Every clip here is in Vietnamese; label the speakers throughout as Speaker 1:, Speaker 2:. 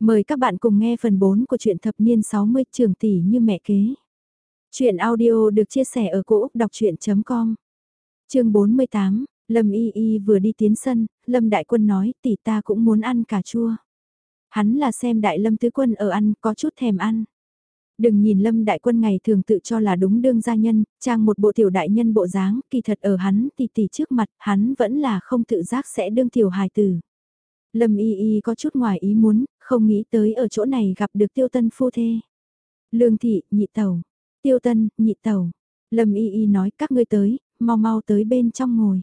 Speaker 1: Mời các bạn cùng nghe phần 4 của truyện thập niên 60 trường tỷ như mẹ kế. Chuyện audio được chia sẻ ở cỗ đọc chuyện.com Chương 48, Lâm Y Y vừa đi tiến sân, Lâm Đại Quân nói tỷ ta cũng muốn ăn cà chua. Hắn là xem Đại Lâm Tứ Quân ở ăn có chút thèm ăn. Đừng nhìn Lâm Đại Quân ngày thường tự cho là đúng đương gia nhân, trang một bộ tiểu đại nhân bộ dáng, kỳ thật ở hắn tỷ tỷ trước mặt, hắn vẫn là không tự giác sẽ đương tiểu hài tử. Lâm Y Y có chút ngoài ý muốn, không nghĩ tới ở chỗ này gặp được tiêu tân phu thê. Lương thị, nhị tẩu Tiêu tân, nhị tẩu Lâm Y Y nói các ngươi tới, mau mau tới bên trong ngồi.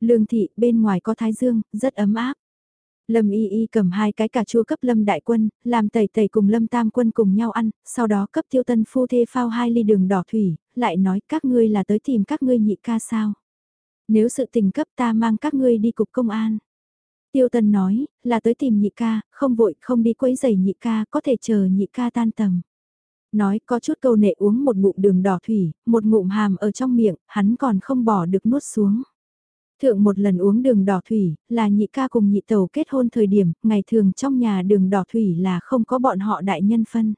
Speaker 1: Lương thị, bên ngoài có thái dương, rất ấm áp. Lâm Y Y cầm hai cái cà chua cấp Lâm Đại Quân, làm tẩy tẩy cùng Lâm Tam Quân cùng nhau ăn, sau đó cấp tiêu tân phu thê phao hai ly đường đỏ thủy, lại nói các ngươi là tới tìm các ngươi nhị ca sao. Nếu sự tình cấp ta mang các ngươi đi cục công an. Tiêu Tân nói, là tới tìm nhị ca, không vội, không đi quấy giày nhị ca, có thể chờ nhị ca tan tầm. Nói có chút câu nệ uống một ngụm đường đỏ thủy, một ngụm hàm ở trong miệng, hắn còn không bỏ được nuốt xuống. Thượng một lần uống đường đỏ thủy, là nhị ca cùng nhị tàu kết hôn thời điểm, ngày thường trong nhà đường đỏ thủy là không có bọn họ đại nhân phân.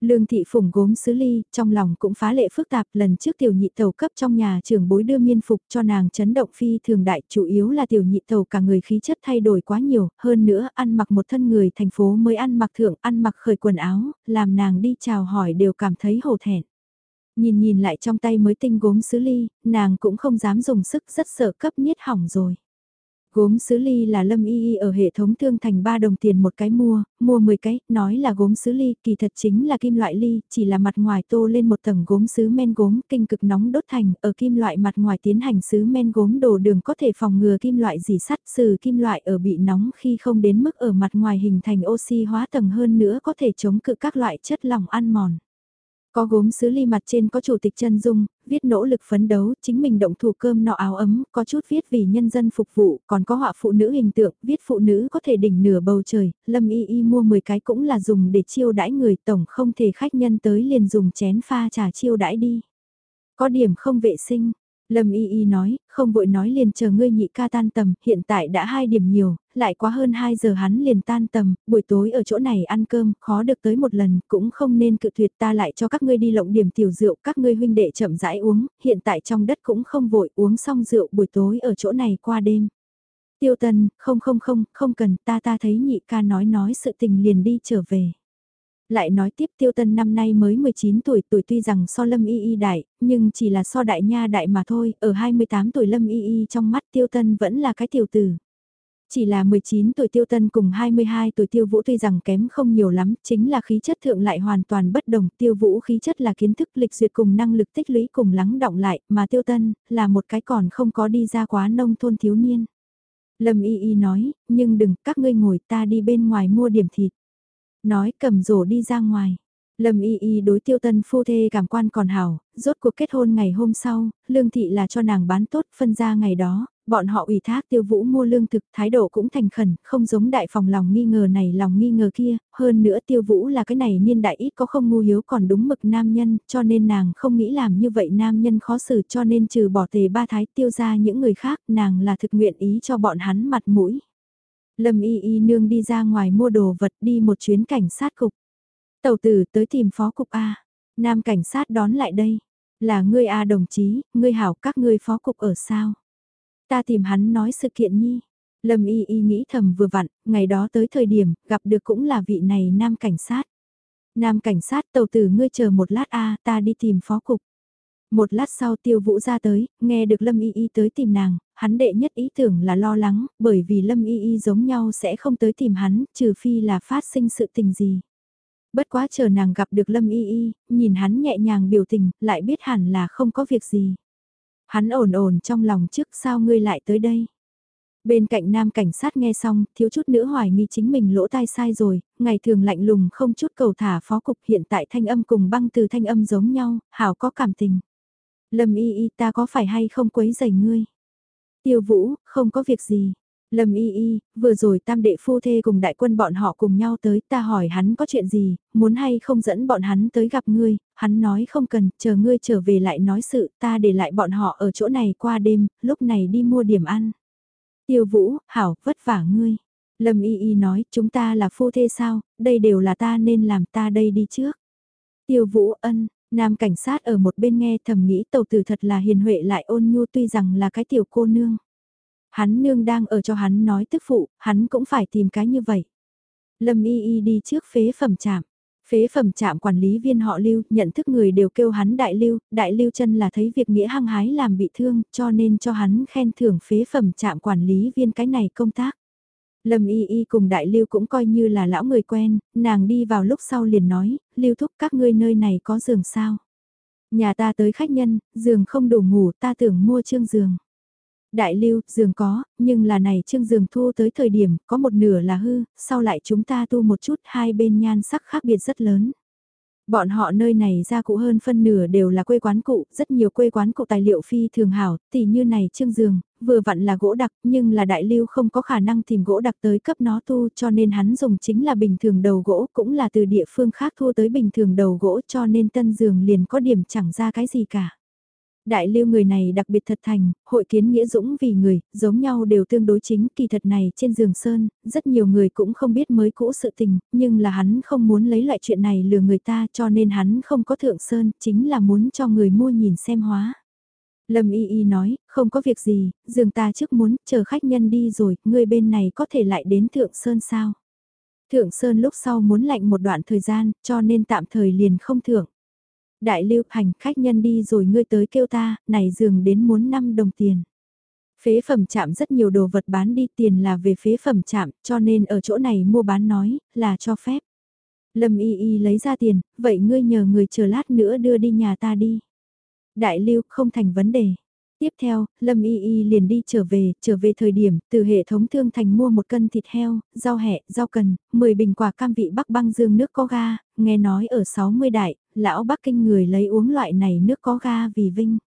Speaker 1: Lương thị phủng gốm sứ ly, trong lòng cũng phá lệ phức tạp, lần trước tiểu nhị tàu cấp trong nhà trưởng bối đưa miên phục cho nàng chấn động phi thường đại, chủ yếu là tiểu nhị tàu cả người khí chất thay đổi quá nhiều, hơn nữa ăn mặc một thân người thành phố mới ăn mặc thượng, ăn mặc khởi quần áo, làm nàng đi chào hỏi đều cảm thấy hổ thẹn. Nhìn nhìn lại trong tay mới tinh gốm sứ ly, nàng cũng không dám dùng sức rất sợ cấp niết hỏng rồi. Gốm sứ ly là lâm y y ở hệ thống thương thành 3 đồng tiền một cái mua, mua 10 cái, nói là gốm sứ ly, kỳ thật chính là kim loại ly, chỉ là mặt ngoài tô lên một tầng gốm sứ men gốm, kinh cực nóng đốt thành, ở kim loại mặt ngoài tiến hành sứ men gốm đồ đường có thể phòng ngừa kim loại dỉ sắt, sử kim loại ở bị nóng khi không đến mức ở mặt ngoài hình thành oxy hóa tầng hơn nữa có thể chống cự các loại chất lỏng ăn mòn. Có gốm sứ ly mặt trên có chủ tịch chân dung, viết nỗ lực phấn đấu, chính mình động thủ cơm nọ áo ấm, có chút viết vì nhân dân phục vụ, còn có họa phụ nữ hình tượng, viết phụ nữ có thể đỉnh nửa bầu trời, lâm y y mua 10 cái cũng là dùng để chiêu đãi người tổng không thể khách nhân tới liền dùng chén pha trà chiêu đãi đi. Có điểm không vệ sinh, Lâm Y Y nói, không vội nói liền chờ ngươi nhị ca tan tầm, hiện tại đã hai điểm nhiều, lại quá hơn 2 giờ hắn liền tan tầm, buổi tối ở chỗ này ăn cơm, khó được tới một lần, cũng không nên cự tuyệt ta lại cho các ngươi đi lộng điểm tiểu rượu, các ngươi huynh đệ chậm rãi uống, hiện tại trong đất cũng không vội uống xong rượu buổi tối ở chỗ này qua đêm. Tiêu tần, không không không, không cần, ta ta thấy nhị ca nói nói sự tình liền đi trở về. Lại nói tiếp tiêu tân năm nay mới 19 tuổi, tuổi tuy rằng so lâm y y đại, nhưng chỉ là so đại nha đại mà thôi, ở 28 tuổi lâm y y trong mắt tiêu tân vẫn là cái tiểu tử. Chỉ là 19 tuổi tiêu tân cùng 22 tuổi tiêu vũ tuy rằng kém không nhiều lắm, chính là khí chất thượng lại hoàn toàn bất đồng, tiêu vũ khí chất là kiến thức lịch duyệt cùng năng lực tích lũy cùng lắng động lại, mà tiêu tân, là một cái còn không có đi ra quá nông thôn thiếu niên. Lâm y y nói, nhưng đừng, các ngươi ngồi ta đi bên ngoài mua điểm thịt. Nói cầm rổ đi ra ngoài. Lâm y y đối tiêu tân phu thê cảm quan còn hảo, rốt cuộc kết hôn ngày hôm sau, lương thị là cho nàng bán tốt phân ra ngày đó, bọn họ ủy thác tiêu vũ mua lương thực, thái độ cũng thành khẩn, không giống đại phòng lòng nghi ngờ này lòng nghi ngờ kia, hơn nữa tiêu vũ là cái này niên đại ít có không ngu hiếu còn đúng mực nam nhân, cho nên nàng không nghĩ làm như vậy nam nhân khó xử cho nên trừ bỏ tề ba thái tiêu ra những người khác, nàng là thực nguyện ý cho bọn hắn mặt mũi. Lâm y y nương đi ra ngoài mua đồ vật đi một chuyến cảnh sát cục. Tàu tử tới tìm phó cục A. Nam cảnh sát đón lại đây. Là ngươi A đồng chí, ngươi hảo các ngươi phó cục ở sao? Ta tìm hắn nói sự kiện nhi. Lâm y y nghĩ thầm vừa vặn, ngày đó tới thời điểm, gặp được cũng là vị này nam cảnh sát. Nam cảnh sát tàu tử ngươi chờ một lát A ta đi tìm phó cục. Một lát sau tiêu vũ ra tới, nghe được Lâm Y Y tới tìm nàng, hắn đệ nhất ý tưởng là lo lắng, bởi vì Lâm Y Y giống nhau sẽ không tới tìm hắn, trừ phi là phát sinh sự tình gì. Bất quá chờ nàng gặp được Lâm Y Y, nhìn hắn nhẹ nhàng biểu tình, lại biết hẳn là không có việc gì. Hắn ổn ổn trong lòng trước sao ngươi lại tới đây. Bên cạnh nam cảnh sát nghe xong, thiếu chút nữa hoài nghi chính mình lỗ tai sai rồi, ngày thường lạnh lùng không chút cầu thả phó cục hiện tại thanh âm cùng băng từ thanh âm giống nhau, hảo có cảm tình. Lâm y y ta có phải hay không quấy rầy ngươi? Tiêu vũ, không có việc gì. Lâm y y, vừa rồi tam đệ phu thê cùng đại quân bọn họ cùng nhau tới, ta hỏi hắn có chuyện gì, muốn hay không dẫn bọn hắn tới gặp ngươi, hắn nói không cần, chờ ngươi trở về lại nói sự, ta để lại bọn họ ở chỗ này qua đêm, lúc này đi mua điểm ăn. Tiêu vũ, hảo, vất vả ngươi. Lâm Y Y nói, chúng ta là phu thê sao, đây đều là ta nên làm ta đây đi trước. Tiêu Vũ Ân, nam cảnh sát ở một bên nghe thầm nghĩ tàu tử thật là hiền huệ lại ôn nhu tuy rằng là cái tiểu cô nương. Hắn nương đang ở cho hắn nói tức phụ, hắn cũng phải tìm cái như vậy. Lâm Y Y đi trước phế phẩm trạm. Phế phẩm trạm quản lý viên họ Lưu, nhận thức người đều kêu hắn Đại Lưu, Đại Lưu chân là thấy việc nghĩa hăng hái làm bị thương, cho nên cho hắn khen thưởng phế phẩm trạm quản lý viên cái này công tác. Lâm Y Y cùng Đại Lưu cũng coi như là lão người quen, nàng đi vào lúc sau liền nói, Lưu thúc các ngươi nơi này có giường sao? Nhà ta tới khách nhân, giường không đủ ngủ ta tưởng mua trương giường. Đại lưu, giường có, nhưng là này trương giường thu tới thời điểm, có một nửa là hư, sau lại chúng ta tu một chút hai bên nhan sắc khác biệt rất lớn. Bọn họ nơi này ra cụ hơn phân nửa đều là quê quán cụ, rất nhiều quê quán cụ tài liệu phi thường hảo, tỉ như này trương giường, vừa vặn là gỗ đặc, nhưng là đại lưu không có khả năng tìm gỗ đặc tới cấp nó tu cho nên hắn dùng chính là bình thường đầu gỗ, cũng là từ địa phương khác thu tới bình thường đầu gỗ cho nên tân giường liền có điểm chẳng ra cái gì cả. Đại lưu người này đặc biệt thật thành, hội kiến nghĩa dũng vì người, giống nhau đều tương đối chính, kỳ thật này trên giường sơn, rất nhiều người cũng không biết mới cũ sự tình, nhưng là hắn không muốn lấy loại chuyện này lừa người ta cho nên hắn không có thượng sơn, chính là muốn cho người mua nhìn xem hóa. Lâm Y Y nói, không có việc gì, giường ta trước muốn, chờ khách nhân đi rồi, người bên này có thể lại đến Thượng Sơn sao? Thượng Sơn lúc sau muốn lạnh một đoạn thời gian, cho nên tạm thời liền không thưởng. Đại lưu hành khách nhân đi rồi ngươi tới kêu ta, này giường đến muốn 5 đồng tiền. Phế phẩm chạm rất nhiều đồ vật bán đi tiền là về phế phẩm chạm, cho nên ở chỗ này mua bán nói, là cho phép. Lâm y y lấy ra tiền, vậy ngươi nhờ người chờ lát nữa đưa đi nhà ta đi. Đại lưu không thành vấn đề. Tiếp theo, Lâm Y Y liền đi trở về, trở về thời điểm, từ hệ thống thương thành mua một cân thịt heo, rau hẹ, rau cần, 10 bình quả cam vị bắc băng dương nước có ga, nghe nói ở 60 đại, lão Bắc Kinh người lấy uống loại này nước có ga vì vinh.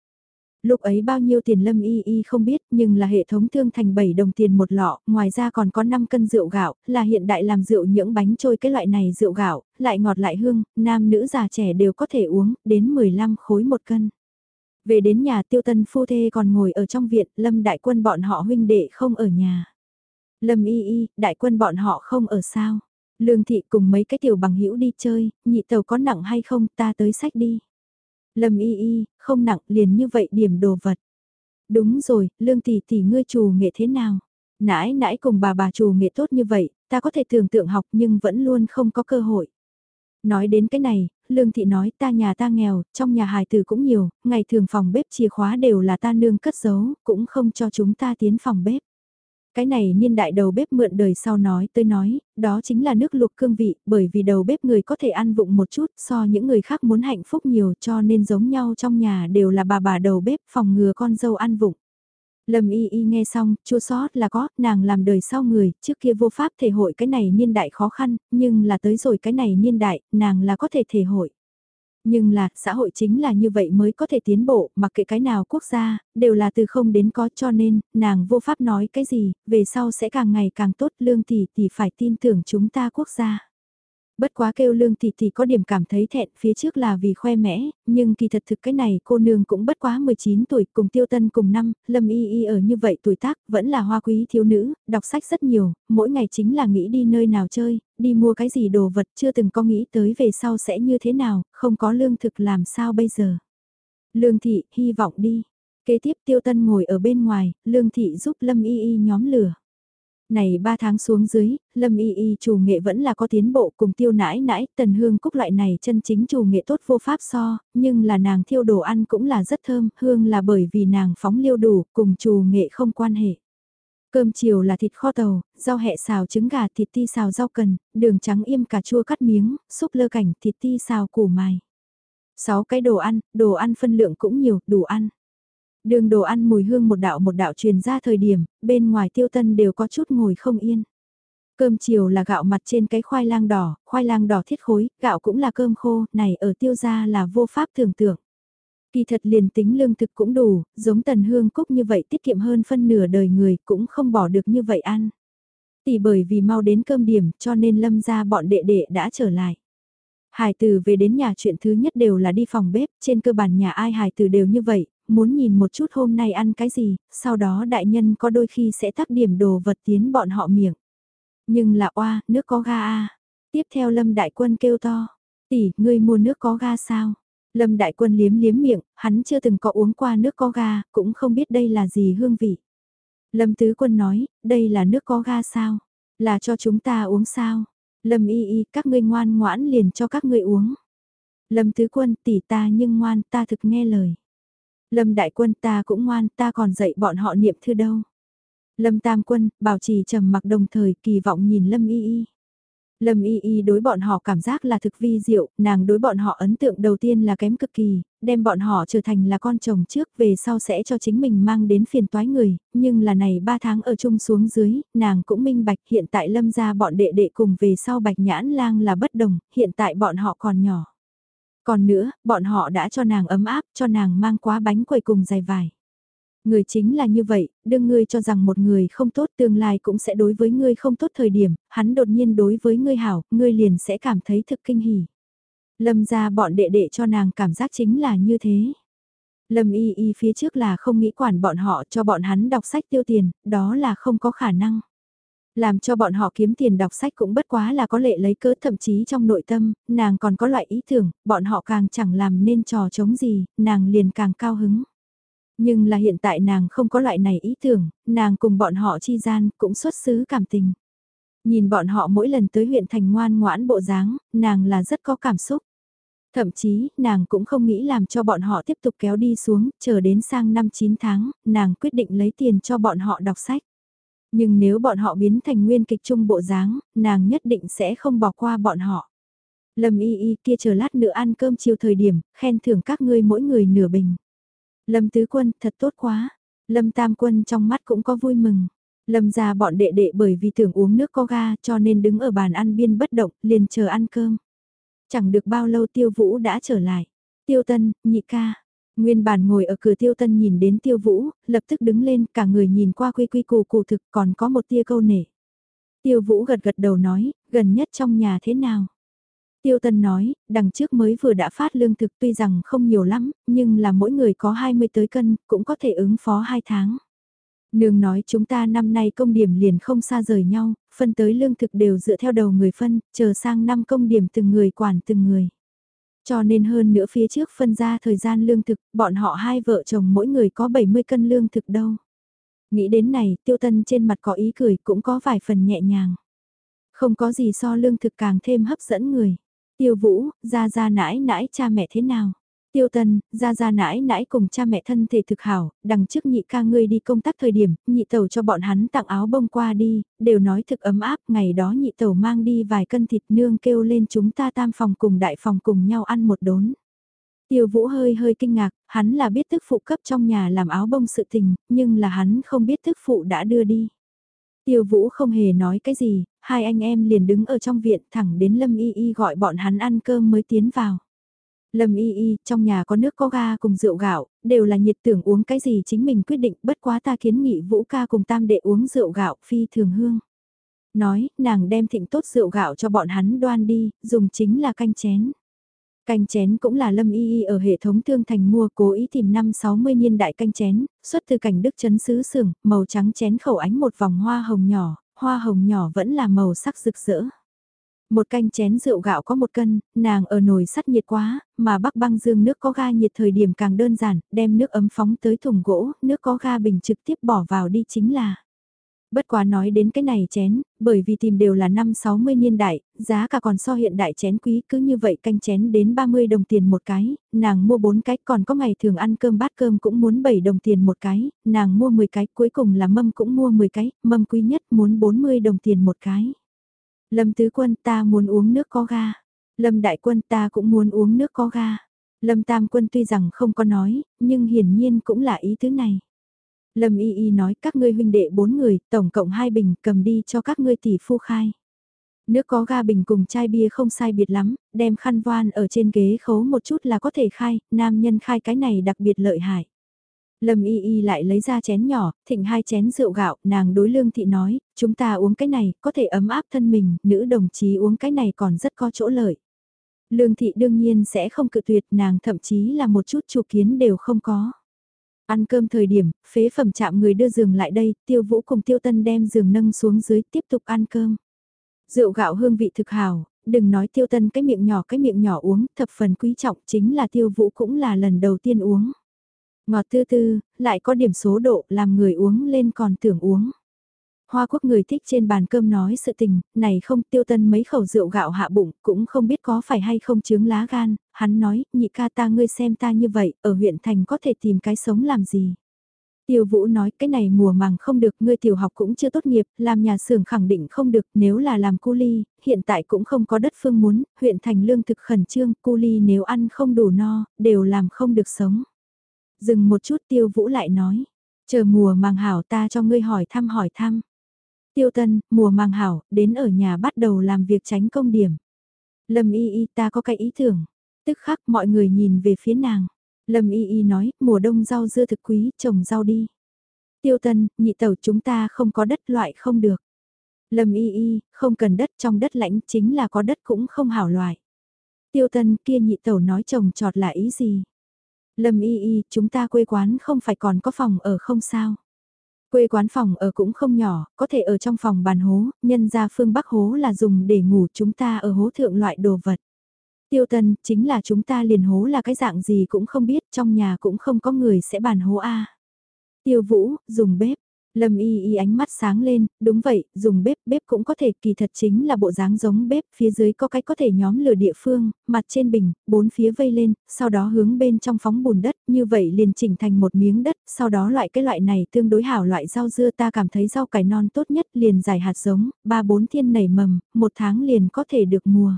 Speaker 1: Lúc ấy bao nhiêu tiền Lâm Y Y không biết nhưng là hệ thống thương thành 7 đồng tiền một lọ, ngoài ra còn có 5 cân rượu gạo, là hiện đại làm rượu những bánh trôi cái loại này rượu gạo, lại ngọt lại hương, nam nữ già trẻ đều có thể uống, đến 15 khối một cân. Về đến nhà tiêu tân phu thê còn ngồi ở trong viện, Lâm đại quân bọn họ huynh đệ không ở nhà. Lâm y y, đại quân bọn họ không ở sao. Lương thị cùng mấy cái tiểu bằng hữu đi chơi, nhị tàu có nặng hay không ta tới sách đi. Lâm y y, không nặng liền như vậy điểm đồ vật. Đúng rồi, lương tỷ tỷ ngươi chủ nghệ thế nào? Nãi nãi cùng bà bà chủ nghệ tốt như vậy, ta có thể tưởng tượng học nhưng vẫn luôn không có cơ hội. Nói đến cái này, Lương Thị nói ta nhà ta nghèo, trong nhà hài tử cũng nhiều, ngày thường phòng bếp chìa khóa đều là ta nương cất giấu, cũng không cho chúng ta tiến phòng bếp. Cái này niên đại đầu bếp mượn đời sau nói tới nói, đó chính là nước luộc cương vị, bởi vì đầu bếp người có thể ăn vụng một chút so những người khác muốn hạnh phúc nhiều cho nên giống nhau trong nhà đều là bà bà đầu bếp phòng ngừa con dâu ăn vụng. Lâm y y nghe xong, chua sót là có, nàng làm đời sau người, trước kia vô pháp thể hội cái này niên đại khó khăn, nhưng là tới rồi cái này niên đại, nàng là có thể thể hội. Nhưng là, xã hội chính là như vậy mới có thể tiến bộ, mặc kệ cái nào quốc gia, đều là từ không đến có cho nên, nàng vô pháp nói cái gì, về sau sẽ càng ngày càng tốt, lương tỷ tỷ phải tin tưởng chúng ta quốc gia. Bất quá kêu lương tỷ tỷ có điểm cảm thấy thẹn phía trước là vì khoe mẽ, nhưng kỳ thật thực cái này cô nương cũng bất quá 19 tuổi cùng tiêu tân cùng năm, lâm y y ở như vậy tuổi tác vẫn là hoa quý thiếu nữ, đọc sách rất nhiều, mỗi ngày chính là nghĩ đi nơi nào chơi, đi mua cái gì đồ vật chưa từng có nghĩ tới về sau sẽ như thế nào, không có lương thực làm sao bây giờ. Lương thị, hy vọng đi. Kế tiếp tiêu tân ngồi ở bên ngoài, lương thị giúp lâm y y nhóm lửa. Này 3 tháng xuống dưới, Lâm Y Y chủ nghệ vẫn là có tiến bộ cùng tiêu nãi nãi, tần hương cúc loại này chân chính chủ nghệ tốt vô pháp so, nhưng là nàng thiêu đồ ăn cũng là rất thơm, hương là bởi vì nàng phóng liêu đủ, cùng chủ nghệ không quan hệ. Cơm chiều là thịt kho tàu, rau hẹ xào trứng gà thịt ti xào rau cần, đường trắng im cà chua cắt miếng, súp lơ cảnh thịt ti xào củ mài. 6 cái đồ ăn, đồ ăn phân lượng cũng nhiều, đủ ăn. Đường đồ ăn mùi hương một đạo một đạo truyền ra thời điểm, bên ngoài tiêu tân đều có chút ngồi không yên. Cơm chiều là gạo mặt trên cái khoai lang đỏ, khoai lang đỏ thiết khối, gạo cũng là cơm khô, này ở tiêu gia là vô pháp tưởng tượng. Kỳ thật liền tính lương thực cũng đủ, giống tần hương cúc như vậy tiết kiệm hơn phân nửa đời người cũng không bỏ được như vậy ăn. Tỷ bởi vì mau đến cơm điểm cho nên lâm ra bọn đệ đệ đã trở lại. Hải tử về đến nhà chuyện thứ nhất đều là đi phòng bếp, trên cơ bản nhà ai hải tử đều như vậy, muốn nhìn một chút hôm nay ăn cái gì, sau đó đại nhân có đôi khi sẽ tác điểm đồ vật tiến bọn họ miệng. Nhưng là oa, nước có ga a. Tiếp theo Lâm Đại Quân kêu to, tỷ, ngươi mua nước có ga sao? Lâm Đại Quân liếm liếm miệng, hắn chưa từng có uống qua nước có ga, cũng không biết đây là gì hương vị. Lâm Tứ Quân nói, đây là nước có ga sao? Là cho chúng ta uống sao? Lâm y y, các ngươi ngoan ngoãn liền cho các ngươi uống. Lâm Tứ Quân tỷ ta nhưng ngoan ta thực nghe lời. Lâm Đại Quân ta cũng ngoan ta còn dạy bọn họ niệm thư đâu. Lâm Tam Quân bảo trì trầm mặc đồng thời kỳ vọng nhìn Lâm y y. Lâm Y Y đối bọn họ cảm giác là thực vi diệu, nàng đối bọn họ ấn tượng đầu tiên là kém cực kỳ, đem bọn họ trở thành là con chồng trước về sau sẽ cho chính mình mang đến phiền toái người, nhưng là này 3 tháng ở chung xuống dưới, nàng cũng minh bạch hiện tại Lâm ra bọn đệ đệ cùng về sau bạch nhãn lang là bất đồng, hiện tại bọn họ còn nhỏ. Còn nữa, bọn họ đã cho nàng ấm áp, cho nàng mang quá bánh quầy cùng dài vải. Người chính là như vậy, đừng ngươi cho rằng một người không tốt tương lai cũng sẽ đối với ngươi không tốt thời điểm, hắn đột nhiên đối với ngươi hảo, ngươi liền sẽ cảm thấy thực kinh hỉ. Lâm ra bọn đệ đệ cho nàng cảm giác chính là như thế. Lâm y y phía trước là không nghĩ quản bọn họ cho bọn hắn đọc sách tiêu tiền, đó là không có khả năng. Làm cho bọn họ kiếm tiền đọc sách cũng bất quá là có lệ lấy cớ thậm chí trong nội tâm, nàng còn có loại ý tưởng, bọn họ càng chẳng làm nên trò chống gì, nàng liền càng cao hứng. Nhưng là hiện tại nàng không có loại này ý tưởng, nàng cùng bọn họ chi gian cũng xuất xứ cảm tình. Nhìn bọn họ mỗi lần tới huyện thành ngoan ngoãn bộ dáng, nàng là rất có cảm xúc. Thậm chí, nàng cũng không nghĩ làm cho bọn họ tiếp tục kéo đi xuống, chờ đến sang năm 9 tháng, nàng quyết định lấy tiền cho bọn họ đọc sách. Nhưng nếu bọn họ biến thành nguyên kịch trung bộ dáng, nàng nhất định sẽ không bỏ qua bọn họ. Lâm y y kia chờ lát nữa ăn cơm chiều thời điểm, khen thưởng các ngươi mỗi người nửa bình. Lâm Tứ Quân, thật tốt quá. Lâm Tam Quân trong mắt cũng có vui mừng. Lâm ra bọn đệ đệ bởi vì tưởng uống nước có ga cho nên đứng ở bàn ăn biên bất động, liền chờ ăn cơm. Chẳng được bao lâu tiêu vũ đã trở lại. Tiêu tân, nhị ca. Nguyên bản ngồi ở cửa tiêu tân nhìn đến tiêu vũ, lập tức đứng lên cả người nhìn qua quy quy củ cụ thực còn có một tia câu nể. Tiêu vũ gật gật đầu nói, gần nhất trong nhà thế nào? Tiêu Tân nói, đằng trước mới vừa đã phát lương thực tuy rằng không nhiều lắm, nhưng là mỗi người có 20 tới cân, cũng có thể ứng phó 2 tháng. Nương nói chúng ta năm nay công điểm liền không xa rời nhau, phân tới lương thực đều dựa theo đầu người phân, chờ sang năm công điểm từng người quản từng người. Cho nên hơn nữa phía trước phân ra thời gian lương thực, bọn họ hai vợ chồng mỗi người có 70 cân lương thực đâu. Nghĩ đến này, tiêu tân trên mặt có ý cười cũng có vài phần nhẹ nhàng. Không có gì so lương thực càng thêm hấp dẫn người. Tiêu Vũ, ra ra nãi nãi cha mẹ thế nào? Tiêu Tân, ra ra nãi nãi cùng cha mẹ thân thể thực hảo, đằng trước nhị ca ngươi đi công tác thời điểm, nhị tàu cho bọn hắn tặng áo bông qua đi, đều nói thực ấm áp, ngày đó nhị tàu mang đi vài cân thịt nương kêu lên chúng ta tam phòng cùng đại phòng cùng nhau ăn một đốn. Tiêu Vũ hơi hơi kinh ngạc, hắn là biết tức phụ cấp trong nhà làm áo bông sự tình, nhưng là hắn không biết tức phụ đã đưa đi. Tiêu Vũ không hề nói cái gì, hai anh em liền đứng ở trong viện thẳng đến Lâm Y Y gọi bọn hắn ăn cơm mới tiến vào. Lâm Y Y, trong nhà có nước có ga cùng rượu gạo, đều là nhiệt tưởng uống cái gì chính mình quyết định, bất quá ta kiến nghị Vũ ca cùng tam đệ uống rượu gạo phi thường hương. Nói, nàng đem thịnh tốt rượu gạo cho bọn hắn đoan đi, dùng chính là canh chén. Canh chén cũng là lâm y y ở hệ thống thương thành mua cố ý tìm năm 60 niên đại canh chén, xuất từ cảnh đức chấn xứ sưởng, màu trắng chén khẩu ánh một vòng hoa hồng nhỏ, hoa hồng nhỏ vẫn là màu sắc rực rỡ. Một canh chén rượu gạo có một cân, nàng ở nồi sắt nhiệt quá, mà bắc băng dương nước có ga nhiệt thời điểm càng đơn giản, đem nước ấm phóng tới thùng gỗ, nước có ga bình trực tiếp bỏ vào đi chính là. Bất quá nói đến cái này chén, bởi vì tìm đều là năm 60 niên đại, giá cả còn so hiện đại chén quý cứ như vậy canh chén đến 30 đồng tiền một cái, nàng mua 4 cái còn có ngày thường ăn cơm bát cơm cũng muốn 7 đồng tiền một cái, nàng mua 10 cái cuối cùng là mâm cũng mua 10 cái, mâm quý nhất muốn 40 đồng tiền một cái. Lâm Tứ Quân ta muốn uống nước có ga, Lâm Đại Quân ta cũng muốn uống nước có ga, Lâm Tam Quân tuy rằng không có nói, nhưng hiển nhiên cũng là ý thứ này. Lâm Y Y nói các ngươi huynh đệ bốn người, tổng cộng hai bình, cầm đi cho các ngươi tỷ phu khai. Nước có ga bình cùng chai bia không sai biệt lắm, đem khăn voan ở trên ghế khấu một chút là có thể khai, nam nhân khai cái này đặc biệt lợi hại. Lâm Y Y lại lấy ra chén nhỏ, thịnh hai chén rượu gạo, nàng đối lương thị nói, chúng ta uống cái này, có thể ấm áp thân mình, nữ đồng chí uống cái này còn rất có chỗ lợi. Lương thị đương nhiên sẽ không cự tuyệt, nàng thậm chí là một chút chủ kiến đều không có. Ăn cơm thời điểm, phế phẩm chạm người đưa giường lại đây, tiêu vũ cùng tiêu tân đem giường nâng xuống dưới tiếp tục ăn cơm. Rượu gạo hương vị thực hào, đừng nói tiêu tân cái miệng nhỏ cái miệng nhỏ uống, thập phần quý trọng chính là tiêu vũ cũng là lần đầu tiên uống. Ngọt tư tư, lại có điểm số độ làm người uống lên còn tưởng uống. Hoa quốc người thích trên bàn cơm nói sự tình, này không tiêu tân mấy khẩu rượu gạo hạ bụng, cũng không biết có phải hay không chướng lá gan, hắn nói, nhị ca ta ngươi xem ta như vậy, ở huyện thành có thể tìm cái sống làm gì. Tiêu Vũ nói cái này mùa màng không được, ngươi tiểu học cũng chưa tốt nghiệp, làm nhà xưởng khẳng định không được, nếu là làm cu ly, hiện tại cũng không có đất phương muốn, huyện thành lương thực khẩn trương, cu ly nếu ăn không đủ no, đều làm không được sống. Dừng một chút Tiêu Vũ lại nói, chờ mùa màng hảo ta cho ngươi hỏi thăm hỏi thăm. Tiêu Tân, mùa màng hảo, đến ở nhà bắt đầu làm việc tránh công điểm. Lâm y y ta có cái ý tưởng, tức khắc mọi người nhìn về phía nàng. Lâm Y Y nói, mùa đông rau dưa thực quý, trồng rau đi. Tiêu Tân, nhị tẩu chúng ta không có đất loại không được. Lâm Y Y, không cần đất trong đất lãnh chính là có đất cũng không hảo loại. Tiêu Tân kia nhị tẩu nói trồng trọt là ý gì? Lâm Y Y, chúng ta quê quán không phải còn có phòng ở không sao? Quê quán phòng ở cũng không nhỏ, có thể ở trong phòng bàn hố, nhân ra phương Bắc hố là dùng để ngủ chúng ta ở hố thượng loại đồ vật. Tiêu Tân, chính là chúng ta liền hố là cái dạng gì cũng không biết, trong nhà cũng không có người sẽ bàn hố A. Tiêu Vũ, dùng bếp. Lâm y y ánh mắt sáng lên, đúng vậy, dùng bếp, bếp cũng có thể kỳ thật chính là bộ dáng giống bếp, phía dưới có cái có thể nhóm lửa địa phương, mặt trên bình, bốn phía vây lên, sau đó hướng bên trong phóng bùn đất, như vậy liền chỉnh thành một miếng đất, sau đó loại cái loại này tương đối hảo loại rau dưa ta cảm thấy rau cải non tốt nhất liền giải hạt giống, ba bốn thiên nảy mầm, một tháng liền có thể được mùa.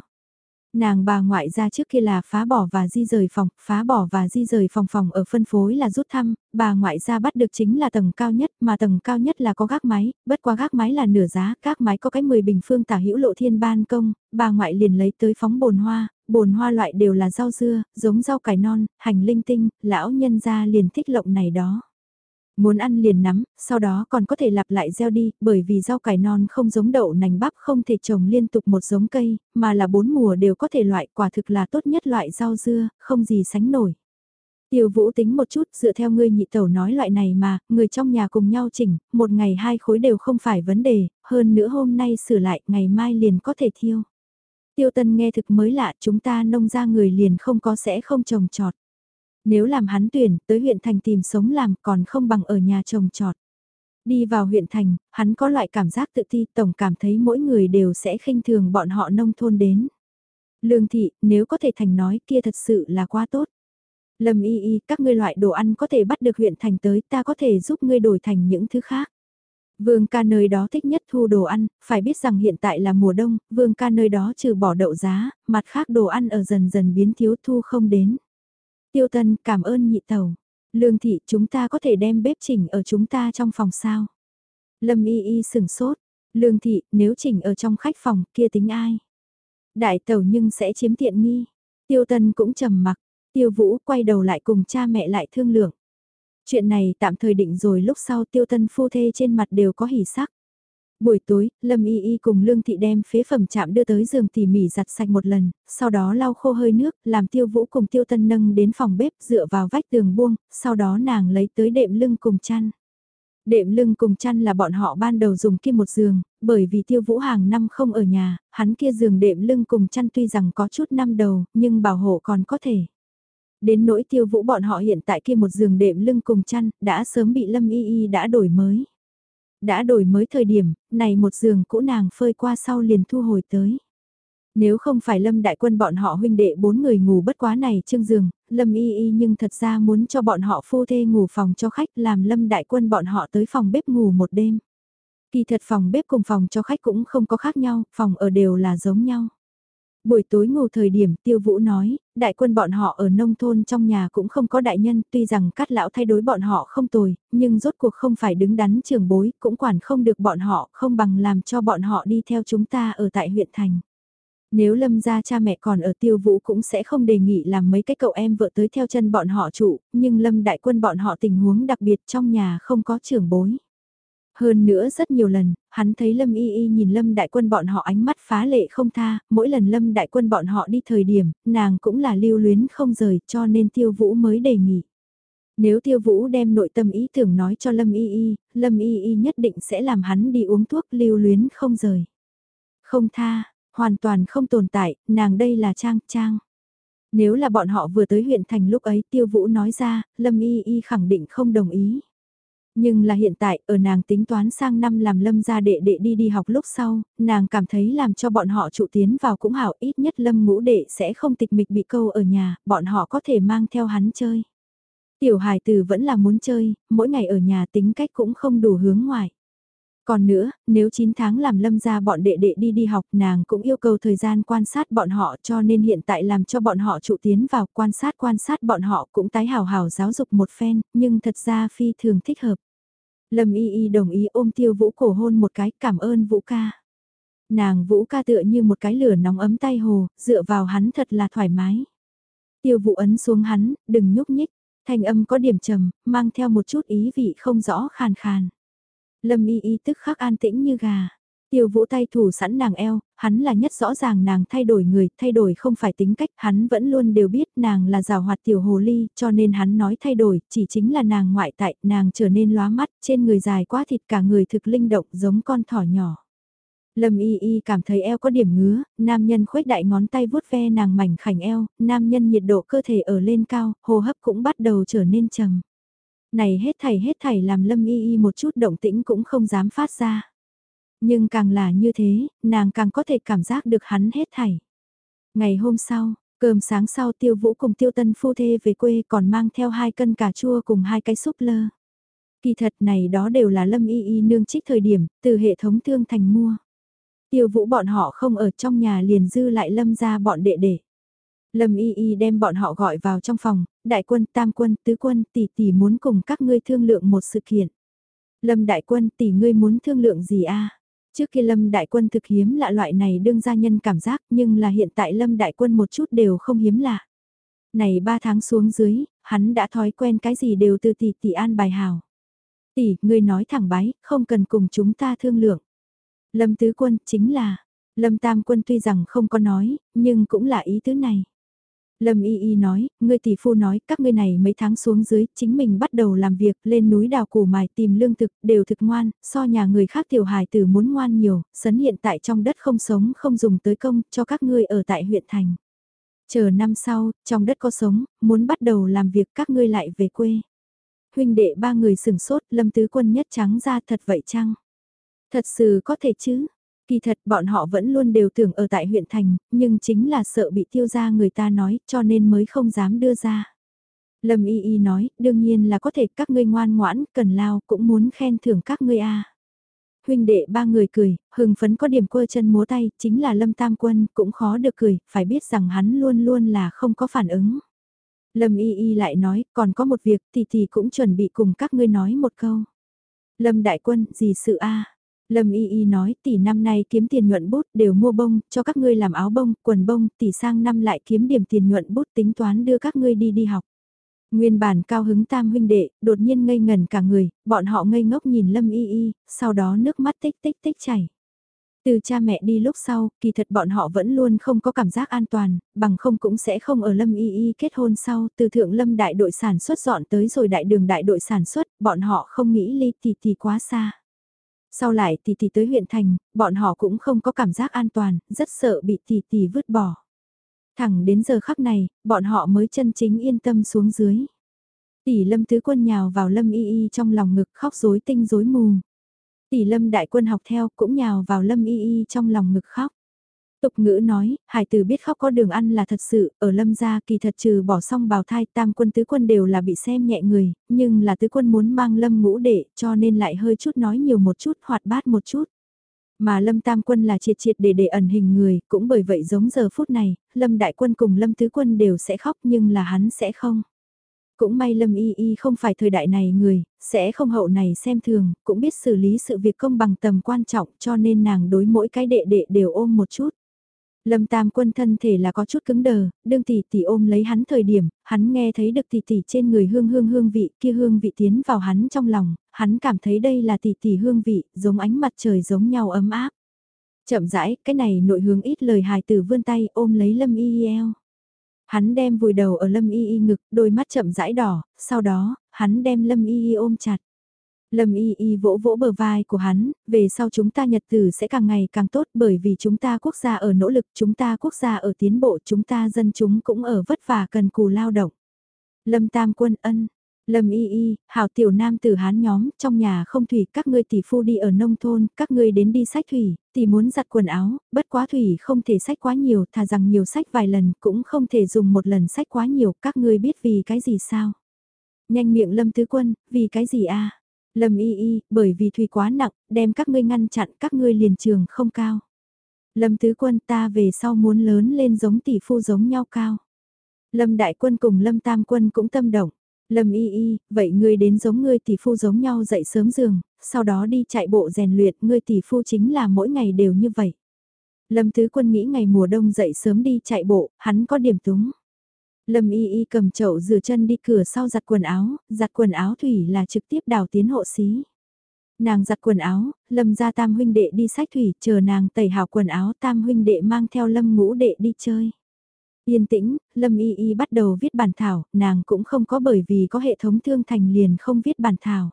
Speaker 1: Nàng bà ngoại ra trước kia là phá bỏ và di rời phòng, phá bỏ và di rời phòng phòng ở phân phối là rút thăm, bà ngoại ra bắt được chính là tầng cao nhất, mà tầng cao nhất là có gác máy, bất qua gác máy là nửa giá, gác máy có cái 10 bình phương tả hữu lộ thiên ban công, bà ngoại liền lấy tới phóng bồn hoa, bồn hoa loại đều là rau dưa, giống rau cải non, hành linh tinh, lão nhân ra liền thích lộng này đó. Muốn ăn liền nắm, sau đó còn có thể lặp lại gieo đi, bởi vì rau cải non không giống đậu nành bắp không thể trồng liên tục một giống cây, mà là bốn mùa đều có thể loại quả thực là tốt nhất loại rau dưa, không gì sánh nổi. Tiêu vũ tính một chút dựa theo ngươi nhị tẩu nói loại này mà, người trong nhà cùng nhau chỉnh, một ngày hai khối đều không phải vấn đề, hơn nữa hôm nay sửa lại, ngày mai liền có thể thiêu. Tiêu tân nghe thực mới lạ chúng ta nông ra người liền không có sẽ không trồng trọt. Nếu làm hắn tuyển, tới huyện thành tìm sống làm còn không bằng ở nhà trồng trọt. Đi vào huyện thành, hắn có loại cảm giác tự ti tổng cảm thấy mỗi người đều sẽ khinh thường bọn họ nông thôn đến. Lương thị, nếu có thể thành nói kia thật sự là quá tốt. Lâm y y, các ngươi loại đồ ăn có thể bắt được huyện thành tới, ta có thể giúp ngươi đổi thành những thứ khác. Vương ca nơi đó thích nhất thu đồ ăn, phải biết rằng hiện tại là mùa đông, vương ca nơi đó trừ bỏ đậu giá, mặt khác đồ ăn ở dần dần biến thiếu thu không đến. Tiêu Tân, cảm ơn nhị tàu. Lương thị, chúng ta có thể đem bếp chỉnh ở chúng ta trong phòng sao. Lâm y y sừng sốt. Lương thị, nếu chỉnh ở trong khách phòng, kia tính ai. Đại tàu nhưng sẽ chiếm tiện nghi. Tiêu Tân cũng trầm mặc. Tiêu Vũ quay đầu lại cùng cha mẹ lại thương lượng. Chuyện này tạm thời định rồi, lúc sau Tiêu Tân phu thê trên mặt đều có hỉ sắc. Buổi tối, Lâm Y Y cùng Lương Thị đem phế phẩm chạm đưa tới giường tỉ mỉ giặt sạch một lần, sau đó lau khô hơi nước, làm tiêu vũ cùng tiêu tân nâng đến phòng bếp dựa vào vách tường buông, sau đó nàng lấy tới đệm lưng cùng chăn. Đệm lưng cùng chăn là bọn họ ban đầu dùng kia một giường, bởi vì tiêu vũ hàng năm không ở nhà, hắn kia giường đệm lưng cùng chăn tuy rằng có chút năm đầu, nhưng bảo hộ còn có thể. Đến nỗi tiêu vũ bọn họ hiện tại kia một giường đệm lưng cùng chăn, đã sớm bị Lâm Y Y đã đổi mới đã đổi mới thời điểm, này một giường cũ nàng phơi qua sau liền thu hồi tới. Nếu không phải Lâm Đại Quân bọn họ huynh đệ bốn người ngủ bất quá này trương giường, Lâm Y Y nhưng thật ra muốn cho bọn họ phu thê ngủ phòng cho khách làm Lâm Đại Quân bọn họ tới phòng bếp ngủ một đêm. Kỳ thật phòng bếp cùng phòng cho khách cũng không có khác nhau, phòng ở đều là giống nhau. Buổi tối ngủ thời điểm tiêu vũ nói, đại quân bọn họ ở nông thôn trong nhà cũng không có đại nhân, tuy rằng cát lão thay đối bọn họ không tồi, nhưng rốt cuộc không phải đứng đắn trường bối, cũng quản không được bọn họ, không bằng làm cho bọn họ đi theo chúng ta ở tại huyện thành. Nếu lâm gia cha mẹ còn ở tiêu vũ cũng sẽ không đề nghị làm mấy cái cậu em vợ tới theo chân bọn họ trụ, nhưng lâm đại quân bọn họ tình huống đặc biệt trong nhà không có trưởng bối. Hơn nữa rất nhiều lần, hắn thấy Lâm Y Y nhìn Lâm Đại Quân bọn họ ánh mắt phá lệ không tha, mỗi lần Lâm Đại Quân bọn họ đi thời điểm, nàng cũng là lưu luyến không rời cho nên Tiêu Vũ mới đề nghị. Nếu Tiêu Vũ đem nội tâm ý tưởng nói cho Lâm Y Y, Lâm Y Y nhất định sẽ làm hắn đi uống thuốc lưu luyến không rời. Không tha, hoàn toàn không tồn tại, nàng đây là Trang, Trang. Nếu là bọn họ vừa tới huyện thành lúc ấy tiêu vũ nói ra, Lâm Y Y khẳng định không đồng ý. Nhưng là hiện tại, ở nàng tính toán sang năm làm lâm gia đệ đệ đi đi học lúc sau, nàng cảm thấy làm cho bọn họ trụ tiến vào cũng hảo ít nhất lâm ngũ đệ sẽ không tịch mịch bị câu ở nhà, bọn họ có thể mang theo hắn chơi. Tiểu hài tử vẫn là muốn chơi, mỗi ngày ở nhà tính cách cũng không đủ hướng ngoài. Còn nữa, nếu 9 tháng làm lâm ra bọn đệ đệ đi đi học nàng cũng yêu cầu thời gian quan sát bọn họ cho nên hiện tại làm cho bọn họ trụ tiến vào quan sát quan sát bọn họ cũng tái hào hào giáo dục một phen, nhưng thật ra phi thường thích hợp. Lâm y y đồng ý ôm tiêu vũ cổ hôn một cái cảm ơn vũ ca. Nàng vũ ca tựa như một cái lửa nóng ấm tay hồ, dựa vào hắn thật là thoải mái. Tiêu vũ ấn xuống hắn, đừng nhúc nhích, thanh âm có điểm trầm, mang theo một chút ý vị không rõ khàn khàn. Lâm y y tức khắc an tĩnh như gà. Tiêu vũ tay thủ sẵn nàng eo, hắn là nhất rõ ràng nàng thay đổi người, thay đổi không phải tính cách, hắn vẫn luôn đều biết nàng là rào hoạt tiểu hồ ly, cho nên hắn nói thay đổi, chỉ chính là nàng ngoại tại, nàng trở nên lóa mắt, trên người dài quá thịt cả người thực linh động giống con thỏ nhỏ. Lâm y y cảm thấy eo có điểm ngứa, nam nhân khuếch đại ngón tay vuốt ve nàng mảnh khảnh eo, nam nhân nhiệt độ cơ thể ở lên cao, hô hấp cũng bắt đầu trở nên trầm. Này hết thảy hết thảy làm lâm y y một chút động tĩnh cũng không dám phát ra. Nhưng càng là như thế, nàng càng có thể cảm giác được hắn hết thảy. Ngày hôm sau, cơm sáng sau tiêu vũ cùng tiêu tân phu thê về quê còn mang theo hai cân cà chua cùng hai cái súp lơ. Kỳ thật này đó đều là lâm y y nương trích thời điểm, từ hệ thống thương thành mua. Tiêu vũ bọn họ không ở trong nhà liền dư lại lâm ra bọn đệ đệ. Lâm Y Y đem bọn họ gọi vào trong phòng, đại quân, tam quân, tứ quân, tỷ tỷ muốn cùng các ngươi thương lượng một sự kiện. Lâm đại quân, tỷ ngươi muốn thương lượng gì a? Trước kia Lâm đại quân thực hiếm lạ loại này đương gia nhân cảm giác nhưng là hiện tại Lâm đại quân một chút đều không hiếm lạ. Này ba tháng xuống dưới, hắn đã thói quen cái gì đều từ tỷ tỷ an bài hào. Tỷ, ngươi nói thẳng bái, không cần cùng chúng ta thương lượng. Lâm tứ quân chính là, Lâm tam quân tuy rằng không có nói, nhưng cũng là ý tứ này. Lâm Y Y nói, người tỷ phu nói, các ngươi này mấy tháng xuống dưới, chính mình bắt đầu làm việc, lên núi đào củ mài tìm lương thực, đều thực ngoan, so nhà người khác tiểu hài tử muốn ngoan nhiều, sấn hiện tại trong đất không sống không dùng tới công, cho các ngươi ở tại huyện thành. Chờ năm sau, trong đất có sống, muốn bắt đầu làm việc các ngươi lại về quê. Huynh đệ ba người sừng sốt, Lâm Tứ Quân nhất trắng ra thật vậy chăng? Thật sự có thể chứ, Kỳ thật bọn họ vẫn luôn đều tưởng ở tại huyện thành, nhưng chính là sợ bị tiêu ra người ta nói cho nên mới không dám đưa ra. Lâm Y Y nói, đương nhiên là có thể các ngươi ngoan ngoãn, cần lao cũng muốn khen thưởng các ngươi a. Huynh đệ ba người cười, hưng phấn có điểm quơ chân múa tay, chính là Lâm Tam Quân, cũng khó được cười, phải biết rằng hắn luôn luôn là không có phản ứng. Lâm Y Y lại nói, còn có một việc tỷ tỷ cũng chuẩn bị cùng các ngươi nói một câu. Lâm Đại Quân, gì sự a? Lâm Y Y nói tỷ năm nay kiếm tiền nhuận bút đều mua bông, cho các ngươi làm áo bông, quần bông, tỷ sang năm lại kiếm điểm tiền nhuận bút tính toán đưa các ngươi đi đi học. Nguyên bản cao hứng tam huynh đệ, đột nhiên ngây ngần cả người, bọn họ ngây ngốc nhìn Lâm Y Y, sau đó nước mắt tích tích tích chảy. Từ cha mẹ đi lúc sau, kỳ thật bọn họ vẫn luôn không có cảm giác an toàn, bằng không cũng sẽ không ở Lâm Y Y kết hôn sau, từ thượng Lâm đại đội sản xuất dọn tới rồi đại đường đại đội sản xuất, bọn họ không nghĩ ly tỷ tỷ quá xa. Sau lại tỷ tỷ tới huyện thành, bọn họ cũng không có cảm giác an toàn, rất sợ bị tỷ tỷ vứt bỏ. Thẳng đến giờ khắc này, bọn họ mới chân chính yên tâm xuống dưới. Tỷ lâm tứ quân nhào vào lâm y y trong lòng ngực khóc rối tinh rối mù. Tỷ lâm đại quân học theo cũng nhào vào lâm y y trong lòng ngực khóc. Tục ngữ nói, hải tử biết khóc có đường ăn là thật sự, ở lâm gia kỳ thật trừ bỏ xong bào thai tam quân tứ quân đều là bị xem nhẹ người, nhưng là tứ quân muốn mang lâm ngũ đệ cho nên lại hơi chút nói nhiều một chút hoạt bát một chút. Mà lâm tam quân là triệt triệt để để ẩn hình người, cũng bởi vậy giống giờ phút này, lâm đại quân cùng lâm tứ quân đều sẽ khóc nhưng là hắn sẽ không. Cũng may Lâm Y Y không phải thời đại này người, sẽ không hậu này xem thường, cũng biết xử lý sự việc công bằng tầm quan trọng cho nên nàng đối mỗi cái đệ đệ đều ôm một chút. Lâm Tam Quân thân thể là có chút cứng đờ, đương tỷ tỷ ôm lấy hắn thời điểm, hắn nghe thấy được tỷ tỷ trên người hương hương hương vị, kia hương vị tiến vào hắn trong lòng, hắn cảm thấy đây là tỷ tỷ hương vị, giống ánh mặt trời giống nhau ấm áp. Chậm rãi, cái này nội hướng ít lời hài tử vươn tay ôm lấy Lâm Y Y eo. Hắn đem vùi đầu ở Lâm Y Y ngực, đôi mắt chậm rãi đỏ, sau đó, hắn đem Lâm Y Y ôm chặt. Lâm y y vỗ vỗ bờ vai của hắn, về sau chúng ta nhật tử sẽ càng ngày càng tốt bởi vì chúng ta quốc gia ở nỗ lực, chúng ta quốc gia ở tiến bộ, chúng ta dân chúng cũng ở vất vả cần cù lao động. Lâm Tam Quân ân, Lâm y y, hảo tiểu nam tử hán nhóm, trong nhà không thủy, các ngươi tỷ phu đi ở nông thôn, các ngươi đến đi sách thủy, tỷ muốn giặt quần áo, bất quá thủy không thể sách quá nhiều, thà rằng nhiều sách vài lần, cũng không thể dùng một lần sách quá nhiều, các ngươi biết vì cái gì sao? Nhanh miệng Lâm Tứ Quân, vì cái gì a? Lâm y y, bởi vì thủy quá nặng, đem các ngươi ngăn chặn các ngươi liền trường không cao. Lâm Tứ Quân ta về sau muốn lớn lên giống tỷ phu giống nhau cao. Lâm Đại Quân cùng Lâm Tam Quân cũng tâm động. Lâm y y, vậy ngươi đến giống ngươi tỷ phu giống nhau dậy sớm giường, sau đó đi chạy bộ rèn luyện, ngươi tỷ phu chính là mỗi ngày đều như vậy. Lâm Tứ Quân nghĩ ngày mùa đông dậy sớm đi chạy bộ, hắn có điểm túng. Lâm y y cầm chậu rửa chân đi cửa sau giặt quần áo, giặt quần áo thủy là trực tiếp đào tiến hộ xí. Nàng giặt quần áo, Lâm ra tam huynh đệ đi sách thủy, chờ nàng tẩy hào quần áo tam huynh đệ mang theo Lâm ngũ đệ đi chơi. Yên tĩnh, Lâm Y Y bắt đầu viết bản thảo, nàng cũng không có bởi vì có hệ thống thương thành liền không viết bản thảo.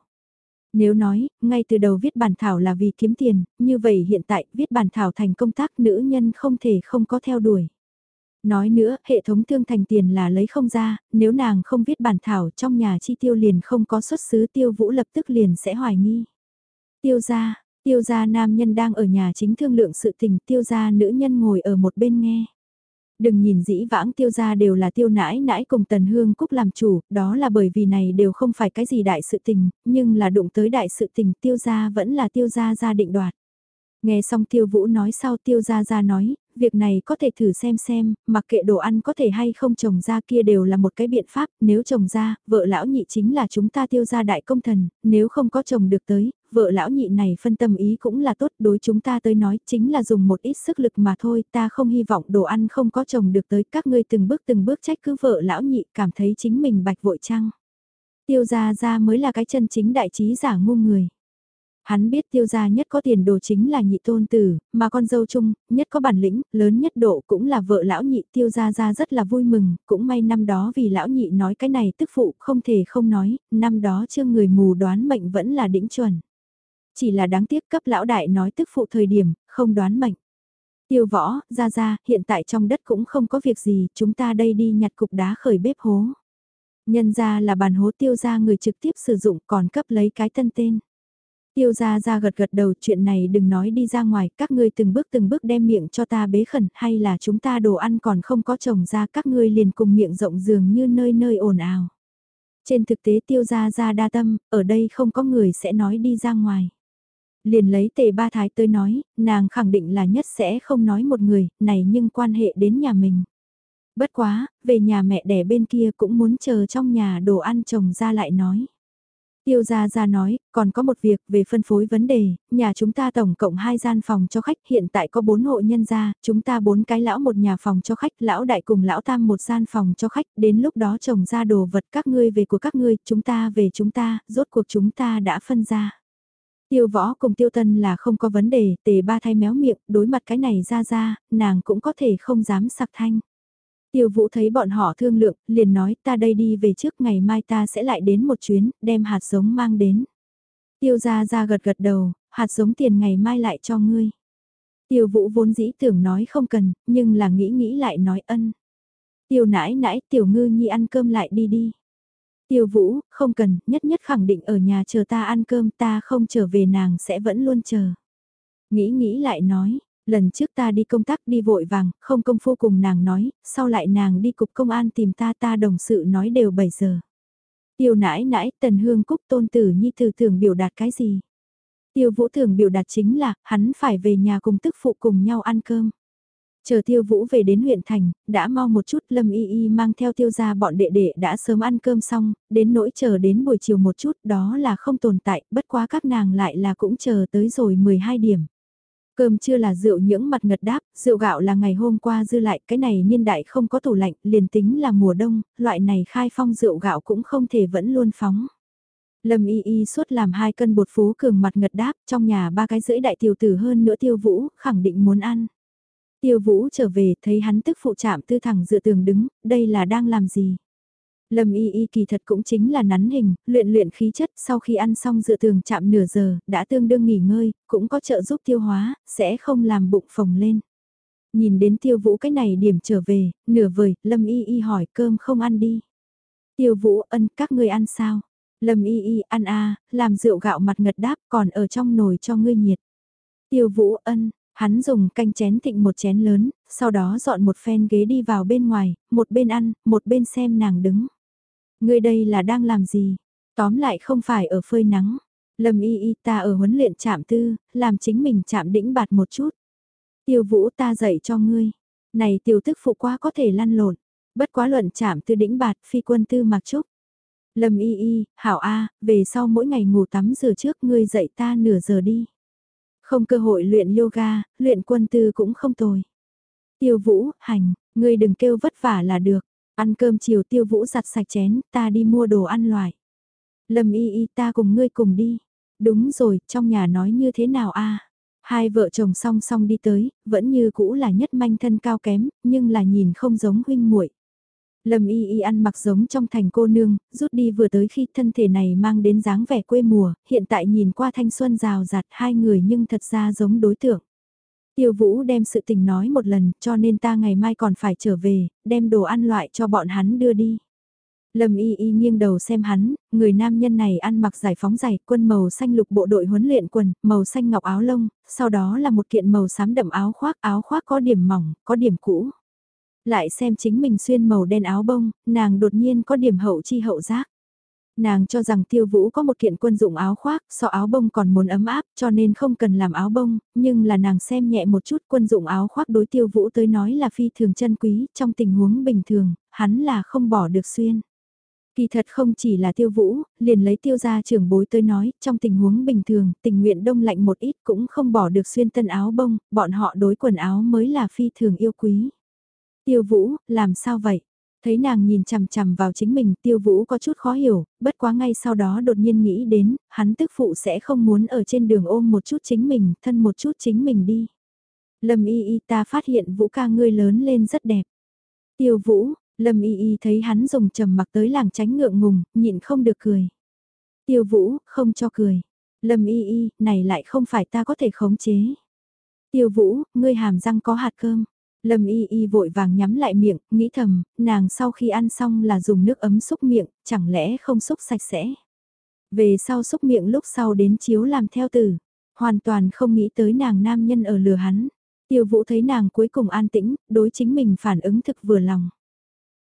Speaker 1: Nếu nói, ngay từ đầu viết bản thảo là vì kiếm tiền, như vậy hiện tại viết bản thảo thành công tác nữ nhân không thể không có theo đuổi. Nói nữa, hệ thống thương thành tiền là lấy không ra, nếu nàng không viết bản thảo trong nhà chi tiêu liền không có xuất xứ tiêu vũ lập tức liền sẽ hoài nghi. Tiêu gia, tiêu gia nam nhân đang ở nhà chính thương lượng sự tình tiêu gia nữ nhân ngồi ở một bên nghe. Đừng nhìn dĩ vãng tiêu gia đều là tiêu nãi nãi cùng tần hương cúc làm chủ, đó là bởi vì này đều không phải cái gì đại sự tình, nhưng là đụng tới đại sự tình tiêu gia vẫn là tiêu gia gia định đoạt. Nghe xong tiêu vũ nói sau tiêu gia gia nói, việc này có thể thử xem xem, mặc kệ đồ ăn có thể hay không trồng ra kia đều là một cái biện pháp, nếu trồng ra, vợ lão nhị chính là chúng ta tiêu gia đại công thần, nếu không có trồng được tới, vợ lão nhị này phân tâm ý cũng là tốt đối chúng ta tới nói chính là dùng một ít sức lực mà thôi, ta không hy vọng đồ ăn không có trồng được tới các ngươi từng bước từng bước trách cứ vợ lão nhị cảm thấy chính mình bạch vội chăng. Tiêu gia gia mới là cái chân chính đại trí giả ngu người. Hắn biết tiêu gia nhất có tiền đồ chính là nhị tôn tử, mà con dâu chung, nhất có bản lĩnh, lớn nhất độ cũng là vợ lão nhị tiêu gia gia rất là vui mừng, cũng may năm đó vì lão nhị nói cái này tức phụ không thể không nói, năm đó chưa người mù đoán mệnh vẫn là đỉnh chuẩn. Chỉ là đáng tiếc cấp lão đại nói tức phụ thời điểm, không đoán mệnh. Tiêu võ, ra ra, hiện tại trong đất cũng không có việc gì, chúng ta đây đi nhặt cục đá khởi bếp hố. Nhân ra là bàn hố tiêu ra người trực tiếp sử dụng còn cấp lấy cái tân tên. Tiêu ra ra gật gật đầu chuyện này đừng nói đi ra ngoài, các ngươi từng bước từng bước đem miệng cho ta bế khẩn hay là chúng ta đồ ăn còn không có trồng ra các ngươi liền cùng miệng rộng dường như nơi nơi ồn ào. Trên thực tế tiêu ra ra đa tâm, ở đây không có người sẽ nói đi ra ngoài. Liền lấy tề ba thái tới nói, nàng khẳng định là nhất sẽ không nói một người, này nhưng quan hệ đến nhà mình. Bất quá, về nhà mẹ đẻ bên kia cũng muốn chờ trong nhà đồ ăn chồng ra lại nói. Tiêu gia gia nói, còn có một việc về phân phối vấn đề, nhà chúng ta tổng cộng 2 gian phòng cho khách, hiện tại có 4 hộ nhân gia, chúng ta 4 cái lão một nhà phòng cho khách, lão đại cùng lão tam một gian phòng cho khách, đến lúc đó chồng ra đồ vật các ngươi về của các ngươi, chúng ta về chúng ta, rốt cuộc chúng ta đã phân ra. Tiêu võ cùng tiêu tân là không có vấn đề, tề ba thay méo miệng, đối mặt cái này ra ra, nàng cũng có thể không dám sặc thanh. Tiêu vũ thấy bọn họ thương lượng, liền nói ta đây đi về trước ngày mai ta sẽ lại đến một chuyến, đem hạt giống mang đến. Tiêu ra ra gật gật đầu, hạt giống tiền ngày mai lại cho ngươi. Tiêu vũ vốn dĩ tưởng nói không cần, nhưng là nghĩ nghĩ lại nói ân. Tiêu nãi nãi tiểu ngư nhi ăn cơm lại đi đi. Tiêu vũ, không cần, nhất nhất khẳng định ở nhà chờ ta ăn cơm ta không trở về nàng sẽ vẫn luôn chờ. Nghĩ nghĩ lại nói, lần trước ta đi công tác đi vội vàng, không công phu cùng nàng nói, sau lại nàng đi cục công an tìm ta ta đồng sự nói đều 7 giờ. Tiêu nãi nãi, tần hương cúc tôn tử nhi từ thường biểu đạt cái gì? Tiêu vũ thường biểu đạt chính là, hắn phải về nhà cùng tức phụ cùng nhau ăn cơm. Chờ tiêu vũ về đến huyện thành, đã mau một chút Lâm Y Y mang theo tiêu gia bọn đệ đệ đã sớm ăn cơm xong, đến nỗi chờ đến buổi chiều một chút đó là không tồn tại, bất quá các nàng lại là cũng chờ tới rồi 12 điểm. Cơm chưa là rượu những mặt ngật đáp, rượu gạo là ngày hôm qua dư lại, cái này niên đại không có tủ lạnh, liền tính là mùa đông, loại này khai phong rượu gạo cũng không thể vẫn luôn phóng. Lâm y y suốt làm hai cân bột phú cường mặt ngật đáp, trong nhà ba cái rưỡi đại tiểu tử hơn nữa tiêu vũ, khẳng định muốn ăn. Tiêu vũ trở về thấy hắn tức phụ chạm tư thẳng dựa tường đứng, đây là đang làm gì? Lâm y y kỳ thật cũng chính là nắn hình, luyện luyện khí chất sau khi ăn xong dựa tường chạm nửa giờ, đã tương đương nghỉ ngơi, cũng có trợ giúp tiêu hóa, sẽ không làm bụng phồng lên. Nhìn đến tiêu vũ cái này điểm trở về, nửa vời, Lâm y y hỏi cơm không ăn đi. Tiêu vũ ân các ngươi ăn sao? Lâm y y ăn a làm rượu gạo mặt ngật đáp còn ở trong nồi cho ngươi nhiệt. Tiêu vũ ân, hắn dùng canh chén thịnh một chén lớn, sau đó dọn một phen ghế đi vào bên ngoài, một bên ăn, một bên xem nàng đứng. Ngươi đây là đang làm gì? Tóm lại không phải ở phơi nắng. Lâm y y ta ở huấn luyện chạm tư, làm chính mình chạm đĩnh bạt một chút. Tiêu vũ ta dạy cho ngươi. Này tiểu tức phụ quá có thể lăn lộn. Bất quá luận chạm tư đĩnh bạt phi quân tư mặc trúc. Lâm y y, hảo A, về sau mỗi ngày ngủ tắm rửa trước ngươi dạy ta nửa giờ đi. Không cơ hội luyện yoga, luyện quân tư cũng không tồi. Tiêu vũ, hành, ngươi đừng kêu vất vả là được. Ăn cơm chiều tiêu vũ giặt sạch chén, ta đi mua đồ ăn loại. Lâm y y ta cùng ngươi cùng đi. Đúng rồi, trong nhà nói như thế nào a? Hai vợ chồng song song đi tới, vẫn như cũ là nhất manh thân cao kém, nhưng là nhìn không giống huynh muội. Lâm y y ăn mặc giống trong thành cô nương, rút đi vừa tới khi thân thể này mang đến dáng vẻ quê mùa, hiện tại nhìn qua thanh xuân rào rạt hai người nhưng thật ra giống đối tượng. Tiêu Vũ đem sự tình nói một lần cho nên ta ngày mai còn phải trở về, đem đồ ăn loại cho bọn hắn đưa đi. Lâm y y nghiêng đầu xem hắn, người nam nhân này ăn mặc giải phóng giày, quân màu xanh lục bộ đội huấn luyện quần, màu xanh ngọc áo lông, sau đó là một kiện màu xám đậm áo khoác, áo khoác có điểm mỏng, có điểm cũ. Lại xem chính mình xuyên màu đen áo bông, nàng đột nhiên có điểm hậu chi hậu giác. Nàng cho rằng tiêu vũ có một kiện quân dụng áo khoác, so áo bông còn muốn ấm áp cho nên không cần làm áo bông, nhưng là nàng xem nhẹ một chút quân dụng áo khoác đối tiêu vũ tới nói là phi thường chân quý, trong tình huống bình thường, hắn là không bỏ được xuyên. Kỳ thật không chỉ là tiêu vũ, liền lấy tiêu gia trưởng bối tới nói, trong tình huống bình thường, tình nguyện đông lạnh một ít cũng không bỏ được xuyên tân áo bông, bọn họ đối quần áo mới là phi thường yêu quý. Tiêu vũ, làm sao vậy? Thấy nàng nhìn chằm chằm vào chính mình tiêu vũ có chút khó hiểu, bất quá ngay sau đó đột nhiên nghĩ đến, hắn tức phụ sẽ không muốn ở trên đường ôm một chút chính mình, thân một chút chính mình đi. Lâm y y ta phát hiện vũ ca ngươi lớn lên rất đẹp. Tiêu vũ, Lâm y y thấy hắn dùng trầm mặc tới làng tránh ngượng ngùng, nhịn không được cười. Tiêu vũ, không cho cười. Lâm y y, này lại không phải ta có thể khống chế. Tiêu vũ, ngươi hàm răng có hạt cơm. Lâm y y vội vàng nhắm lại miệng, nghĩ thầm, nàng sau khi ăn xong là dùng nước ấm xúc miệng, chẳng lẽ không xúc sạch sẽ. Về sau xúc miệng lúc sau đến chiếu làm theo từ, hoàn toàn không nghĩ tới nàng nam nhân ở lừa hắn. Tiêu vũ thấy nàng cuối cùng an tĩnh, đối chính mình phản ứng thực vừa lòng.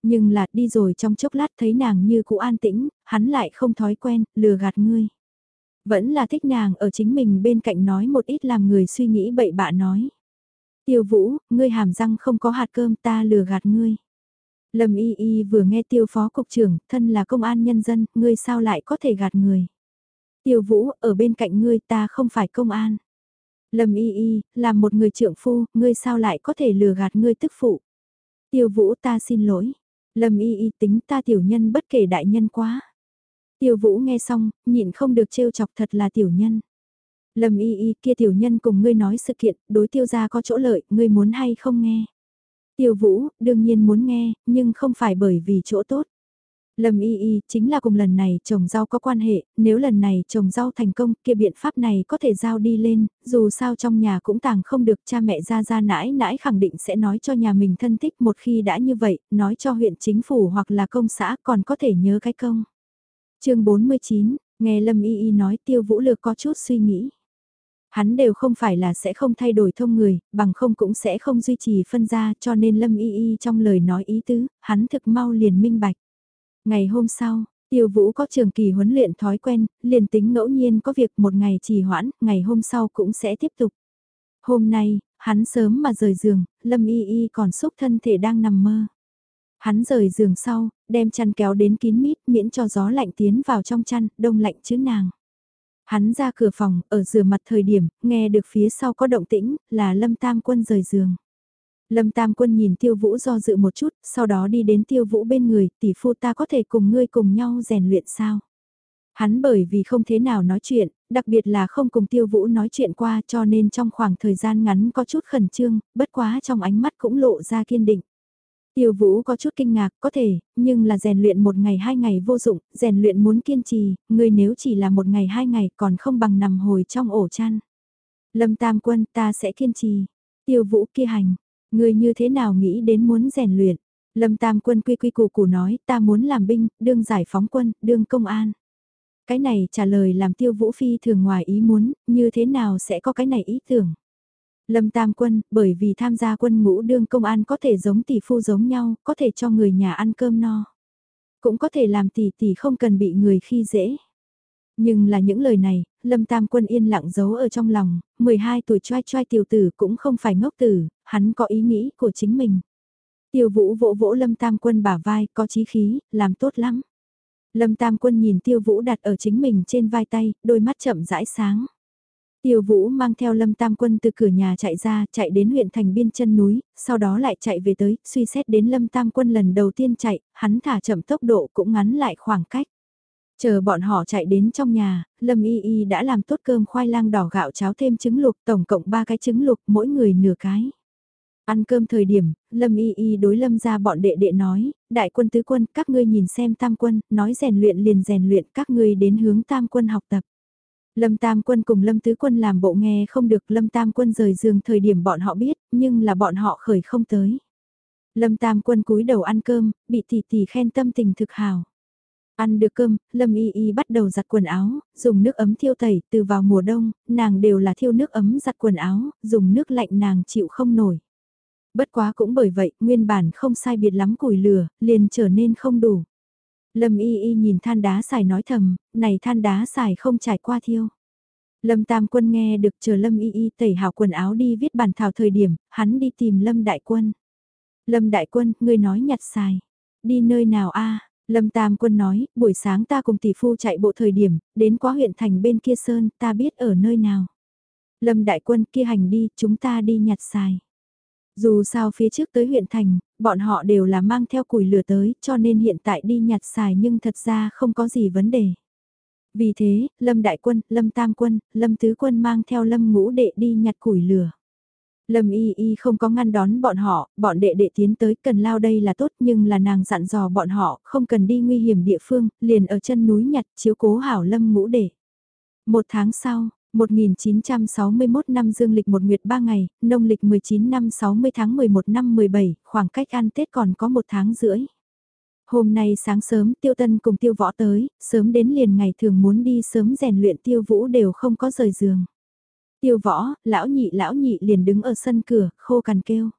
Speaker 1: Nhưng là đi rồi trong chốc lát thấy nàng như cũ an tĩnh, hắn lại không thói quen, lừa gạt ngươi. Vẫn là thích nàng ở chính mình bên cạnh nói một ít làm người suy nghĩ bậy bạ nói. Tiêu vũ, ngươi hàm răng không có hạt cơm ta lừa gạt ngươi. Lâm y y vừa nghe tiêu phó cục trưởng, thân là công an nhân dân, ngươi sao lại có thể gạt người. Tiêu vũ, ở bên cạnh ngươi ta không phải công an. Lâm y y, là một người trưởng phu, ngươi sao lại có thể lừa gạt ngươi tức phụ. Tiêu vũ ta xin lỗi. Lâm y y tính ta tiểu nhân bất kể đại nhân quá. Tiêu vũ nghe xong, nhịn không được trêu chọc thật là tiểu nhân. Lâm y y kia tiểu nhân cùng ngươi nói sự kiện, đối tiêu gia có chỗ lợi, ngươi muốn hay không nghe. Tiêu vũ, đương nhiên muốn nghe, nhưng không phải bởi vì chỗ tốt. Lâm y y chính là cùng lần này trồng rau có quan hệ, nếu lần này trồng rau thành công kia biện pháp này có thể giao đi lên, dù sao trong nhà cũng tàng không được cha mẹ ra ra nãi nãi khẳng định sẽ nói cho nhà mình thân thích một khi đã như vậy, nói cho huyện chính phủ hoặc là công xã còn có thể nhớ cái công. chương 49, nghe Lâm y y nói tiêu vũ lược có chút suy nghĩ. Hắn đều không phải là sẽ không thay đổi thông người, bằng không cũng sẽ không duy trì phân ra cho nên Lâm Y Y trong lời nói ý tứ, hắn thực mau liền minh bạch. Ngày hôm sau, Tiêu Vũ có trường kỳ huấn luyện thói quen, liền tính ngẫu nhiên có việc một ngày trì hoãn, ngày hôm sau cũng sẽ tiếp tục. Hôm nay, hắn sớm mà rời giường, Lâm Y Y còn xúc thân thể đang nằm mơ. Hắn rời giường sau, đem chăn kéo đến kín mít miễn cho gió lạnh tiến vào trong chăn, đông lạnh chứ nàng. Hắn ra cửa phòng, ở rửa mặt thời điểm, nghe được phía sau có động tĩnh, là Lâm Tam Quân rời giường. Lâm Tam Quân nhìn Tiêu Vũ do dự một chút, sau đó đi đến Tiêu Vũ bên người, tỷ phu ta có thể cùng ngươi cùng nhau rèn luyện sao? Hắn bởi vì không thế nào nói chuyện, đặc biệt là không cùng Tiêu Vũ nói chuyện qua cho nên trong khoảng thời gian ngắn có chút khẩn trương, bất quá trong ánh mắt cũng lộ ra kiên định. Tiêu Vũ có chút kinh ngạc, có thể, nhưng là rèn luyện một ngày hai ngày vô dụng, rèn luyện muốn kiên trì, người nếu chỉ là một ngày hai ngày còn không bằng nằm hồi trong ổ chăn. Lâm Tam Quân ta sẽ kiên trì. Tiêu Vũ kia hành, người như thế nào nghĩ đến muốn rèn luyện. Lâm Tam Quân quy quy củ củ nói ta muốn làm binh, đương giải phóng quân, đương công an. Cái này trả lời làm Tiêu Vũ Phi thường ngoài ý muốn, như thế nào sẽ có cái này ý tưởng. Lâm Tam Quân, bởi vì tham gia quân ngũ đương công an có thể giống tỷ phu giống nhau, có thể cho người nhà ăn cơm no. Cũng có thể làm tỷ tỷ không cần bị người khi dễ. Nhưng là những lời này, Lâm Tam Quân yên lặng giấu ở trong lòng, 12 tuổi trai trai tiểu tử cũng không phải ngốc tử, hắn có ý nghĩ của chính mình. Tiêu vũ vỗ vỗ Lâm Tam Quân bả vai, có chí khí, làm tốt lắm. Lâm Tam Quân nhìn Tiêu Vũ đặt ở chính mình trên vai tay, đôi mắt chậm rãi sáng. Tiêu Vũ mang theo Lâm Tam Quân từ cửa nhà chạy ra, chạy đến huyện thành biên chân núi, sau đó lại chạy về tới, suy xét đến Lâm Tam Quân lần đầu tiên chạy, hắn thả chậm tốc độ cũng ngắn lại khoảng cách. Chờ bọn họ chạy đến trong nhà, Lâm Y Y đã làm tốt cơm khoai lang đỏ gạo cháo thêm trứng luộc, tổng cộng 3 cái trứng luộc, mỗi người nửa cái. Ăn cơm thời điểm, Lâm Y Y đối Lâm ra bọn đệ đệ nói, đại quân tứ quân, các ngươi nhìn xem tam quân, nói rèn luyện liền rèn luyện các ngươi đến hướng tam quân học tập. Lâm Tam Quân cùng Lâm Tứ Quân làm bộ nghe không được Lâm Tam Quân rời giường thời điểm bọn họ biết, nhưng là bọn họ khởi không tới. Lâm Tam Quân cúi đầu ăn cơm, bị tỷ tỷ khen tâm tình thực hào. Ăn được cơm, Lâm Y Y bắt đầu giặt quần áo, dùng nước ấm thiêu tẩy, từ vào mùa đông, nàng đều là thiêu nước ấm giặt quần áo, dùng nước lạnh nàng chịu không nổi. Bất quá cũng bởi vậy, nguyên bản không sai biệt lắm củi lửa, liền trở nên không đủ. Lâm y y nhìn than đá xài nói thầm, này than đá xài không trải qua thiêu. Lâm Tam Quân nghe được chờ Lâm Y Y tẩy hào quần áo đi viết bản thảo thời điểm, hắn đi tìm Lâm Đại Quân. Lâm Đại Quân, ngươi nói nhặt xài. Đi nơi nào a? Lâm Tam Quân nói, buổi sáng ta cùng tỷ phu chạy bộ thời điểm, đến quá huyện thành bên kia sơn, ta biết ở nơi nào. Lâm Đại Quân kia hành đi, chúng ta đi nhặt xài. Dù sao phía trước tới huyện thành, bọn họ đều là mang theo củi lửa tới, cho nên hiện tại đi nhặt xài nhưng thật ra không có gì vấn đề. Vì thế, Lâm Đại Quân, Lâm Tam Quân, Lâm Tứ Quân mang theo Lâm Ngũ Đệ đi nhặt củi lửa. Lâm Y Y không có ngăn đón bọn họ, bọn đệ đệ tiến tới cần lao đây là tốt nhưng là nàng dặn dò bọn họ không cần đi nguy hiểm địa phương, liền ở chân núi nhặt chiếu cố hảo Lâm Ngũ Đệ. Một tháng sau, 1961 năm dương lịch một nguyệt 3 ngày, nông lịch 19 năm 60 tháng 11 năm 17, khoảng cách ăn Tết còn có một tháng rưỡi. Hôm nay sáng sớm tiêu tân cùng tiêu võ tới, sớm đến liền ngày thường muốn đi sớm rèn luyện tiêu vũ đều không có rời giường. Tiêu võ, lão nhị lão nhị liền đứng ở sân cửa, khô cằn kêu.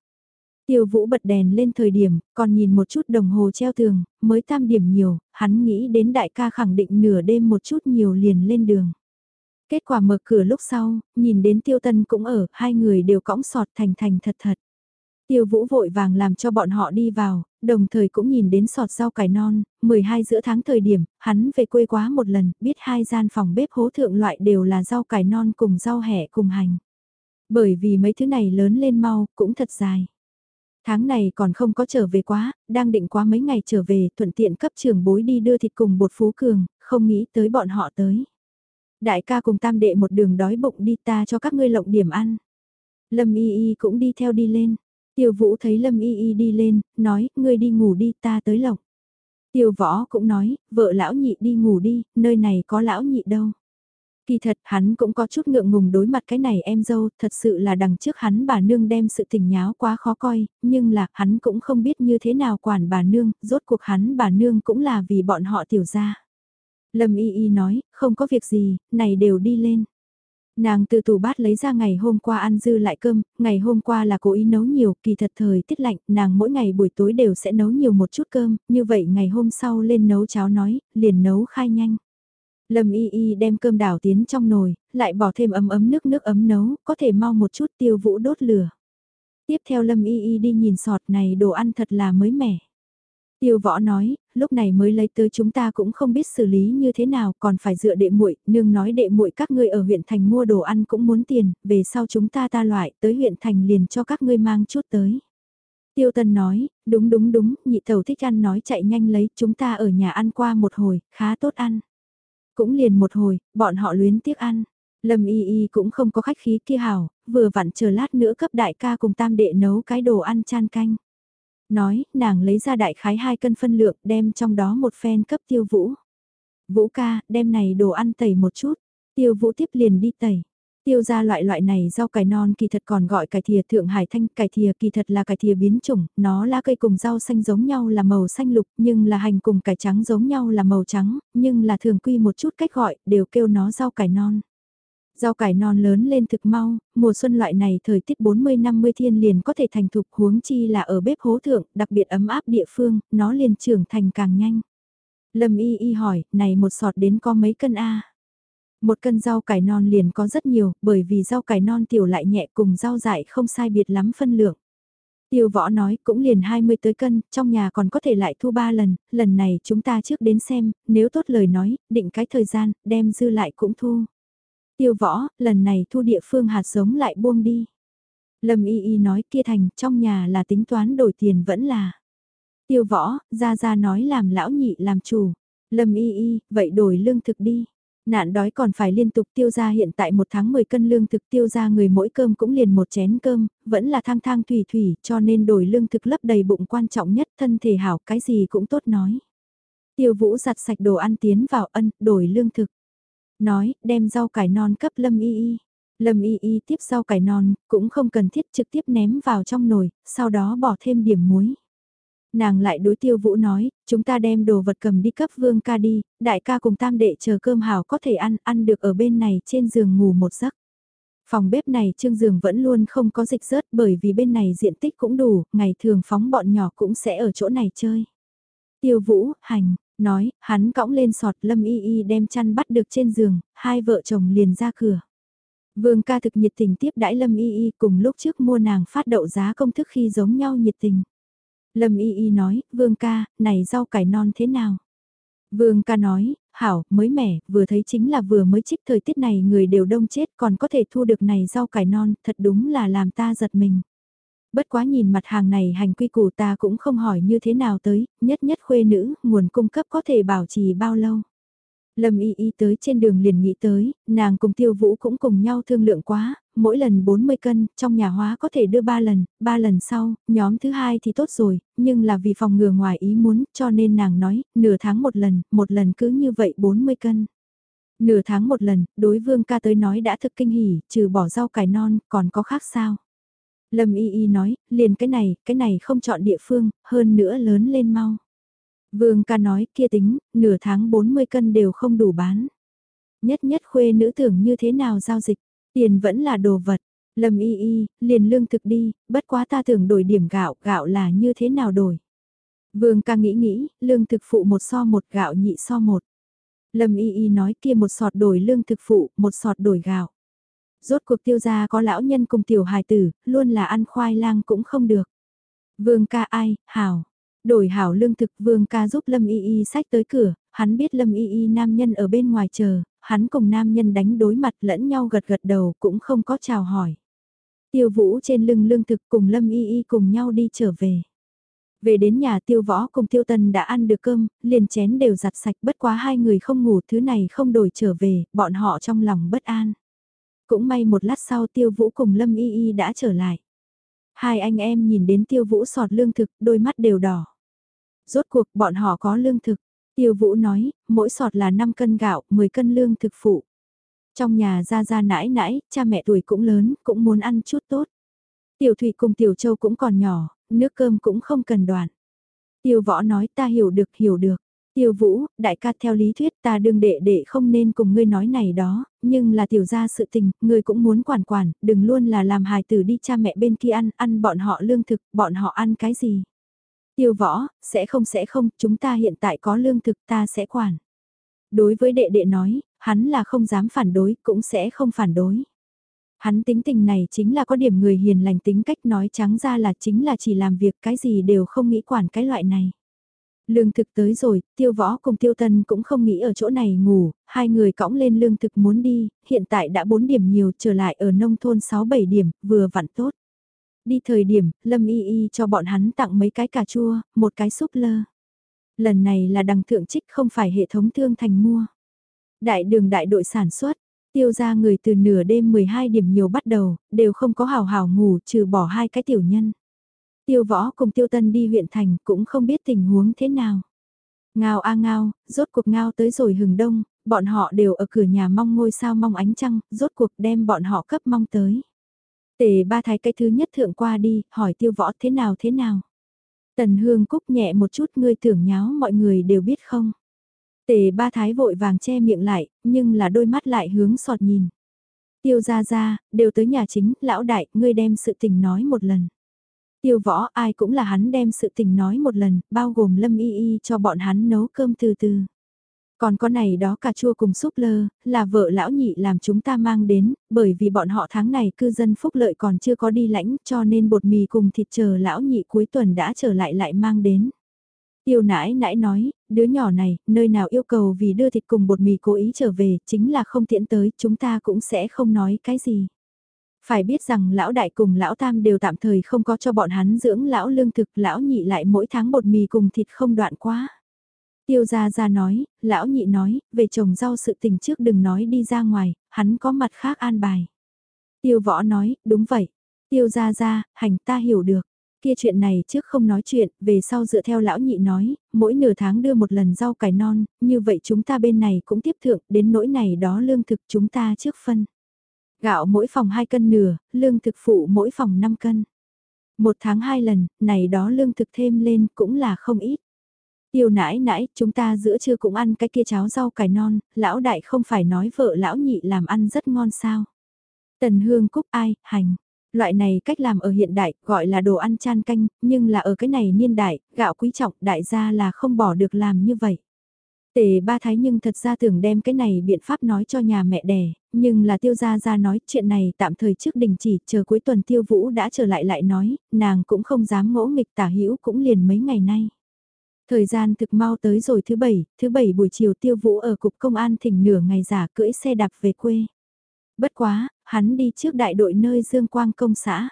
Speaker 1: Tiêu vũ bật đèn lên thời điểm, còn nhìn một chút đồng hồ treo tường, mới tam điểm nhiều, hắn nghĩ đến đại ca khẳng định nửa đêm một chút nhiều liền lên đường. Kết quả mở cửa lúc sau, nhìn đến tiêu tân cũng ở, hai người đều cõng sọt thành thành thật thật. Tiêu vũ vội vàng làm cho bọn họ đi vào, đồng thời cũng nhìn đến sọt rau cải non, 12 giữa tháng thời điểm, hắn về quê quá một lần, biết hai gian phòng bếp hố thượng loại đều là rau cải non cùng rau hẻ cùng hành. Bởi vì mấy thứ này lớn lên mau, cũng thật dài. Tháng này còn không có trở về quá, đang định quá mấy ngày trở về, thuận tiện cấp trường bối đi đưa thịt cùng bột phú cường, không nghĩ tới bọn họ tới. Đại ca cùng tam đệ một đường đói bụng đi ta cho các ngươi lộng điểm ăn. Lâm y y cũng đi theo đi lên. Tiêu vũ thấy Lâm y y đi lên, nói, ngươi đi ngủ đi ta tới lộng. Tiêu võ cũng nói, vợ lão nhị đi ngủ đi, nơi này có lão nhị đâu. Kỳ thật hắn cũng có chút ngượng ngùng đối mặt cái này em dâu, thật sự là đằng trước hắn bà nương đem sự tình nháo quá khó coi, nhưng là hắn cũng không biết như thế nào quản bà nương, rốt cuộc hắn bà nương cũng là vì bọn họ tiểu gia Lâm Y Y nói, không có việc gì, này đều đi lên. Nàng từ tủ bát lấy ra ngày hôm qua ăn dư lại cơm, ngày hôm qua là cố ý nấu nhiều, kỳ thật thời tiết lạnh, nàng mỗi ngày buổi tối đều sẽ nấu nhiều một chút cơm, như vậy ngày hôm sau lên nấu cháo nói, liền nấu khai nhanh. Lâm Y Y đem cơm đảo tiến trong nồi, lại bỏ thêm ấm ấm nước nước ấm nấu, có thể mau một chút tiêu vũ đốt lửa. Tiếp theo Lâm Y Y đi nhìn sọt này đồ ăn thật là mới mẻ. Tiêu võ nói, lúc này mới lấy tới chúng ta cũng không biết xử lý như thế nào, còn phải dựa đệ muội, nương nói đệ muội các ngươi ở huyện thành mua đồ ăn cũng muốn tiền, về sau chúng ta ta loại, tới huyện thành liền cho các ngươi mang chút tới. Tiêu Tân nói, đúng đúng đúng, nhị thầu thích ăn nói chạy nhanh lấy, chúng ta ở nhà ăn qua một hồi, khá tốt ăn. Cũng liền một hồi, bọn họ luyến tiếc ăn. Lâm Y Y cũng không có khách khí kia hào, vừa vặn chờ lát nữa cấp đại ca cùng tam đệ nấu cái đồ ăn chan canh. Nói, nàng lấy ra đại khái hai cân phân lượng đem trong đó một phen cấp tiêu vũ. Vũ ca, đem này đồ ăn tẩy một chút. Tiêu vũ tiếp liền đi tẩy. Tiêu ra loại loại này rau cải non kỳ thật còn gọi cải thìa thượng hải thanh cải thìa kỳ thật là cải thìa biến chủng, nó lá cây cùng rau xanh giống nhau là màu xanh lục nhưng là hành cùng cải trắng giống nhau là màu trắng, nhưng là thường quy một chút cách gọi đều kêu nó rau cải non. Rau cải non lớn lên thực mau, mùa xuân loại này thời tiết 40-50 thiên liền có thể thành thục huống chi là ở bếp hố thượng, đặc biệt ấm áp địa phương, nó liền trưởng thành càng nhanh. Lâm y y hỏi, này một sọt đến có mấy cân A? Một cân rau cải non liền có rất nhiều, bởi vì rau cải non tiểu lại nhẹ cùng rau dại không sai biệt lắm phân lượng. Tiêu võ nói cũng liền 20 tới cân, trong nhà còn có thể lại thu 3 lần, lần này chúng ta trước đến xem, nếu tốt lời nói, định cái thời gian, đem dư lại cũng thu. Tiêu võ, lần này thu địa phương hạt giống lại buông đi. Lâm y y nói kia thành, trong nhà là tính toán đổi tiền vẫn là. Tiêu võ, ra ra nói làm lão nhị làm chủ. Lâm y y, vậy đổi lương thực đi. Nạn đói còn phải liên tục tiêu ra hiện tại một tháng 10 cân lương thực tiêu ra người mỗi cơm cũng liền một chén cơm, vẫn là thang thang thủy thủy cho nên đổi lương thực lấp đầy bụng quan trọng nhất thân thể hảo cái gì cũng tốt nói. Tiêu vũ giặt sạch đồ ăn tiến vào ân, đổi lương thực. Nói, đem rau cải non cấp Lâm Y Y. Lâm Y Y tiếp rau cải non, cũng không cần thiết trực tiếp ném vào trong nồi, sau đó bỏ thêm điểm muối. Nàng lại đối tiêu vũ nói, chúng ta đem đồ vật cầm đi cấp vương ca đi, đại ca cùng tam đệ chờ cơm hào có thể ăn, ăn được ở bên này trên giường ngủ một giấc. Phòng bếp này trương giường vẫn luôn không có dịch rớt bởi vì bên này diện tích cũng đủ, ngày thường phóng bọn nhỏ cũng sẽ ở chỗ này chơi. Tiêu vũ, hành, nói, hắn cõng lên sọt lâm y y đem chăn bắt được trên giường, hai vợ chồng liền ra cửa. Vương ca thực nhiệt tình tiếp đãi lâm y y cùng lúc trước mua nàng phát đậu giá công thức khi giống nhau nhiệt tình. Lâm y y nói, vương ca, này rau cải non thế nào? Vương ca nói, hảo, mới mẻ, vừa thấy chính là vừa mới trích thời tiết này người đều đông chết còn có thể thu được này rau cải non, thật đúng là làm ta giật mình. Bất quá nhìn mặt hàng này hành quy củ ta cũng không hỏi như thế nào tới, nhất nhất khuê nữ, nguồn cung cấp có thể bảo trì bao lâu. Lâm y y tới trên đường liền nghĩ tới, nàng cùng tiêu vũ cũng cùng nhau thương lượng quá, mỗi lần 40 cân, trong nhà hóa có thể đưa 3 lần, 3 lần sau, nhóm thứ hai thì tốt rồi, nhưng là vì phòng ngừa ngoài ý muốn, cho nên nàng nói, nửa tháng một lần, một lần cứ như vậy 40 cân. Nửa tháng một lần, đối vương ca tới nói đã thực kinh hỉ, trừ bỏ rau cải non, còn có khác sao? Lâm y y nói, liền cái này, cái này không chọn địa phương, hơn nữa lớn lên mau. Vương ca nói kia tính, nửa tháng 40 cân đều không đủ bán. Nhất nhất khuê nữ tưởng như thế nào giao dịch, tiền vẫn là đồ vật. Lâm y y, liền lương thực đi, bất quá ta tưởng đổi điểm gạo, gạo là như thế nào đổi. Vương ca nghĩ nghĩ, lương thực phụ một so một gạo nhị so một. Lâm y y nói kia một sọt đổi lương thực phụ, một sọt đổi gạo. Rốt cuộc tiêu gia có lão nhân cùng tiểu hài tử, luôn là ăn khoai lang cũng không được. Vương ca ai, hảo, Đổi hảo lương thực vương ca giúp Lâm Y Y sách tới cửa, hắn biết Lâm Y Y nam nhân ở bên ngoài chờ, hắn cùng nam nhân đánh đối mặt lẫn nhau gật gật đầu cũng không có chào hỏi. Tiêu vũ trên lưng lương thực cùng Lâm Y Y cùng nhau đi trở về. Về đến nhà tiêu võ cùng tiêu tần đã ăn được cơm, liền chén đều giặt sạch bất quá hai người không ngủ thứ này không đổi trở về, bọn họ trong lòng bất an. Cũng may một lát sau tiêu vũ cùng Lâm Y Y đã trở lại. Hai anh em nhìn đến tiêu vũ sọt lương thực, đôi mắt đều đỏ. Rốt cuộc bọn họ có lương thực. Tiêu vũ nói, mỗi sọt là 5 cân gạo, 10 cân lương thực phụ. Trong nhà ra ra nãi nãi, cha mẹ tuổi cũng lớn, cũng muốn ăn chút tốt. Tiểu Thủy cùng Tiểu Châu cũng còn nhỏ, nước cơm cũng không cần đoàn. Tiêu võ nói ta hiểu được hiểu được. Tiêu vũ, đại ca theo lý thuyết ta đương đệ đệ không nên cùng ngươi nói này đó, nhưng là tiểu gia sự tình, ngươi cũng muốn quản quản, đừng luôn là làm hài tử đi cha mẹ bên kia ăn, ăn bọn họ lương thực, bọn họ ăn cái gì. Tiêu võ, sẽ không sẽ không, chúng ta hiện tại có lương thực ta sẽ quản. Đối với đệ đệ nói, hắn là không dám phản đối, cũng sẽ không phản đối. Hắn tính tình này chính là có điểm người hiền lành tính cách nói trắng ra là chính là chỉ làm việc cái gì đều không nghĩ quản cái loại này. Lương thực tới rồi, tiêu võ cùng tiêu tân cũng không nghĩ ở chỗ này ngủ, hai người cõng lên lương thực muốn đi, hiện tại đã 4 điểm nhiều trở lại ở nông thôn 6-7 điểm, vừa vặn tốt. Đi thời điểm, Lâm Y Y cho bọn hắn tặng mấy cái cà chua, một cái súp lơ. Lần này là đằng thượng trích không phải hệ thống thương thành mua. Đại đường đại đội sản xuất, tiêu ra người từ nửa đêm 12 điểm nhiều bắt đầu, đều không có hào hào ngủ trừ bỏ hai cái tiểu nhân. Tiêu võ cùng tiêu tân đi huyện thành cũng không biết tình huống thế nào. Ngao a ngao, rốt cuộc ngao tới rồi hừng đông, bọn họ đều ở cửa nhà mong ngôi sao mong ánh trăng, rốt cuộc đem bọn họ cấp mong tới. Tề ba thái cái thứ nhất thượng qua đi, hỏi tiêu võ thế nào thế nào. Tần hương cúc nhẹ một chút ngươi tưởng nháo mọi người đều biết không. Tề ba thái vội vàng che miệng lại, nhưng là đôi mắt lại hướng sọt nhìn. Tiêu ra ra, đều tới nhà chính, lão đại, ngươi đem sự tình nói một lần. Tiêu võ ai cũng là hắn đem sự tình nói một lần, bao gồm lâm y y cho bọn hắn nấu cơm từ từ. Còn con này đó cà chua cùng súp lơ, là vợ lão nhị làm chúng ta mang đến, bởi vì bọn họ tháng này cư dân phúc lợi còn chưa có đi lãnh cho nên bột mì cùng thịt chờ lão nhị cuối tuần đã trở lại lại mang đến. Tiêu nãi nãi nói, đứa nhỏ này, nơi nào yêu cầu vì đưa thịt cùng bột mì cố ý trở về, chính là không tiện tới, chúng ta cũng sẽ không nói cái gì. Phải biết rằng lão đại cùng lão tam đều tạm thời không có cho bọn hắn dưỡng lão lương thực, lão nhị lại mỗi tháng bột mì cùng thịt không đoạn quá. Tiêu gia gia nói, lão nhị nói, về trồng rau sự tình trước đừng nói đi ra ngoài, hắn có mặt khác an bài. Tiêu võ nói, đúng vậy. Tiêu gia gia, hành ta hiểu được. Kia chuyện này trước không nói chuyện, về sau dựa theo lão nhị nói, mỗi nửa tháng đưa một lần rau cải non, như vậy chúng ta bên này cũng tiếp thượng, đến nỗi này đó lương thực chúng ta trước phân. Gạo mỗi phòng 2 cân nửa, lương thực phụ mỗi phòng 5 cân. Một tháng hai lần, này đó lương thực thêm lên cũng là không ít. Tiêu nãi nãi, chúng ta giữa trưa cũng ăn cái kia cháo rau cải non, lão đại không phải nói vợ lão nhị làm ăn rất ngon sao. Tần hương cúc ai, hành. Loại này cách làm ở hiện đại gọi là đồ ăn chan canh, nhưng là ở cái này niên đại, gạo quý trọng đại gia là không bỏ được làm như vậy. Tề ba thái nhưng thật ra tưởng đem cái này biện pháp nói cho nhà mẹ đẻ, nhưng là tiêu gia gia nói chuyện này tạm thời trước đình chỉ, chờ cuối tuần tiêu vũ đã trở lại lại nói, nàng cũng không dám ngỗ nghịch tả hữu cũng liền mấy ngày nay. Thời gian thực mau tới rồi thứ bảy, thứ bảy buổi chiều tiêu vũ ở cục công an thỉnh nửa ngày giả cưỡi xe đạp về quê. Bất quá, hắn đi trước đại đội nơi Dương Quang công xã.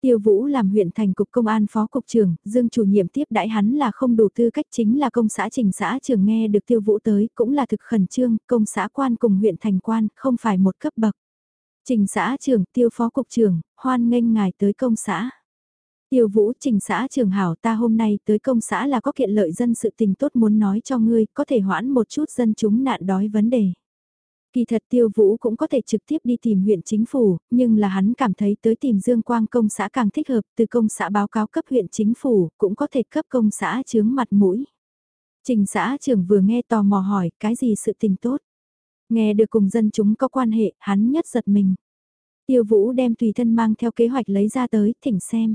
Speaker 1: Tiêu Vũ làm huyện thành cục công an phó cục trưởng, Dương chủ nhiệm tiếp đãi hắn là không đủ tư cách chính là công xã trình xã trường nghe được Tiêu Vũ tới, cũng là thực khẩn trương, công xã quan cùng huyện thành quan, không phải một cấp bậc. Trình xã trưởng, Tiêu phó cục trưởng, hoan nghênh ngài tới công xã. Tiêu Vũ trình xã trường hảo ta hôm nay tới công xã là có kiện lợi dân sự tình tốt muốn nói cho ngươi, có thể hoãn một chút dân chúng nạn đói vấn đề. Kỳ thật tiêu vũ cũng có thể trực tiếp đi tìm huyện chính phủ, nhưng là hắn cảm thấy tới tìm Dương Quang công xã càng thích hợp từ công xã báo cáo cấp huyện chính phủ, cũng có thể cấp công xã chướng mặt mũi. Trình xã trưởng vừa nghe tò mò hỏi cái gì sự tình tốt. Nghe được cùng dân chúng có quan hệ, hắn nhất giật mình. Tiêu vũ đem tùy thân mang theo kế hoạch lấy ra tới, thỉnh xem.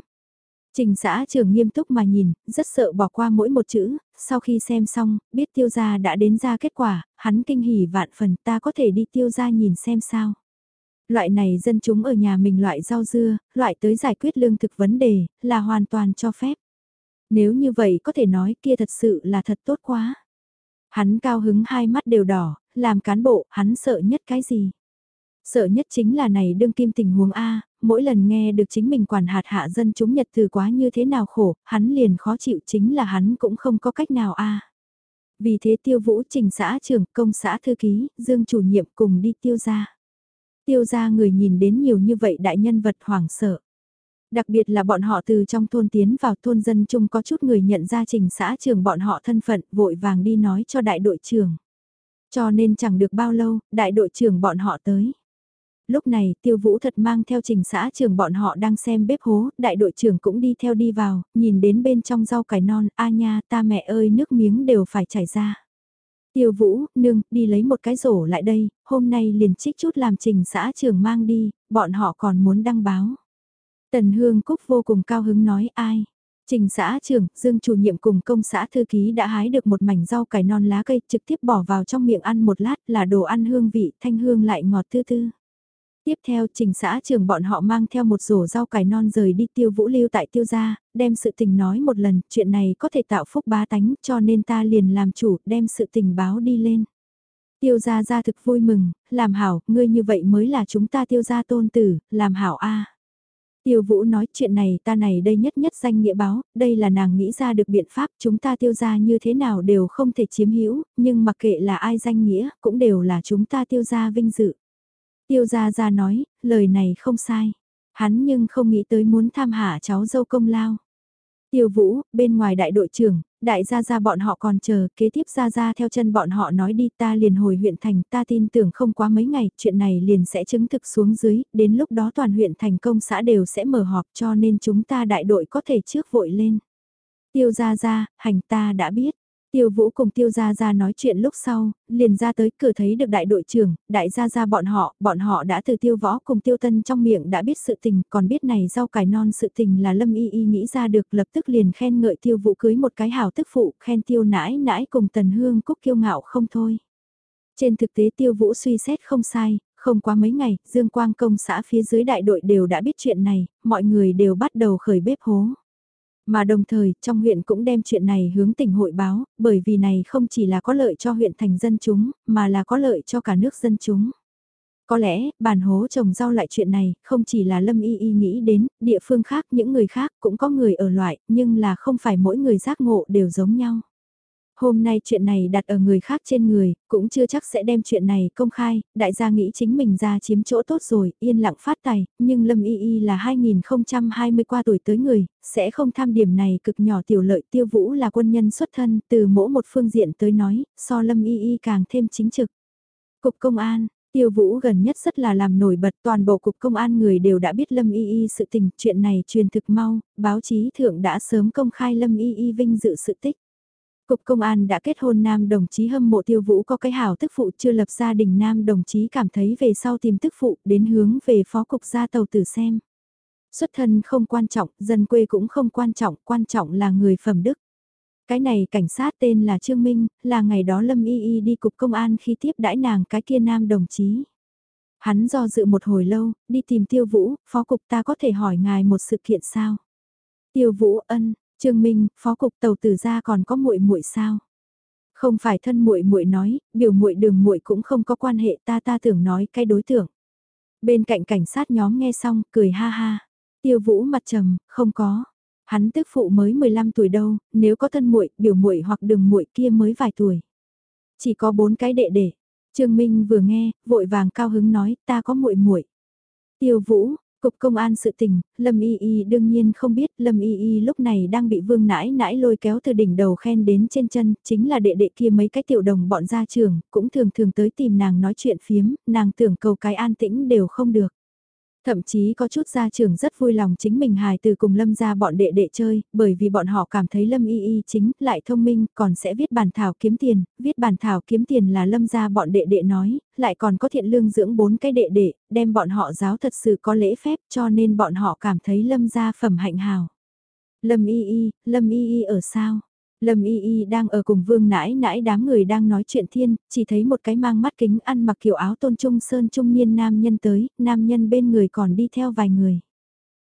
Speaker 1: Trình xã Trường nghiêm túc mà nhìn, rất sợ bỏ qua mỗi một chữ, sau khi xem xong, biết tiêu gia đã đến ra kết quả, hắn kinh hỉ vạn phần ta có thể đi tiêu gia nhìn xem sao. Loại này dân chúng ở nhà mình loại rau dưa, loại tới giải quyết lương thực vấn đề, là hoàn toàn cho phép. Nếu như vậy có thể nói kia thật sự là thật tốt quá. Hắn cao hứng hai mắt đều đỏ, làm cán bộ, hắn sợ nhất cái gì? Sợ nhất chính là này đương kim tình huống A, mỗi lần nghe được chính mình quản hạt hạ dân chúng nhật từ quá như thế nào khổ, hắn liền khó chịu chính là hắn cũng không có cách nào A. Vì thế tiêu vũ trình xã trưởng công xã thư ký, dương chủ nhiệm cùng đi tiêu ra. Tiêu ra người nhìn đến nhiều như vậy đại nhân vật hoảng sợ. Đặc biệt là bọn họ từ trong thôn tiến vào thôn dân chung có chút người nhận ra trình xã trưởng bọn họ thân phận vội vàng đi nói cho đại đội trưởng. Cho nên chẳng được bao lâu, đại đội trưởng bọn họ tới lúc này tiêu vũ thật mang theo trình xã trường bọn họ đang xem bếp hố, đại đội trưởng cũng đi theo đi vào, nhìn đến bên trong rau cải non, a nha ta mẹ ơi nước miếng đều phải chảy ra. Tiêu vũ, nương, đi lấy một cái rổ lại đây, hôm nay liền trích chút làm trình xã trường mang đi, bọn họ còn muốn đăng báo. Tần Hương Cúc vô cùng cao hứng nói ai. Trình xã trưởng, Dương chủ nhiệm cùng công xã thư ký đã hái được một mảnh rau cải non lá cây trực tiếp bỏ vào trong miệng ăn một lát là đồ ăn hương vị thanh hương lại ngọt tư tư. Tiếp theo trình xã trường bọn họ mang theo một rổ rau cải non rời đi tiêu vũ lưu tại tiêu gia, đem sự tình nói một lần, chuyện này có thể tạo phúc bá tánh cho nên ta liền làm chủ, đem sự tình báo đi lên. Tiêu gia gia thực vui mừng, làm hảo, ngươi như vậy mới là chúng ta tiêu gia tôn tử, làm hảo a. Tiêu vũ nói chuyện này ta này đây nhất nhất danh nghĩa báo, đây là nàng nghĩ ra được biện pháp chúng ta tiêu gia như thế nào đều không thể chiếm hữu nhưng mặc kệ là ai danh nghĩa, cũng đều là chúng ta tiêu gia vinh dự. Tiêu gia gia nói, lời này không sai. Hắn nhưng không nghĩ tới muốn tham hạ cháu dâu công lao. Tiêu Vũ, bên ngoài đại đội trưởng, đại gia gia bọn họ còn chờ, kế tiếp gia gia theo chân bọn họ nói đi ta liền hồi huyện thành, ta tin tưởng không quá mấy ngày, chuyện này liền sẽ chứng thực xuống dưới, đến lúc đó toàn huyện thành công xã đều sẽ mở họp cho nên chúng ta đại đội có thể trước vội lên. Tiêu gia gia, hành ta đã biết. Tiêu Vũ cùng Tiêu Gia Gia nói chuyện lúc sau, liền ra tới cửa thấy được đại đội trưởng, đại gia gia bọn họ, bọn họ đã từ Tiêu Võ cùng Tiêu Tân trong miệng đã biết sự tình, còn biết này rau cải non sự tình là Lâm Y Y nghĩ ra được lập tức liền khen ngợi Tiêu Vũ cưới một cái hảo tức phụ, khen Tiêu nãi nãi cùng Tần Hương Cúc kiêu ngạo không thôi. Trên thực tế Tiêu Vũ suy xét không sai, không quá mấy ngày, Dương Quang công xã phía dưới đại đội đều đã biết chuyện này, mọi người đều bắt đầu khởi bếp hố. Mà đồng thời, trong huyện cũng đem chuyện này hướng tỉnh hội báo, bởi vì này không chỉ là có lợi cho huyện thành dân chúng, mà là có lợi cho cả nước dân chúng. Có lẽ, bản hố trồng rau lại chuyện này, không chỉ là Lâm Y Y nghĩ đến, địa phương khác, những người khác cũng có người ở loại, nhưng là không phải mỗi người giác ngộ đều giống nhau. Hôm nay chuyện này đặt ở người khác trên người, cũng chưa chắc sẽ đem chuyện này công khai, đại gia nghĩ chính mình ra chiếm chỗ tốt rồi, yên lặng phát tài, nhưng Lâm Y Y là 2020 qua tuổi tới người, sẽ không tham điểm này cực nhỏ tiểu lợi tiêu vũ là quân nhân xuất thân, từ mỗi một phương diện tới nói, so Lâm Y Y càng thêm chính trực. Cục Công an, Tiêu Vũ gần nhất rất là làm nổi bật toàn bộ cục công an người đều đã biết Lâm Y Y sự tình, chuyện này truyền thực mau, báo chí thượng đã sớm công khai Lâm Y Y vinh dự sự tích. Cục công an đã kết hôn nam đồng chí hâm mộ tiêu vũ có cái hảo tức phụ chưa lập gia đình nam đồng chí cảm thấy về sau tìm tức phụ đến hướng về phó cục gia tàu tử xem. Xuất thân không quan trọng, dân quê cũng không quan trọng, quan trọng là người phẩm đức. Cái này cảnh sát tên là Trương Minh, là ngày đó Lâm Y Y đi cục công an khi tiếp đãi nàng cái kia nam đồng chí. Hắn do dự một hồi lâu, đi tìm tiêu vũ, phó cục ta có thể hỏi ngài một sự kiện sao? Tiêu vũ ân, Trương Minh, phó cục tàu tử gia còn có muội muội sao? Không phải thân muội muội nói, biểu muội đường muội cũng không có quan hệ ta ta tưởng nói cái đối tượng. Bên cạnh cảnh sát nhóm nghe xong, cười ha ha. Tiêu Vũ mặt trầm, không có. Hắn tức phụ mới 15 tuổi đâu, nếu có thân muội, biểu muội hoặc đường muội kia mới vài tuổi. Chỉ có bốn cái đệ đệ. Trương Minh vừa nghe, vội vàng cao hứng nói, ta có muội muội. Tiêu Vũ, Cục công an sự tình, Lâm Y Y đương nhiên không biết Lâm Y Y lúc này đang bị vương nãi nãi lôi kéo từ đỉnh đầu khen đến trên chân, chính là đệ đệ kia mấy cái tiểu đồng bọn gia trường, cũng thường thường tới tìm nàng nói chuyện phiếm, nàng tưởng cầu cái an tĩnh đều không được. Thậm chí có chút gia trưởng rất vui lòng chính mình hài từ cùng Lâm ra bọn đệ đệ chơi, bởi vì bọn họ cảm thấy Lâm y y chính lại thông minh, còn sẽ viết bản thảo kiếm tiền, viết bản thảo kiếm tiền là Lâm ra bọn đệ đệ nói, lại còn có thiện lương dưỡng bốn cái đệ đệ, đem bọn họ giáo thật sự có lễ phép cho nên bọn họ cảm thấy Lâm ra phẩm hạnh hào. Lâm y y, Lâm y y ở sao? Lâm Y Y đang ở cùng vương nãi nãi đám người đang nói chuyện thiên, chỉ thấy một cái mang mắt kính ăn mặc kiểu áo tôn trung sơn trung niên nam nhân tới, nam nhân bên người còn đi theo vài người.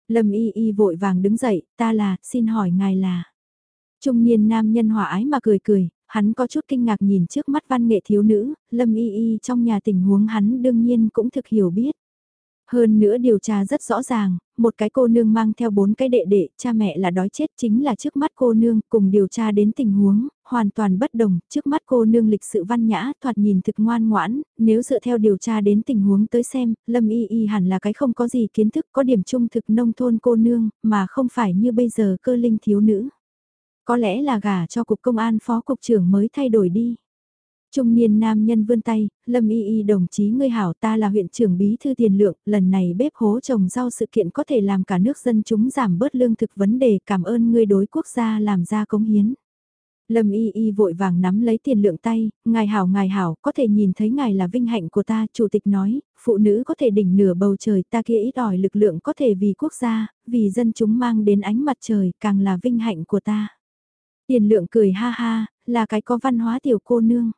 Speaker 1: Lâm Y Y vội vàng đứng dậy, ta là, xin hỏi ngài là. Trung niên nam nhân hòa ái mà cười cười, hắn có chút kinh ngạc nhìn trước mắt văn nghệ thiếu nữ, Lâm Y Y trong nhà tình huống hắn đương nhiên cũng thực hiểu biết. Hơn nữa điều tra rất rõ ràng, một cái cô nương mang theo bốn cái đệ đệ, cha mẹ là đói chết chính là trước mắt cô nương, cùng điều tra đến tình huống, hoàn toàn bất đồng, trước mắt cô nương lịch sự văn nhã, thoạt nhìn thực ngoan ngoãn, nếu dựa theo điều tra đến tình huống tới xem, Lâm Y Y hẳn là cái không có gì kiến thức, có điểm trung thực nông thôn cô nương, mà không phải như bây giờ cơ linh thiếu nữ. Có lẽ là gả cho cục công an phó cục trưởng mới thay đổi đi. Trung niên nam nhân vươn tay, Lâm Y Y đồng chí ngươi hảo ta là huyện trưởng bí thư tiền lượng, lần này bếp hố trồng rau sự kiện có thể làm cả nước dân chúng giảm bớt lương thực vấn đề cảm ơn ngươi đối quốc gia làm ra công hiến. Lâm Y Y vội vàng nắm lấy tiền lượng tay, ngài hảo ngài hảo, có thể nhìn thấy ngài là vinh hạnh của ta, chủ tịch nói, phụ nữ có thể đỉnh nửa bầu trời ta kia ít ỏi lực lượng có thể vì quốc gia, vì dân chúng mang đến ánh mặt trời, càng là vinh hạnh của ta. Tiền lượng cười ha ha, là cái có văn hóa tiểu cô nương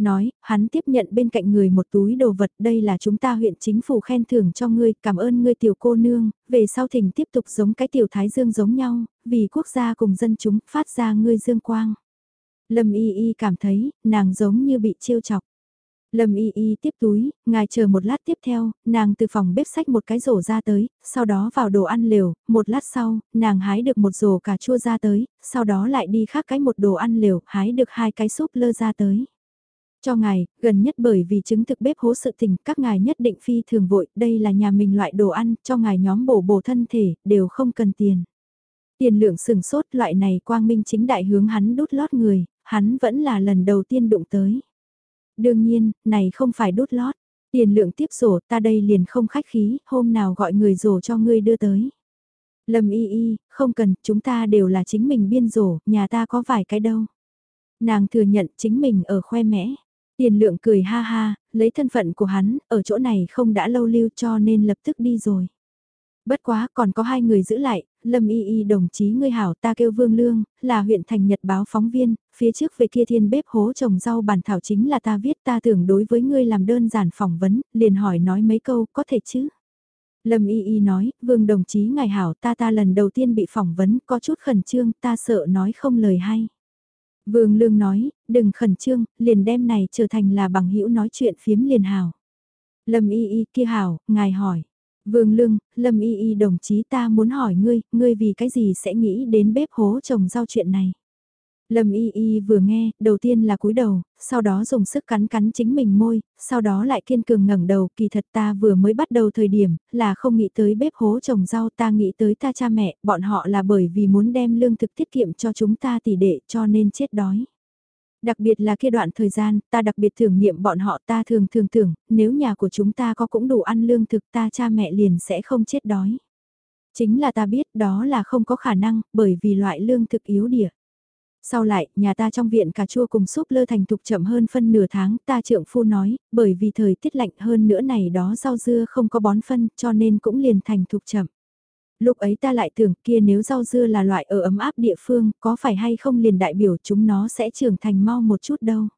Speaker 1: nói, hắn tiếp nhận bên cạnh người một túi đồ vật, đây là chúng ta huyện chính phủ khen thưởng cho ngươi, cảm ơn ngươi tiểu cô nương, về sau thỉnh tiếp tục giống cái tiểu thái dương giống nhau, vì quốc gia cùng dân chúng phát ra ngươi dương quang. Lâm y y cảm thấy, nàng giống như bị trêu chọc. Lâm y y tiếp túi, ngài chờ một lát tiếp theo, nàng từ phòng bếp sách một cái rổ ra tới, sau đó vào đồ ăn lều, một lát sau, nàng hái được một rổ cà chua ra tới, sau đó lại đi khác cái một đồ ăn lều, hái được hai cái súp lơ ra tới. Cho ngài, gần nhất bởi vì chứng thực bếp hố sự tình, các ngài nhất định phi thường vội, đây là nhà mình loại đồ ăn, cho ngài nhóm bổ bổ thân thể, đều không cần tiền. Tiền lượng sừng sốt loại này quang minh chính đại hướng hắn đút lót người, hắn vẫn là lần đầu tiên đụng tới. Đương nhiên, này không phải đút lót. Tiền lượng tiếp rổ ta đây liền không khách khí, hôm nào gọi người rổ cho ngươi đưa tới. Lâm y y, không cần, chúng ta đều là chính mình biên rổ, nhà ta có vài cái đâu. Nàng thừa nhận chính mình ở khoe mẽ. Tiền lượng cười ha ha, lấy thân phận của hắn, ở chỗ này không đã lâu lưu cho nên lập tức đi rồi. Bất quá còn có hai người giữ lại, Lâm Y Y đồng chí ngươi hảo ta kêu Vương Lương, là huyện thành nhật báo phóng viên, phía trước về kia thiên bếp hố trồng rau bàn thảo chính là ta viết ta tưởng đối với ngươi làm đơn giản phỏng vấn, liền hỏi nói mấy câu có thể chứ. Lâm Y Y nói, Vương đồng chí ngài hảo ta ta lần đầu tiên bị phỏng vấn có chút khẩn trương ta sợ nói không lời hay. Vương Lương nói, đừng khẩn trương, liền đem này trở thành là bằng hữu nói chuyện phiếm liền hảo. Lâm Y Y kia hảo, ngài hỏi. Vương Lương, Lâm Y Y đồng chí ta muốn hỏi ngươi, ngươi vì cái gì sẽ nghĩ đến bếp hố trồng rau chuyện này. Lâm Y Y vừa nghe, đầu tiên là cúi đầu, sau đó dùng sức cắn cắn chính mình môi, sau đó lại kiên cường ngẩng đầu, kỳ thật ta vừa mới bắt đầu thời điểm, là không nghĩ tới bếp hố trồng rau ta nghĩ tới ta cha mẹ, bọn họ là bởi vì muốn đem lương thực tiết kiệm cho chúng ta tỷ đệ cho nên chết đói. Đặc biệt là kia đoạn thời gian, ta đặc biệt thưởng niệm bọn họ ta thường thường tưởng, nếu nhà của chúng ta có cũng đủ ăn lương thực ta cha mẹ liền sẽ không chết đói. Chính là ta biết đó là không có khả năng, bởi vì loại lương thực yếu địa. Sau lại, nhà ta trong viện cà chua cùng súp lơ thành thục chậm hơn phân nửa tháng, ta trượng phu nói, bởi vì thời tiết lạnh hơn nữa này đó rau dưa không có bón phân, cho nên cũng liền thành thục chậm. Lúc ấy ta lại tưởng kia nếu rau dưa là loại ở ấm áp địa phương, có phải hay không liền đại biểu chúng nó sẽ trưởng thành mau một chút đâu.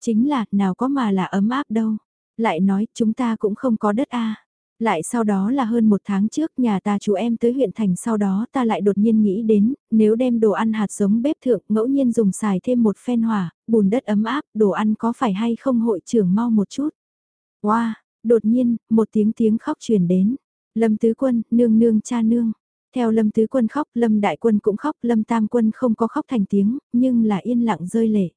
Speaker 1: Chính là, nào có mà là ấm áp đâu. Lại nói, chúng ta cũng không có đất a Lại sau đó là hơn một tháng trước nhà ta chú em tới huyện thành sau đó ta lại đột nhiên nghĩ đến, nếu đem đồ ăn hạt giống bếp thượng ngẫu nhiên dùng xài thêm một phen hỏa, bùn đất ấm áp, đồ ăn có phải hay không hội trưởng mau một chút. Wow, đột nhiên, một tiếng tiếng khóc truyền đến. Lâm Tứ Quân, nương nương cha nương. Theo Lâm Tứ Quân khóc, Lâm Đại Quân cũng khóc, Lâm Tam Quân không có khóc thành tiếng, nhưng là yên lặng rơi lệ.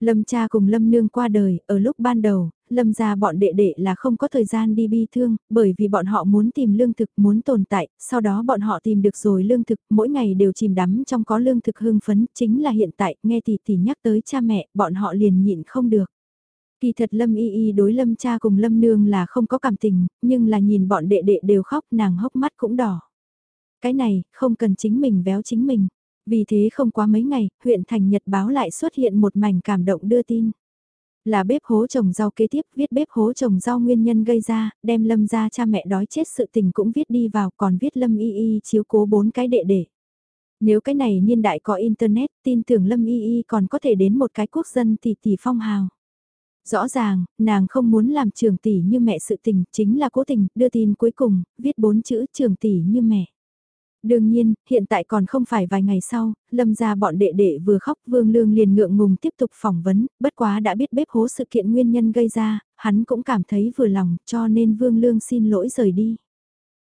Speaker 1: Lâm cha cùng Lâm nương qua đời, ở lúc ban đầu, Lâm gia bọn đệ đệ là không có thời gian đi bi thương, bởi vì bọn họ muốn tìm lương thực, muốn tồn tại, sau đó bọn họ tìm được rồi lương thực, mỗi ngày đều chìm đắm trong có lương thực hưng phấn, chính là hiện tại, nghe tỷ tỷ nhắc tới cha mẹ, bọn họ liền nhịn không được. Kỳ thật Lâm Y Y đối Lâm cha cùng Lâm nương là không có cảm tình, nhưng là nhìn bọn đệ đệ đều khóc nàng hốc mắt cũng đỏ. Cái này, không cần chính mình véo chính mình. Vì thế không quá mấy ngày, huyện thành Nhật báo lại xuất hiện một mảnh cảm động đưa tin. Là bếp hố trồng rau kế tiếp viết bếp hố trồng rau nguyên nhân gây ra, đem lâm ra cha mẹ đói chết sự tình cũng viết đi vào còn viết lâm y y chiếu cố bốn cái đệ đệ. Nếu cái này niên đại có internet tin tưởng lâm y y còn có thể đến một cái quốc dân tỷ tỷ phong hào. Rõ ràng, nàng không muốn làm trường tỷ như mẹ sự tình, chính là cố tình, đưa tin cuối cùng, viết bốn chữ trường tỷ như mẹ. Đương nhiên, hiện tại còn không phải vài ngày sau, lâm ra bọn đệ đệ vừa khóc vương lương liền ngượng ngùng tiếp tục phỏng vấn, bất quá đã biết bếp hố sự kiện nguyên nhân gây ra, hắn cũng cảm thấy vừa lòng cho nên vương lương xin lỗi rời đi.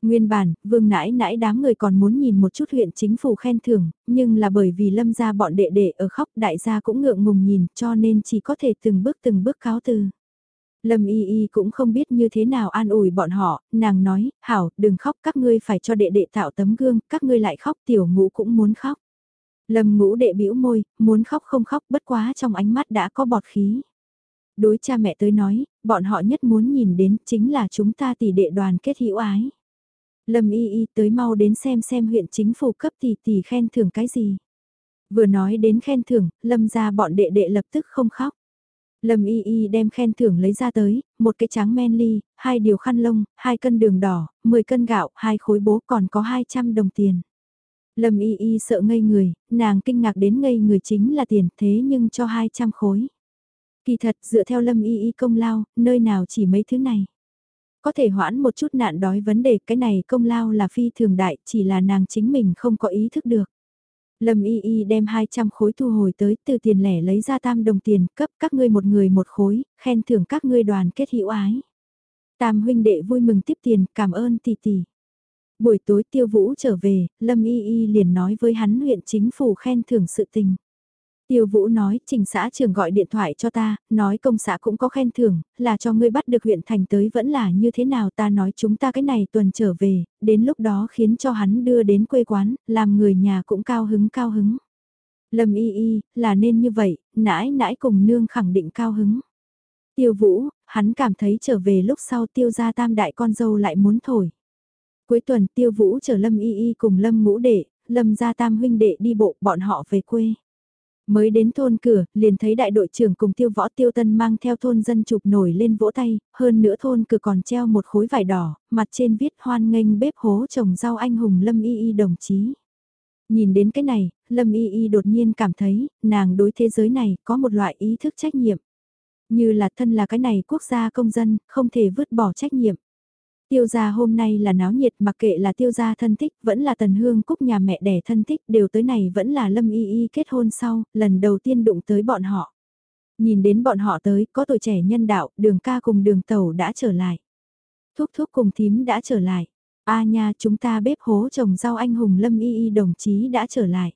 Speaker 1: Nguyên bản, vương nãi nãi đám người còn muốn nhìn một chút huyện chính phủ khen thưởng, nhưng là bởi vì lâm gia bọn đệ đệ ở khóc đại gia cũng ngượng ngùng nhìn cho nên chỉ có thể từng bước từng bước cáo từ. Lâm y y cũng không biết như thế nào an ủi bọn họ, nàng nói, hảo, đừng khóc các ngươi phải cho đệ đệ tạo tấm gương, các ngươi lại khóc tiểu ngũ cũng muốn khóc. Lâm ngũ đệ bĩu môi, muốn khóc không khóc bất quá trong ánh mắt đã có bọt khí. Đối cha mẹ tới nói, bọn họ nhất muốn nhìn đến chính là chúng ta tỷ đệ đoàn kết hữu ái. Lâm y y tới mau đến xem xem huyện chính phủ cấp tỷ tỷ khen thưởng cái gì. Vừa nói đến khen thưởng, Lâm ra bọn đệ đệ lập tức không khóc. Lâm Y Y đem khen thưởng lấy ra tới, một cái trắng men ly, hai điều khăn lông, hai cân đường đỏ, 10 cân gạo, hai khối bố còn có 200 đồng tiền. Lâm Y Y sợ ngây người, nàng kinh ngạc đến ngây người chính là tiền thế nhưng cho 200 khối. Kỳ thật dựa theo Lâm Y Y công lao, nơi nào chỉ mấy thứ này. Có thể hoãn một chút nạn đói vấn đề cái này công lao là phi thường đại chỉ là nàng chính mình không có ý thức được. Lâm Y Y đem 200 khối thu hồi tới từ tiền lẻ lấy ra tam đồng tiền cấp các ngươi một người một khối, khen thưởng các ngươi đoàn kết hữu ái. Tam huynh đệ vui mừng tiếp tiền, cảm ơn tỷ tỷ. Buổi tối tiêu vũ trở về, Lâm Y Y liền nói với hắn huyện chính phủ khen thưởng sự tình. Tiêu Vũ nói, trình xã trường gọi điện thoại cho ta, nói công xã cũng có khen thưởng, là cho ngươi bắt được huyện thành tới vẫn là như thế nào ta nói chúng ta cái này tuần trở về, đến lúc đó khiến cho hắn đưa đến quê quán, làm người nhà cũng cao hứng cao hứng. Lâm y y, là nên như vậy, nãi nãi cùng nương khẳng định cao hứng. Tiêu Vũ, hắn cảm thấy trở về lúc sau tiêu gia tam đại con dâu lại muốn thổi. Cuối tuần tiêu vũ chở Lâm Y Y cùng Lâm ngũ đệ, Lâm gia tam huynh đệ đi bộ bọn họ về quê. Mới đến thôn cửa, liền thấy đại đội trưởng cùng tiêu võ tiêu tân mang theo thôn dân chụp nổi lên vỗ tay, hơn nữa thôn cửa còn treo một khối vải đỏ, mặt trên viết hoan nghênh bếp hố trồng rau anh hùng Lâm Y Y đồng chí. Nhìn đến cái này, Lâm Y Y đột nhiên cảm thấy, nàng đối thế giới này có một loại ý thức trách nhiệm. Như là thân là cái này quốc gia công dân, không thể vứt bỏ trách nhiệm. Tiêu gia hôm nay là náo nhiệt mặc kệ là tiêu gia thân thích, vẫn là tần hương cúc nhà mẹ đẻ thân thích, đều tới này vẫn là lâm y y kết hôn sau, lần đầu tiên đụng tới bọn họ. Nhìn đến bọn họ tới, có tuổi trẻ nhân đạo, đường ca cùng đường tàu đã trở lại. Thúc thúc cùng thím đã trở lại. A nha chúng ta bếp hố trồng rau anh hùng lâm y y đồng chí đã trở lại.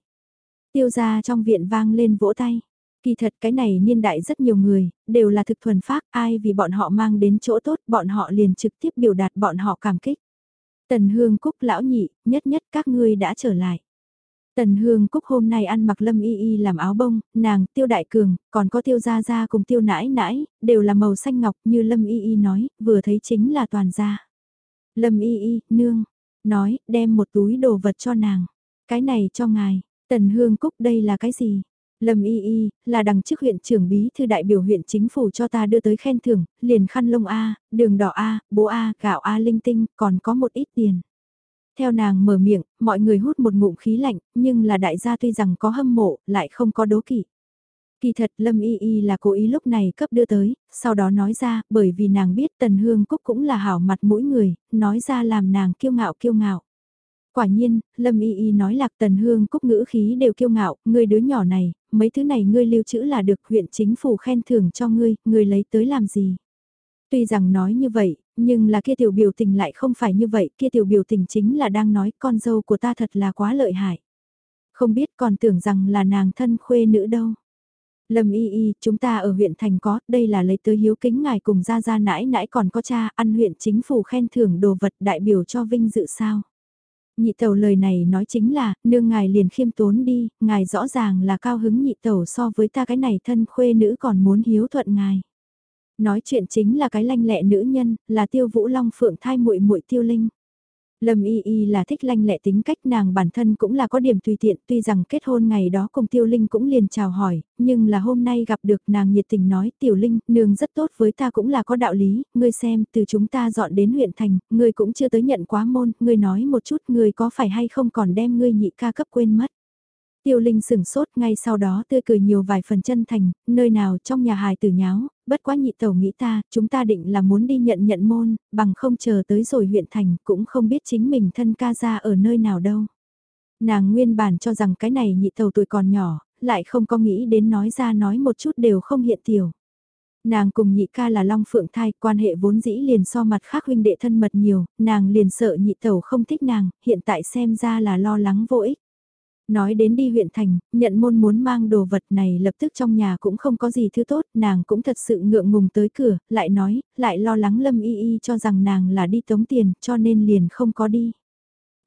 Speaker 1: Tiêu gia trong viện vang lên vỗ tay. Kỳ thật cái này niên đại rất nhiều người, đều là thực thuần phác, ai vì bọn họ mang đến chỗ tốt, bọn họ liền trực tiếp biểu đạt bọn họ cảm kích. Tần Hương Cúc lão nhị, nhất nhất các ngươi đã trở lại. Tần Hương Cúc hôm nay ăn mặc lâm y y làm áo bông, nàng, tiêu đại cường, còn có tiêu gia gia cùng tiêu nãi nãi, đều là màu xanh ngọc như lâm y y nói, vừa thấy chính là toàn gia. Lâm y y, nương, nói, đem một túi đồ vật cho nàng. Cái này cho ngài, Tần Hương Cúc đây là cái gì? Lâm Y Y, là đằng chức huyện trưởng bí thư đại biểu huyện chính phủ cho ta đưa tới khen thưởng, liền khăn lông A, đường đỏ A, bố A, gạo A linh tinh, còn có một ít tiền. Theo nàng mở miệng, mọi người hút một ngụm khí lạnh, nhưng là đại gia tuy rằng có hâm mộ, lại không có đố kỵ. Kỳ thật Lâm Y Y là cố ý lúc này cấp đưa tới, sau đó nói ra, bởi vì nàng biết Tần Hương Cúc cũng là hảo mặt mỗi người, nói ra làm nàng kiêu ngạo kiêu ngạo. Quả nhiên, Lâm Y Y nói lạc Tần Hương Cúc ngữ khí đều kiêu ngạo, người đứa nhỏ này, mấy thứ này ngươi lưu trữ là được huyện chính phủ khen thưởng cho ngươi, ngươi lấy tới làm gì. Tuy rằng nói như vậy, nhưng là kia tiểu biểu tình lại không phải như vậy, kia tiểu biểu tình chính là đang nói con dâu của ta thật là quá lợi hại. Không biết còn tưởng rằng là nàng thân khuê nữ đâu. Lâm y y, chúng ta ở huyện thành có, đây là lấy tới hiếu kính ngài cùng ra ra nãi nãi còn có cha, ăn huyện chính phủ khen thưởng đồ vật đại biểu cho vinh dự sao. Nhị tẩu lời này nói chính là, nương ngài liền khiêm tốn đi, ngài rõ ràng là cao hứng nhị tẩu so với ta cái này thân khuê nữ còn muốn hiếu thuận ngài. Nói chuyện chính là cái lanh lẹ nữ nhân, là tiêu vũ long phượng thai muội muội tiêu linh. Lâm Y Y là thích lanh lẹ tính cách nàng bản thân cũng là có điểm tùy tiện tuy rằng kết hôn ngày đó cùng Tiêu Linh cũng liền chào hỏi, nhưng là hôm nay gặp được nàng nhiệt tình nói Tiểu Linh, nương rất tốt với ta cũng là có đạo lý, ngươi xem từ chúng ta dọn đến huyện thành, ngươi cũng chưa tới nhận quá môn, ngươi nói một chút ngươi có phải hay không còn đem ngươi nhị ca cấp quên mất. Tiêu Linh sửng sốt ngay sau đó tươi cười nhiều vài phần chân thành, nơi nào trong nhà hài tử nháo, bất quá nhị tẩu nghĩ ta, chúng ta định là muốn đi nhận nhận môn, bằng không chờ tới rồi huyện thành cũng không biết chính mình thân ca ra ở nơi nào đâu. Nàng nguyên bản cho rằng cái này nhị tẩu tuổi còn nhỏ, lại không có nghĩ đến nói ra nói một chút đều không hiện tiểu. Nàng cùng nhị ca là long phượng thai, quan hệ vốn dĩ liền so mặt khác huynh đệ thân mật nhiều, nàng liền sợ nhị tẩu không thích nàng, hiện tại xem ra là lo lắng vô ích. Nói đến đi huyện thành, nhận môn muốn mang đồ vật này lập tức trong nhà cũng không có gì thứ tốt, nàng cũng thật sự ngượng ngùng tới cửa, lại nói, lại lo lắng Lâm Y Y cho rằng nàng là đi tống tiền, cho nên liền không có đi.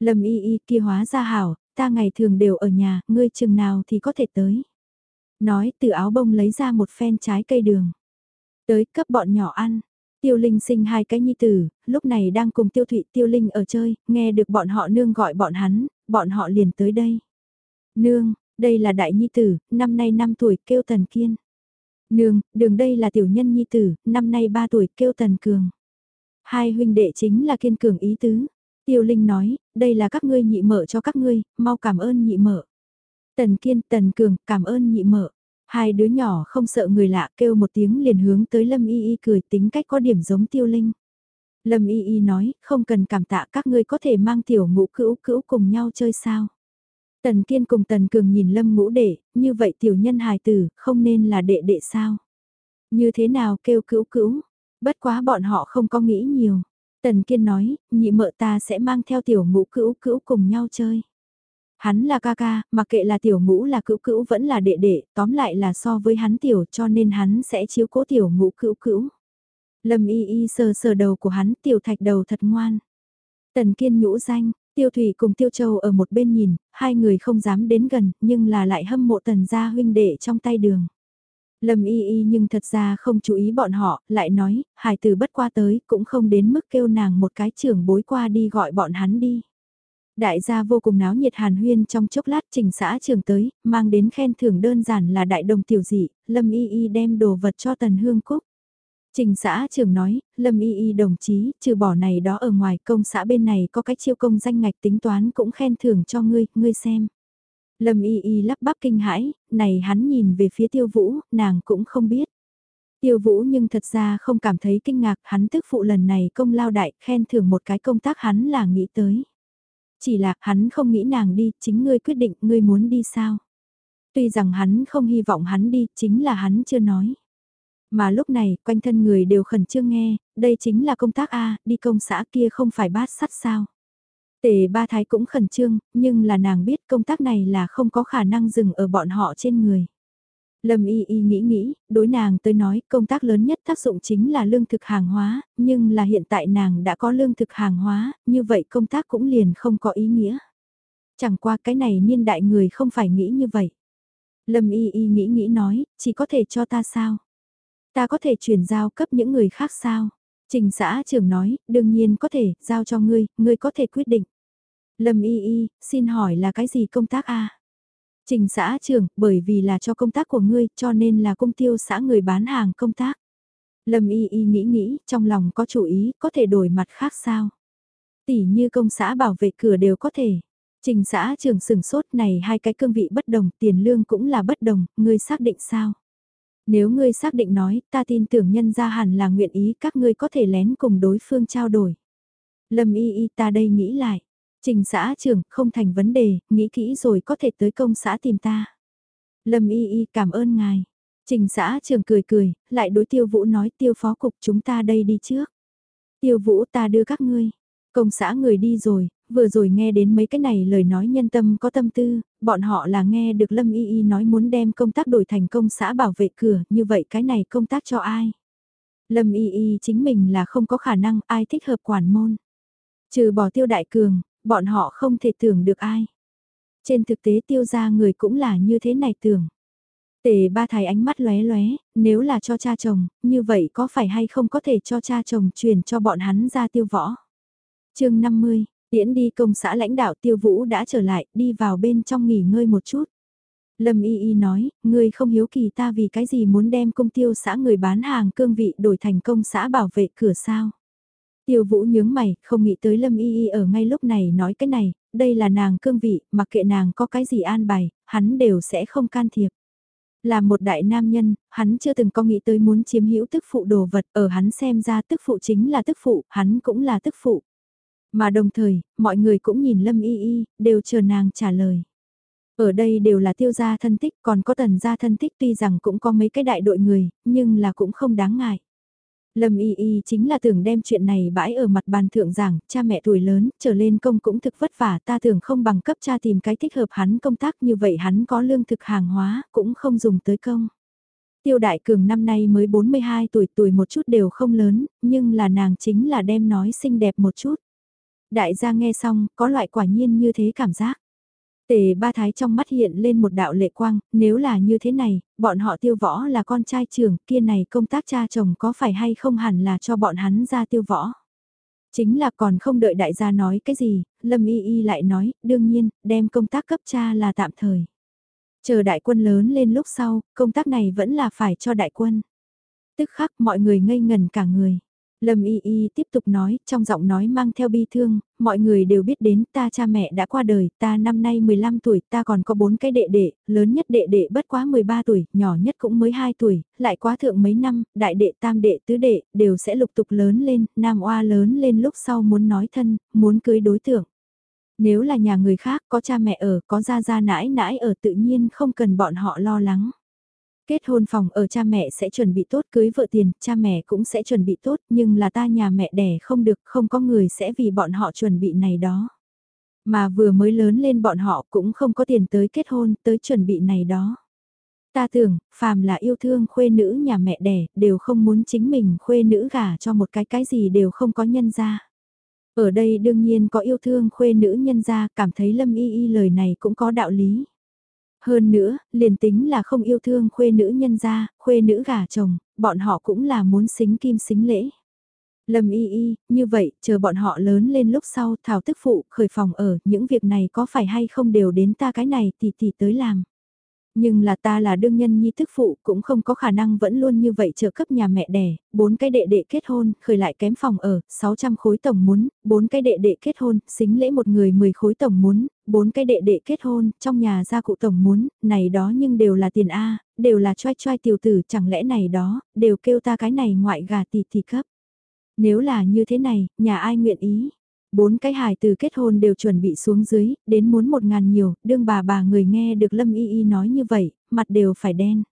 Speaker 1: Lâm Y Y kia hóa ra hảo, ta ngày thường đều ở nhà, ngươi chừng nào thì có thể tới. Nói từ áo bông lấy ra một phen trái cây đường. Tới cấp bọn nhỏ ăn. Tiêu Linh sinh hai cái nhi tử, lúc này đang cùng Tiêu Thụy Tiêu Linh ở chơi, nghe được bọn họ nương gọi bọn hắn, bọn họ liền tới đây. Nương, đây là đại nhi tử, năm nay 5 tuổi, kêu Tần Kiên. Nương, đường đây là tiểu nhân nhi tử, năm nay 3 tuổi, kêu Tần Cường. Hai huynh đệ chính là kiên cường ý tứ. Tiêu Linh nói, đây là các ngươi nhị mở cho các ngươi, mau cảm ơn nhị mở. Tần Kiên, Tần Cường, cảm ơn nhị mở. Hai đứa nhỏ không sợ người lạ kêu một tiếng liền hướng tới Lâm Y Y cười tính cách có điểm giống Tiêu Linh. Lâm Y Y nói, không cần cảm tạ các ngươi có thể mang tiểu ngũ cữu cữu cùng nhau chơi sao. Tần Kiên cùng Tần Cường nhìn Lâm Ngũ Đệ, như vậy tiểu nhân hài tử, không nên là đệ đệ sao? Như thế nào kêu cữu cữu? Bất quá bọn họ không có nghĩ nhiều. Tần Kiên nói, nhị mợ ta sẽ mang theo tiểu ngũ cữu cữu cùng nhau chơi. Hắn là ca ca, mặc kệ là tiểu ngũ là cữu cữu vẫn là đệ đệ, tóm lại là so với hắn tiểu cho nên hắn sẽ chiếu cố tiểu ngũ cữu cữu. Lâm y y sờ sờ đầu của hắn tiểu thạch đầu thật ngoan. Tần kiên nhũ danh, tiêu thủy cùng tiêu châu ở một bên nhìn, hai người không dám đến gần nhưng là lại hâm mộ tần gia huynh đệ trong tay đường. Lâm y y nhưng thật ra không chú ý bọn họ, lại nói, hải tử bất qua tới cũng không đến mức kêu nàng một cái trưởng bối qua đi gọi bọn hắn đi. Đại gia vô cùng náo nhiệt hàn huyên trong chốc lát trình xã trường tới, mang đến khen thưởng đơn giản là đại đồng tiểu dị, Lâm Y Y đem đồ vật cho Tần Hương Cúc. Trình xã trưởng nói, Lâm Y Y đồng chí, trừ bỏ này đó ở ngoài công xã bên này có cái chiêu công danh ngạch tính toán cũng khen thưởng cho ngươi, ngươi xem. Lâm Y Y lắp bắp kinh hãi, này hắn nhìn về phía tiêu vũ, nàng cũng không biết. Tiêu vũ nhưng thật ra không cảm thấy kinh ngạc, hắn tức phụ lần này công lao đại, khen thưởng một cái công tác hắn là nghĩ tới. Chỉ là hắn không nghĩ nàng đi, chính ngươi quyết định ngươi muốn đi sao. Tuy rằng hắn không hy vọng hắn đi, chính là hắn chưa nói. Mà lúc này, quanh thân người đều khẩn trương nghe, đây chính là công tác A, đi công xã kia không phải bát sắt sao. Tề ba thái cũng khẩn trương, nhưng là nàng biết công tác này là không có khả năng dừng ở bọn họ trên người. Lâm y y nghĩ nghĩ, đối nàng tới nói công tác lớn nhất tác dụng chính là lương thực hàng hóa, nhưng là hiện tại nàng đã có lương thực hàng hóa, như vậy công tác cũng liền không có ý nghĩa. Chẳng qua cái này niên đại người không phải nghĩ như vậy. Lâm y y nghĩ nghĩ nói, chỉ có thể cho ta sao? Ta có thể chuyển giao cấp những người khác sao? Trình xã trưởng nói, đương nhiên có thể, giao cho ngươi, ngươi có thể quyết định. Lâm y y, xin hỏi là cái gì công tác a? Trình xã trưởng, bởi vì là cho công tác của ngươi, cho nên là công tiêu xã người bán hàng công tác. Lâm y y nghĩ nghĩ, trong lòng có chủ ý, có thể đổi mặt khác sao? Tỷ như công xã bảo vệ cửa đều có thể. Trình xã trưởng sừng sốt này hai cái cương vị bất đồng, tiền lương cũng là bất đồng, ngươi xác định sao? Nếu ngươi xác định nói, ta tin tưởng nhân gia hẳn là nguyện ý các ngươi có thể lén cùng đối phương trao đổi. Lâm y y ta đây nghĩ lại. Trình xã trưởng, không thành vấn đề, nghĩ kỹ rồi có thể tới công xã tìm ta. Lâm y y cảm ơn ngài. Trình xã trưởng cười cười, lại đối tiêu vũ nói tiêu phó cục chúng ta đây đi trước. Tiêu vũ ta đưa các ngươi. Công xã người đi rồi, vừa rồi nghe đến mấy cái này lời nói nhân tâm có tâm tư, bọn họ là nghe được Lâm Y Y nói muốn đem công tác đổi thành công xã bảo vệ cửa, như vậy cái này công tác cho ai? Lâm Y Y chính mình là không có khả năng ai thích hợp quản môn. Trừ bỏ tiêu đại cường, bọn họ không thể tưởng được ai. Trên thực tế tiêu ra người cũng là như thế này tưởng. Tề ba thái ánh mắt lóe lóe, nếu là cho cha chồng, như vậy có phải hay không có thể cho cha chồng truyền cho bọn hắn ra tiêu võ. chương 50, tiễn đi công xã lãnh đạo tiêu vũ đã trở lại, đi vào bên trong nghỉ ngơi một chút. Lâm Y Y nói, ngươi không hiếu kỳ ta vì cái gì muốn đem công tiêu xã người bán hàng cương vị đổi thành công xã bảo vệ cửa sao. Tiêu vũ nhướng mày, không nghĩ tới Lâm Y Y ở ngay lúc này nói cái này, đây là nàng cương vị, mặc kệ nàng có cái gì an bài, hắn đều sẽ không can thiệp. Là một đại nam nhân, hắn chưa từng có nghĩ tới muốn chiếm hữu tức phụ đồ vật, ở hắn xem ra tức phụ chính là tức phụ, hắn cũng là tức phụ. Mà đồng thời, mọi người cũng nhìn Lâm Y Y, đều chờ nàng trả lời. Ở đây đều là tiêu gia thân tích, còn có tần gia thân tích tuy rằng cũng có mấy cái đại đội người, nhưng là cũng không đáng ngại. Lâm Y Y chính là tưởng đem chuyện này bãi ở mặt bàn thượng giảng, cha mẹ tuổi lớn, trở lên công cũng thực vất vả, ta tưởng không bằng cấp cha tìm cái thích hợp hắn công tác như vậy hắn có lương thực hàng hóa, cũng không dùng tới công. Tiêu Đại Cường năm nay mới 42 tuổi, tuổi một chút đều không lớn, nhưng là nàng chính là đem nói xinh đẹp một chút. Đại gia nghe xong, có loại quả nhiên như thế cảm giác. Tề ba thái trong mắt hiện lên một đạo lệ quang, nếu là như thế này, bọn họ tiêu võ là con trai trưởng, kia này công tác cha chồng có phải hay không hẳn là cho bọn hắn ra tiêu võ. Chính là còn không đợi đại gia nói cái gì, Lâm Y Y lại nói, đương nhiên, đem công tác cấp cha là tạm thời. Chờ đại quân lớn lên lúc sau, công tác này vẫn là phải cho đại quân. Tức khắc mọi người ngây ngần cả người. Lâm Y Y tiếp tục nói, trong giọng nói mang theo bi thương, mọi người đều biết đến ta cha mẹ đã qua đời, ta năm nay 15 tuổi, ta còn có bốn cái đệ đệ, lớn nhất đệ đệ bất quá 13 tuổi, nhỏ nhất cũng mới 2 tuổi, lại quá thượng mấy năm, đại đệ tam đệ tứ đệ, đều sẽ lục tục lớn lên, nam oa lớn lên lúc sau muốn nói thân, muốn cưới đối tượng. Nếu là nhà người khác có cha mẹ ở, có gia gia nãi nãi ở tự nhiên không cần bọn họ lo lắng. Kết hôn phòng ở cha mẹ sẽ chuẩn bị tốt cưới vợ tiền, cha mẹ cũng sẽ chuẩn bị tốt, nhưng là ta nhà mẹ đẻ không được, không có người sẽ vì bọn họ chuẩn bị này đó. Mà vừa mới lớn lên bọn họ cũng không có tiền tới kết hôn, tới chuẩn bị này đó. Ta tưởng, phàm là yêu thương khuê nữ nhà mẹ đẻ, đều không muốn chính mình khuê nữ gả cho một cái cái gì đều không có nhân ra. Ở đây đương nhiên có yêu thương khuê nữ nhân ra, cảm thấy lâm y y lời này cũng có đạo lý. Hơn nữa, liền tính là không yêu thương khuê nữ nhân gia khuê nữ gả chồng, bọn họ cũng là muốn xính kim xính lễ. Lâm y y, như vậy, chờ bọn họ lớn lên lúc sau thảo tức phụ, khởi phòng ở, những việc này có phải hay không đều đến ta cái này thì thì tới làm. Nhưng là ta là đương nhân nhi thức phụ cũng không có khả năng vẫn luôn như vậy trợ cấp nhà mẹ đẻ, bốn cái đệ đệ kết hôn, khởi lại kém phòng ở, 600 khối tổng muốn, bốn cái đệ đệ kết hôn, xính lễ một người 10 khối tổng muốn, bốn cái đệ đệ kết hôn, trong nhà gia cụ tổng muốn, này đó nhưng đều là tiền A, đều là choai choai tiểu tử, chẳng lẽ này đó, đều kêu ta cái này ngoại gà tỷ tỷ cấp. Nếu là như thế này, nhà ai nguyện ý? Bốn cái hài từ kết hôn đều chuẩn bị xuống dưới, đến muốn một ngàn nhiều, đương bà bà người nghe được Lâm Y Y nói như vậy, mặt đều phải đen.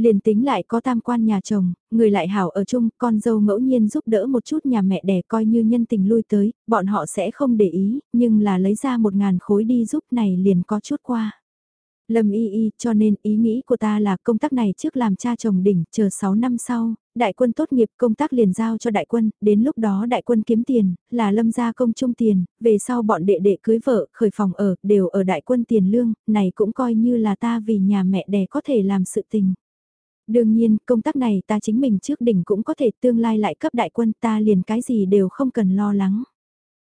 Speaker 1: Liền tính lại có tam quan nhà chồng, người lại hảo ở chung, con dâu ngẫu nhiên giúp đỡ một chút nhà mẹ đẻ coi như nhân tình lui tới, bọn họ sẽ không để ý, nhưng là lấy ra một ngàn khối đi giúp này liền có chút qua. Lâm y y, cho nên ý nghĩ của ta là công tác này trước làm cha chồng đỉnh, chờ 6 năm sau, đại quân tốt nghiệp công tác liền giao cho đại quân, đến lúc đó đại quân kiếm tiền, là lâm gia công trung tiền, về sau bọn đệ đệ cưới vợ, khởi phòng ở, đều ở đại quân tiền lương, này cũng coi như là ta vì nhà mẹ đẻ có thể làm sự tình. Đương nhiên, công tác này ta chính mình trước đỉnh cũng có thể tương lai lại cấp đại quân ta liền cái gì đều không cần lo lắng.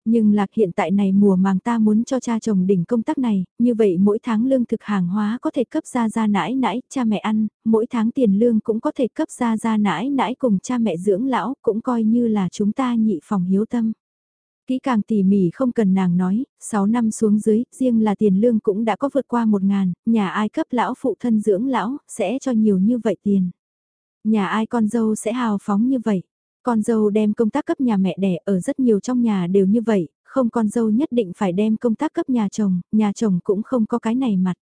Speaker 1: Nhưng lạc hiện tại này mùa màng ta muốn cho cha chồng đỉnh công tác này, như vậy mỗi tháng lương thực hàng hóa có thể cấp ra ra nãi nãi, cha mẹ ăn, mỗi tháng tiền lương cũng có thể cấp ra ra nãi nãi cùng cha mẹ dưỡng lão, cũng coi như là chúng ta nhị phòng hiếu tâm. Kỹ càng tỉ mỉ không cần nàng nói, 6 năm xuống dưới, riêng là tiền lương cũng đã có vượt qua 1 ngàn, nhà ai cấp lão phụ thân dưỡng lão, sẽ cho nhiều như vậy tiền. Nhà ai con dâu sẽ hào phóng như vậy. Con dâu đem công tác cấp nhà mẹ đẻ ở rất nhiều trong nhà đều như vậy, không con dâu nhất định phải đem công tác cấp nhà chồng, nhà chồng cũng không có cái này mặt.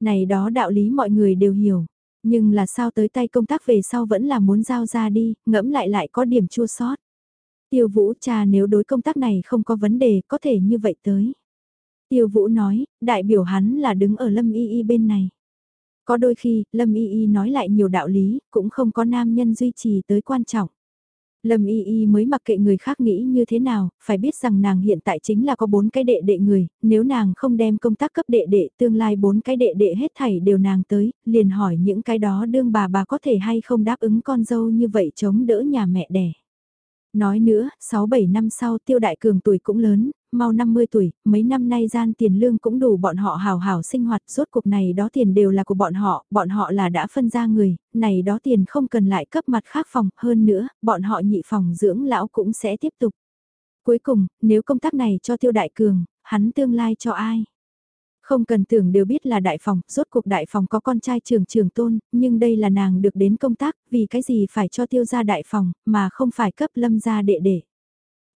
Speaker 1: Này đó đạo lý mọi người đều hiểu, nhưng là sao tới tay công tác về sau vẫn là muốn giao ra đi, ngẫm lại lại có điểm chua sót. Tiêu Vũ cha nếu đối công tác này không có vấn đề có thể như vậy tới. Tiêu Vũ nói, đại biểu hắn là đứng ở Lâm Y Y bên này. Có đôi khi, Lâm Y Y nói lại nhiều đạo lý, cũng không có nam nhân duy trì tới quan trọng. Lâm Y Y mới mặc kệ người khác nghĩ như thế nào, phải biết rằng nàng hiện tại chính là có bốn cái đệ đệ người, nếu nàng không đem công tác cấp đệ đệ tương lai bốn cái đệ đệ hết thảy đều nàng tới, liền hỏi những cái đó đương bà bà có thể hay không đáp ứng con dâu như vậy chống đỡ nhà mẹ đẻ. Nói nữa, 6-7 năm sau tiêu đại cường tuổi cũng lớn, mau 50 tuổi, mấy năm nay gian tiền lương cũng đủ bọn họ hào hào sinh hoạt, rốt cuộc này đó tiền đều là của bọn họ, bọn họ là đã phân ra người, này đó tiền không cần lại cấp mặt khác phòng, hơn nữa, bọn họ nhị phòng dưỡng lão cũng sẽ tiếp tục. Cuối cùng, nếu công tác này cho tiêu đại cường, hắn tương lai cho ai? Không cần tưởng đều biết là đại phòng, rốt cuộc đại phòng có con trai trường trường tôn, nhưng đây là nàng được đến công tác, vì cái gì phải cho tiêu gia đại phòng, mà không phải cấp lâm gia đệ đệ.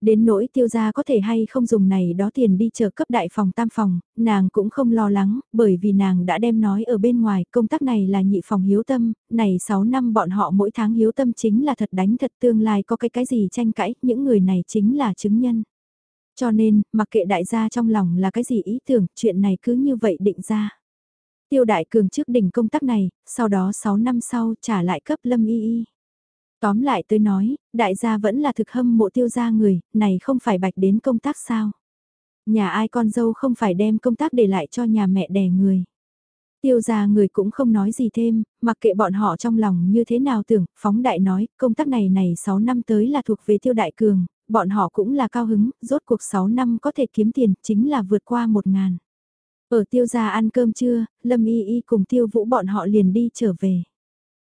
Speaker 1: Đến nỗi tiêu gia có thể hay không dùng này đó tiền đi chờ cấp đại phòng tam phòng, nàng cũng không lo lắng, bởi vì nàng đã đem nói ở bên ngoài, công tác này là nhị phòng hiếu tâm, này 6 năm bọn họ mỗi tháng hiếu tâm chính là thật đánh thật tương lai có cái cái gì tranh cãi, những người này chính là chứng nhân. Cho nên, mặc kệ đại gia trong lòng là cái gì ý tưởng, chuyện này cứ như vậy định ra. Tiêu đại cường trước đỉnh công tác này, sau đó 6 năm sau trả lại cấp lâm y y. Tóm lại tôi nói, đại gia vẫn là thực hâm mộ tiêu gia người, này không phải bạch đến công tác sao. Nhà ai con dâu không phải đem công tác để lại cho nhà mẹ đẻ người. Tiêu gia người cũng không nói gì thêm, mặc kệ bọn họ trong lòng như thế nào tưởng, phóng đại nói, công tác này này 6 năm tới là thuộc về tiêu đại cường, bọn họ cũng là cao hứng, rốt cuộc 6 năm có thể kiếm tiền, chính là vượt qua 1 ngàn. Ở tiêu gia ăn cơm trưa, Lâm Y Y cùng tiêu vũ bọn họ liền đi trở về.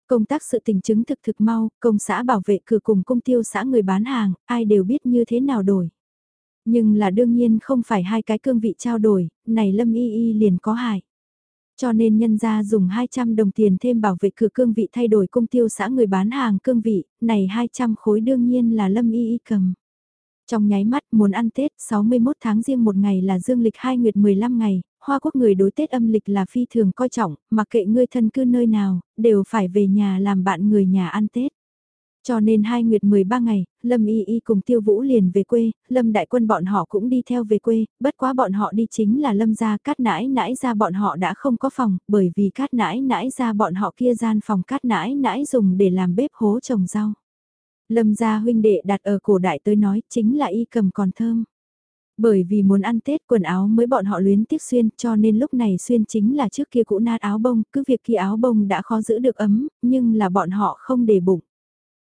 Speaker 1: Công tác sự tình chứng thực thực mau, công xã bảo vệ cửa cùng công tiêu xã người bán hàng, ai đều biết như thế nào đổi. Nhưng là đương nhiên không phải hai cái cương vị trao đổi, này Lâm Y Y liền có hại. Cho nên nhân gia dùng 200 đồng tiền thêm bảo vệ cửa cương vị thay đổi công tiêu xã người bán hàng cương vị, này 200 khối đương nhiên là Lâm Y Y cầm. Trong nháy mắt muốn ăn Tết 61 tháng riêng một ngày là dương lịch 2 nguyệt 15 ngày, Hoa Quốc người đối Tết âm lịch là phi thường coi trọng, mặc kệ ngươi thân cư nơi nào, đều phải về nhà làm bạn người nhà ăn Tết. Cho nên hai nguyệt 13 ngày, Lâm Y Y cùng Tiêu Vũ liền về quê, Lâm Đại Quân bọn họ cũng đi theo về quê, bất quá bọn họ đi chính là Lâm gia cát nãi nãi ra bọn họ đã không có phòng, bởi vì cát nãi nãi ra bọn họ kia gian phòng cát nãi nãi dùng để làm bếp hố trồng rau. Lâm gia huynh đệ đặt ở cổ đại tới nói chính là y cầm còn thơm. Bởi vì muốn ăn Tết quần áo mới bọn họ luyến tiếc xuyên cho nên lúc này xuyên chính là trước kia cũ nát áo bông, cứ việc kia áo bông đã khó giữ được ấm, nhưng là bọn họ không để bụng.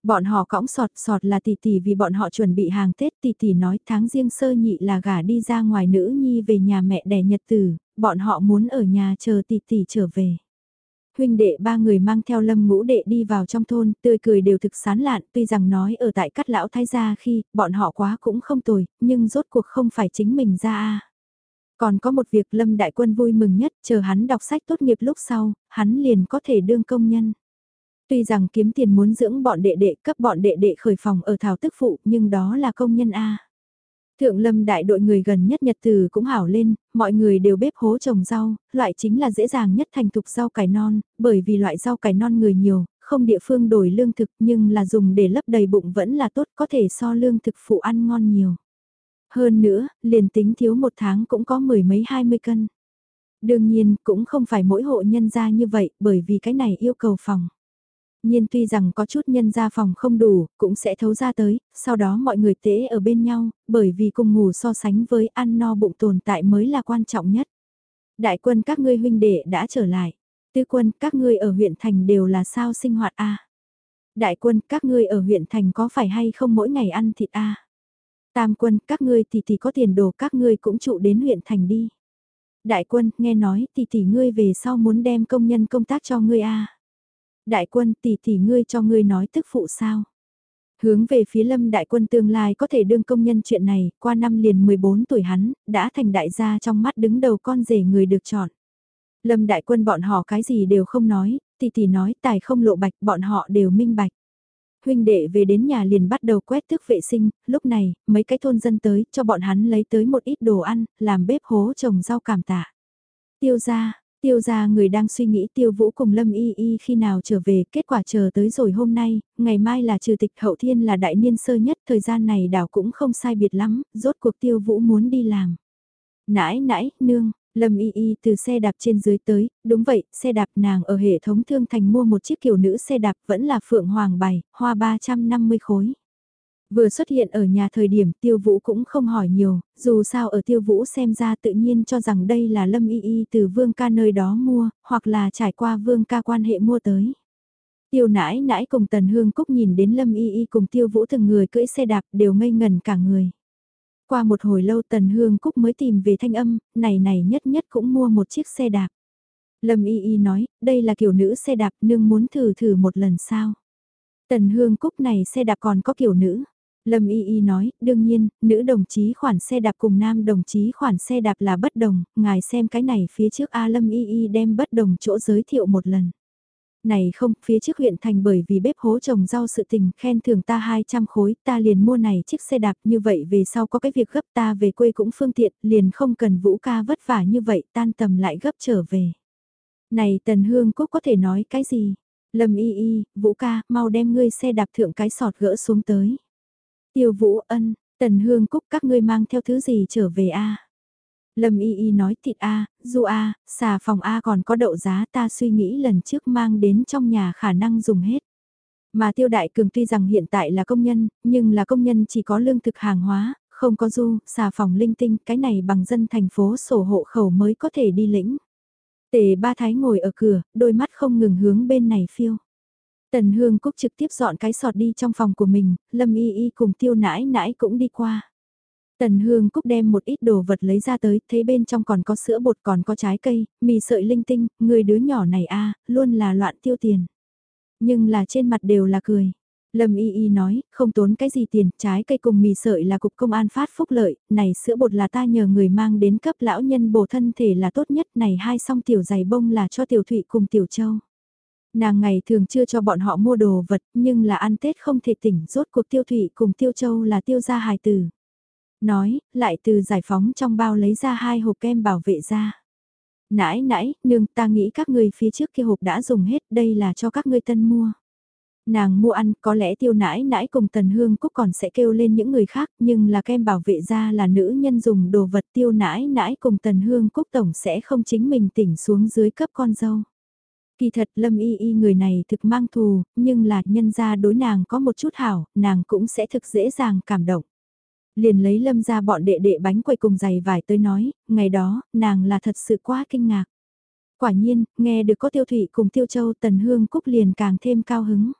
Speaker 1: Bọn họ cõng sọt sọt là tỷ tỷ vì bọn họ chuẩn bị hàng Tết tỷ tỷ nói tháng riêng sơ nhị là gả đi ra ngoài nữ nhi về nhà mẹ đẻ nhật tử, bọn họ muốn ở nhà chờ tỷ tỷ trở về huynh đệ ba người mang theo lâm ngũ đệ đi vào trong thôn, tươi cười đều thực sán lạn, tuy rằng nói ở tại cắt lão thái gia khi, bọn họ quá cũng không tồi, nhưng rốt cuộc không phải chính mình ra a. Còn có một việc lâm đại quân vui mừng nhất, chờ hắn đọc sách tốt nghiệp lúc sau, hắn liền có thể đương công nhân. Tuy rằng kiếm tiền muốn dưỡng bọn đệ đệ cấp bọn đệ đệ khởi phòng ở thảo tức phụ, nhưng đó là công nhân A. Thượng lâm đại đội người gần nhất nhật từ cũng hảo lên, mọi người đều bếp hố trồng rau, loại chính là dễ dàng nhất thành thục rau cải non, bởi vì loại rau cải non người nhiều, không địa phương đổi lương thực nhưng là dùng để lấp đầy bụng vẫn là tốt có thể so lương thực phụ ăn ngon nhiều. Hơn nữa, liền tính thiếu một tháng cũng có mười mấy hai mươi cân. Đương nhiên, cũng không phải mỗi hộ nhân gia như vậy, bởi vì cái này yêu cầu phòng nhiên tuy rằng có chút nhân gia phòng không đủ, cũng sẽ thấu ra tới, sau đó mọi người tế ở bên nhau, bởi vì cùng ngủ so sánh với ăn no bụng tồn tại mới là quan trọng nhất. Đại quân các ngươi huynh đệ đã trở lại. Tư quân các ngươi ở huyện thành đều là sao sinh hoạt a Đại quân các ngươi ở huyện thành có phải hay không mỗi ngày ăn thịt a Tam quân các ngươi thì thì có tiền đồ các ngươi cũng trụ đến huyện thành đi. Đại quân nghe nói thì thì ngươi về sau muốn đem công nhân công tác cho ngươi a Đại quân tỷ tỷ ngươi cho ngươi nói tức phụ sao? Hướng về phía lâm đại quân tương lai có thể đương công nhân chuyện này, qua năm liền 14 tuổi hắn, đã thành đại gia trong mắt đứng đầu con rể người được chọn. Lâm đại quân bọn họ cái gì đều không nói, tỷ tỷ nói tài không lộ bạch bọn họ đều minh bạch. Huynh đệ về đến nhà liền bắt đầu quét thức vệ sinh, lúc này, mấy cái thôn dân tới, cho bọn hắn lấy tới một ít đồ ăn, làm bếp hố trồng rau cảm tạ. Tiêu ra, Tiêu ra người đang suy nghĩ tiêu vũ cùng Lâm Y Y khi nào trở về, kết quả chờ tới rồi hôm nay, ngày mai là trừ tịch hậu thiên là đại niên sơ nhất, thời gian này đảo cũng không sai biệt lắm, rốt cuộc tiêu vũ muốn đi làm. Nãi nãi, nương, Lâm Y Y từ xe đạp trên dưới tới, đúng vậy, xe đạp nàng ở hệ thống thương thành mua một chiếc kiểu nữ xe đạp vẫn là phượng hoàng bày, hoa 350 khối. Vừa xuất hiện ở nhà thời điểm tiêu vũ cũng không hỏi nhiều, dù sao ở tiêu vũ xem ra tự nhiên cho rằng đây là lâm y y từ vương ca nơi đó mua, hoặc là trải qua vương ca quan hệ mua tới. Tiêu nãi nãi cùng tần hương cúc nhìn đến lâm y y cùng tiêu vũ từng người cưỡi xe đạp đều ngây ngần cả người. Qua một hồi lâu tần hương cúc mới tìm về thanh âm, này này nhất nhất cũng mua một chiếc xe đạp. Lâm y y nói, đây là kiểu nữ xe đạp nương muốn thử thử một lần sao. Tần hương cúc này xe đạp còn có kiểu nữ. Lâm Y Y nói, đương nhiên, nữ đồng chí khoản xe đạp cùng nam đồng chí khoản xe đạp là bất đồng, ngài xem cái này phía trước A Lâm Y Y đem bất đồng chỗ giới thiệu một lần. Này không, phía trước huyện thành bởi vì bếp hố trồng rau sự tình khen thưởng ta 200 khối, ta liền mua này chiếc xe đạp như vậy về sau có cái việc gấp ta về quê cũng phương tiện, liền không cần vũ ca vất vả như vậy tan tầm lại gấp trở về. Này Tần Hương Cúc có thể nói cái gì? Lâm y y, vũ ca, mau đem ngươi xe đạp thượng cái sọt gỡ xuống tới. Tiêu Vũ Ân, Tần Hương Cúc các ngươi mang theo thứ gì trở về a? Lâm Y Y nói thịt a, du a, xà phòng a còn có đậu giá ta suy nghĩ lần trước mang đến trong nhà khả năng dùng hết. Mà Tiêu Đại Cường tuy rằng hiện tại là công nhân, nhưng là công nhân chỉ có lương thực hàng hóa, không có du, xà phòng linh tinh, cái này bằng dân thành phố sổ hộ khẩu mới có thể đi lĩnh. Tề ba thái ngồi ở cửa, đôi mắt không ngừng hướng bên này phiêu. Tần Hương Cúc trực tiếp dọn cái sọt đi trong phòng của mình, Lâm Y Y cùng tiêu nãi nãi cũng đi qua. Tần Hương Cúc đem một ít đồ vật lấy ra tới, thấy bên trong còn có sữa bột còn có trái cây, mì sợi linh tinh, người đứa nhỏ này a luôn là loạn tiêu tiền. Nhưng là trên mặt đều là cười. Lâm Y Y nói, không tốn cái gì tiền, trái cây cùng mì sợi là cục công an phát phúc lợi, này sữa bột là ta nhờ người mang đến cấp lão nhân bổ thân thể là tốt nhất, này hai song tiểu giày bông là cho tiểu thụy cùng tiểu châu. Nàng ngày thường chưa cho bọn họ mua đồ vật, nhưng là ăn Tết không thể tỉnh, rốt cuộc tiêu thủy cùng tiêu châu là tiêu gia hài tử. Nói, lại từ giải phóng trong bao lấy ra hai hộp kem bảo vệ ra. Nãi nãi, nương ta nghĩ các ngươi phía trước kia hộp đã dùng hết, đây là cho các ngươi tân mua. Nàng mua ăn có lẽ tiêu nãi nãi cùng tần hương cúc còn sẽ kêu lên những người khác nhưng là kem bảo vệ ra là nữ nhân dùng đồ vật tiêu nãi nãi cùng tần hương cúc tổng sẽ không chính mình tỉnh xuống dưới cấp con dâu. Kỳ thật lâm y y người này thực mang thù nhưng là nhân ra đối nàng có một chút hảo nàng cũng sẽ thực dễ dàng cảm động. Liền lấy lâm ra bọn đệ đệ bánh quầy cùng giày vải tới nói, ngày đó, nàng là thật sự quá kinh ngạc. Quả nhiên, nghe được có tiêu thủy cùng tiêu châu tần hương cúc liền càng thêm cao hứng.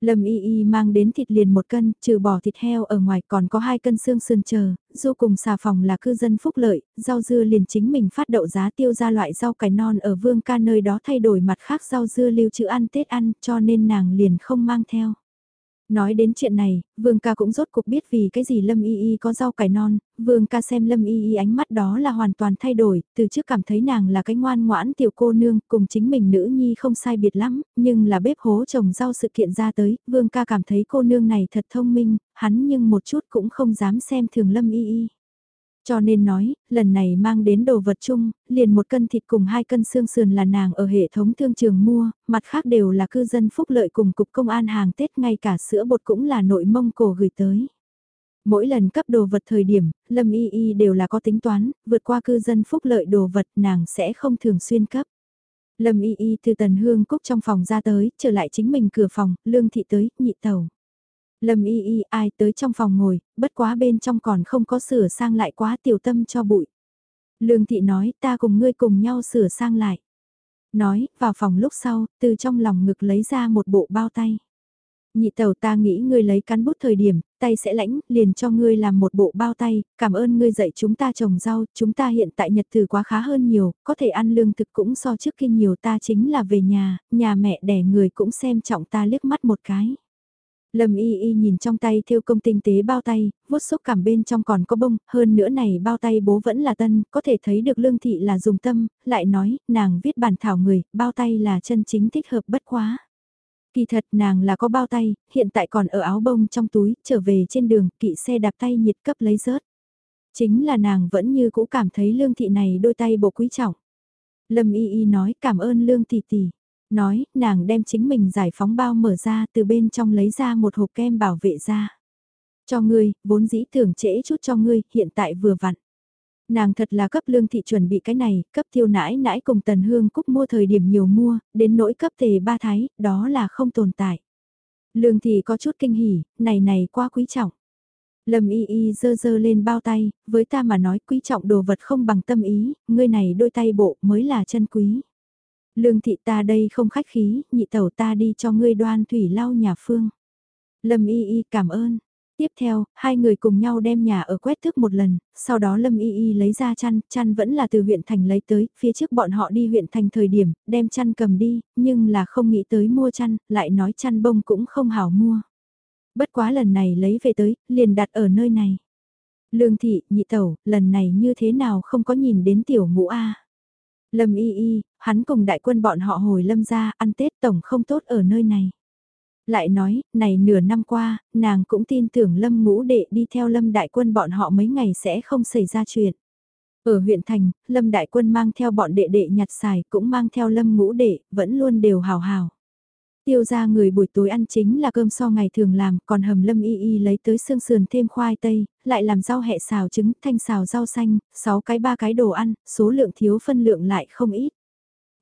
Speaker 1: Lâm Y Y mang đến thịt liền một cân, trừ bỏ thịt heo ở ngoài còn có hai cân xương sườn chờ, du cùng xà phòng là cư dân phúc lợi, rau dưa liền chính mình phát đậu giá tiêu ra loại rau cải non ở vương ca nơi đó thay đổi mặt khác rau dưa lưu trữ ăn Tết ăn cho nên nàng liền không mang theo. Nói đến chuyện này, Vương ca cũng rốt cuộc biết vì cái gì Lâm Y Y có rau cải non, Vương ca xem Lâm Y Y ánh mắt đó là hoàn toàn thay đổi, từ trước cảm thấy nàng là cái ngoan ngoãn tiểu cô nương, cùng chính mình nữ nhi không sai biệt lắm, nhưng là bếp hố trồng rau sự kiện ra tới, Vương ca cảm thấy cô nương này thật thông minh, hắn nhưng một chút cũng không dám xem thường Lâm Y Y. Cho nên nói, lần này mang đến đồ vật chung, liền một cân thịt cùng hai cân xương sườn là nàng ở hệ thống thương trường mua, mặt khác đều là cư dân phúc lợi cùng cục công an hàng Tết ngay cả sữa bột cũng là nội mông cổ gửi tới. Mỗi lần cấp đồ vật thời điểm, Lâm Y Y đều là có tính toán, vượt qua cư dân phúc lợi đồ vật nàng sẽ không thường xuyên cấp. Lâm Y Y từ tần hương cúc trong phòng ra tới, trở lại chính mình cửa phòng, lương thị tới, nhị tàu. Lâm y y ai tới trong phòng ngồi, bất quá bên trong còn không có sửa sang lại quá tiểu tâm cho bụi. Lương thị nói ta cùng ngươi cùng nhau sửa sang lại. Nói, vào phòng lúc sau, từ trong lòng ngực lấy ra một bộ bao tay. Nhị tàu ta nghĩ ngươi lấy cán bút thời điểm, tay sẽ lãnh, liền cho ngươi làm một bộ bao tay, cảm ơn ngươi dạy chúng ta trồng rau, chúng ta hiện tại nhật từ quá khá hơn nhiều, có thể ăn lương thực cũng so trước khi nhiều ta chính là về nhà, nhà mẹ đẻ người cũng xem trọng ta liếc mắt một cái. Lâm y y nhìn trong tay theo công tinh tế bao tay, vuốt xúc cảm bên trong còn có bông, hơn nữa này bao tay bố vẫn là tân, có thể thấy được lương thị là dùng tâm, lại nói, nàng viết bản thảo người, bao tay là chân chính thích hợp bất quá. Kỳ thật nàng là có bao tay, hiện tại còn ở áo bông trong túi, trở về trên đường, kỵ xe đạp tay nhiệt cấp lấy rớt. Chính là nàng vẫn như cũ cảm thấy lương thị này đôi tay bộ quý trọng. Lâm y y nói cảm ơn lương Thị tỷ. Nói, nàng đem chính mình giải phóng bao mở ra từ bên trong lấy ra một hộp kem bảo vệ ra Cho ngươi, vốn dĩ tưởng trễ chút cho ngươi, hiện tại vừa vặn. Nàng thật là cấp lương thị chuẩn bị cái này, cấp tiêu nãi nãi cùng tần hương cúc mua thời điểm nhiều mua, đến nỗi cấp tề ba thái, đó là không tồn tại. Lương thị có chút kinh hỉ, này này quá quý trọng. Lâm y y dơ dơ lên bao tay, với ta mà nói quý trọng đồ vật không bằng tâm ý, ngươi này đôi tay bộ mới là chân quý. Lương thị ta đây không khách khí, nhị tẩu ta đi cho ngươi đoan thủy lau nhà phương. Lâm y y cảm ơn. Tiếp theo, hai người cùng nhau đem nhà ở quét thức một lần, sau đó Lâm Y Y lấy ra chăn, chăn vẫn là từ huyện thành lấy tới, phía trước bọn họ đi huyện thành thời điểm, đem chăn cầm đi, nhưng là không nghĩ tới mua chăn, lại nói chăn bông cũng không hảo mua. Bất quá lần này lấy về tới, liền đặt ở nơi này. Lương thị, nhị tẩu, lần này như thế nào không có nhìn đến tiểu ngũ A. Lâm y y, hắn cùng đại quân bọn họ hồi lâm ra ăn Tết tổng không tốt ở nơi này. Lại nói, này nửa năm qua, nàng cũng tin tưởng lâm ngũ đệ đi theo lâm đại quân bọn họ mấy ngày sẽ không xảy ra chuyện. Ở huyện thành, lâm đại quân mang theo bọn đệ đệ nhặt xài cũng mang theo lâm ngũ đệ, vẫn luôn đều hào hào. Tiêu ra người buổi tối ăn chính là cơm so ngày thường làm, còn hầm lâm y y lấy tới xương sườn thêm khoai tây, lại làm rau hẹ xào trứng, thanh xào rau xanh, 6 cái ba cái đồ ăn, số lượng thiếu phân lượng lại không ít.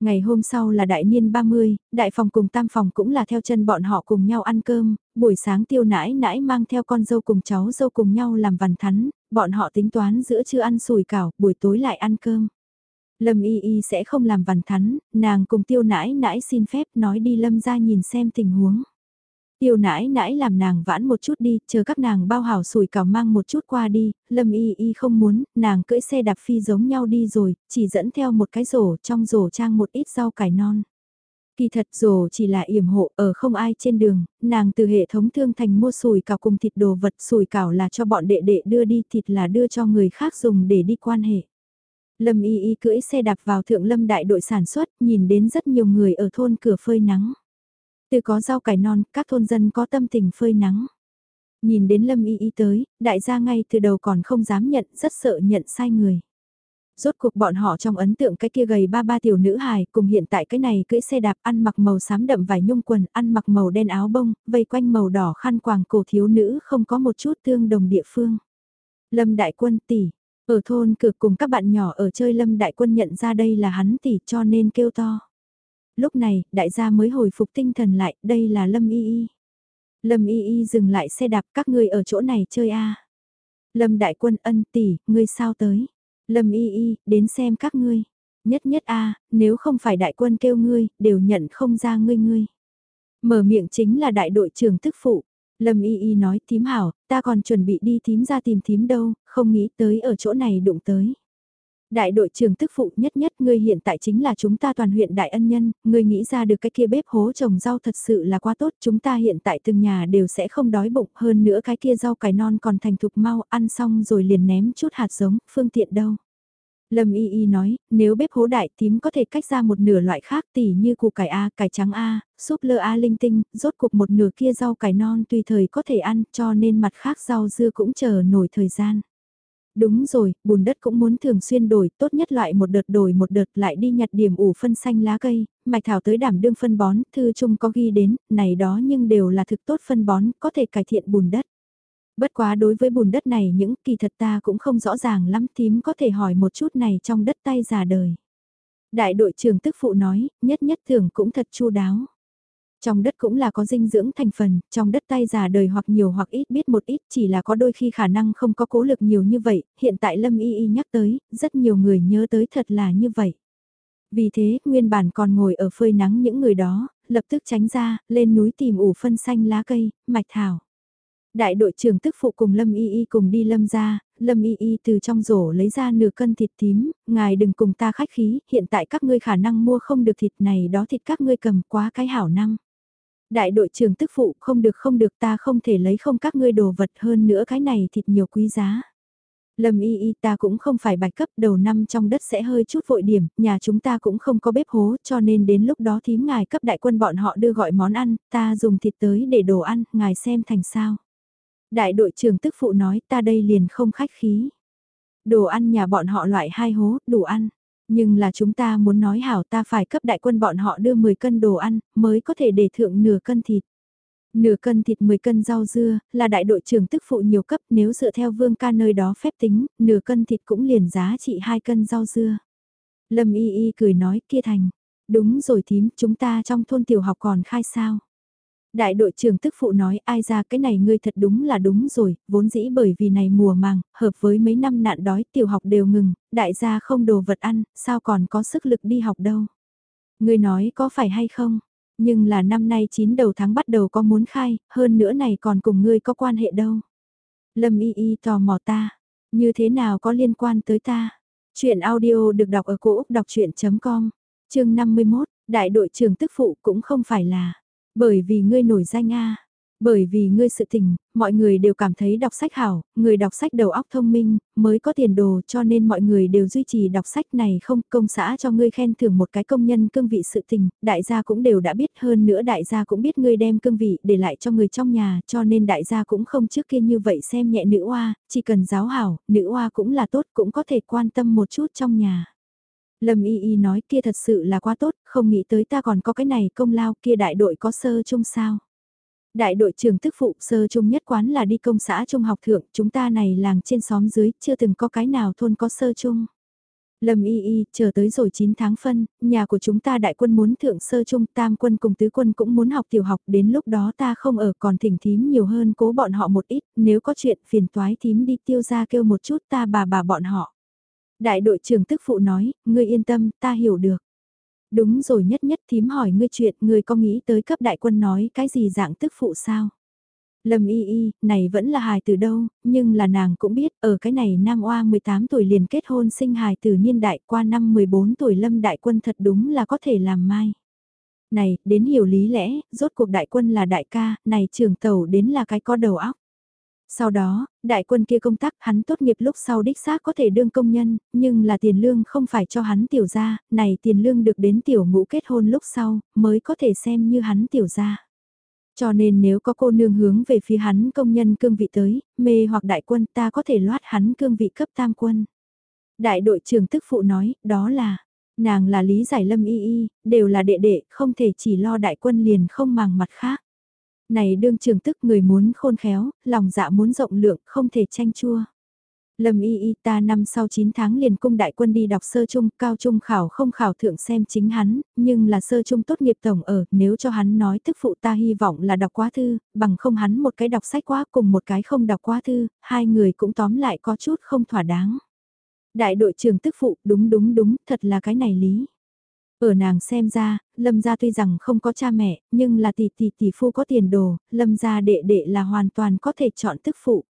Speaker 1: Ngày hôm sau là đại niên 30, đại phòng cùng tam phòng cũng là theo chân bọn họ cùng nhau ăn cơm, buổi sáng tiêu nãi nãi mang theo con dâu cùng cháu dâu cùng nhau làm vằn thắn, bọn họ tính toán giữa trưa ăn sủi cảo, buổi tối lại ăn cơm. Lâm y y sẽ không làm vằn thắn, nàng cùng tiêu nãi nãi xin phép nói đi lâm ra nhìn xem tình huống. Tiêu nãi nãi làm nàng vãn một chút đi, chờ các nàng bao hảo sủi cảo mang một chút qua đi, lâm y y không muốn, nàng cưỡi xe đạp phi giống nhau đi rồi, chỉ dẫn theo một cái rổ trong rổ trang một ít rau cải non. Kỳ thật rổ chỉ là yểm hộ ở không ai trên đường, nàng từ hệ thống thương thành mua sủi cảo cùng thịt đồ vật sủi cảo là cho bọn đệ đệ đưa đi thịt là đưa cho người khác dùng để đi quan hệ. Lâm Y Y cưỡi xe đạp vào thượng lâm đại đội sản xuất, nhìn đến rất nhiều người ở thôn cửa phơi nắng. Từ có rau cải non, các thôn dân có tâm tình phơi nắng. Nhìn đến Lâm Y Y tới, đại gia ngay từ đầu còn không dám nhận, rất sợ nhận sai người. Rốt cuộc bọn họ trong ấn tượng cái kia gầy ba ba tiểu nữ hài cùng hiện tại cái này cưỡi xe đạp ăn mặc màu xám đậm vải nhung quần, ăn mặc màu đen áo bông, vây quanh màu đỏ khăn quàng cổ thiếu nữ không có một chút tương đồng địa phương. Lâm Đại Quân tỷ, ở thôn cửa cùng các bạn nhỏ ở chơi Lâm Đại Quân nhận ra đây là hắn tỷ cho nên kêu to. Lúc này, đại gia mới hồi phục tinh thần lại, đây là Lâm Y Y. Lâm Y Y dừng lại xe đạp các ngươi ở chỗ này chơi a. Lâm Đại Quân ân tỷ, ngươi sao tới? Lâm Y Y, đến xem các ngươi. Nhất nhất a, nếu không phải đại quân kêu ngươi, đều nhận không ra ngươi ngươi. Mở miệng chính là đại đội trưởng tức phụ. Lâm Y Y nói thím hảo, ta còn chuẩn bị đi thím ra tìm thím đâu, không nghĩ tới ở chỗ này đụng tới. Đại đội trưởng tức phụ nhất nhất ngươi hiện tại chính là chúng ta toàn huyện đại ân nhân, ngươi nghĩ ra được cái kia bếp hố trồng rau thật sự là quá tốt, chúng ta hiện tại từng nhà đều sẽ không đói bụng hơn nữa cái kia rau cải non còn thành thục mau ăn xong rồi liền ném chút hạt giống, phương tiện đâu. Lâm Y Y nói, nếu bếp hố đại tím có thể cách ra một nửa loại khác tỉ như củ cải A, cải trắng A, súp lơ A linh tinh, rốt cuộc một nửa kia rau cải non tùy thời có thể ăn cho nên mặt khác rau dưa cũng chờ nổi thời gian. Đúng rồi, bùn đất cũng muốn thường xuyên đổi, tốt nhất loại một đợt đổi một đợt lại đi nhặt điểm ủ phân xanh lá cây, mạch thảo tới đảm đương phân bón, thư chung có ghi đến, này đó nhưng đều là thực tốt phân bón, có thể cải thiện bùn đất. Bất quá đối với bùn đất này những kỳ thật ta cũng không rõ ràng lắm tím có thể hỏi một chút này trong đất tay già đời. Đại đội trưởng tức phụ nói, nhất nhất thường cũng thật chu đáo. Trong đất cũng là có dinh dưỡng thành phần, trong đất tay già đời hoặc nhiều hoặc ít biết một ít chỉ là có đôi khi khả năng không có cố lực nhiều như vậy, hiện tại Lâm Y Y nhắc tới, rất nhiều người nhớ tới thật là như vậy. Vì thế, nguyên bản còn ngồi ở phơi nắng những người đó, lập tức tránh ra, lên núi tìm ủ phân xanh lá cây, mạch thảo. Đại đội trưởng tức phụ cùng Lâm Y Y cùng đi Lâm ra, Lâm Y Y từ trong rổ lấy ra nửa cân thịt tím, ngài đừng cùng ta khách khí, hiện tại các ngươi khả năng mua không được thịt này đó thịt các ngươi cầm quá cái hảo năng. Đại đội trưởng tức phụ không được không được ta không thể lấy không các ngươi đồ vật hơn nữa cái này thịt nhiều quý giá. Lâm y y ta cũng không phải bạch cấp đầu năm trong đất sẽ hơi chút vội điểm, nhà chúng ta cũng không có bếp hố cho nên đến lúc đó thím ngài cấp đại quân bọn họ đưa gọi món ăn, ta dùng thịt tới để đồ ăn, ngài xem thành sao. Đại đội trưởng tức phụ nói ta đây liền không khách khí. Đồ ăn nhà bọn họ loại hai hố, đủ ăn. Nhưng là chúng ta muốn nói hảo ta phải cấp đại quân bọn họ đưa 10 cân đồ ăn, mới có thể để thượng nửa cân thịt. Nửa cân thịt 10 cân rau dưa, là đại đội trưởng tức phụ nhiều cấp nếu dựa theo vương ca nơi đó phép tính, nửa cân thịt cũng liền giá trị 2 cân rau dưa. Lâm y y cười nói kia thành, đúng rồi thím, chúng ta trong thôn tiểu học còn khai sao. Đại đội trưởng tức phụ nói ai ra cái này ngươi thật đúng là đúng rồi, vốn dĩ bởi vì này mùa màng, hợp với mấy năm nạn đói tiểu học đều ngừng, đại gia không đồ vật ăn, sao còn có sức lực đi học đâu. Ngươi nói có phải hay không? Nhưng là năm nay 9 đầu tháng bắt đầu có muốn khai, hơn nữa này còn cùng ngươi có quan hệ đâu. Lâm y y tò mò ta, như thế nào có liên quan tới ta? Chuyện audio được đọc ở cổ Úc đọc chuyện.com, chương 51, đại đội trưởng tức phụ cũng không phải là bởi vì ngươi nổi danh a Bởi vì ngươi sự tình, mọi người đều cảm thấy đọc sách hảo, người đọc sách đầu óc thông minh, mới có tiền đồ cho nên mọi người đều duy trì đọc sách này không công xã cho ngươi khen thưởng một cái công nhân cương vị sự tình, đại gia cũng đều đã biết hơn nữa đại gia cũng biết ngươi đem cương vị để lại cho người trong nhà cho nên đại gia cũng không trước kia như vậy xem nhẹ nữ oa, chỉ cần giáo hảo, nữ oa cũng là tốt cũng có thể quan tâm một chút trong nhà. Lâm Y Y nói kia thật sự là quá tốt, không nghĩ tới ta còn có cái này công lao kia đại đội có sơ chung sao. Đại đội trưởng tức phụ sơ chung nhất quán là đi công xã trung học thượng, chúng ta này làng trên xóm dưới, chưa từng có cái nào thôn có sơ chung. Lâm y y, chờ tới rồi 9 tháng phân, nhà của chúng ta đại quân muốn thượng sơ trung, tam quân cùng tứ quân cũng muốn học tiểu học, đến lúc đó ta không ở còn thỉnh thím nhiều hơn cố bọn họ một ít, nếu có chuyện phiền toái thím đi tiêu ra kêu một chút ta bà bà bọn họ. Đại đội trưởng tức phụ nói, ngươi yên tâm, ta hiểu được. Đúng rồi nhất nhất thím hỏi ngươi chuyện, ngươi có nghĩ tới cấp đại quân nói cái gì dạng tức phụ sao? Lâm y y, này vẫn là hài từ đâu, nhưng là nàng cũng biết, ở cái này nam oa 18 tuổi liền kết hôn sinh hài từ niên đại qua năm 14 tuổi lâm đại quân thật đúng là có thể làm mai. Này, đến hiểu lý lẽ, rốt cuộc đại quân là đại ca, này trưởng tàu đến là cái có đầu óc. Sau đó, đại quân kia công tác hắn tốt nghiệp lúc sau đích xác có thể đương công nhân, nhưng là tiền lương không phải cho hắn tiểu gia, này tiền lương được đến tiểu ngũ kết hôn lúc sau, mới có thể xem như hắn tiểu gia. Cho nên nếu có cô nương hướng về phía hắn công nhân cương vị tới, mê hoặc đại quân ta có thể loát hắn cương vị cấp tam quân. Đại đội trưởng tức phụ nói, đó là, nàng là Lý Giải Lâm y y, đều là đệ đệ, không thể chỉ lo đại quân liền không màng mặt khác. Này đương trường tức người muốn khôn khéo, lòng dạ muốn rộng lượng, không thể tranh chua. Lâm y y ta năm sau 9 tháng liền cung đại quân đi đọc sơ trung, cao trung khảo không khảo thượng xem chính hắn, nhưng là sơ trung tốt nghiệp tổng ở, nếu cho hắn nói tức phụ ta hy vọng là đọc quá thư, bằng không hắn một cái đọc sách quá cùng một cái không đọc quá thư, hai người cũng tóm lại có chút không thỏa đáng. Đại đội trưởng tức phụ, đúng đúng đúng, thật là cái này lý. Ở nàng xem ra, Lâm gia tuy rằng không có cha mẹ, nhưng là tỷ tỷ tỷ phu có tiền đồ, Lâm gia đệ đệ là hoàn toàn có thể chọn tức phụ.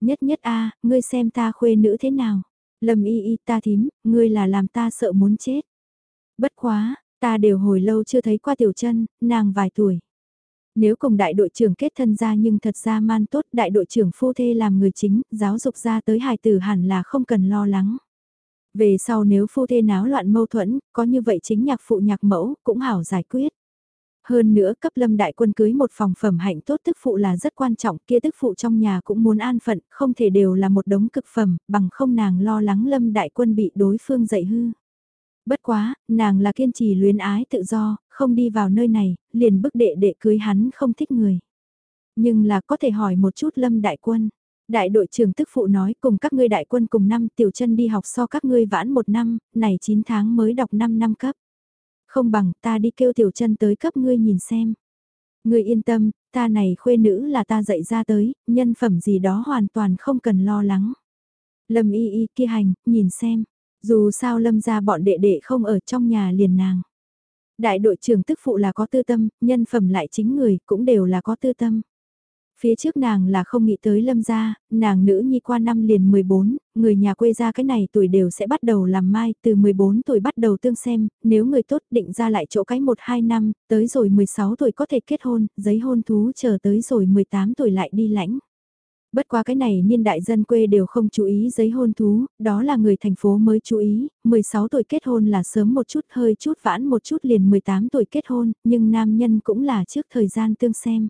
Speaker 1: Nhất nhất a, ngươi xem ta khuê nữ thế nào? Lâm y y ta thím, ngươi là làm ta sợ muốn chết. Bất quá, ta đều hồi lâu chưa thấy qua tiểu chân, nàng vài tuổi. Nếu cùng đại đội trưởng kết thân ra nhưng thật ra man tốt đại đội trưởng phu thê làm người chính, giáo dục ra tới hài tử hẳn là không cần lo lắng. Về sau nếu phu thê náo loạn mâu thuẫn, có như vậy chính nhạc phụ nhạc mẫu cũng hảo giải quyết. Hơn nữa cấp lâm đại quân cưới một phòng phẩm hạnh tốt tức phụ là rất quan trọng kia tức phụ trong nhà cũng muốn an phận, không thể đều là một đống cực phẩm, bằng không nàng lo lắng lâm đại quân bị đối phương dạy hư. Bất quá, nàng là kiên trì luyến ái tự do, không đi vào nơi này, liền bức đệ đệ cưới hắn không thích người. Nhưng là có thể hỏi một chút lâm đại quân. Đại đội trưởng tức phụ nói cùng các ngươi đại quân cùng năm tiểu chân đi học so các ngươi vãn một năm, này 9 tháng mới đọc 5 năm cấp. Không bằng ta đi kêu tiểu chân tới cấp ngươi nhìn xem. Ngươi yên tâm, ta này khuê nữ là ta dạy ra tới, nhân phẩm gì đó hoàn toàn không cần lo lắng. Lâm y y kia hành, nhìn xem. Dù sao lâm ra bọn đệ đệ không ở trong nhà liền nàng. Đại đội trưởng tức phụ là có tư tâm, nhân phẩm lại chính người cũng đều là có tư tâm. Phía trước nàng là không nghĩ tới lâm gia, nàng nữ nhi qua năm liền 14, người nhà quê ra cái này tuổi đều sẽ bắt đầu làm mai, từ 14 tuổi bắt đầu tương xem, nếu người tốt định ra lại chỗ cái 1-2 năm, tới rồi 16 tuổi có thể kết hôn, giấy hôn thú chờ tới rồi 18 tuổi lại đi lãnh. Bất qua cái này niên đại dân quê đều không chú ý giấy hôn thú, đó là người thành phố mới chú ý, 16 tuổi kết hôn là sớm một chút hơi chút vãn một chút liền 18 tuổi kết hôn, nhưng nam nhân cũng là trước thời gian tương xem.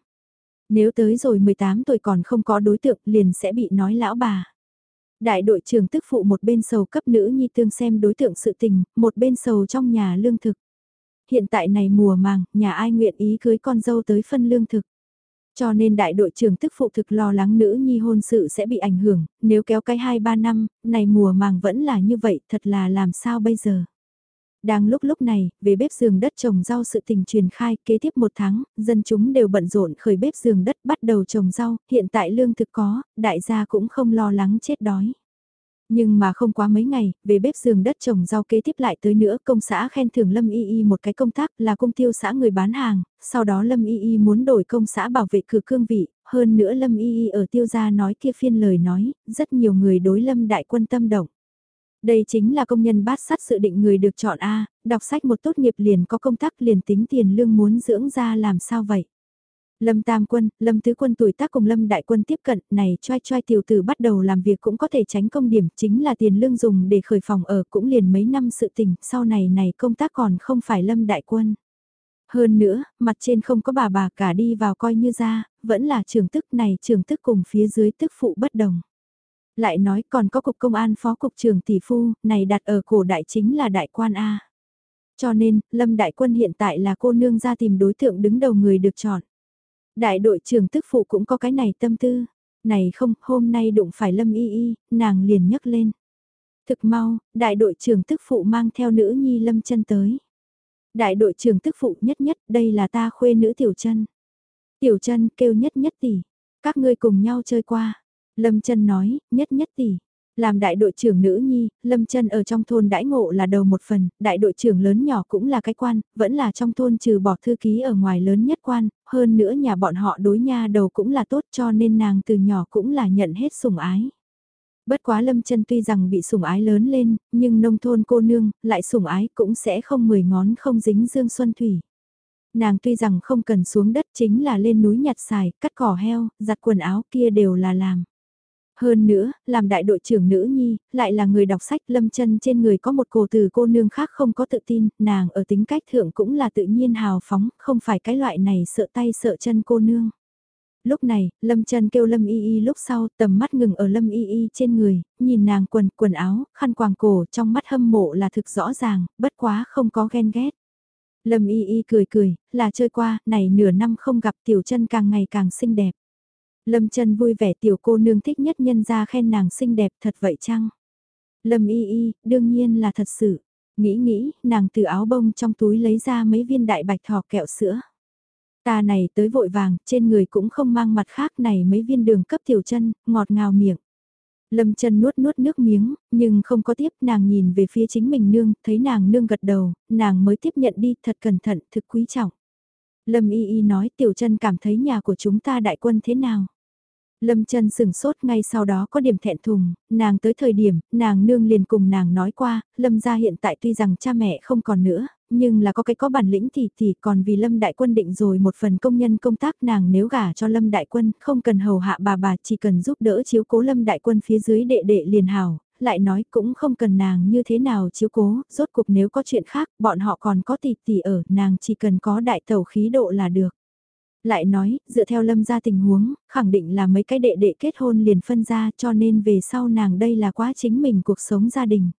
Speaker 1: Nếu tới rồi 18 tuổi còn không có đối tượng liền sẽ bị nói lão bà. Đại đội trưởng tức phụ một bên sầu cấp nữ nhi tương xem đối tượng sự tình, một bên sầu trong nhà lương thực. Hiện tại này mùa màng, nhà ai nguyện ý cưới con dâu tới phân lương thực. Cho nên đại đội trưởng tức phụ thực lo lắng nữ nhi hôn sự sẽ bị ảnh hưởng, nếu kéo cái 2-3 năm, này mùa màng vẫn là như vậy, thật là làm sao bây giờ. Đang lúc lúc này, về bếp giường đất trồng rau sự tình truyền khai kế tiếp một tháng, dân chúng đều bận rộn khởi bếp giường đất bắt đầu trồng rau, hiện tại lương thực có, đại gia cũng không lo lắng chết đói. Nhưng mà không quá mấy ngày, về bếp giường đất trồng rau kế tiếp lại tới nữa công xã khen thưởng Lâm Y Y một cái công tác là công tiêu xã người bán hàng, sau đó Lâm Y Y muốn đổi công xã bảo vệ cửa cương vị, hơn nữa Lâm Y Y ở tiêu gia nói kia phiên lời nói, rất nhiều người đối Lâm đại quân tâm động. Đây chính là công nhân bát sắt sự định người được chọn A, đọc sách một tốt nghiệp liền có công tác liền tính tiền lương muốn dưỡng ra làm sao vậy. Lâm Tam Quân, Lâm Tứ Quân tuổi tác cùng Lâm Đại Quân tiếp cận, này choai choai tiểu tử bắt đầu làm việc cũng có thể tránh công điểm, chính là tiền lương dùng để khởi phòng ở cũng liền mấy năm sự tình, sau này này công tác còn không phải Lâm Đại Quân. Hơn nữa, mặt trên không có bà bà cả đi vào coi như ra, vẫn là trường tức này trường tức cùng phía dưới tức phụ bất đồng. Lại nói còn có cục công an phó cục trưởng tỷ phu, này đặt ở cổ đại chính là đại quan A. Cho nên, Lâm Đại Quân hiện tại là cô nương ra tìm đối tượng đứng đầu người được chọn. Đại đội trưởng tức phụ cũng có cái này tâm tư. Này không, hôm nay đụng phải Lâm Y Y, nàng liền nhấc lên. Thực mau, đại đội trưởng tức phụ mang theo nữ nhi Lâm chân tới. Đại đội trưởng tức phụ nhất nhất, đây là ta khuê nữ Tiểu chân Tiểu chân kêu nhất nhất tỷ, các ngươi cùng nhau chơi qua. Lâm chân nói, nhất nhất tỷ. Làm đại đội trưởng nữ nhi, Lâm chân ở trong thôn đãi ngộ là đầu một phần, đại đội trưởng lớn nhỏ cũng là cái quan, vẫn là trong thôn trừ bỏ thư ký ở ngoài lớn nhất quan, hơn nữa nhà bọn họ đối nha đầu cũng là tốt cho nên nàng từ nhỏ cũng là nhận hết sủng ái. Bất quá Lâm chân tuy rằng bị sủng ái lớn lên, nhưng nông thôn cô nương, lại sủng ái cũng sẽ không mười ngón không dính dương xuân thủy. Nàng tuy rằng không cần xuống đất chính là lên núi nhặt xài, cắt cỏ heo, giặt quần áo kia đều là làm. Hơn nữa, làm đại đội trưởng nữ nhi, lại là người đọc sách lâm chân trên người có một cổ từ cô nương khác không có tự tin, nàng ở tính cách thượng cũng là tự nhiên hào phóng, không phải cái loại này sợ tay sợ chân cô nương. Lúc này, Lâm chân kêu Lâm Y Y lúc sau, tầm mắt ngừng ở Lâm Y Y trên người, nhìn nàng quần, quần áo, khăn quàng cổ, trong mắt hâm mộ là thực rõ ràng, bất quá không có ghen ghét. Lâm Y Y cười cười, là chơi qua, này nửa năm không gặp tiểu chân càng ngày càng xinh đẹp. Lâm chân vui vẻ tiểu cô nương thích nhất nhân ra khen nàng xinh đẹp thật vậy chăng? Lâm Y Y, đương nhiên là thật sự. Nghĩ nghĩ, nàng từ áo bông trong túi lấy ra mấy viên đại bạch thỏ kẹo sữa. Ta này tới vội vàng, trên người cũng không mang mặt khác này mấy viên đường cấp tiểu chân, ngọt ngào miệng. Lâm chân nuốt nuốt nước miếng, nhưng không có tiếp nàng nhìn về phía chính mình nương, thấy nàng nương gật đầu, nàng mới tiếp nhận đi thật cẩn thận, thực quý trọng. Lâm y y nói tiểu chân cảm thấy nhà của chúng ta đại quân thế nào. Lâm chân sừng sốt ngay sau đó có điểm thẹn thùng, nàng tới thời điểm, nàng nương liền cùng nàng nói qua, Lâm gia hiện tại tuy rằng cha mẹ không còn nữa, nhưng là có cái có bản lĩnh thì thì còn vì Lâm Đại Quân định rồi một phần công nhân công tác nàng nếu gả cho Lâm Đại Quân không cần hầu hạ bà bà chỉ cần giúp đỡ chiếu cố Lâm Đại Quân phía dưới đệ đệ liền hảo, lại nói cũng không cần nàng như thế nào chiếu cố, rốt cuộc nếu có chuyện khác bọn họ còn có tỷ tỷ ở nàng chỉ cần có đại tẩu khí độ là được. Lại nói, dựa theo lâm gia tình huống, khẳng định là mấy cái đệ đệ kết hôn liền phân ra cho nên về sau nàng đây là quá chính mình cuộc sống gia đình.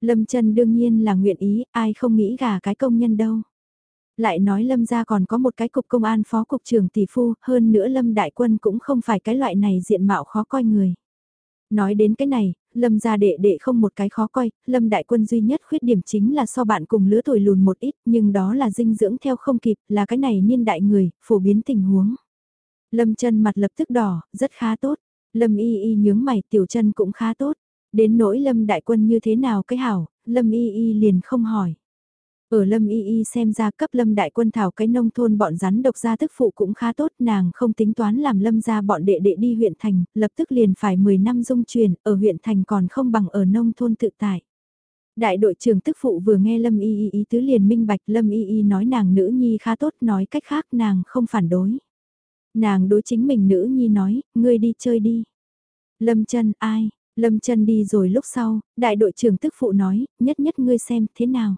Speaker 1: Lâm chân đương nhiên là nguyện ý, ai không nghĩ gả cái công nhân đâu. Lại nói Lâm gia còn có một cái cục công an phó cục trưởng tỷ phu, hơn nữa Lâm đại quân cũng không phải cái loại này diện mạo khó coi người. Nói đến cái này, Lâm gia đệ đệ không một cái khó coi, Lâm đại quân duy nhất khuyết điểm chính là so bạn cùng lứa tuổi lùn một ít, nhưng đó là dinh dưỡng theo không kịp, là cái này niên đại người, phổ biến tình huống. Lâm chân mặt lập tức đỏ, rất khá tốt. Lâm y y nhướng mày, tiểu chân cũng khá tốt. Đến nỗi Lâm đại quân như thế nào cái hảo, Lâm y y liền không hỏi. Ở Lâm Y Y xem ra cấp Lâm Đại Quân Thảo cái nông thôn bọn rắn độc gia thức phụ cũng khá tốt nàng không tính toán làm Lâm ra bọn đệ đệ đi huyện thành, lập tức liền phải 10 năm dung truyền, ở huyện thành còn không bằng ở nông thôn tự tại. Đại đội trưởng tức phụ vừa nghe Lâm Y Y ý tứ liền minh bạch Lâm Y Y nói nàng nữ nhi khá tốt nói cách khác nàng không phản đối. Nàng đối chính mình nữ nhi nói, ngươi đi chơi đi. Lâm chân ai, Lâm chân đi rồi lúc sau, đại đội trưởng tức phụ nói, nhất nhất ngươi xem thế nào.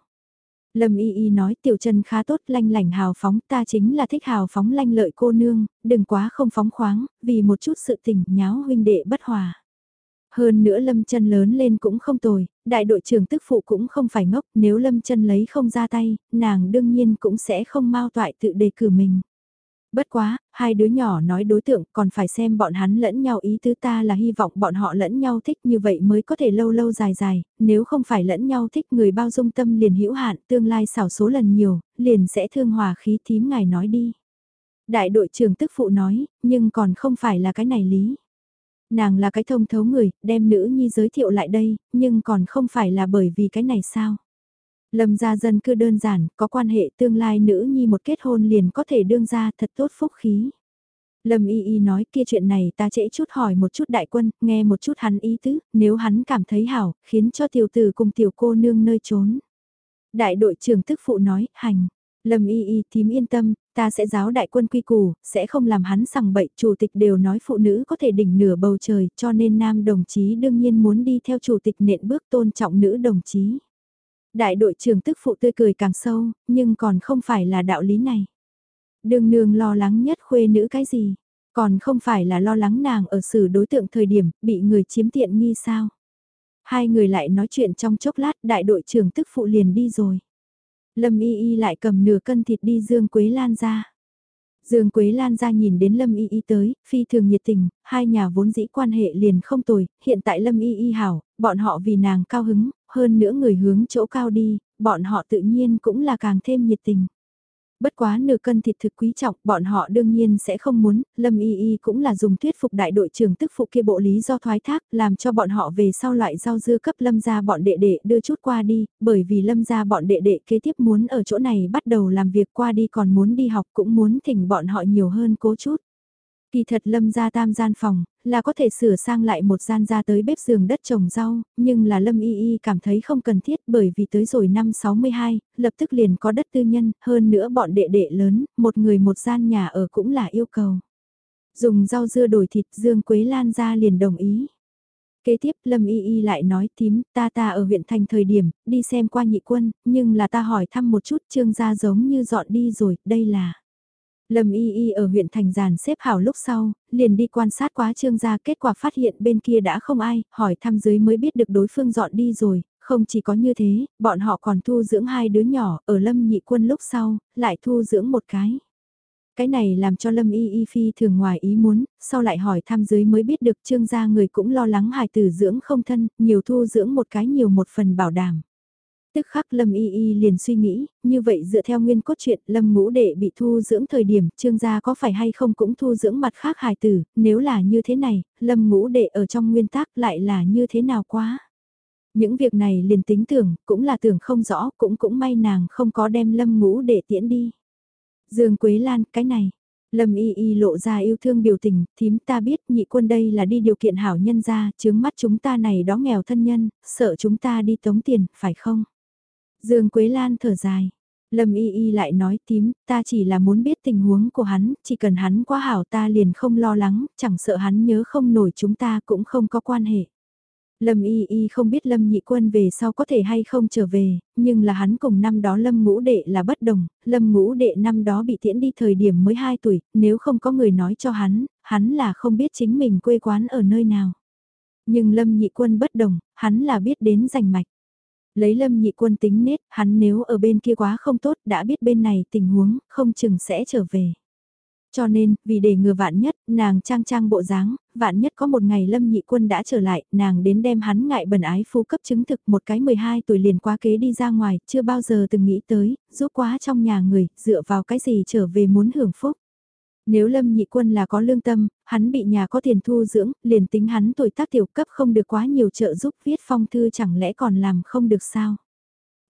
Speaker 1: Lâm Y Y nói tiểu chân khá tốt lanh lảnh hào phóng ta chính là thích hào phóng lanh lợi cô nương, đừng quá không phóng khoáng, vì một chút sự tình nháo huynh đệ bất hòa. Hơn nữa Lâm chân lớn lên cũng không tồi, đại đội trưởng tức phụ cũng không phải ngốc, nếu Lâm chân lấy không ra tay, nàng đương nhiên cũng sẽ không mau toại tự đề cử mình. Bất quá, hai đứa nhỏ nói đối tượng còn phải xem bọn hắn lẫn nhau ý tứ ta là hy vọng bọn họ lẫn nhau thích như vậy mới có thể lâu lâu dài dài, nếu không phải lẫn nhau thích người bao dung tâm liền hữu hạn tương lai xảo số lần nhiều, liền sẽ thương hòa khí thím ngài nói đi. Đại đội trưởng tức phụ nói, nhưng còn không phải là cái này lý. Nàng là cái thông thấu người, đem nữ nhi giới thiệu lại đây, nhưng còn không phải là bởi vì cái này sao. Lâm gia dân cư đơn giản, có quan hệ tương lai nữ nhi một kết hôn liền có thể đương ra thật tốt phúc khí. Lâm y y nói kia chuyện này ta trễ chút hỏi một chút đại quân, nghe một chút hắn ý tứ, nếu hắn cảm thấy hảo, khiến cho tiểu tử cùng tiểu cô nương nơi trốn. Đại đội trưởng tức phụ nói, hành. Lâm y y thím yên tâm, ta sẽ giáo đại quân quy củ, sẽ không làm hắn sằng bậy, chủ tịch đều nói phụ nữ có thể đỉnh nửa bầu trời, cho nên nam đồng chí đương nhiên muốn đi theo chủ tịch nện bước tôn trọng nữ đồng chí. Đại đội trưởng tức phụ tươi cười càng sâu, nhưng còn không phải là đạo lý này. Đường nương lo lắng nhất khuê nữ cái gì, còn không phải là lo lắng nàng ở xử đối tượng thời điểm bị người chiếm tiện nghi sao. Hai người lại nói chuyện trong chốc lát đại đội trưởng tức phụ liền đi rồi. Lâm y y lại cầm nửa cân thịt đi Dương Quế Lan ra. Dương Quế Lan ra nhìn đến Lâm Y Y tới, phi thường nhiệt tình, hai nhà vốn dĩ quan hệ liền không tồi, hiện tại Lâm Y Y hảo, bọn họ vì nàng cao hứng, hơn nữa người hướng chỗ cao đi, bọn họ tự nhiên cũng là càng thêm nhiệt tình. Bất quá nửa cân thịt thực quý trọng, bọn họ đương nhiên sẽ không muốn, Lâm Y Y cũng là dùng thuyết phục đại đội trưởng tức phụ kia bộ lý do thoái thác, làm cho bọn họ về sau loại rau dưa cấp Lâm gia bọn đệ đệ đưa chút qua đi, bởi vì Lâm gia bọn đệ đệ kế tiếp muốn ở chỗ này bắt đầu làm việc qua đi còn muốn đi học cũng muốn thỉnh bọn họ nhiều hơn cố chút. Kỳ thật lâm ra tam gian phòng, là có thể sửa sang lại một gian ra tới bếp giường đất trồng rau, nhưng là lâm y y cảm thấy không cần thiết bởi vì tới rồi năm 62, lập tức liền có đất tư nhân, hơn nữa bọn đệ đệ lớn, một người một gian nhà ở cũng là yêu cầu. Dùng rau dưa đổi thịt Dương Quế Lan ra liền đồng ý. Kế tiếp Lâm Y Y lại nói tím ta ta ở huyện thành thời điểm, đi xem qua nhị quân, nhưng là ta hỏi thăm một chút trương gia giống như dọn đi rồi, đây là... Lâm Y Y ở huyện Thành Giàn xếp hảo lúc sau, liền đi quan sát quá trương gia kết quả phát hiện bên kia đã không ai, hỏi thăm dưới mới biết được đối phương dọn đi rồi, không chỉ có như thế, bọn họ còn thu dưỡng hai đứa nhỏ, ở Lâm Nhị Quân lúc sau, lại thu dưỡng một cái. Cái này làm cho Lâm Y Y Phi thường ngoài ý muốn, sau lại hỏi thăm dưới mới biết được trương gia người cũng lo lắng hài tử dưỡng không thân, nhiều thu dưỡng một cái nhiều một phần bảo đảm. Tức khắc Lâm Y Y liền suy nghĩ, như vậy dựa theo nguyên cốt truyện Lâm ngũ đệ bị thu dưỡng thời điểm trương gia có phải hay không cũng thu dưỡng mặt khác hài tử, nếu là như thế này, Lâm ngũ đệ ở trong nguyên tắc lại là như thế nào quá. Những việc này liền tính tưởng, cũng là tưởng không rõ, cũng cũng may nàng không có đem Lâm ngũ đệ tiễn đi. Dương Quế Lan, cái này. Lâm y y lộ ra yêu thương biểu tình, thím ta biết nhị quân đây là đi điều kiện hảo nhân ra, chướng mắt chúng ta này đó nghèo thân nhân, sợ chúng ta đi tống tiền, phải không? Dương Quế Lan thở dài. Lâm y y lại nói tím, ta chỉ là muốn biết tình huống của hắn, chỉ cần hắn quá hảo ta liền không lo lắng, chẳng sợ hắn nhớ không nổi chúng ta cũng không có quan hệ. Lâm Y Y không biết Lâm Nhị Quân về sau có thể hay không trở về, nhưng là hắn cùng năm đó Lâm Ngũ Đệ là bất đồng, Lâm Ngũ Đệ năm đó bị tiễn đi thời điểm mới 2 tuổi, nếu không có người nói cho hắn, hắn là không biết chính mình quê quán ở nơi nào. Nhưng Lâm Nhị Quân bất đồng, hắn là biết đến rành mạch. Lấy Lâm Nhị Quân tính nết, hắn nếu ở bên kia quá không tốt đã biết bên này tình huống, không chừng sẽ trở về. Cho nên, vì để ngừa vạn nhất, nàng trang trang bộ dáng, vạn nhất có một ngày lâm nhị quân đã trở lại, nàng đến đem hắn ngại bẩn ái phu cấp chứng thực một cái 12 tuổi liền quá kế đi ra ngoài, chưa bao giờ từng nghĩ tới, giúp quá trong nhà người, dựa vào cái gì trở về muốn hưởng phúc. Nếu lâm nhị quân là có lương tâm, hắn bị nhà có tiền thu dưỡng, liền tính hắn tuổi tác tiểu cấp không được quá nhiều trợ giúp viết phong thư chẳng lẽ còn làm không được sao.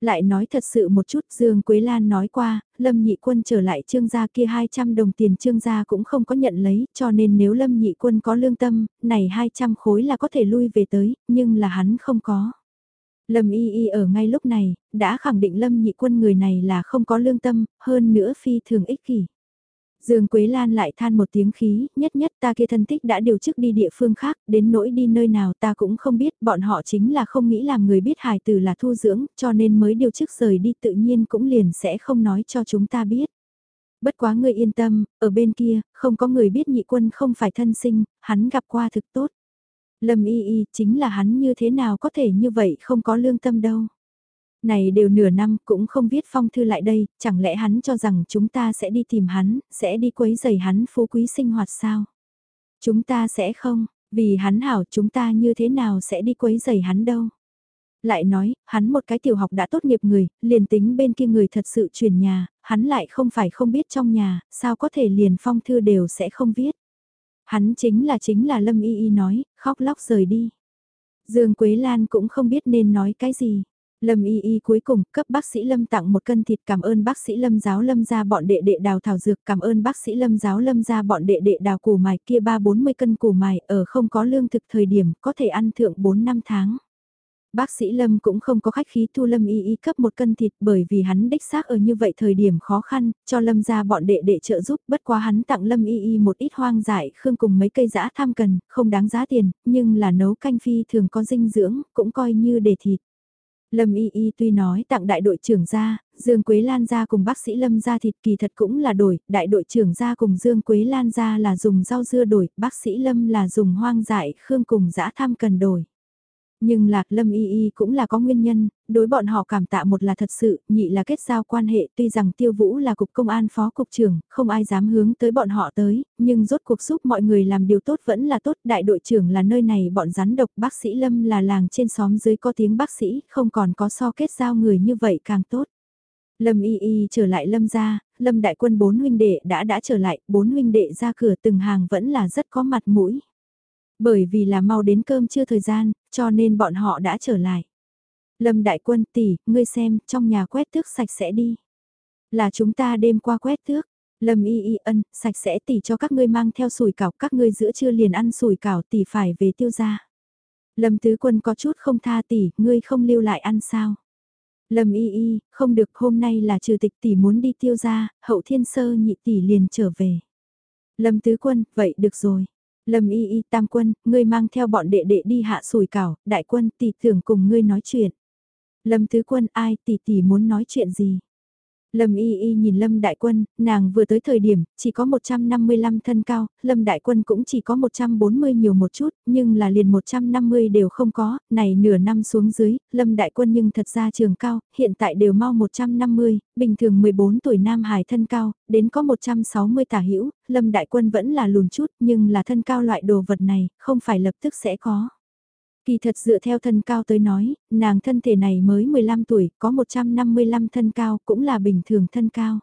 Speaker 1: Lại nói thật sự một chút Dương Quế Lan nói qua, Lâm Nhị Quân trở lại trương gia kia 200 đồng tiền trương gia cũng không có nhận lấy, cho nên nếu Lâm Nhị Quân có lương tâm, này 200 khối là có thể lui về tới, nhưng là hắn không có. Lâm Y Y ở ngay lúc này, đã khẳng định Lâm Nhị Quân người này là không có lương tâm, hơn nữa phi thường ích kỷ. Dương Quế Lan lại than một tiếng khí, nhất nhất ta kia thân thích đã điều chức đi địa phương khác, đến nỗi đi nơi nào ta cũng không biết, bọn họ chính là không nghĩ làm người biết hài tử là thu dưỡng, cho nên mới điều chức rời đi tự nhiên cũng liền sẽ không nói cho chúng ta biết. Bất quá người yên tâm, ở bên kia, không có người biết nhị quân không phải thân sinh, hắn gặp qua thực tốt. Lâm y y chính là hắn như thế nào có thể như vậy không có lương tâm đâu. Này đều nửa năm cũng không viết phong thư lại đây, chẳng lẽ hắn cho rằng chúng ta sẽ đi tìm hắn, sẽ đi quấy giày hắn phú quý sinh hoạt sao? Chúng ta sẽ không, vì hắn hảo chúng ta như thế nào sẽ đi quấy giày hắn đâu? Lại nói, hắn một cái tiểu học đã tốt nghiệp người, liền tính bên kia người thật sự chuyển nhà, hắn lại không phải không biết trong nhà, sao có thể liền phong thư đều sẽ không viết. Hắn chính là chính là Lâm Y Y nói, khóc lóc rời đi. Dương Quế Lan cũng không biết nên nói cái gì. Lâm y y cuối cùng cấp bác sĩ Lâm tặng một cân thịt cảm ơn bác sĩ Lâm giáo Lâm ra bọn đệ đệ đào thảo dược cảm ơn bác sĩ Lâm giáo Lâm ra bọn đệ đệ đào củ mài kia ba bốn mươi cân củ mài ở không có lương thực thời điểm có thể ăn thượng 4 năm tháng. Bác sĩ Lâm cũng không có khách khí thu Lâm y y cấp một cân thịt bởi vì hắn đích xác ở như vậy thời điểm khó khăn, cho Lâm ra bọn đệ đệ trợ giúp bất quá hắn tặng Lâm y y một ít hoang dại khương cùng mấy cây giã tham cần, không đáng giá tiền, nhưng là nấu canh phi thường có dinh dưỡng, cũng coi như để thịt. Lâm Y Y tuy nói tặng đại đội trưởng ra, Dương Quế Lan ra cùng bác sĩ Lâm ra thịt kỳ thật cũng là đổi, đại đội trưởng ra cùng Dương Quế Lan ra là dùng rau dưa đổi, bác sĩ Lâm là dùng hoang dại khương cùng dã tham cần đổi. Nhưng lạc lâm y y cũng là có nguyên nhân, đối bọn họ cảm tạ một là thật sự, nhị là kết giao quan hệ tuy rằng tiêu vũ là cục công an phó cục trưởng, không ai dám hướng tới bọn họ tới, nhưng rốt cuộc giúp mọi người làm điều tốt vẫn là tốt, đại đội trưởng là nơi này bọn rắn độc, bác sĩ lâm là làng trên xóm dưới có tiếng bác sĩ, không còn có so kết giao người như vậy càng tốt. Lâm y y trở lại lâm gia lâm đại quân bốn huynh đệ đã đã trở lại, bốn huynh đệ ra cửa từng hàng vẫn là rất có mặt mũi. Bởi vì là mau đến cơm chưa thời gian, cho nên bọn họ đã trở lại. Lâm đại quân tỷ, ngươi xem, trong nhà quét tước sạch sẽ đi. Là chúng ta đêm qua quét tước. Lâm y y ân, sạch sẽ tỷ cho các ngươi mang theo sủi cảo, các ngươi giữa trưa liền ăn sủi cảo tỷ phải về tiêu gia. Lâm tứ quân có chút không tha tỷ, ngươi không lưu lại ăn sao. Lâm y y, không được hôm nay là trừ tịch tỷ muốn đi tiêu gia, hậu thiên sơ nhị tỷ liền trở về. Lâm tứ quân, vậy được rồi. Lâm y y tam quân, ngươi mang theo bọn đệ đệ đi hạ sùi cảo, đại quân tỷ tưởng cùng ngươi nói chuyện. Lâm tứ quân ai tỷ tỷ muốn nói chuyện gì? Lâm Y Y nhìn Lâm Đại Quân, nàng vừa tới thời điểm, chỉ có 155 thân cao, Lâm Đại Quân cũng chỉ có 140 nhiều một chút, nhưng là liền 150 đều không có, này nửa năm xuống dưới, Lâm Đại Quân nhưng thật ra trường cao, hiện tại đều mau 150, bình thường 14 tuổi Nam Hải thân cao, đến có 160 tả hữu Lâm Đại Quân vẫn là lùn chút, nhưng là thân cao loại đồ vật này, không phải lập tức sẽ có. Kỳ thật dựa theo thân cao tới nói, nàng thân thể này mới 15 tuổi, có 155 thân cao, cũng là bình thường thân cao.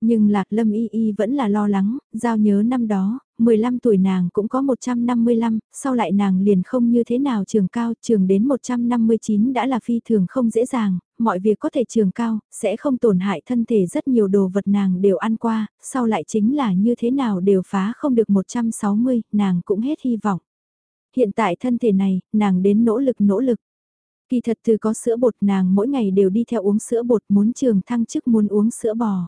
Speaker 1: Nhưng Lạc Lâm Y Y vẫn là lo lắng, giao nhớ năm đó, 15 tuổi nàng cũng có 155, sau lại nàng liền không như thế nào trường cao, trường đến 159 đã là phi thường không dễ dàng, mọi việc có thể trường cao, sẽ không tổn hại thân thể rất nhiều đồ vật nàng đều ăn qua, sau lại chính là như thế nào đều phá không được 160, nàng cũng hết hy vọng hiện tại thân thể này, nàng đến nỗ lực nỗ lực. Kỳ thật từ có sữa bột nàng mỗi ngày đều đi theo uống sữa bột muốn trường thăng chức muốn uống sữa bò.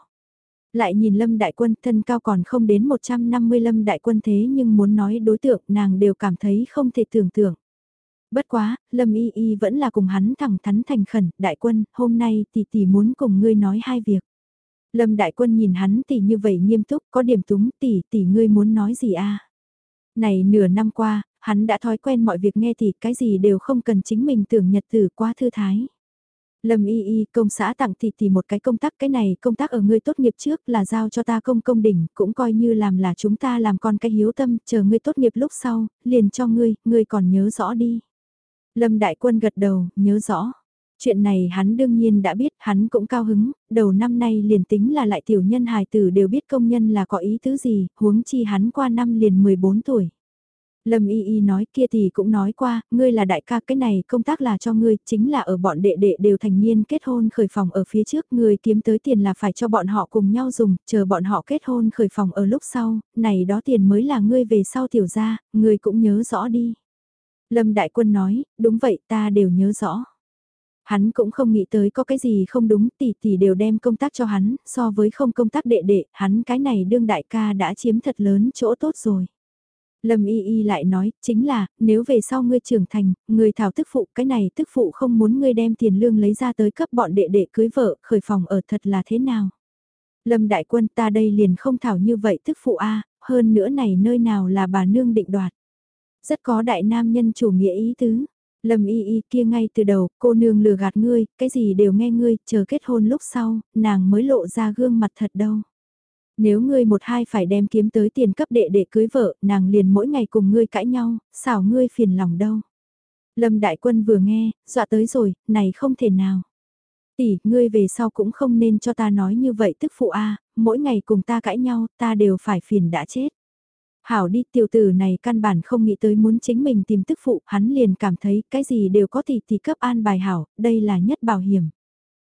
Speaker 1: Lại nhìn Lâm Đại Quân thân cao còn không đến 150 Lâm Đại Quân thế nhưng muốn nói đối tượng nàng đều cảm thấy không thể tưởng tượng. Bất quá, Lâm Y Y vẫn là cùng hắn thẳng thắn thành khẩn, Đại Quân, hôm nay tỷ tỷ muốn cùng ngươi nói hai việc. Lâm Đại Quân nhìn hắn tỷ như vậy nghiêm túc, có điểm túng tỷ tỷ ngươi muốn nói gì a? Này nửa năm qua, hắn đã thói quen mọi việc nghe thì cái gì đều không cần chính mình tưởng nhật tử quá thư thái. Lâm y y, công xã tặng thì thì một cái công tác, cái này công tác ở ngươi tốt nghiệp trước là giao cho ta công công đỉnh, cũng coi như làm là chúng ta làm con cái hiếu tâm, chờ ngươi tốt nghiệp lúc sau, liền cho ngươi ngươi còn nhớ rõ đi. Lâm đại quân gật đầu, nhớ rõ. Chuyện này hắn đương nhiên đã biết, hắn cũng cao hứng, đầu năm nay liền tính là lại tiểu nhân hài tử đều biết công nhân là có ý tứ gì, huống chi hắn qua năm liền 14 tuổi. Lâm Y Y nói kia thì cũng nói qua, ngươi là đại ca cái này công tác là cho ngươi, chính là ở bọn đệ đệ đều thành niên kết hôn khởi phòng ở phía trước, ngươi kiếm tới tiền là phải cho bọn họ cùng nhau dùng, chờ bọn họ kết hôn khởi phòng ở lúc sau, này đó tiền mới là ngươi về sau tiểu gia, ngươi cũng nhớ rõ đi. Lâm Đại Quân nói, đúng vậy ta đều nhớ rõ. Hắn cũng không nghĩ tới có cái gì không đúng, tỷ tỷ đều đem công tác cho hắn, so với không công tác đệ đệ, hắn cái này đương đại ca đã chiếm thật lớn chỗ tốt rồi. Lâm Y Y lại nói, chính là, nếu về sau ngươi trưởng thành, người thảo tức phụ, cái này tức phụ không muốn ngươi đem tiền lương lấy ra tới cấp bọn đệ đệ cưới vợ, khởi phòng ở thật là thế nào? Lâm Đại Quân ta đây liền không thảo như vậy tức phụ a hơn nữa này nơi nào là bà nương định đoạt. Rất có đại nam nhân chủ nghĩa ý tứ. Lâm y y kia ngay từ đầu, cô nương lừa gạt ngươi, cái gì đều nghe ngươi, chờ kết hôn lúc sau, nàng mới lộ ra gương mặt thật đâu. Nếu ngươi một hai phải đem kiếm tới tiền cấp đệ để cưới vợ, nàng liền mỗi ngày cùng ngươi cãi nhau, xảo ngươi phiền lòng đâu. Lâm Đại Quân vừa nghe, dọa tới rồi, này không thể nào. Tỷ, ngươi về sau cũng không nên cho ta nói như vậy tức phụ a mỗi ngày cùng ta cãi nhau, ta đều phải phiền đã chết. Hảo đi tiểu tử này căn bản không nghĩ tới muốn chính mình tìm tức phụ, hắn liền cảm thấy cái gì đều có tỷ tỷ cấp an bài hảo, đây là nhất bảo hiểm.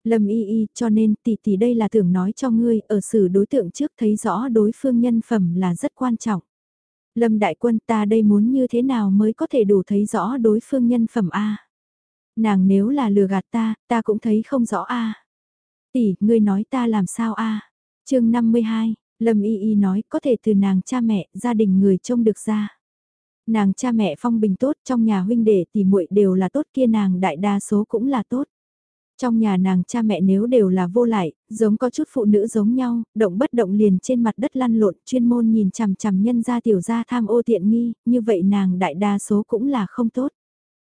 Speaker 1: Lâm y y cho nên tỷ tỷ đây là tưởng nói cho ngươi ở xử đối tượng trước thấy rõ đối phương nhân phẩm là rất quan trọng. Lâm đại quân ta đây muốn như thế nào mới có thể đủ thấy rõ đối phương nhân phẩm A. Nàng nếu là lừa gạt ta, ta cũng thấy không rõ A. Tỷ, ngươi nói ta làm sao A. chương 52, Lâm y y nói có thể từ nàng cha mẹ, gia đình người trông được ra. Nàng cha mẹ phong bình tốt trong nhà huynh đệ tỷ muội đều là tốt kia nàng đại đa số cũng là tốt. Trong nhà nàng cha mẹ nếu đều là vô lại, giống có chút phụ nữ giống nhau, động bất động liền trên mặt đất lăn lộn, chuyên môn nhìn chằm chằm nhân gia tiểu gia tham ô tiện nghi, như vậy nàng đại đa số cũng là không tốt.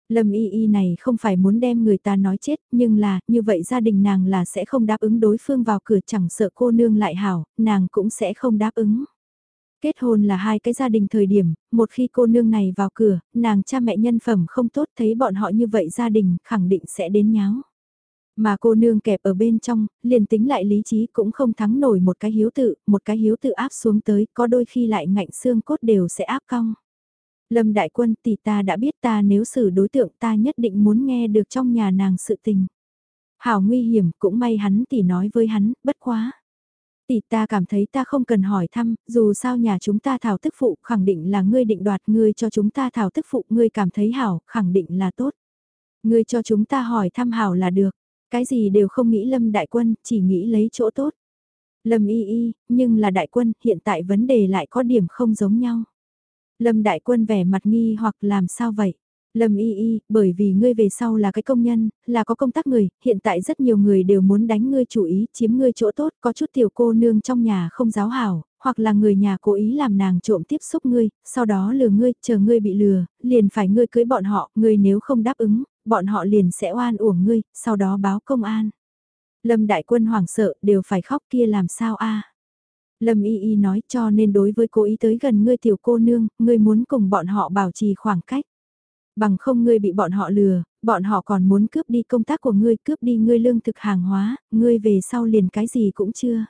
Speaker 1: Lâm y y này không phải muốn đem người ta nói chết, nhưng là, như vậy gia đình nàng là sẽ không đáp ứng đối phương vào cửa chẳng sợ cô nương lại hảo, nàng cũng sẽ không đáp ứng. Kết hôn là hai cái gia đình thời điểm, một khi cô nương này vào cửa, nàng cha mẹ nhân phẩm không tốt thấy bọn họ như vậy gia đình khẳng định sẽ đến nháo. Mà cô nương kẹp ở bên trong, liền tính lại lý trí cũng không thắng nổi một cái hiếu tự, một cái hiếu tự áp xuống tới, có đôi khi lại ngạnh xương cốt đều sẽ áp cong. Lâm Đại Quân tỷ ta đã biết ta nếu xử đối tượng ta nhất định muốn nghe được trong nhà nàng sự tình. Hảo nguy hiểm cũng may hắn tỷ nói với hắn, bất quá. Tỷ ta cảm thấy ta không cần hỏi thăm, dù sao nhà chúng ta thảo tức phụ khẳng định là ngươi định đoạt ngươi cho chúng ta thảo tức phụ ngươi cảm thấy hảo, khẳng định là tốt. Ngươi cho chúng ta hỏi thăm hảo là được. Cái gì đều không nghĩ Lâm Đại Quân, chỉ nghĩ lấy chỗ tốt. Lâm y y, nhưng là Đại Quân, hiện tại vấn đề lại có điểm không giống nhau. Lâm Đại Quân vẻ mặt nghi hoặc làm sao vậy? Lâm y y, bởi vì ngươi về sau là cái công nhân, là có công tác người, hiện tại rất nhiều người đều muốn đánh ngươi chủ ý, chiếm ngươi chỗ tốt, có chút tiểu cô nương trong nhà không giáo hảo, hoặc là người nhà cố ý làm nàng trộm tiếp xúc ngươi, sau đó lừa ngươi, chờ ngươi bị lừa, liền phải ngươi cưới bọn họ, ngươi nếu không đáp ứng, bọn họ liền sẽ oan uổng ngươi, sau đó báo công an. Lâm đại quân hoảng sợ, đều phải khóc kia làm sao a? Lâm y y nói cho nên đối với cố ý tới gần ngươi tiểu cô nương, ngươi muốn cùng bọn họ bảo trì khoảng cách. Bằng không ngươi bị bọn họ lừa, bọn họ còn muốn cướp đi công tác của ngươi, cướp đi ngươi lương thực hàng hóa, ngươi về sau liền cái gì cũng chưa.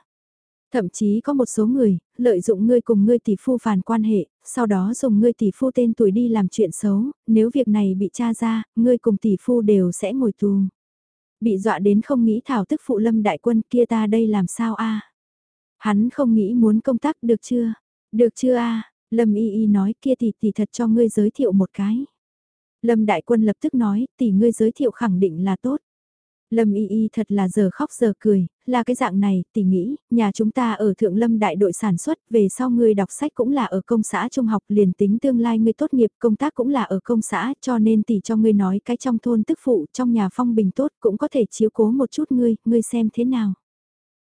Speaker 1: Thậm chí có một số người, lợi dụng ngươi cùng ngươi tỷ phu phản quan hệ, sau đó dùng ngươi tỷ phu tên tuổi đi làm chuyện xấu, nếu việc này bị tra ra, ngươi cùng tỷ phu đều sẽ ngồi tù. Bị dọa đến không nghĩ thảo tức phụ lâm đại quân kia ta đây làm sao a Hắn không nghĩ muốn công tác được chưa? Được chưa a Lâm y y nói kia thì tỷ thật cho ngươi giới thiệu một cái. Lâm Đại Quân lập tức nói, tỷ ngươi giới thiệu khẳng định là tốt. Lâm Y Y thật là giờ khóc giờ cười, là cái dạng này, tỷ nghĩ, nhà chúng ta ở Thượng Lâm đại đội sản xuất, về sau ngươi đọc sách cũng là ở công xã trung học, liền tính tương lai ngươi tốt nghiệp, công tác cũng là ở công xã, cho nên tỷ cho ngươi nói cái trong thôn tức phụ, trong nhà phong bình tốt cũng có thể chiếu cố một chút ngươi, ngươi xem thế nào.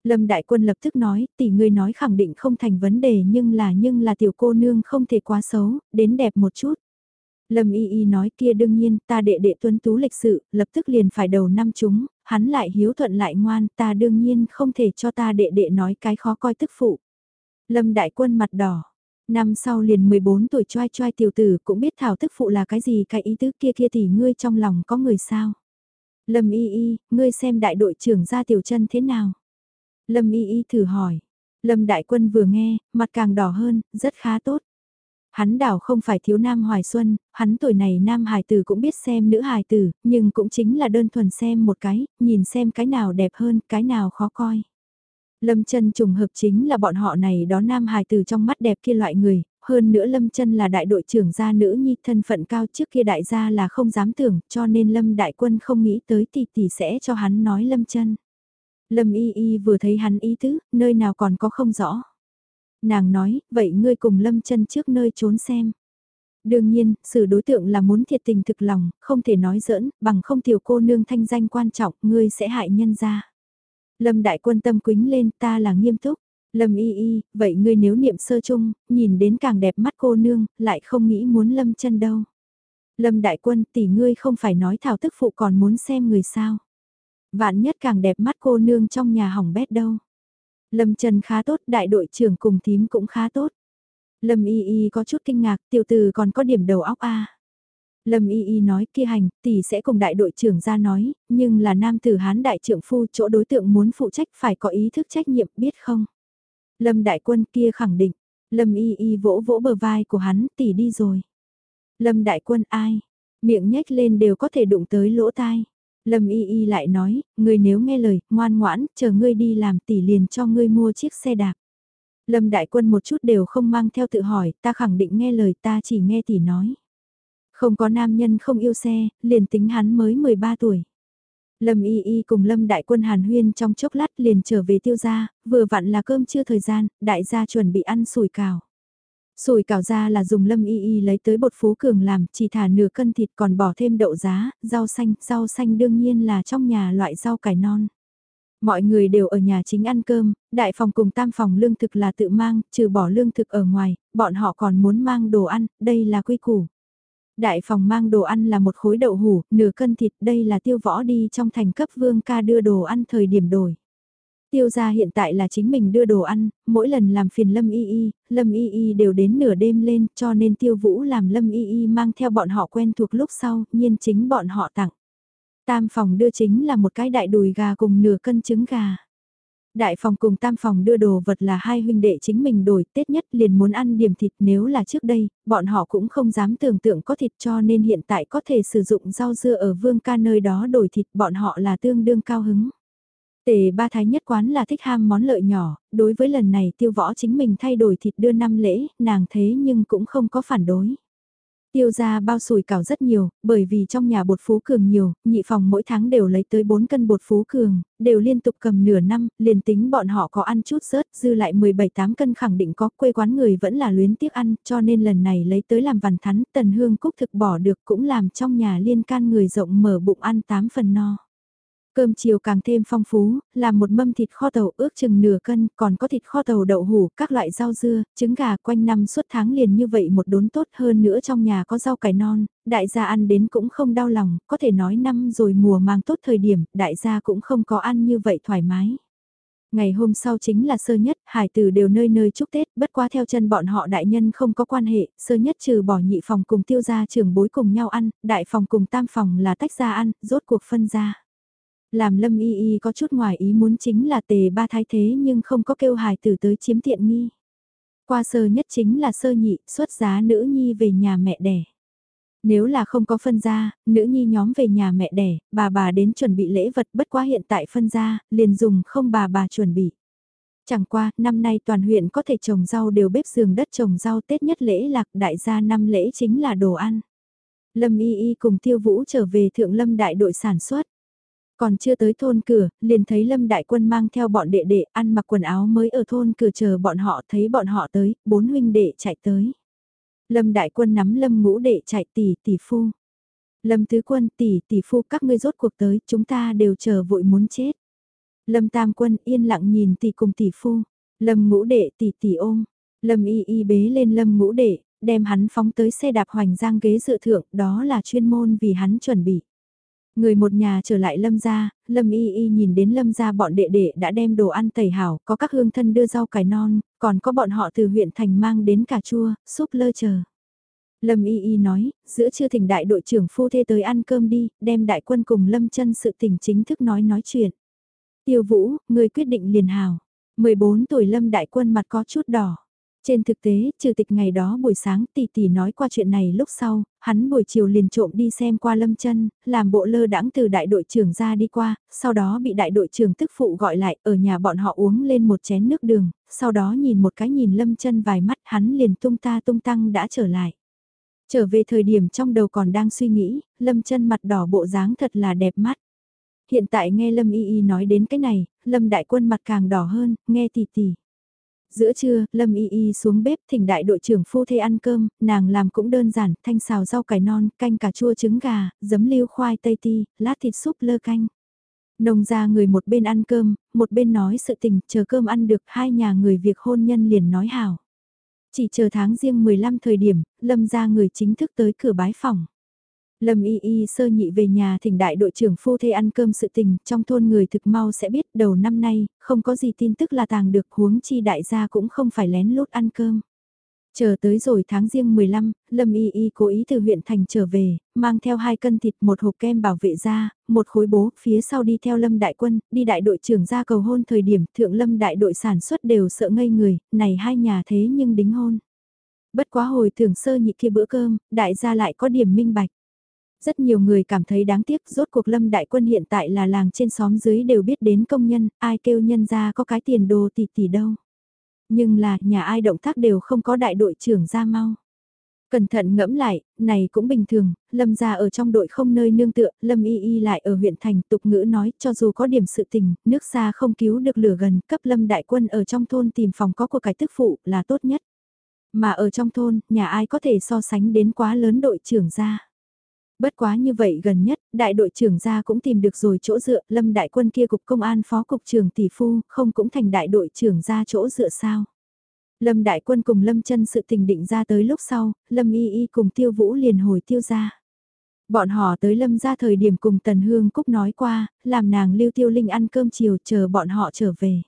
Speaker 1: Lâm Đại Quân lập tức nói, tỷ ngươi nói khẳng định không thành vấn đề nhưng là nhưng là tiểu cô nương không thể quá xấu, đến đẹp một chút. Lâm Y Y nói kia đương nhiên, ta đệ đệ tuấn tú lịch sự, lập tức liền phải đầu năm chúng, hắn lại hiếu thuận lại ngoan, ta đương nhiên không thể cho ta đệ đệ nói cái khó coi tức phụ. Lâm Đại Quân mặt đỏ, năm sau liền 14 tuổi choai choai tiểu tử cũng biết thảo tức phụ là cái gì cái ý tứ kia kia thì ngươi trong lòng có người sao. Lâm Y Y, ngươi xem đại đội trưởng ra tiểu chân thế nào? Lâm Y Y thử hỏi. Lâm Đại Quân vừa nghe, mặt càng đỏ hơn, rất khá tốt. Hắn đảo không phải thiếu nam hoài xuân, hắn tuổi này nam hài tử cũng biết xem nữ hài tử, nhưng cũng chính là đơn thuần xem một cái, nhìn xem cái nào đẹp hơn, cái nào khó coi. Lâm chân trùng hợp chính là bọn họ này đó nam hài tử trong mắt đẹp kia loại người, hơn nữa Lâm chân là đại đội trưởng gia nữ nhi thân phận cao trước kia đại gia là không dám tưởng, cho nên Lâm đại quân không nghĩ tới tỷ tỷ sẽ cho hắn nói Lâm chân. Lâm y y vừa thấy hắn ý tứ, nơi nào còn có không rõ. Nàng nói, vậy ngươi cùng lâm chân trước nơi trốn xem. Đương nhiên, xử đối tượng là muốn thiệt tình thực lòng, không thể nói giỡn, bằng không tiểu cô nương thanh danh quan trọng, ngươi sẽ hại nhân ra. Lâm đại quân tâm quính lên, ta là nghiêm túc. Lâm y y, vậy ngươi nếu niệm sơ chung, nhìn đến càng đẹp mắt cô nương, lại không nghĩ muốn lâm chân đâu. Lâm đại quân tỷ ngươi không phải nói thảo tức phụ còn muốn xem người sao. Vạn nhất càng đẹp mắt cô nương trong nhà hỏng bét đâu. Lâm Trần khá tốt, đại đội trưởng cùng thím cũng khá tốt. Lâm Y Y có chút kinh ngạc, tiểu từ còn có điểm đầu óc a. Lâm Y Y nói kia hành, tỷ sẽ cùng đại đội trưởng ra nói, nhưng là nam tử hán đại trưởng phu chỗ đối tượng muốn phụ trách phải có ý thức trách nhiệm biết không? Lâm đại quân kia khẳng định, Lâm Y Y vỗ vỗ bờ vai của hắn, tỷ đi rồi. Lâm đại quân ai? Miệng nhếch lên đều có thể đụng tới lỗ tai. Lâm Y Y lại nói, ngươi nếu nghe lời, ngoan ngoãn, chờ ngươi đi làm tỷ liền cho ngươi mua chiếc xe đạp. Lâm Đại Quân một chút đều không mang theo tự hỏi, ta khẳng định nghe lời ta chỉ nghe tỷ nói. Không có nam nhân không yêu xe, liền tính hắn mới 13 tuổi. Lâm Y Y cùng Lâm Đại Quân Hàn Huyên trong chốc lát liền trở về tiêu gia, vừa vặn là cơm chưa thời gian, đại gia chuẩn bị ăn sủi cào. Sủi cảo ra là dùng lâm y y lấy tới bột phú cường làm, chỉ thả nửa cân thịt còn bỏ thêm đậu giá, rau xanh, rau xanh đương nhiên là trong nhà loại rau cải non. Mọi người đều ở nhà chính ăn cơm, đại phòng cùng tam phòng lương thực là tự mang, trừ bỏ lương thực ở ngoài, bọn họ còn muốn mang đồ ăn, đây là quy củ. Đại phòng mang đồ ăn là một khối đậu hủ, nửa cân thịt, đây là tiêu võ đi trong thành cấp vương ca đưa đồ ăn thời điểm đổi. Tiêu gia hiện tại là chính mình đưa đồ ăn, mỗi lần làm phiền Lâm Y Y, Lâm Y Y đều đến nửa đêm lên cho nên Tiêu Vũ làm Lâm Y Y mang theo bọn họ quen thuộc lúc sau, nhiên chính bọn họ tặng. Tam phòng đưa chính là một cái đại đùi gà cùng nửa cân trứng gà. Đại phòng cùng tam phòng đưa đồ vật là hai huynh đệ chính mình đổi Tết nhất liền muốn ăn điểm thịt nếu là trước đây, bọn họ cũng không dám tưởng tượng có thịt cho nên hiện tại có thể sử dụng rau dưa ở vương ca nơi đó đổi thịt bọn họ là tương đương cao hứng. Tề ba thái nhất quán là thích ham món lợi nhỏ, đối với lần này tiêu võ chính mình thay đổi thịt đưa năm lễ, nàng thế nhưng cũng không có phản đối. Tiêu ra bao sủi cảo rất nhiều, bởi vì trong nhà bột phú cường nhiều, nhị phòng mỗi tháng đều lấy tới 4 cân bột phú cường, đều liên tục cầm nửa năm, liền tính bọn họ có ăn chút rớt, dư lại 17-8 cân khẳng định có, quê quán người vẫn là luyến tiếc ăn, cho nên lần này lấy tới làm vằn thắn, tần hương cúc thực bỏ được cũng làm trong nhà liên can người rộng mở bụng ăn 8 phần no. Cơm chiều càng thêm phong phú, làm một mâm thịt kho tàu ước chừng nửa cân, còn có thịt kho tàu đậu hủ, các loại rau dưa, trứng gà quanh năm suốt tháng liền như vậy một đốn tốt hơn nữa trong nhà có rau cải non, đại gia ăn đến cũng không đau lòng, có thể nói năm rồi mùa mang tốt thời điểm, đại gia cũng không có ăn như vậy thoải mái. Ngày hôm sau chính là sơ nhất, hải tử đều nơi nơi chúc Tết, bất quá theo chân bọn họ đại nhân không có quan hệ, sơ nhất trừ bỏ nhị phòng cùng tiêu gia trưởng bối cùng nhau ăn, đại phòng cùng tam phòng là tách ra ăn, rốt cuộc phân ra. Làm lâm y y có chút ngoài ý muốn chính là tề ba thái thế nhưng không có kêu hài tử tới chiếm tiện nghi. Qua sơ nhất chính là sơ nhị, xuất giá nữ nhi về nhà mẹ đẻ. Nếu là không có phân gia, nữ nhi nhóm về nhà mẹ đẻ, bà bà đến chuẩn bị lễ vật bất quá hiện tại phân gia, liền dùng không bà bà chuẩn bị. Chẳng qua, năm nay toàn huyện có thể trồng rau đều bếp giường đất trồng rau Tết nhất lễ lạc đại gia năm lễ chính là đồ ăn. Lâm Y Y cùng Tiêu Vũ trở về Thượng Lâm đại đội sản xuất. Còn chưa tới thôn cửa, liền thấy Lâm Đại Quân mang theo bọn đệ đệ ăn mặc quần áo mới ở thôn cửa chờ bọn họ thấy bọn họ tới, bốn huynh đệ chạy tới. Lâm Đại Quân nắm Lâm ngũ đệ chạy tỷ tỷ phu. Lâm Tứ Quân tỷ tỷ phu các ngươi rốt cuộc tới, chúng ta đều chờ vội muốn chết. Lâm Tam Quân yên lặng nhìn tỷ cùng tỷ phu. Lâm ngũ đệ tỷ tỷ ôm. Lâm y y bế lên lâm ngũ đệ, đem hắn phóng tới xe đạp hoành giang ghế dự thượng, đó là chuyên môn vì hắn chuẩn bị. Người một nhà trở lại lâm gia, lâm y y nhìn đến lâm gia bọn đệ đệ đã đem đồ ăn tẩy hảo, có các hương thân đưa rau cải non, còn có bọn họ từ huyện thành mang đến cà chua, súp lơ chờ. Lâm y y nói, giữa trưa thỉnh đại đội trưởng phu thê tới ăn cơm đi, đem đại quân cùng lâm chân sự tình chính thức nói nói chuyện. Tiêu vũ, người quyết định liền hào. 14 tuổi lâm đại quân mặt có chút đỏ. Trên thực tế, trừ tịch ngày đó buổi sáng tỷ tỷ nói qua chuyện này lúc sau, hắn buổi chiều liền trộm đi xem qua lâm chân, làm bộ lơ đãng từ đại đội trưởng ra đi qua, sau đó bị đại đội trưởng tức phụ gọi lại ở nhà bọn họ uống lên một chén nước đường, sau đó nhìn một cái nhìn lâm chân vài mắt hắn liền tung ta tung tăng đã trở lại. Trở về thời điểm trong đầu còn đang suy nghĩ, lâm chân mặt đỏ bộ dáng thật là đẹp mắt. Hiện tại nghe lâm y y nói đến cái này, lâm đại quân mặt càng đỏ hơn, nghe tỷ tỷ. Giữa trưa, Lâm Y Y xuống bếp thỉnh đại đội trưởng phu thê ăn cơm, nàng làm cũng đơn giản, thanh xào rau cải non, canh cà chua trứng gà, giấm lưu khoai tây ti, lát thịt súp lơ canh. Nông ra người một bên ăn cơm, một bên nói sự tình, chờ cơm ăn được hai nhà người việc hôn nhân liền nói hảo. Chỉ chờ tháng riêng 15 thời điểm, Lâm ra người chính thức tới cửa bái phòng. Lâm Y Y sơ nhị về nhà thỉnh đại đội trưởng phu thê ăn cơm sự tình, trong thôn người thực mau sẽ biết đầu năm nay, không có gì tin tức là tàng được huống chi đại gia cũng không phải lén lút ăn cơm. Chờ tới rồi tháng riêng 15, Lâm Y Y cố ý từ huyện thành trở về, mang theo hai cân thịt một hộp kem bảo vệ da, một khối bố, phía sau đi theo Lâm Đại Quân, đi đại đội trưởng ra cầu hôn thời điểm thượng Lâm đại đội sản xuất đều sợ ngây người, này hai nhà thế nhưng đính hôn. Bất quá hồi thường sơ nhị kia bữa cơm, đại gia lại có điểm minh bạch. Rất nhiều người cảm thấy đáng tiếc rốt cuộc lâm đại quân hiện tại là làng trên xóm dưới đều biết đến công nhân, ai kêu nhân ra có cái tiền đồ tỷ tỷ đâu. Nhưng là nhà ai động tác đều không có đại đội trưởng ra mau. Cẩn thận ngẫm lại, này cũng bình thường, Lâm gia ở trong đội không nơi nương tựa, Lâm y y lại ở huyện thành tục ngữ nói cho dù có điểm sự tình, nước xa không cứu được lửa gần, cấp Lâm đại quân ở trong thôn tìm phòng có của cải tức phụ là tốt nhất. Mà ở trong thôn, nhà ai có thể so sánh đến quá lớn đội trưởng ra. Bất quá như vậy gần nhất, đại đội trưởng gia cũng tìm được rồi chỗ dựa, lâm đại quân kia cục công an phó cục trưởng tỷ phu, không cũng thành đại đội trưởng gia chỗ dựa sao. Lâm đại quân cùng lâm chân sự tình định ra tới lúc sau, lâm y y cùng tiêu vũ liền hồi tiêu ra. Bọn họ tới lâm ra thời điểm cùng Tần Hương Cúc nói qua, làm nàng lưu tiêu linh ăn cơm chiều chờ bọn họ trở về.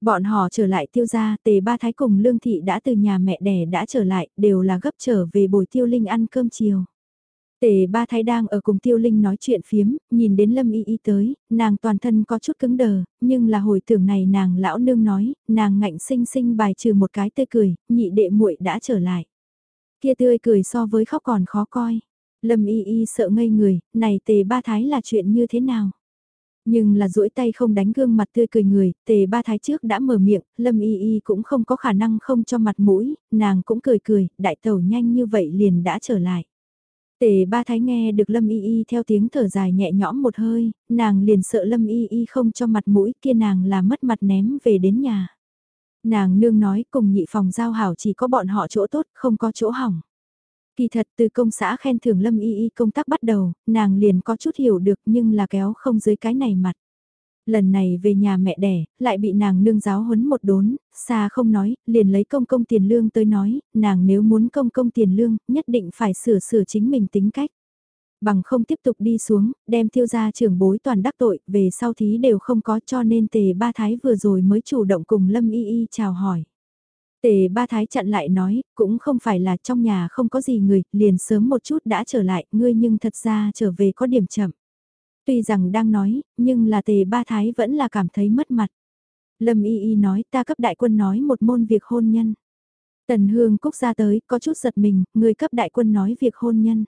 Speaker 1: Bọn họ trở lại tiêu gia, tề ba thái cùng lương thị đã từ nhà mẹ đẻ đã trở lại, đều là gấp trở về bồi tiêu linh ăn cơm chiều. Tề ba thái đang ở cùng tiêu linh nói chuyện phiếm, nhìn đến lâm y y tới, nàng toàn thân có chút cứng đờ, nhưng là hồi tưởng này nàng lão nương nói, nàng ngạnh sinh sinh bài trừ một cái tươi cười, nhị đệ muội đã trở lại. Kia tươi cười so với khóc còn khó coi. Lâm y y sợ ngây người, này tề ba thái là chuyện như thế nào? Nhưng là duỗi tay không đánh gương mặt tươi cười người, tề ba thái trước đã mở miệng, lâm y y cũng không có khả năng không cho mặt mũi, nàng cũng cười cười, đại tẩu nhanh như vậy liền đã trở lại. Tề ba thái nghe được lâm y y theo tiếng thở dài nhẹ nhõm một hơi, nàng liền sợ lâm y y không cho mặt mũi kia nàng là mất mặt ném về đến nhà. Nàng nương nói cùng nhị phòng giao hảo chỉ có bọn họ chỗ tốt, không có chỗ hỏng. Kỳ thật từ công xã khen thưởng Lâm Y Y công tác bắt đầu, nàng liền có chút hiểu được nhưng là kéo không dưới cái này mặt. Lần này về nhà mẹ đẻ, lại bị nàng nương giáo huấn một đốn, xa không nói, liền lấy công công tiền lương tới nói, nàng nếu muốn công công tiền lương, nhất định phải sửa sửa chính mình tính cách. Bằng không tiếp tục đi xuống, đem thiêu gia trưởng bối toàn đắc tội, về sau thí đều không có cho nên tề ba thái vừa rồi mới chủ động cùng Lâm Y Y chào hỏi. Tề ba thái chặn lại nói, cũng không phải là trong nhà không có gì người, liền sớm một chút đã trở lại, ngươi nhưng thật ra trở về có điểm chậm. Tuy rằng đang nói, nhưng là tề ba thái vẫn là cảm thấy mất mặt. Lâm y y nói ta cấp đại quân nói một môn việc hôn nhân. Tần hương cúc ra tới, có chút giật mình, người cấp đại quân nói việc hôn nhân.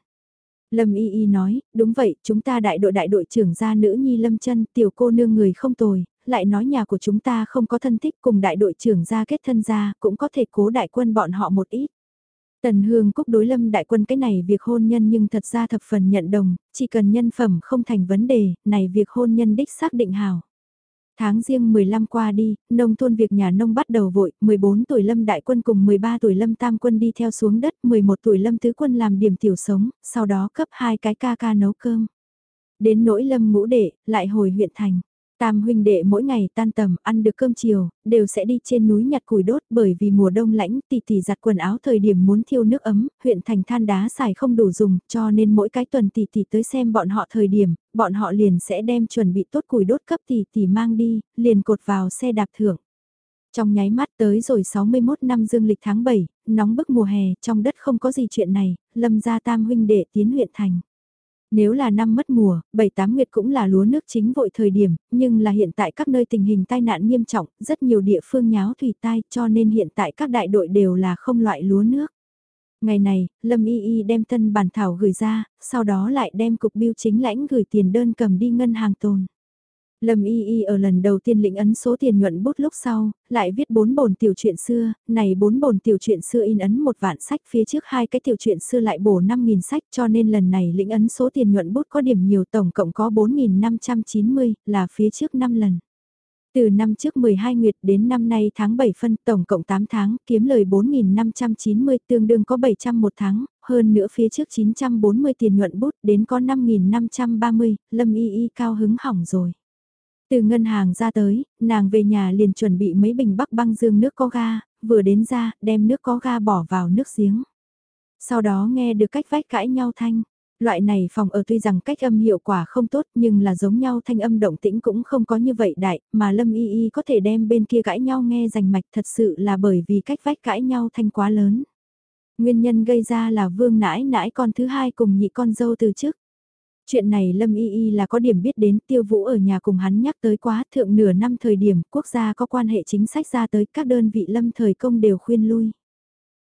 Speaker 1: Lâm Y Y nói, đúng vậy, chúng ta đại đội đại đội trưởng gia nữ nhi Lâm chân tiểu cô nương người không tồi, lại nói nhà của chúng ta không có thân thích cùng đại đội trưởng gia kết thân gia, cũng có thể cố đại quân bọn họ một ít. Tần Hương Cúc đối lâm đại quân cái này việc hôn nhân nhưng thật ra thập phần nhận đồng, chỉ cần nhân phẩm không thành vấn đề, này việc hôn nhân đích xác định hào. Tháng riêng 15 qua đi, nông thôn việc nhà nông bắt đầu vội, 14 tuổi lâm đại quân cùng 13 tuổi lâm tam quân đi theo xuống đất, 11 tuổi lâm tứ quân làm điểm tiểu sống, sau đó cấp hai cái ca ca nấu cơm. Đến nỗi lâm ngũ đệ, lại hồi huyện thành. Tam huynh đệ mỗi ngày tan tầm ăn được cơm chiều, đều sẽ đi trên núi nhặt củi đốt bởi vì mùa đông lãnh tỷ tỷ giặt quần áo thời điểm muốn thiêu nước ấm, huyện thành than đá xài không đủ dùng cho nên mỗi cái tuần tỷ tỷ tới xem bọn họ thời điểm, bọn họ liền sẽ đem chuẩn bị tốt củi đốt cấp tỷ tỷ mang đi, liền cột vào xe đạp thưởng. Trong nháy mắt tới rồi 61 năm dương lịch tháng 7, nóng bức mùa hè, trong đất không có gì chuyện này, lâm gia tam huynh đệ tiến huyện thành. Nếu là năm mất mùa, 7-8 nguyệt cũng là lúa nước chính vội thời điểm, nhưng là hiện tại các nơi tình hình tai nạn nghiêm trọng, rất nhiều địa phương nháo thủy tai cho nên hiện tại các đại đội đều là không loại lúa nước. Ngày này, Lâm Y Y đem tân bản thảo gửi ra, sau đó lại đem cục biêu chính lãnh gửi tiền đơn cầm đi ngân hàng tồn. Lâm Y Y ở lần đầu tiên lĩnh ấn số tiền nhuận bút lúc sau, lại viết bốn bồn tiểu truyện xưa, này bốn bồn tiểu truyện xưa in ấn một vạn sách phía trước hai cái tiểu truyện xưa lại bổ 5.000 sách cho nên lần này lĩnh ấn số tiền nhuận bút có điểm nhiều tổng cộng có 4.590 là phía trước 5 lần. Từ năm trước 12 nguyệt đến năm nay tháng 7 phân tổng cộng 8 tháng kiếm lời 4.590 tương đương có 700 một tháng, hơn nữa phía trước 940 tiền nhuận bút đến có 5.530, Lâm Y Y cao hứng hỏng rồi. Từ ngân hàng ra tới, nàng về nhà liền chuẩn bị mấy bình bắc băng dương nước có ga, vừa đến ra, đem nước có ga bỏ vào nước giếng. Sau đó nghe được cách vách cãi nhau thanh. Loại này phòng ở tuy rằng cách âm hiệu quả không tốt nhưng là giống nhau thanh âm động tĩnh cũng không có như vậy đại, mà Lâm Y Y có thể đem bên kia cãi nhau nghe rành mạch thật sự là bởi vì cách vách cãi nhau thanh quá lớn. Nguyên nhân gây ra là vương nãi nãi con thứ hai cùng nhị con dâu từ trước. Chuyện này Lâm Y Y là có điểm biết đến tiêu vũ ở nhà cùng hắn nhắc tới quá thượng nửa năm thời điểm quốc gia có quan hệ chính sách ra tới các đơn vị lâm thời công đều khuyên lui.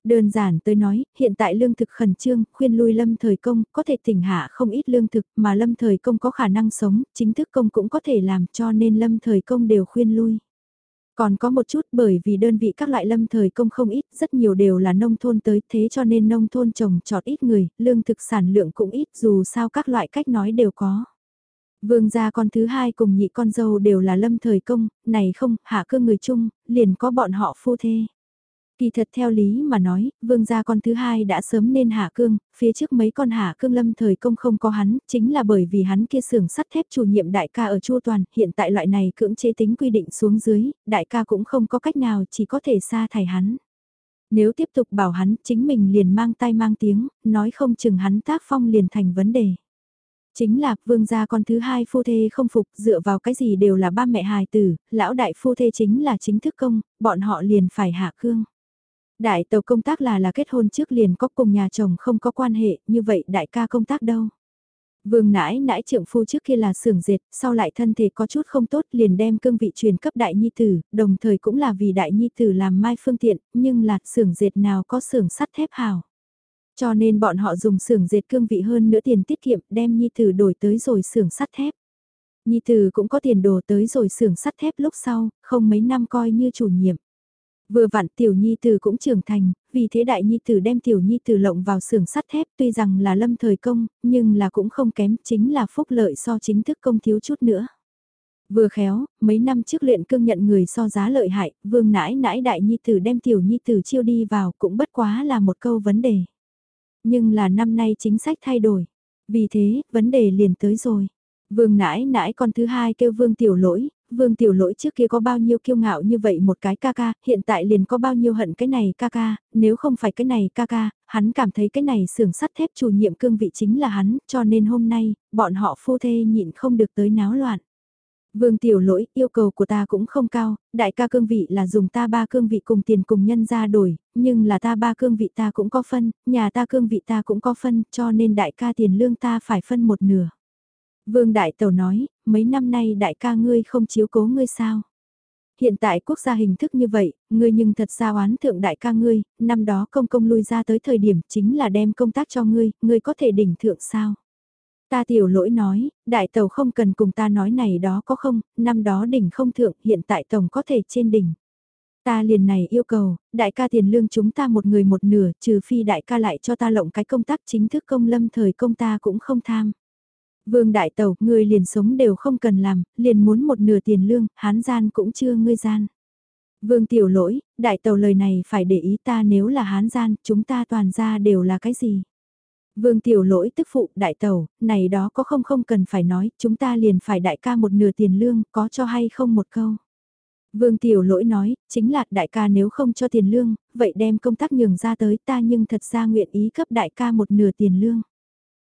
Speaker 1: Đơn giản tới nói, hiện tại lương thực khẩn trương, khuyên lui lâm thời công, có thể tỉnh hạ không ít lương thực mà lâm thời công có khả năng sống, chính thức công cũng có thể làm cho nên lâm thời công đều khuyên lui. Còn có một chút bởi vì đơn vị các loại lâm thời công không ít, rất nhiều đều là nông thôn tới thế cho nên nông thôn trồng trọt ít người, lương thực sản lượng cũng ít dù sao các loại cách nói đều có. Vương gia con thứ hai cùng nhị con dâu đều là lâm thời công, này không, hạ cương người chung, liền có bọn họ phu thê. Kỳ thật theo lý mà nói, vương gia con thứ hai đã sớm nên hạ cương, phía trước mấy con hạ cương lâm thời công không có hắn, chính là bởi vì hắn kia xưởng sắt thép chủ nhiệm đại ca ở Chu Toàn, hiện tại loại này cưỡng chế tính quy định xuống dưới, đại ca cũng không có cách nào chỉ có thể xa thải hắn. Nếu tiếp tục bảo hắn, chính mình liền mang tay mang tiếng, nói không chừng hắn tác phong liền thành vấn đề. Chính là vương gia con thứ hai phu thê không phục dựa vào cái gì đều là ba mẹ hài tử, lão đại phu thê chính là chính thức công, bọn họ liền phải hạ cương. Đại tàu công tác là là kết hôn trước liền có cùng nhà chồng không có quan hệ, như vậy đại ca công tác đâu? Vương nãi nãi trượng phu trước kia là xưởng dệt, sau lại thân thể có chút không tốt liền đem cương vị truyền cấp đại nhi tử, đồng thời cũng là vì đại nhi tử làm mai phương tiện, nhưng là xưởng dệt nào có xưởng sắt thép hào. Cho nên bọn họ dùng xưởng dệt cương vị hơn nữa tiền tiết kiệm đem nhi tử đổi tới rồi xưởng sắt thép. Nhi Tử cũng có tiền đồ tới rồi xưởng sắt thép lúc sau, không mấy năm coi như chủ nhiệm. Vừa vặn tiểu nhi tử cũng trưởng thành, vì thế đại nhi tử đem tiểu nhi tử lộng vào xưởng sắt thép tuy rằng là lâm thời công, nhưng là cũng không kém, chính là phúc lợi so chính thức công thiếu chút nữa. Vừa khéo, mấy năm trước luyện cương nhận người so giá lợi hại, vương nãi nãi đại nhi tử đem tiểu nhi tử chiêu đi vào cũng bất quá là một câu vấn đề. Nhưng là năm nay chính sách thay đổi, vì thế, vấn đề liền tới rồi. Vương nãi nãi con thứ hai kêu vương tiểu lỗi, vương tiểu lỗi trước kia có bao nhiêu kiêu ngạo như vậy một cái ca ca, hiện tại liền có bao nhiêu hận cái này ca ca, nếu không phải cái này ca ca, hắn cảm thấy cái này sưởng sắt thép chủ nhiệm cương vị chính là hắn, cho nên hôm nay, bọn họ phu thê nhịn không được tới náo loạn. Vương tiểu lỗi, yêu cầu của ta cũng không cao, đại ca cương vị là dùng ta ba cương vị cùng tiền cùng nhân ra đổi, nhưng là ta ba cương vị ta cũng có phân, nhà ta cương vị ta cũng có phân, cho nên đại ca tiền lương ta phải phân một nửa. Vương Đại Tẩu nói, mấy năm nay đại ca ngươi không chiếu cố ngươi sao? Hiện tại quốc gia hình thức như vậy, ngươi nhưng thật ra oán thượng đại ca ngươi, năm đó công công lui ra tới thời điểm chính là đem công tác cho ngươi, ngươi có thể đỉnh thượng sao? Ta tiểu lỗi nói, đại tàu không cần cùng ta nói này đó có không, năm đó đỉnh không thượng, hiện tại tổng có thể trên đỉnh. Ta liền này yêu cầu, đại ca tiền lương chúng ta một người một nửa, trừ phi đại ca lại cho ta lộng cái công tác chính thức công lâm thời công ta cũng không tham. Vương đại tàu, ngươi liền sống đều không cần làm, liền muốn một nửa tiền lương, hán gian cũng chưa ngươi gian. Vương tiểu lỗi, đại tàu lời này phải để ý ta nếu là hán gian, chúng ta toàn ra đều là cái gì? Vương tiểu lỗi tức phụ đại tàu, này đó có không không cần phải nói, chúng ta liền phải đại ca một nửa tiền lương, có cho hay không một câu. Vương tiểu lỗi nói, chính là đại ca nếu không cho tiền lương, vậy đem công tác nhường ra tới ta nhưng thật ra nguyện ý cấp đại ca một nửa tiền lương.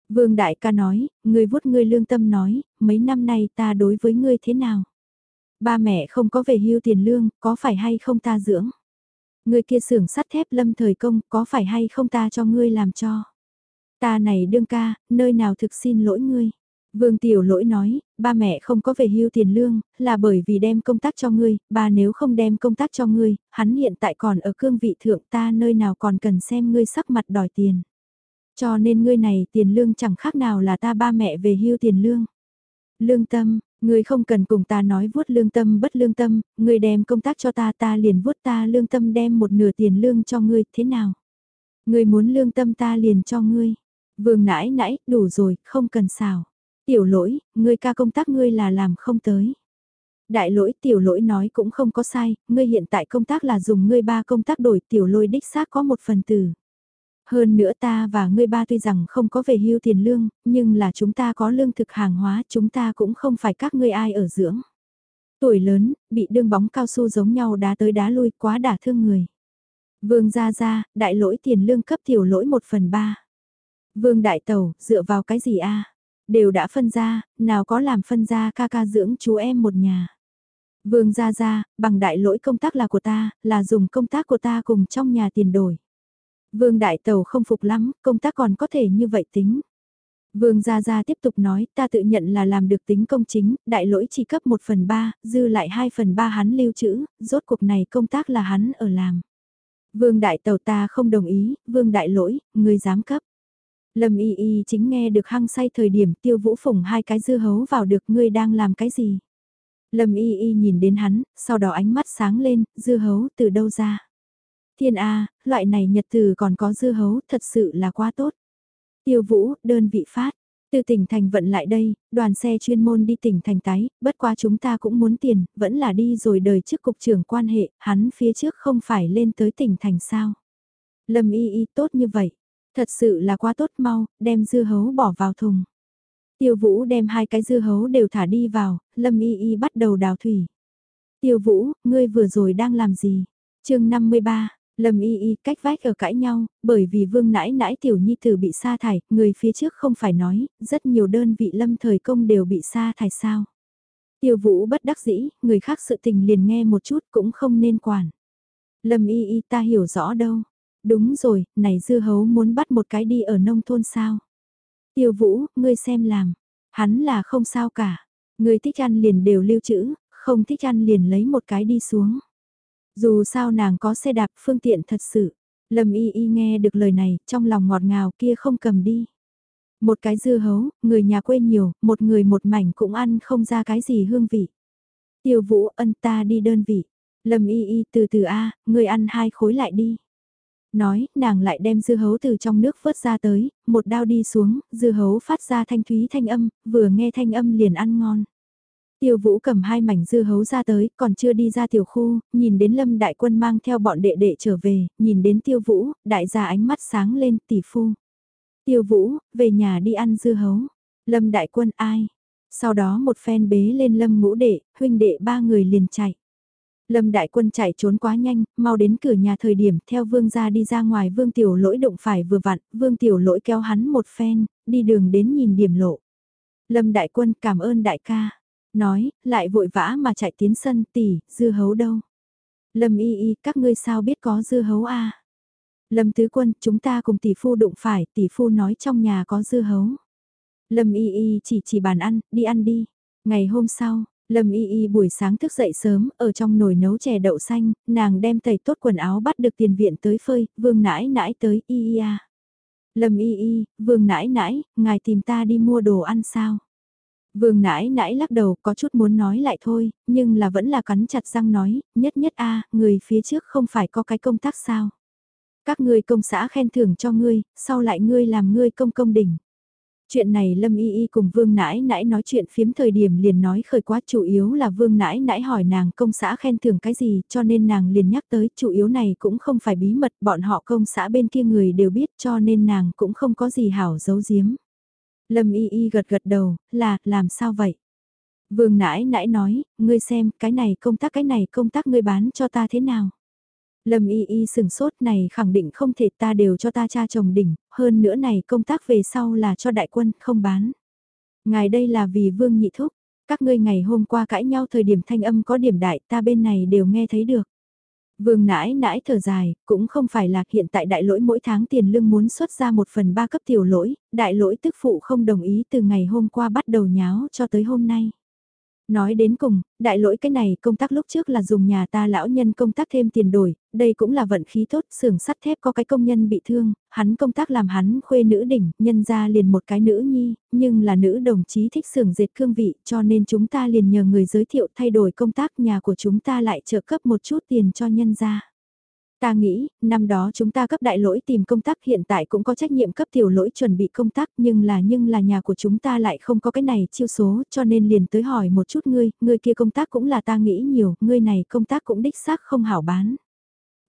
Speaker 1: Vương đại ca nói, ngươi vuốt ngươi lương tâm nói, mấy năm nay ta đối với ngươi thế nào? Ba mẹ không có về hưu tiền lương, có phải hay không ta dưỡng? Ngươi kia xưởng sắt thép lâm thời công, có phải hay không ta cho ngươi làm cho? Ta này đương ca, nơi nào thực xin lỗi ngươi? Vương Tiểu Lỗi nói, ba mẹ không có về hưu tiền lương, là bởi vì đem công tác cho ngươi, ba nếu không đem công tác cho ngươi, hắn hiện tại còn ở cương vị thượng ta nơi nào còn cần xem ngươi sắc mặt đòi tiền. Cho nên ngươi này tiền lương chẳng khác nào là ta ba mẹ về hưu tiền lương. Lương tâm, ngươi không cần cùng ta nói vuốt lương tâm bất lương tâm, ngươi đem công tác cho ta ta liền vuốt ta lương tâm đem một nửa tiền lương cho ngươi, thế nào? Ngươi muốn lương tâm ta liền cho ngươi. Vương nãi nãi, đủ rồi, không cần xào. Tiểu lỗi, ngươi ca công tác ngươi là làm không tới. Đại lỗi tiểu lỗi nói cũng không có sai, ngươi hiện tại công tác là dùng ngươi ba công tác đổi tiểu lôi đích xác có một phần tử. Hơn nữa ta và ngươi ba tuy rằng không có về hưu tiền lương, nhưng là chúng ta có lương thực hàng hóa, chúng ta cũng không phải các ngươi ai ở dưỡng. Tuổi lớn, bị đương bóng cao su giống nhau đá tới đá lui quá đả thương người. Vương ra ra, đại lỗi tiền lương cấp tiểu lỗi một phần ba. Vương đại tẩu, dựa vào cái gì a Đều đã phân ra, nào có làm phân ra ca ca dưỡng chú em một nhà. Vương ra ra, bằng đại lỗi công tác là của ta, là dùng công tác của ta cùng trong nhà tiền đổi. Vương Đại Tàu không phục lắm, công tác còn có thể như vậy tính. Vương Gia Gia tiếp tục nói, ta tự nhận là làm được tính công chính, đại lỗi chỉ cấp 1 phần 3, dư lại 2 phần 3 hắn lưu trữ, rốt cuộc này công tác là hắn ở làm. Vương Đại Tàu ta không đồng ý, Vương Đại lỗi, người dám cấp. Lâm y y chính nghe được hăng say thời điểm tiêu vũ phủng hai cái dư hấu vào được ngươi đang làm cái gì. Lâm y y nhìn đến hắn, sau đó ánh mắt sáng lên, dư hấu từ đâu ra. Thiên A, loại này nhật từ còn có dư hấu, thật sự là quá tốt. Tiêu vũ, đơn vị phát. Từ tỉnh thành vận lại đây, đoàn xe chuyên môn đi tỉnh thành tái, bất quá chúng ta cũng muốn tiền, vẫn là đi rồi đời trước cục trưởng quan hệ, hắn phía trước không phải lên tới tỉnh thành sao. Lâm y y tốt như vậy, thật sự là quá tốt mau, đem dư hấu bỏ vào thùng. Tiêu vũ đem hai cái dư hấu đều thả đi vào, lâm y y bắt đầu đào thủy. Tiêu vũ, ngươi vừa rồi đang làm gì? chương 53, Lâm y y cách vách ở cãi nhau, bởi vì vương nãi nãi tiểu nhi tử bị sa thải, người phía trước không phải nói, rất nhiều đơn vị lâm thời công đều bị sa thải sao. Tiêu vũ bất đắc dĩ, người khác sự tình liền nghe một chút cũng không nên quản. Lâm y y ta hiểu rõ đâu. Đúng rồi, này dư hấu muốn bắt một cái đi ở nông thôn sao. Tiêu vũ, ngươi xem làm. Hắn là không sao cả. Người thích ăn liền đều lưu trữ, không thích ăn liền lấy một cái đi xuống. Dù sao nàng có xe đạp phương tiện thật sự. Lâm y y nghe được lời này, trong lòng ngọt ngào kia không cầm đi. Một cái dưa hấu, người nhà quê nhiều, một người một mảnh cũng ăn không ra cái gì hương vị. Tiêu vũ ân ta đi đơn vị. Lâm y y từ từ a người ăn hai khối lại đi. Nói, nàng lại đem dưa hấu từ trong nước vớt ra tới, một đao đi xuống, dưa hấu phát ra thanh thúy thanh âm, vừa nghe thanh âm liền ăn ngon. Tiêu Vũ cầm hai mảnh dưa hấu ra tới, còn chưa đi ra tiểu khu, nhìn đến Lâm Đại Quân mang theo bọn đệ đệ trở về, nhìn đến Tiêu Vũ, đại gia ánh mắt sáng lên tỷ phu. Tiêu Vũ, về nhà đi ăn dưa hấu. Lâm Đại Quân ai? Sau đó một phen bế lên Lâm ngũ đệ, huynh đệ ba người liền chạy. Lâm Đại Quân chạy trốn quá nhanh, mau đến cửa nhà thời điểm theo vương gia đi ra ngoài vương tiểu lỗi đụng phải vừa vặn, vương tiểu lỗi kéo hắn một phen, đi đường đến nhìn điểm lộ. Lâm Đại Quân cảm ơn đại ca. Nói, lại vội vã mà chạy tiến sân tỷ, dưa hấu đâu. Lâm y y, các ngươi sao biết có dưa hấu a Lâm Tứ Quân, chúng ta cùng tỷ phu đụng phải, tỷ phu nói trong nhà có dưa hấu. Lâm y y chỉ chỉ bàn ăn, đi ăn đi. Ngày hôm sau, Lâm y y buổi sáng thức dậy sớm, ở trong nồi nấu chè đậu xanh, nàng đem tẩy tốt quần áo bắt được tiền viện tới phơi, vương nãi nãi tới y y à Lâm y y, vương nãi nãi, ngài tìm ta đi mua đồ ăn sao? Vương nãi nãi lắc đầu có chút muốn nói lại thôi, nhưng là vẫn là cắn chặt răng nói, nhất nhất a người phía trước không phải có cái công tác sao? Các ngươi công xã khen thưởng cho ngươi, sau lại ngươi làm ngươi công công đỉnh. Chuyện này Lâm Y Y cùng Vương Nãi Nãi nói chuyện phiếm thời điểm liền nói khởi quá chủ yếu là Vương Nãi Nãi hỏi nàng công xã khen thưởng cái gì cho nên nàng liền nhắc tới chủ yếu này cũng không phải bí mật bọn họ công xã bên kia người đều biết cho nên nàng cũng không có gì hảo giấu giếm. Lâm Y Y gật gật đầu, là, làm sao vậy? Vương Nãi Nãi nói, ngươi xem, cái này công tác cái này công tác ngươi bán cho ta thế nào? Lâm y y sừng sốt này khẳng định không thể ta đều cho ta cha chồng đỉnh, hơn nữa này công tác về sau là cho đại quân, không bán. Ngài đây là vì vương nhị thúc, các ngươi ngày hôm qua cãi nhau thời điểm thanh âm có điểm đại ta bên này đều nghe thấy được. Vương nãi nãi thở dài, cũng không phải là hiện tại đại lỗi mỗi tháng tiền lương muốn xuất ra một phần ba cấp tiểu lỗi, đại lỗi tức phụ không đồng ý từ ngày hôm qua bắt đầu nháo cho tới hôm nay. Nói đến cùng, đại lỗi cái này công tác lúc trước là dùng nhà ta lão nhân công tác thêm tiền đổi, đây cũng là vận khí tốt, xưởng sắt thép có cái công nhân bị thương, hắn công tác làm hắn khuê nữ đỉnh, nhân ra liền một cái nữ nhi, nhưng là nữ đồng chí thích xưởng dệt cương vị cho nên chúng ta liền nhờ người giới thiệu thay đổi công tác nhà của chúng ta lại trợ cấp một chút tiền cho nhân ra. Ta nghĩ, năm đó chúng ta cấp đại lỗi tìm công tác hiện tại cũng có trách nhiệm cấp tiểu lỗi chuẩn bị công tác nhưng là nhưng là nhà của chúng ta lại không có cái này chiêu số cho nên liền tới hỏi một chút ngươi, ngươi kia công tác cũng là ta nghĩ nhiều, ngươi này công tác cũng đích xác không hảo bán.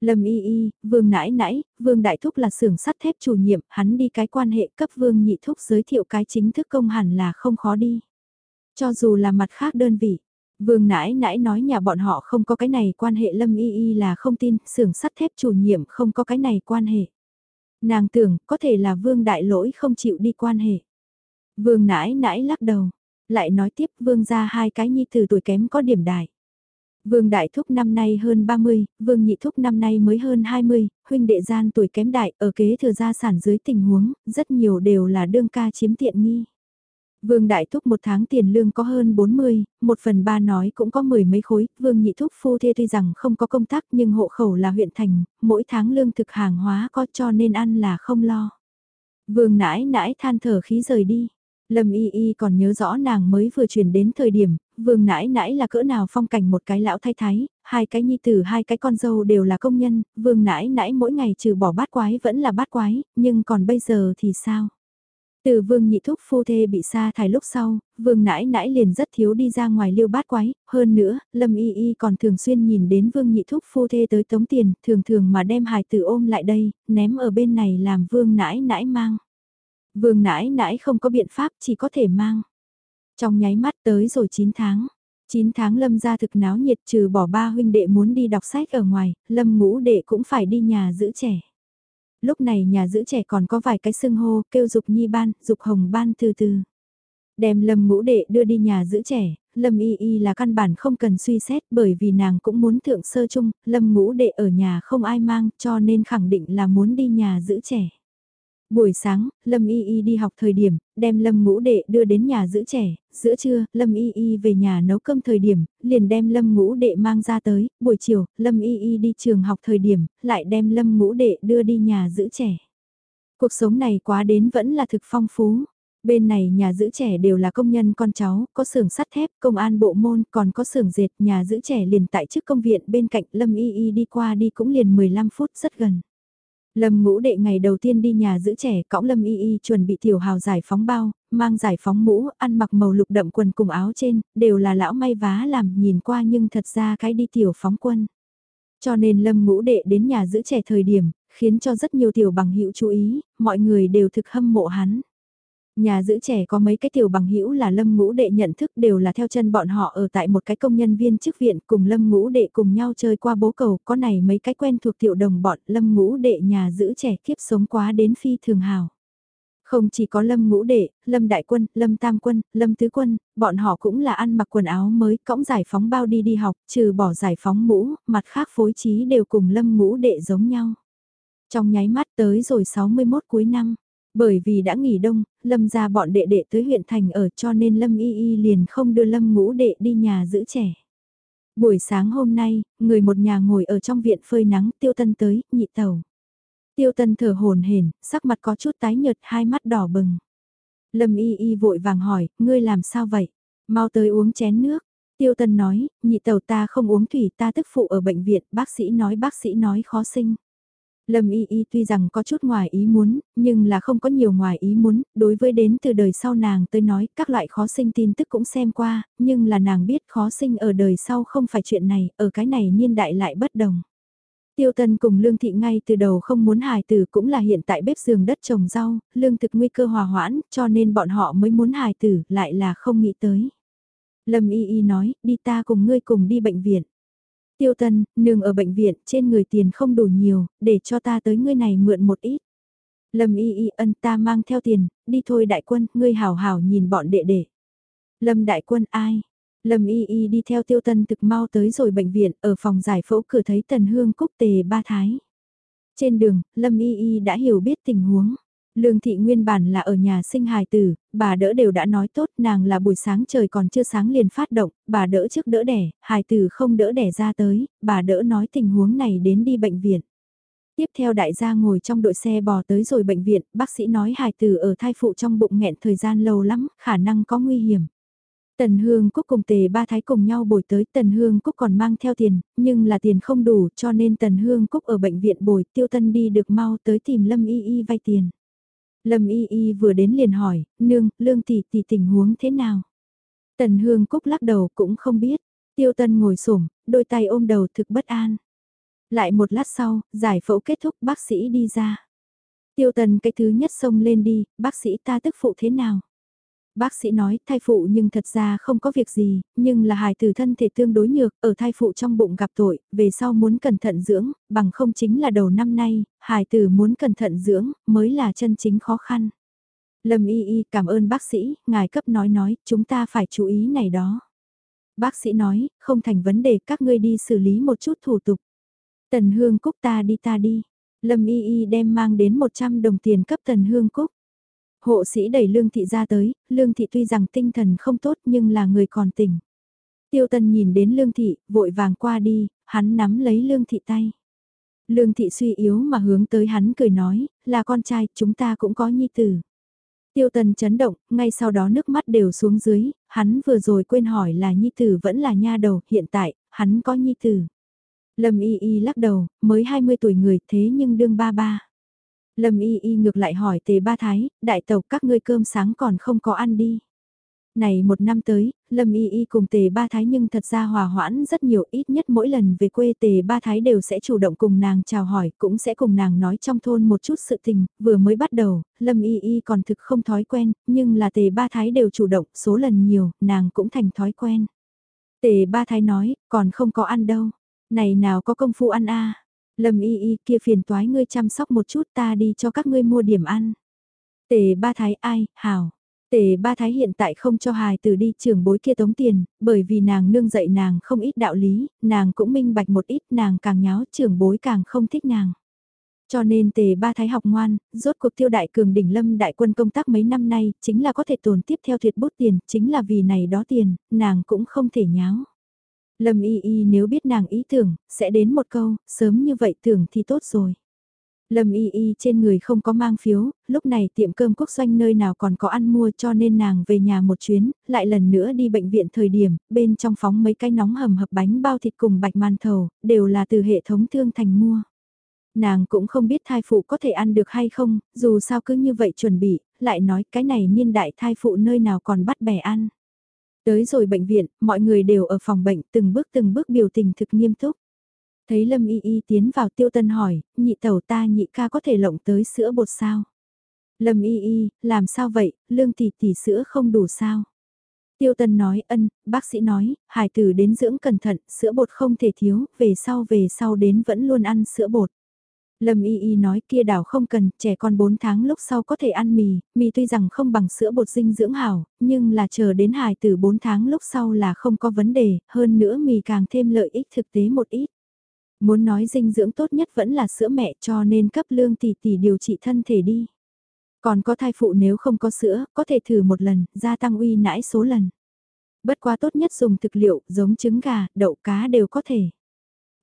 Speaker 1: Lâm y y, vương nãi nãi, vương đại thúc là xưởng sắt thép chủ nhiệm, hắn đi cái quan hệ cấp vương nhị thúc giới thiệu cái chính thức công hẳn là không khó đi. Cho dù là mặt khác đơn vị, Vương nãi nãi nói nhà bọn họ không có cái này quan hệ lâm y y là không tin, xưởng sắt thép chủ nhiệm không có cái này quan hệ. Nàng tưởng có thể là vương đại lỗi không chịu đi quan hệ. Vương nãi nãi lắc đầu, lại nói tiếp vương ra hai cái nhi từ tuổi kém có điểm đại. Vương Đại Thúc năm nay hơn 30, Vương Nhị Thúc năm nay mới hơn 20, huynh đệ gian tuổi kém đại ở kế thừa gia sản dưới tình huống, rất nhiều đều là đương ca chiếm tiện nghi. Vương Đại Thúc một tháng tiền lương có hơn 40, một phần ba nói cũng có mười mấy khối, Vương Nhị Thúc phu thê tuy rằng không có công tác nhưng hộ khẩu là huyện thành, mỗi tháng lương thực hàng hóa có cho nên ăn là không lo. Vương nãi nãi than thở khí rời đi. Lâm Y Y còn nhớ rõ nàng mới vừa chuyển đến thời điểm, vương nãi nãi là cỡ nào phong cảnh một cái lão thay thái, hai cái nhi tử hai cái con dâu đều là công nhân, vương nãi nãi mỗi ngày trừ bỏ bát quái vẫn là bát quái, nhưng còn bây giờ thì sao? Từ vương nhị thúc phu thê bị sa thải lúc sau, vương nãi nãi liền rất thiếu đi ra ngoài liêu bát quái, hơn nữa, lâm y y còn thường xuyên nhìn đến vương nhị thúc phu thê tới tống tiền, thường thường mà đem hài tử ôm lại đây, ném ở bên này làm vương nãi nãi mang. Vương nãi nãi không có biện pháp chỉ có thể mang. Trong nháy mắt tới rồi 9 tháng. 9 tháng lâm ra thực náo nhiệt trừ bỏ ba huynh đệ muốn đi đọc sách ở ngoài, lâm ngũ đệ cũng phải đi nhà giữ trẻ lúc này nhà giữ trẻ còn có vài cái xưng hô kêu dục nhi ban, dục hồng ban từ từ. Đem lâm ngũ đệ đưa đi nhà giữ trẻ, lâm y y là căn bản không cần suy xét bởi vì nàng cũng muốn thượng sơ chung, lâm ngũ đệ ở nhà không ai mang cho nên khẳng định là muốn đi nhà giữ trẻ. Buổi sáng, Lâm Y Y đi học thời điểm, đem Lâm ngũ đệ đưa đến nhà giữ trẻ, giữa trưa, Lâm Y Y về nhà nấu cơm thời điểm, liền đem Lâm ngũ đệ mang ra tới, buổi chiều, Lâm Y Y đi trường học thời điểm, lại đem Lâm ngũ đệ đưa đi nhà giữ trẻ. Cuộc sống này quá đến vẫn là thực phong phú. Bên này nhà giữ trẻ đều là công nhân con cháu, có xưởng sắt thép, công an bộ môn, còn có xưởng dệt, nhà giữ trẻ liền tại trước công viện bên cạnh Lâm Y Y đi qua đi cũng liền 15 phút rất gần. Lâm ngũ đệ ngày đầu tiên đi nhà giữ trẻ cõng Lâm Y Y chuẩn bị tiểu hào giải phóng bao, mang giải phóng mũ, ăn mặc màu lục đậm quần cùng áo trên, đều là lão may vá làm nhìn qua nhưng thật ra cái đi tiểu phóng quân. Cho nên Lâm ngũ đệ đến nhà giữ trẻ thời điểm, khiến cho rất nhiều tiểu bằng hữu chú ý, mọi người đều thực hâm mộ hắn. Nhà giữ trẻ có mấy cái tiểu bằng hữu là lâm ngũ đệ nhận thức đều là theo chân bọn họ ở tại một cái công nhân viên chức viện cùng lâm ngũ đệ cùng nhau chơi qua bố cầu có này mấy cái quen thuộc tiểu đồng bọn lâm ngũ đệ nhà giữ trẻ kiếp sống quá đến phi thường hào. Không chỉ có lâm ngũ đệ, lâm đại quân, lâm tam quân, lâm tứ quân, bọn họ cũng là ăn mặc quần áo mới, cõng giải phóng bao đi đi học, trừ bỏ giải phóng mũ, mặt khác phối trí đều cùng lâm ngũ đệ giống nhau. Trong nháy mắt tới rồi 61 cuối năm, bởi vì đã nghỉ đông, Lâm ra bọn đệ đệ tới huyện thành ở cho nên Lâm y y liền không đưa Lâm ngũ đệ đi nhà giữ trẻ. Buổi sáng hôm nay, người một nhà ngồi ở trong viện phơi nắng tiêu tân tới, nhị tàu. Tiêu tân thở hồn hển, sắc mặt có chút tái nhợt hai mắt đỏ bừng. Lâm y y vội vàng hỏi, ngươi làm sao vậy? Mau tới uống chén nước. Tiêu tân nói, nhị tàu ta không uống thủy ta tức phụ ở bệnh viện, bác sĩ nói bác sĩ nói khó sinh. Lâm Y Y tuy rằng có chút ngoài ý muốn, nhưng là không có nhiều ngoài ý muốn, đối với đến từ đời sau nàng tới nói các loại khó sinh tin tức cũng xem qua, nhưng là nàng biết khó sinh ở đời sau không phải chuyện này, ở cái này niên đại lại bất đồng. Tiêu Tân cùng Lương Thị ngay từ đầu không muốn hài tử cũng là hiện tại bếp giường đất trồng rau, lương thực nguy cơ hòa hoãn, cho nên bọn họ mới muốn hài tử, lại là không nghĩ tới. Lâm Y Y nói, đi ta cùng ngươi cùng đi bệnh viện. Tiêu Tân, nương ở bệnh viện, trên người tiền không đủ nhiều, để cho ta tới ngươi này mượn một ít. Lâm y y ân ta mang theo tiền, đi thôi đại quân, ngươi hảo hảo nhìn bọn đệ đệ. Lâm đại quân ai? Lâm y y đi theo tiêu tân thực mau tới rồi bệnh viện, ở phòng giải phẫu cửa thấy tần hương cúc tề ba thái. Trên đường, Lâm y y đã hiểu biết tình huống. Lương thị nguyên bản là ở nhà sinh hài tử, bà đỡ đều đã nói tốt nàng là buổi sáng trời còn chưa sáng liền phát động, bà đỡ trước đỡ đẻ, hài tử không đỡ đẻ ra tới, bà đỡ nói tình huống này đến đi bệnh viện. Tiếp theo đại gia ngồi trong đội xe bò tới rồi bệnh viện, bác sĩ nói hài tử ở thai phụ trong bụng nghẹn thời gian lâu lắm, khả năng có nguy hiểm. Tần Hương Cúc cùng tề ba thái cùng nhau bồi tới Tần Hương Cúc còn mang theo tiền, nhưng là tiền không đủ cho nên Tần Hương Cúc ở bệnh viện bồi tiêu tân đi được mau tới tìm Lâm Y Y vay tiền. Lâm Y Y vừa đến liền hỏi, nương, lương tỷ tỷ tình huống thế nào? Tần Hương Cúc lắc đầu cũng không biết. Tiêu Tân ngồi xổm, đôi tay ôm đầu thực bất an. Lại một lát sau, giải phẫu kết thúc bác sĩ đi ra. Tiêu Tân cái thứ nhất xông lên đi, bác sĩ ta tức phụ thế nào? Bác sĩ nói thai phụ nhưng thật ra không có việc gì, nhưng là hài tử thân thể tương đối nhược, ở thai phụ trong bụng gặp tội, về sau muốn cẩn thận dưỡng, bằng không chính là đầu năm nay, hài tử muốn cẩn thận dưỡng, mới là chân chính khó khăn. Lâm y y cảm ơn bác sĩ, ngài cấp nói nói, chúng ta phải chú ý này đó. Bác sĩ nói, không thành vấn đề các ngươi đi xử lý một chút thủ tục. Tần Hương Cúc ta đi ta đi. Lâm y y đem mang đến 100 đồng tiền cấp Tần Hương Cúc. Hộ sĩ đẩy Lương Thị ra tới, Lương Thị tuy rằng tinh thần không tốt nhưng là người còn tỉnh. Tiêu Tân nhìn đến Lương Thị, vội vàng qua đi, hắn nắm lấy Lương Thị tay. Lương Thị suy yếu mà hướng tới hắn cười nói, là con trai, chúng ta cũng có nhi tử. Tiêu Tân chấn động, ngay sau đó nước mắt đều xuống dưới, hắn vừa rồi quên hỏi là nhi tử vẫn là nha đầu, hiện tại, hắn có nhi tử. Lâm Y Y lắc đầu, mới 20 tuổi người thế nhưng đương ba ba. Lâm Y Y ngược lại hỏi tề ba thái, đại tộc các ngươi cơm sáng còn không có ăn đi. Này một năm tới, Lâm Y Y cùng tề ba thái nhưng thật ra hòa hoãn rất nhiều ít nhất mỗi lần về quê tề ba thái đều sẽ chủ động cùng nàng chào hỏi, cũng sẽ cùng nàng nói trong thôn một chút sự tình, vừa mới bắt đầu, Lâm Y Y còn thực không thói quen, nhưng là tề ba thái đều chủ động, số lần nhiều, nàng cũng thành thói quen. Tề ba thái nói, còn không có ăn đâu, này nào có công phu ăn a Lâm y y kia phiền toái ngươi chăm sóc một chút ta đi cho các ngươi mua điểm ăn. Tề ba thái ai, hảo. Tề ba thái hiện tại không cho hài từ đi trường bối kia tống tiền, bởi vì nàng nương dạy nàng không ít đạo lý, nàng cũng minh bạch một ít nàng càng nháo trường bối càng không thích nàng. Cho nên tề ba thái học ngoan, rốt cuộc tiêu đại cường đỉnh lâm đại quân công tác mấy năm nay, chính là có thể tồn tiếp theo thiệt bút tiền, chính là vì này đó tiền, nàng cũng không thể nháo. Lâm y y nếu biết nàng ý tưởng, sẽ đến một câu, sớm như vậy tưởng thì tốt rồi. Lâm y y trên người không có mang phiếu, lúc này tiệm cơm quốc doanh nơi nào còn có ăn mua cho nên nàng về nhà một chuyến, lại lần nữa đi bệnh viện thời điểm, bên trong phóng mấy cái nóng hầm hập bánh bao thịt cùng bạch man thầu, đều là từ hệ thống thương thành mua. Nàng cũng không biết thai phụ có thể ăn được hay không, dù sao cứ như vậy chuẩn bị, lại nói cái này niên đại thai phụ nơi nào còn bắt bẻ ăn. Tới rồi bệnh viện, mọi người đều ở phòng bệnh từng bước từng bước biểu tình thực nghiêm túc. Thấy Lâm Y Y tiến vào tiêu tân hỏi, nhị tẩu ta nhị ca có thể lộng tới sữa bột sao? Lâm Y Y, làm sao vậy, lương tỷ tỷ sữa không đủ sao? Tiêu tân nói ân, bác sĩ nói, hải tử đến dưỡng cẩn thận, sữa bột không thể thiếu, về sau về sau đến vẫn luôn ăn sữa bột. Lâm Y Y nói kia đảo không cần, trẻ con 4 tháng lúc sau có thể ăn mì, mì tuy rằng không bằng sữa bột dinh dưỡng hảo, nhưng là chờ đến hài từ 4 tháng lúc sau là không có vấn đề, hơn nữa mì càng thêm lợi ích thực tế một ít. Muốn nói dinh dưỡng tốt nhất vẫn là sữa mẹ cho nên cấp lương tỷ tỷ điều trị thân thể đi. Còn có thai phụ nếu không có sữa, có thể thử một lần, gia tăng uy nãi số lần. Bất quá tốt nhất dùng thực liệu, giống trứng gà, đậu cá đều có thể.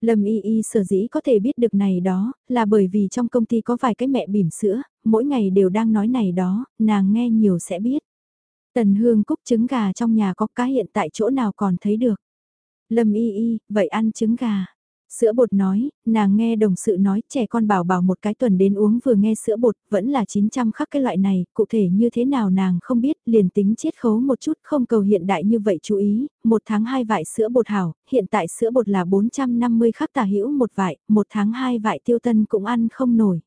Speaker 1: Lâm Y Y sở dĩ có thể biết được này đó, là bởi vì trong công ty có vài cái mẹ bỉm sữa, mỗi ngày đều đang nói này đó, nàng nghe nhiều sẽ biết. Tần Hương Cúc trứng gà trong nhà có cá hiện tại chỗ nào còn thấy được. Lâm Y Y, vậy ăn trứng gà. Sữa bột nói, nàng nghe đồng sự nói trẻ con bảo bảo một cái tuần đến uống vừa nghe sữa bột, vẫn là 900 khắc cái loại này, cụ thể như thế nào nàng không biết, liền tính chiết khấu một chút không cầu hiện đại như vậy chú ý, một tháng hai vại sữa bột hảo, hiện tại sữa bột là 450 khắc tà hữu một vại, một tháng hai vại tiêu tân cũng ăn không nổi.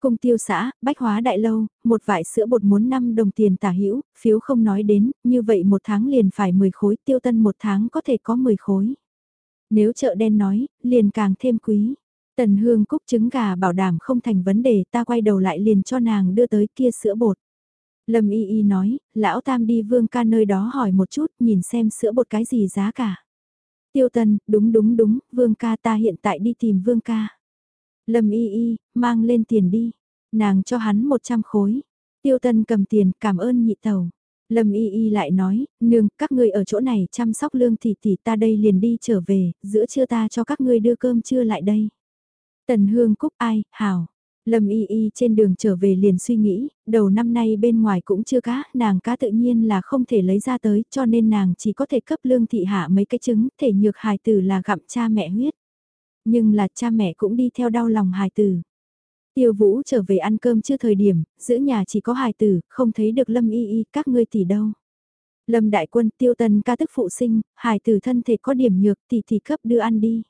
Speaker 1: Cung tiêu xã, bách hóa đại lâu, một vải sữa bột muốn 5 đồng tiền tả hữu phiếu không nói đến, như vậy một tháng liền phải 10 khối, tiêu tân một tháng có thể có 10 khối. Nếu chợ đen nói, liền càng thêm quý. Tần hương cúc trứng gà bảo đảm không thành vấn đề ta quay đầu lại liền cho nàng đưa tới kia sữa bột. Lâm y y nói, lão tam đi vương ca nơi đó hỏi một chút nhìn xem sữa bột cái gì giá cả. Tiêu tần, đúng đúng đúng, vương ca ta hiện tại đi tìm vương ca. Lâm y y, mang lên tiền đi. Nàng cho hắn 100 khối. Tiêu tần cầm tiền, cảm ơn nhị tàu. Lâm Y Y lại nói, nương, các ngươi ở chỗ này chăm sóc lương tỷ tỷ ta đây liền đi trở về, giữa trưa ta cho các ngươi đưa cơm trưa lại đây. Tần Hương Cúc ai, hảo. Lâm Y Y trên đường trở về liền suy nghĩ, đầu năm nay bên ngoài cũng chưa cá, nàng cá tự nhiên là không thể lấy ra tới, cho nên nàng chỉ có thể cấp lương thị hạ mấy cái trứng, thể nhược hài tử là gặm cha mẹ huyết. Nhưng là cha mẹ cũng đi theo đau lòng hài tử. Tiêu Vũ trở về ăn cơm chưa thời điểm, giữa nhà chỉ có hài tử, không thấy được Lâm Y Y, các ngươi tỷ đâu. Lâm Đại Quân Tiêu Tần ca tức phụ sinh, hài tử thân thể có điểm nhược tỷ tỷ cấp đưa ăn đi.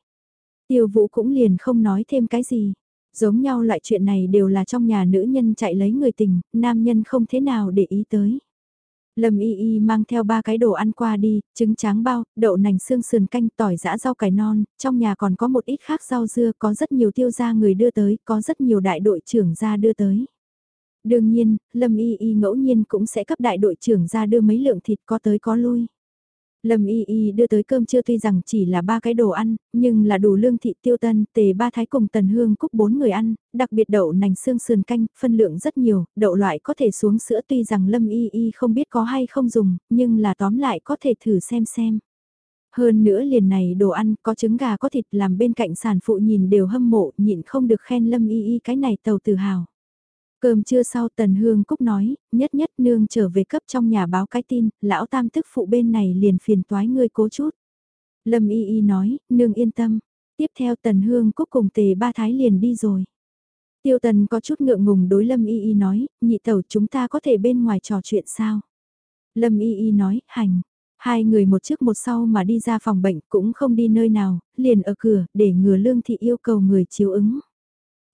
Speaker 1: Tiêu Vũ cũng liền không nói thêm cái gì. Giống nhau loại chuyện này đều là trong nhà nữ nhân chạy lấy người tình, nam nhân không thế nào để ý tới. Lâm Y Y mang theo ba cái đồ ăn qua đi, trứng tráng bao, đậu nành xương sườn canh tỏi giã rau cải non, trong nhà còn có một ít khác rau dưa, có rất nhiều tiêu gia người đưa tới, có rất nhiều đại đội trưởng gia đưa tới. Đương nhiên, Lâm Y Y ngẫu nhiên cũng sẽ cấp đại đội trưởng ra đưa mấy lượng thịt có tới có lui. Lâm Y Y đưa tới cơm trưa tuy rằng chỉ là ba cái đồ ăn, nhưng là đủ lương thị tiêu tân, tề ba thái cùng tần hương cúc bốn người ăn, đặc biệt đậu nành xương sườn canh, phân lượng rất nhiều, đậu loại có thể xuống sữa tuy rằng Lâm Y Y không biết có hay không dùng, nhưng là tóm lại có thể thử xem xem. Hơn nữa liền này đồ ăn có trứng gà có thịt làm bên cạnh sản phụ nhìn đều hâm mộ, nhịn không được khen Lâm Y Y cái này tàu tự hào. Cơm trưa sau Tần Hương Cúc nói, nhất nhất nương trở về cấp trong nhà báo cái tin, lão tam tức phụ bên này liền phiền toái ngươi cố chút. Lâm Y Y nói, nương yên tâm. Tiếp theo Tần Hương Cúc cùng tề ba thái liền đi rồi. Tiêu Tần có chút ngượng ngùng đối Lâm Y Y nói, nhị tẩu chúng ta có thể bên ngoài trò chuyện sao? Lâm Y Y nói, hành. Hai người một trước một sau mà đi ra phòng bệnh cũng không đi nơi nào, liền ở cửa để ngừa lương thị yêu cầu người chiếu ứng.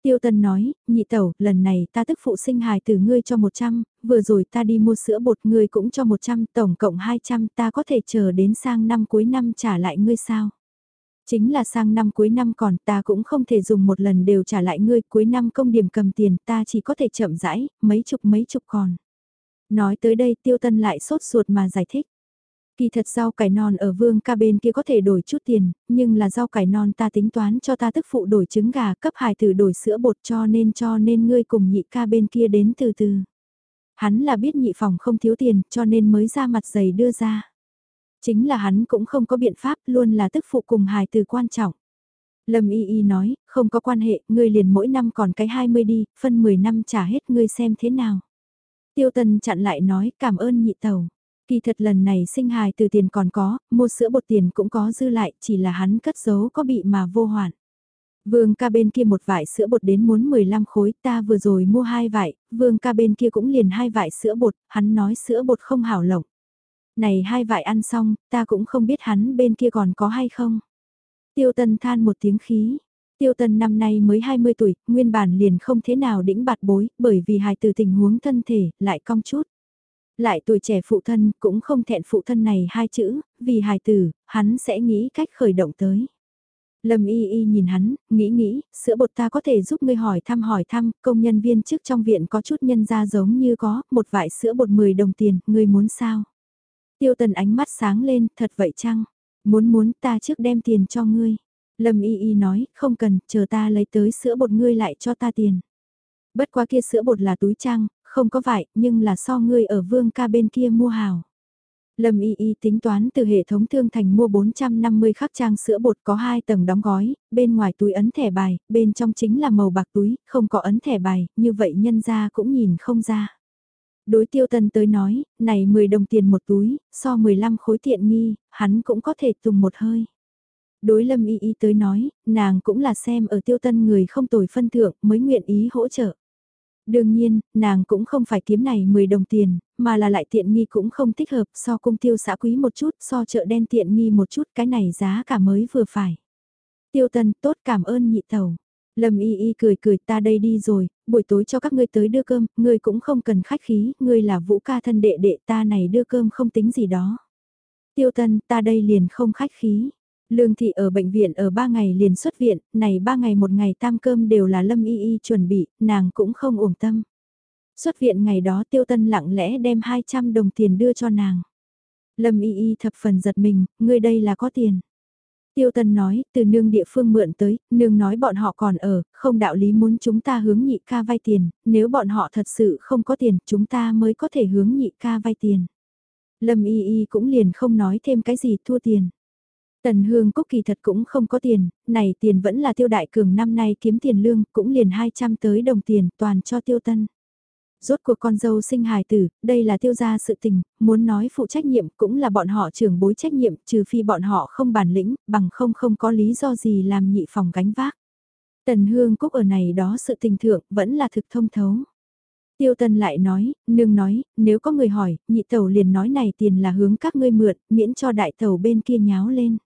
Speaker 1: Tiêu Tân nói, nhị tẩu, lần này ta tức phụ sinh hài từ ngươi cho 100, vừa rồi ta đi mua sữa bột ngươi cũng cho 100, tổng cộng 200, ta có thể chờ đến sang năm cuối năm trả lại ngươi sao? Chính là sang năm cuối năm còn ta cũng không thể dùng một lần đều trả lại ngươi, cuối năm công điểm cầm tiền ta chỉ có thể chậm rãi, mấy chục mấy chục còn. Nói tới đây Tiêu Tân lại sốt ruột mà giải thích. Kỳ thật rau cải non ở vương ca bên kia có thể đổi chút tiền, nhưng là rau cải non ta tính toán cho ta tức phụ đổi trứng gà cấp hài tử đổi sữa bột cho nên cho nên ngươi cùng nhị ca bên kia đến từ từ. Hắn là biết nhị phòng không thiếu tiền cho nên mới ra mặt giày đưa ra. Chính là hắn cũng không có biện pháp luôn là tức phụ cùng hài tử quan trọng. Lâm Y Y nói, không có quan hệ, ngươi liền mỗi năm còn cái 20 đi, phân 10 năm trả hết ngươi xem thế nào. Tiêu Tần chặn lại nói, cảm ơn nhị tàu. Kỳ thật lần này sinh hài từ tiền còn có, mua sữa bột tiền cũng có dư lại, chỉ là hắn cất giấu có bị mà vô hoạn. Vương ca bên kia một vải sữa bột đến muốn 15 khối, ta vừa rồi mua hai vải, vương ca bên kia cũng liền hai vải sữa bột, hắn nói sữa bột không hảo lộng. Này hai vải ăn xong, ta cũng không biết hắn bên kia còn có hay không. Tiêu tân than một tiếng khí. Tiêu tân năm nay mới 20 tuổi, nguyên bản liền không thế nào đĩnh bạt bối, bởi vì hài từ tình huống thân thể, lại cong chút. Lại tuổi trẻ phụ thân, cũng không thẹn phụ thân này hai chữ, vì hài tử, hắn sẽ nghĩ cách khởi động tới. Lâm y y nhìn hắn, nghĩ nghĩ, sữa bột ta có thể giúp ngươi hỏi thăm hỏi thăm, công nhân viên trước trong viện có chút nhân ra giống như có, một vải sữa bột 10 đồng tiền, ngươi muốn sao? Tiêu tần ánh mắt sáng lên, thật vậy chăng? Muốn muốn ta trước đem tiền cho ngươi. Lâm y y nói, không cần, chờ ta lấy tới sữa bột ngươi lại cho ta tiền. Bất quá kia sữa bột là túi trang, không có vải, nhưng là so ngươi ở vương ca bên kia mua hào. Lâm Y Y tính toán từ hệ thống thương thành mua 450 khắc trang sữa bột có 2 tầng đóng gói, bên ngoài túi ấn thẻ bài, bên trong chính là màu bạc túi, không có ấn thẻ bài, như vậy nhân ra cũng nhìn không ra. Đối tiêu tân tới nói, này 10 đồng tiền một túi, so 15 khối tiện nghi, hắn cũng có thể tùng một hơi. Đối lâm y y tới nói, nàng cũng là xem ở tiêu tân người không tồi phân thượng mới nguyện ý hỗ trợ. Đương nhiên, nàng cũng không phải kiếm này 10 đồng tiền, mà là lại tiện nghi cũng không thích hợp so cung tiêu xã quý một chút, so chợ đen tiện nghi một chút, cái này giá cả mới vừa phải. Tiêu tân tốt cảm ơn nhị tàu. Lâm y y cười cười ta đây đi rồi, buổi tối cho các ngươi tới đưa cơm, ngươi cũng không cần khách khí, ngươi là vũ ca thân đệ đệ ta này đưa cơm không tính gì đó. Tiêu tân ta đây liền không khách khí. Lương thị ở bệnh viện ở 3 ngày liền xuất viện, này 3 ngày một ngày tam cơm đều là Lâm Y Y chuẩn bị, nàng cũng không uổng tâm. Xuất viện ngày đó Tiêu Tân lặng lẽ đem 200 đồng tiền đưa cho nàng. Lâm Y Y thập phần giật mình, ngươi đây là có tiền. Tiêu Tân nói, từ nương địa phương mượn tới, nương nói bọn họ còn ở, không đạo lý muốn chúng ta hướng nhị ca vay tiền, nếu bọn họ thật sự không có tiền, chúng ta mới có thể hướng nhị ca vay tiền. Lâm Y Y cũng liền không nói thêm cái gì thua tiền. Tần Hương Cúc kỳ thật cũng không có tiền, này tiền vẫn là tiêu đại cường năm nay kiếm tiền lương, cũng liền 200 tới đồng tiền, toàn cho tiêu tân. Rốt cuộc con dâu sinh hài tử, đây là tiêu gia sự tình, muốn nói phụ trách nhiệm cũng là bọn họ trưởng bối trách nhiệm, trừ phi bọn họ không bản lĩnh, bằng không không có lý do gì làm nhị phòng gánh vác. Tần Hương Cúc ở này đó sự tình thượng vẫn là thực thông thấu. Tiêu Tân lại nói, nương nói, nếu có người hỏi, nhị tẩu liền nói này tiền là hướng các ngươi mượn, miễn cho đại tẩu bên kia nháo lên.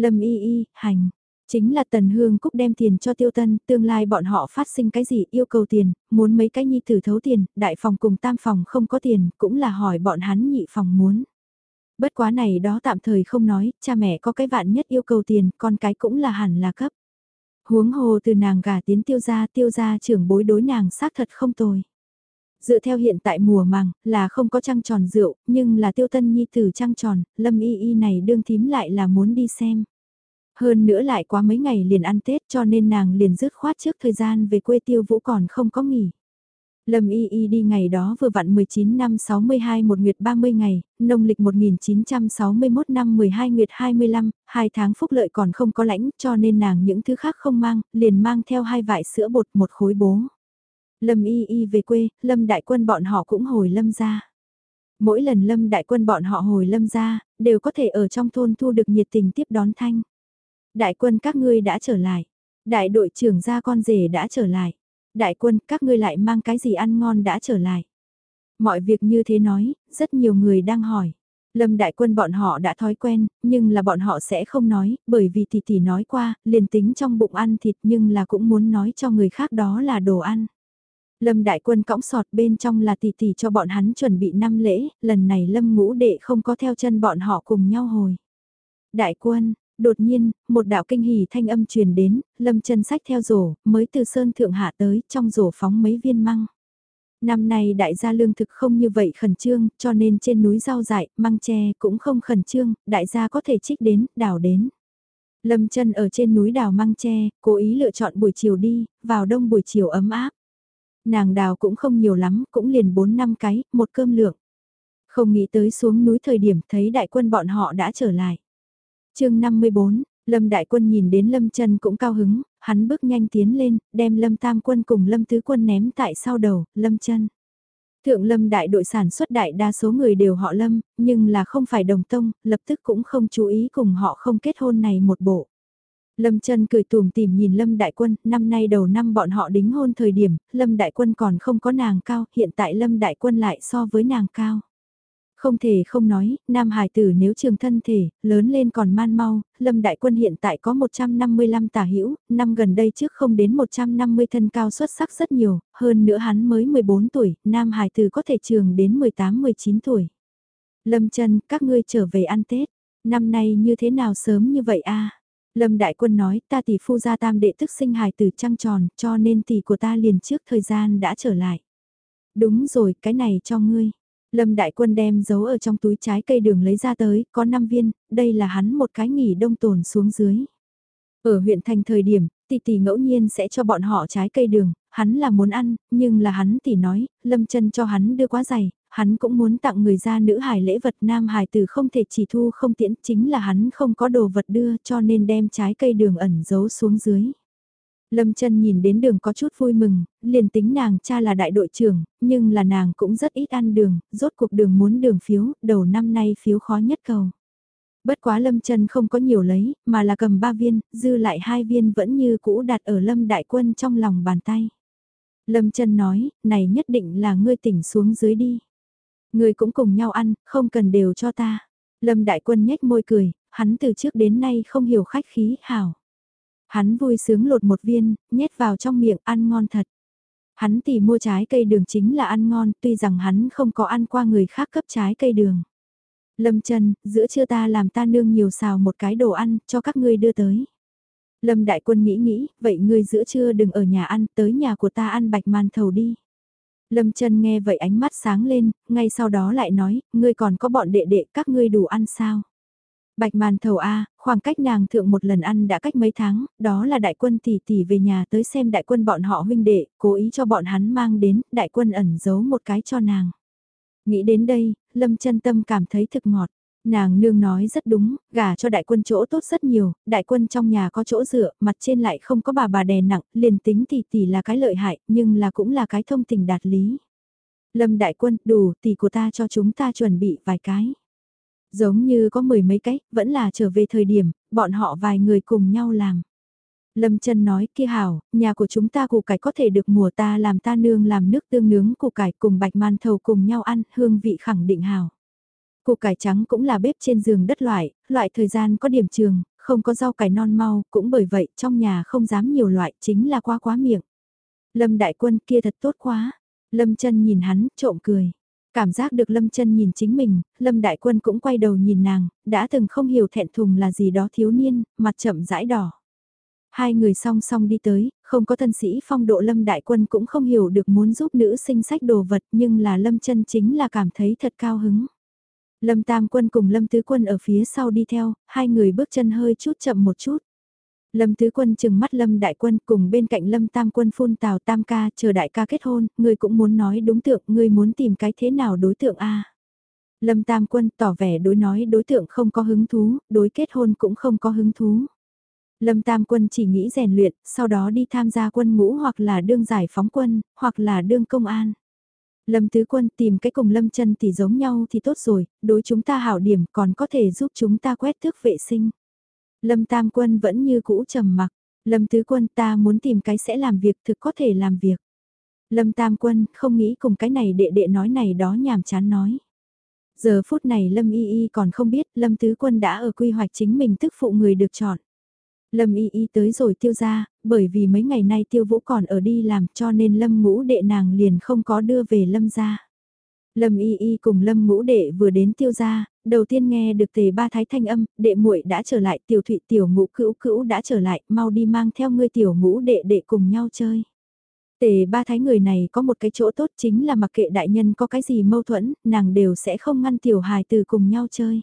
Speaker 1: Lâm y y, hành. Chính là Tần Hương Cúc đem tiền cho Tiêu Tân, tương lai bọn họ phát sinh cái gì yêu cầu tiền, muốn mấy cái nhi tử thấu tiền, đại phòng cùng tam phòng không có tiền, cũng là hỏi bọn hắn nhị phòng muốn. Bất quá này đó tạm thời không nói, cha mẹ có cái vạn nhất yêu cầu tiền, con cái cũng là hẳn là cấp. Huống hồ từ nàng gà tiến tiêu gia tiêu gia trưởng bối đối nàng xác thật không tồi. Dựa theo hiện tại mùa màng, là không có trăng tròn rượu, nhưng là tiêu tân nhi tử trăng tròn, lâm y y này đương thím lại là muốn đi xem. Hơn nữa lại quá mấy ngày liền ăn Tết cho nên nàng liền dứt khoát trước thời gian về quê tiêu vũ còn không có nghỉ. Lâm Y Y đi ngày đó vừa vặn 19 năm 62 một nguyệt 30 ngày, nông lịch 1961 năm 12 nguyệt 25, hai tháng phúc lợi còn không có lãnh cho nên nàng những thứ khác không mang, liền mang theo hai vải sữa bột một khối bố. Lâm Y Y về quê, Lâm Đại Quân bọn họ cũng hồi Lâm ra. Mỗi lần Lâm Đại Quân bọn họ hồi Lâm ra, đều có thể ở trong thôn thu được nhiệt tình tiếp đón thanh. Đại quân các ngươi đã trở lại. Đại đội trưởng gia con rể đã trở lại. Đại quân các ngươi lại mang cái gì ăn ngon đã trở lại. Mọi việc như thế nói, rất nhiều người đang hỏi. Lâm đại quân bọn họ đã thói quen, nhưng là bọn họ sẽ không nói, bởi vì tỷ tỷ nói qua, liền tính trong bụng ăn thịt nhưng là cũng muốn nói cho người khác đó là đồ ăn. Lâm đại quân cõng sọt bên trong là tỷ tỷ cho bọn hắn chuẩn bị năm lễ, lần này lâm ngũ đệ không có theo chân bọn họ cùng nhau hồi. Đại quân, Đột nhiên, một đạo kinh hỉ thanh âm truyền đến, lâm chân sách theo rổ, mới từ sơn thượng hạ tới, trong rổ phóng mấy viên măng. Năm nay đại gia lương thực không như vậy khẩn trương, cho nên trên núi rau dại, măng tre cũng không khẩn trương, đại gia có thể trích đến, đào đến. Lâm chân ở trên núi đào măng tre, cố ý lựa chọn buổi chiều đi, vào đông buổi chiều ấm áp. Nàng đào cũng không nhiều lắm, cũng liền 4 năm cái, một cơm lượng. Không nghĩ tới xuống núi thời điểm thấy đại quân bọn họ đã trở lại chương 54, Lâm Đại Quân nhìn đến Lâm Trân cũng cao hứng, hắn bước nhanh tiến lên, đem Lâm Tam Quân cùng Lâm Tứ Quân ném tại sau đầu, Lâm Trân. Thượng Lâm đại đội sản xuất đại đa số người đều họ Lâm, nhưng là không phải đồng tông, lập tức cũng không chú ý cùng họ không kết hôn này một bộ. Lâm Trân cười tùm tìm nhìn Lâm Đại Quân, năm nay đầu năm bọn họ đính hôn thời điểm, Lâm Đại Quân còn không có nàng cao, hiện tại Lâm Đại Quân lại so với nàng cao. Không thể không nói, nam hải tử nếu trường thân thể, lớn lên còn man mau, Lâm Đại Quân hiện tại có 155 tả hữu năm gần đây trước không đến 150 thân cao xuất sắc rất nhiều, hơn nữa hắn mới 14 tuổi, nam hải tử có thể trường đến 18-19 tuổi. Lâm chân các ngươi trở về ăn Tết, năm nay như thế nào sớm như vậy a Lâm Đại Quân nói ta tỷ phu gia tam đệ tức sinh hài tử trăng tròn cho nên tỷ của ta liền trước thời gian đã trở lại. Đúng rồi, cái này cho ngươi. Lâm Đại Quân đem giấu ở trong túi trái cây đường lấy ra tới, có 5 viên, đây là hắn một cái nghỉ đông tồn xuống dưới. Ở huyện thành thời điểm, tỷ tỷ ngẫu nhiên sẽ cho bọn họ trái cây đường, hắn là muốn ăn, nhưng là hắn tỷ nói, Lâm chân cho hắn đưa quá dày, hắn cũng muốn tặng người ra nữ hài lễ vật nam hài tử không thể chỉ thu không tiễn, chính là hắn không có đồ vật đưa cho nên đem trái cây đường ẩn giấu xuống dưới. Lâm chân nhìn đến đường có chút vui mừng, liền tính nàng cha là đại đội trưởng, nhưng là nàng cũng rất ít ăn đường, rốt cuộc đường muốn đường phiếu, đầu năm nay phiếu khó nhất cầu. Bất quá Lâm chân không có nhiều lấy, mà là cầm ba viên, dư lại hai viên vẫn như cũ đặt ở Lâm đại quân trong lòng bàn tay. Lâm chân nói, này nhất định là ngươi tỉnh xuống dưới đi. Ngươi cũng cùng nhau ăn, không cần đều cho ta. Lâm đại quân nhếch môi cười, hắn từ trước đến nay không hiểu khách khí, hảo. Hắn vui sướng lột một viên, nhét vào trong miệng ăn ngon thật. Hắn tìm mua trái cây đường chính là ăn ngon, tuy rằng hắn không có ăn qua người khác cấp trái cây đường. Lâm trần giữa trưa ta làm ta nương nhiều xào một cái đồ ăn, cho các ngươi đưa tới. Lâm đại quân nghĩ nghĩ, vậy ngươi giữa trưa đừng ở nhà ăn, tới nhà của ta ăn bạch màn thầu đi. Lâm trần nghe vậy ánh mắt sáng lên, ngay sau đó lại nói, ngươi còn có bọn đệ đệ, các ngươi đủ ăn sao? Bạch màn thầu A, khoảng cách nàng thượng một lần ăn đã cách mấy tháng, đó là đại quân tỷ tỷ về nhà tới xem đại quân bọn họ huynh đệ, cố ý cho bọn hắn mang đến, đại quân ẩn giấu một cái cho nàng. Nghĩ đến đây, lâm chân tâm cảm thấy thực ngọt. Nàng nương nói rất đúng, gả cho đại quân chỗ tốt rất nhiều, đại quân trong nhà có chỗ dựa, mặt trên lại không có bà bà đè nặng, liền tính tỷ tỷ là cái lợi hại, nhưng là cũng là cái thông tình đạt lý. Lâm đại quân, đủ, tỷ của ta cho chúng ta chuẩn bị vài cái. Giống như có mười mấy cái, vẫn là trở về thời điểm, bọn họ vài người cùng nhau làm. Lâm chân nói kia hảo, nhà của chúng ta củ cải có thể được mùa ta làm ta nương làm nước tương nướng củ cải cùng bạch man thầu cùng nhau ăn, hương vị khẳng định hảo. Củ cải trắng cũng là bếp trên giường đất loại, loại thời gian có điểm trường, không có rau cải non mau, cũng bởi vậy trong nhà không dám nhiều loại, chính là quá quá miệng. Lâm đại quân kia thật tốt quá. Lâm chân nhìn hắn, trộm cười. Cảm giác được Lâm chân nhìn chính mình, Lâm đại quân cũng quay đầu nhìn nàng, đã từng không hiểu thẹn thùng là gì đó thiếu niên, mặt chậm rãi đỏ. Hai người song song đi tới, không có thân sĩ phong độ Lâm đại quân cũng không hiểu được muốn giúp nữ sinh sách đồ vật nhưng là Lâm chân chính là cảm thấy thật cao hứng. Lâm Tam Quân cùng Lâm Tứ Quân ở phía sau đi theo, hai người bước chân hơi chút chậm một chút. Lâm Tứ Quân chừng mắt Lâm Đại Quân cùng bên cạnh Lâm Tam Quân phun tào Tam ca chờ đại ca kết hôn, người cũng muốn nói đúng tượng, người muốn tìm cái thế nào đối tượng a Lâm Tam Quân tỏ vẻ đối nói đối tượng không có hứng thú, đối kết hôn cũng không có hứng thú. Lâm Tam Quân chỉ nghĩ rèn luyện, sau đó đi tham gia quân ngũ hoặc là đương giải phóng quân, hoặc là đương công an. Lâm Tứ Quân tìm cái cùng Lâm chân thì giống nhau thì tốt rồi, đối chúng ta hảo điểm còn có thể giúp chúng ta quét thước vệ sinh. Lâm Tam Quân vẫn như cũ trầm mặc, Lâm Tứ Quân ta muốn tìm cái sẽ làm việc thực có thể làm việc. Lâm Tam Quân không nghĩ cùng cái này đệ đệ nói này đó nhàm chán nói. Giờ phút này Lâm Y Y còn không biết Lâm Tứ Quân đã ở quy hoạch chính mình tức phụ người được chọn. Lâm Y Y tới rồi tiêu ra, bởi vì mấy ngày nay tiêu vũ còn ở đi làm cho nên Lâm ngũ đệ nàng liền không có đưa về Lâm ra. Lâm Y Y cùng Lâm ngũ đệ vừa đến tiêu ra, đầu tiên nghe được tề ba thái thanh âm, đệ muội đã trở lại tiểu thụy tiểu ngũ cữu cữu đã trở lại, mau đi mang theo ngươi tiểu ngũ đệ đệ cùng nhau chơi. Tề ba thái người này có một cái chỗ tốt chính là mặc kệ đại nhân có cái gì mâu thuẫn, nàng đều sẽ không ngăn tiểu hài từ cùng nhau chơi.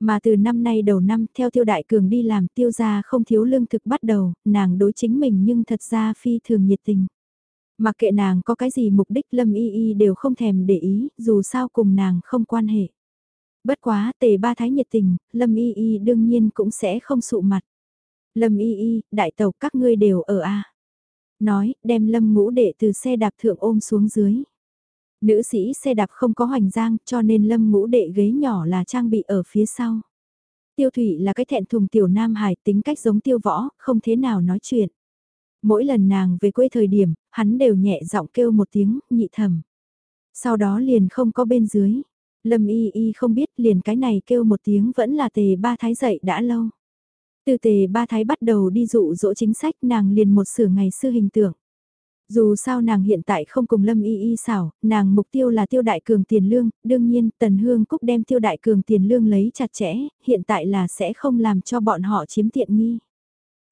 Speaker 1: Mà từ năm nay đầu năm theo tiêu đại cường đi làm tiêu gia không thiếu lương thực bắt đầu, nàng đối chính mình nhưng thật ra phi thường nhiệt tình. Mặc kệ nàng có cái gì mục đích Lâm Y Y đều không thèm để ý, dù sao cùng nàng không quan hệ. Bất quá tề ba thái nhiệt tình, Lâm Y Y đương nhiên cũng sẽ không sụ mặt. Lâm y y, đại tàu các ngươi đều ở a Nói, đem lâm ngũ đệ từ xe đạp thượng ôm xuống dưới. Nữ sĩ xe đạp không có hoành giang cho nên lâm ngũ đệ ghế nhỏ là trang bị ở phía sau. Tiêu thủy là cái thẹn thùng tiểu nam hải tính cách giống tiêu võ, không thế nào nói chuyện. Mỗi lần nàng về quê thời điểm, hắn đều nhẹ giọng kêu một tiếng, nhị thầm. Sau đó liền không có bên dưới. Lâm y y không biết liền cái này kêu một tiếng vẫn là tề ba thái dậy đã lâu. Từ tề ba thái bắt đầu đi dụ dỗ chính sách nàng liền một sửa ngày xưa hình tượng. Dù sao nàng hiện tại không cùng Lâm Y Y xảo, nàng mục tiêu là tiêu đại cường tiền lương, đương nhiên Tần Hương Cúc đem tiêu đại cường tiền lương lấy chặt chẽ, hiện tại là sẽ không làm cho bọn họ chiếm tiện nghi.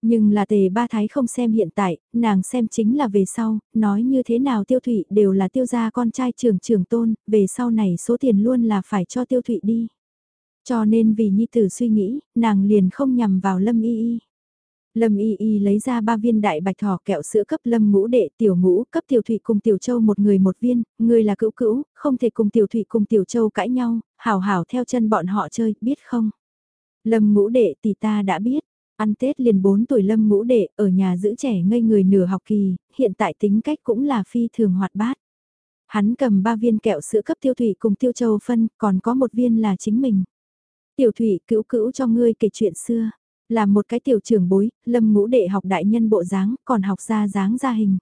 Speaker 1: Nhưng là tề ba thái không xem hiện tại, nàng xem chính là về sau, nói như thế nào tiêu thụy đều là tiêu gia con trai trưởng trưởng tôn, về sau này số tiền luôn là phải cho tiêu thụy đi. Cho nên vì nhi tử suy nghĩ, nàng liền không nhằm vào lâm y y. Lâm Y Y lấy ra ba viên đại bạch thỏ kẹo sữa cấp Lâm ngũ đệ tiểu ngũ cấp tiểu thụy cùng tiểu châu một người một viên, người là cữu cữu, không thể cùng tiểu thụy cùng tiểu châu cãi nhau, hảo hảo theo chân bọn họ chơi, biết không? Lâm ngũ đệ tỷ ta đã biết, ăn Tết liền 4 tuổi Lâm ngũ đệ ở nhà giữ trẻ ngây người nửa học kỳ, hiện tại tính cách cũng là phi thường hoạt bát. Hắn cầm ba viên kẹo sữa cấp tiêu thụy cùng tiêu châu phân, còn có một viên là chính mình. Tiểu thụy cữu cữu cho ngươi kể chuyện xưa là một cái tiểu trưởng bối, lâm ngũ đệ học đại nhân bộ dáng, còn học ra dáng ra hình.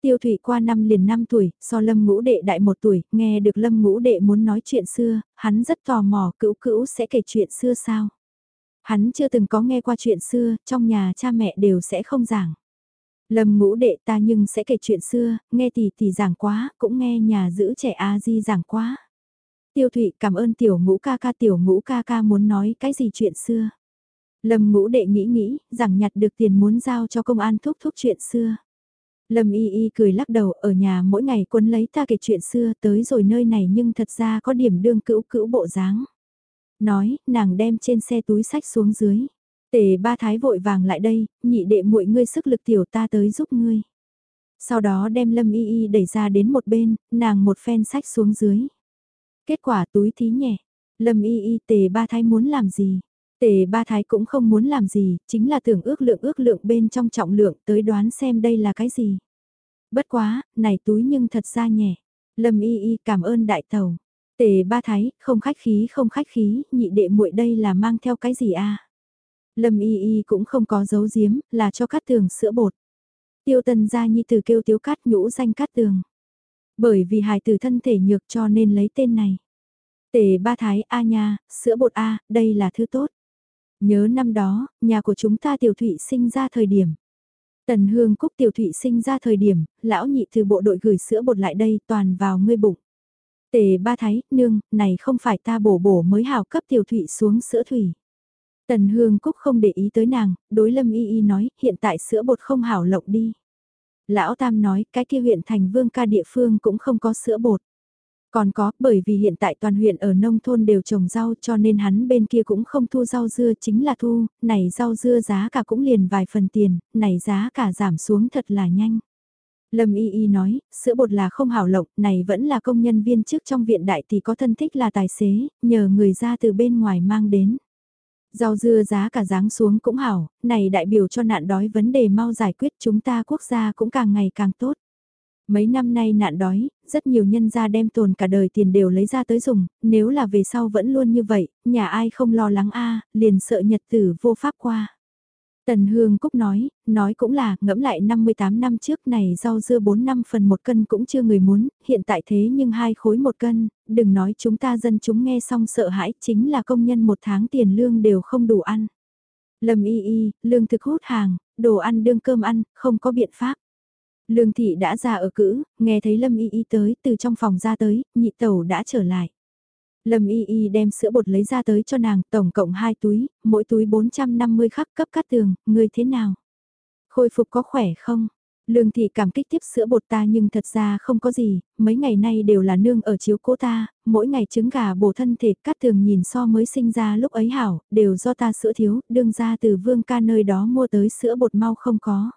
Speaker 1: Tiêu thủy qua năm liền 5 tuổi, so lâm ngũ đệ đại một tuổi, nghe được lâm ngũ đệ muốn nói chuyện xưa, hắn rất tò mò cữu cữu sẽ kể chuyện xưa sao. Hắn chưa từng có nghe qua chuyện xưa, trong nhà cha mẹ đều sẽ không giảng. Lâm ngũ đệ ta nhưng sẽ kể chuyện xưa, nghe tỷ tỷ giảng quá, cũng nghe nhà giữ trẻ A-di giảng quá. Tiêu thụy cảm ơn tiểu ngũ ca ca tiểu ngũ ca ca muốn nói cái gì chuyện xưa. Lâm ngũ đệ nghĩ nghĩ, rằng nhặt được tiền muốn giao cho công an thúc thúc chuyện xưa. Lâm y y cười lắc đầu ở nhà mỗi ngày quân lấy ta kể chuyện xưa tới rồi nơi này nhưng thật ra có điểm đương cữu cữu bộ dáng. Nói, nàng đem trên xe túi sách xuống dưới. Tề ba thái vội vàng lại đây, nhị đệ muội ngươi sức lực tiểu ta tới giúp ngươi. Sau đó đem lâm y y đẩy ra đến một bên, nàng một phen sách xuống dưới. Kết quả túi thí nhẹ, lâm y y tề ba thái muốn làm gì? Tề ba thái cũng không muốn làm gì, chính là tưởng ước lượng ước lượng bên trong trọng lượng tới đoán xem đây là cái gì. Bất quá, này túi nhưng thật ra nhẹ. Lâm y y cảm ơn đại tàu. Tề ba thái, không khách khí không khách khí, nhị đệ muội đây là mang theo cái gì a? Lâm y y cũng không có giấu giếm, là cho cát tường sữa bột. Tiêu tần gia nhi từ kêu tiếu cát nhũ danh cát tường. Bởi vì hài tử thân thể nhược cho nên lấy tên này. Tề ba thái A nha, sữa bột A, đây là thứ tốt. Nhớ năm đó, nhà của chúng ta tiểu thụy sinh ra thời điểm. Tần hương cúc tiểu thụy sinh ra thời điểm, lão nhị từ bộ đội gửi sữa bột lại đây toàn vào ngươi bụng. Tề ba thái, nương, này không phải ta bổ bổ mới hào cấp tiểu thụy xuống sữa thủy. Tần hương cúc không để ý tới nàng, đối lâm y y nói, hiện tại sữa bột không hảo lộng đi. Lão Tam nói, cái kia huyện thành vương ca địa phương cũng không có sữa bột. Còn có, bởi vì hiện tại toàn huyện ở nông thôn đều trồng rau cho nên hắn bên kia cũng không thu rau dưa chính là thu, này rau dưa giá cả cũng liền vài phần tiền, này giá cả giảm xuống thật là nhanh. Lâm Y Y nói, sữa bột là không hảo lộng, này vẫn là công nhân viên trước trong viện đại thì có thân thích là tài xế, nhờ người ra từ bên ngoài mang đến. Rau dưa giá cả ráng xuống cũng hảo, này đại biểu cho nạn đói vấn đề mau giải quyết chúng ta quốc gia cũng càng ngày càng tốt. Mấy năm nay nạn đói, rất nhiều nhân gia đem tồn cả đời tiền đều lấy ra tới dùng, nếu là về sau vẫn luôn như vậy, nhà ai không lo lắng a liền sợ nhật tử vô pháp qua. Tần Hương Cúc nói, nói cũng là, ngẫm lại 58 năm trước này rau dưa 4 năm phần một cân cũng chưa người muốn, hiện tại thế nhưng hai khối một cân, đừng nói chúng ta dân chúng nghe xong sợ hãi, chính là công nhân một tháng tiền lương đều không đủ ăn. Lâm y y, lương thực hút hàng, đồ ăn đương cơm ăn, không có biện pháp. Lương thị đã ra ở cữ, nghe thấy Lâm Y Y tới, từ trong phòng ra tới, nhị tẩu đã trở lại. Lâm Y Y đem sữa bột lấy ra tới cho nàng, tổng cộng 2 túi, mỗi túi 450 khắc cấp cắt tường, người thế nào? Khôi phục có khỏe không? Lương thị cảm kích tiếp sữa bột ta nhưng thật ra không có gì, mấy ngày nay đều là nương ở chiếu cố ta, mỗi ngày trứng gà bổ thân thể cắt tường nhìn so mới sinh ra lúc ấy hảo, đều do ta sữa thiếu, đương ra từ vương ca nơi đó mua tới sữa bột mau không có.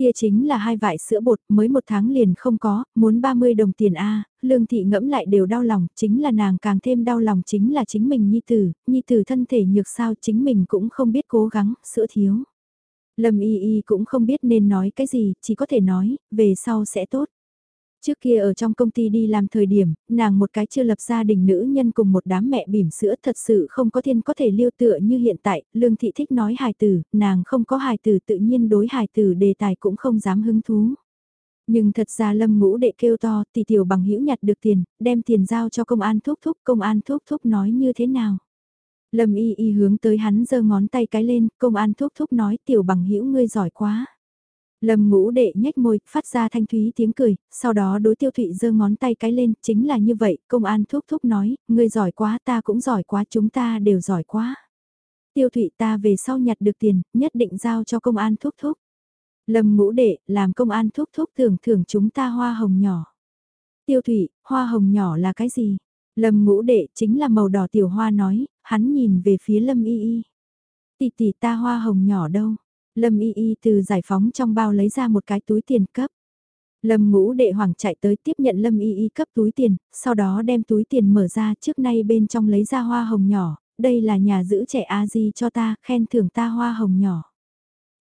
Speaker 1: Kia chính là hai vải sữa bột mới một tháng liền không có, muốn 30 đồng tiền A, lương thị ngẫm lại đều đau lòng, chính là nàng càng thêm đau lòng chính là chính mình nhi tử, nhi tử thân thể nhược sao chính mình cũng không biết cố gắng, sữa thiếu. Lâm Y Y cũng không biết nên nói cái gì, chỉ có thể nói, về sau sẽ tốt. Trước kia ở trong công ty đi làm thời điểm, nàng một cái chưa lập gia đình nữ nhân cùng một đám mẹ bỉm sữa thật sự không có thiên có thể liêu tựa như hiện tại, Lương Thị thích nói hài tử, nàng không có hài tử tự nhiên đối hài tử đề tài cũng không dám hứng thú. Nhưng thật ra Lâm Ngũ đệ kêu to, tỷ tiểu bằng hữu nhặt được tiền, đem tiền giao cho công an thúc thúc, công an thúc thúc nói như thế nào. Lâm y y hướng tới hắn giơ ngón tay cái lên, công an thúc thúc nói tiểu bằng hữu ngươi giỏi quá. Lâm ngũ đệ nhếch môi, phát ra thanh thúy tiếng cười, sau đó đối tiêu thụy giơ ngón tay cái lên, chính là như vậy, công an thúc thúc nói, ngươi giỏi quá ta cũng giỏi quá chúng ta đều giỏi quá. Tiêu thụy ta về sau nhặt được tiền, nhất định giao cho công an thúc thúc. Lâm ngũ đệ, làm công an thúc thúc thưởng thưởng chúng ta hoa hồng nhỏ. Tiêu thụy, hoa hồng nhỏ là cái gì? Lâm ngũ đệ chính là màu đỏ tiểu hoa nói, hắn nhìn về phía Lâm y y. Tỷ tỷ ta hoa hồng nhỏ đâu? Lâm y y từ giải phóng trong bao lấy ra một cái túi tiền cấp. Lâm ngũ đệ hoàng chạy tới tiếp nhận Lâm y y cấp túi tiền, sau đó đem túi tiền mở ra trước nay bên trong lấy ra hoa hồng nhỏ, đây là nhà giữ trẻ A-di cho ta, khen thưởng ta hoa hồng nhỏ.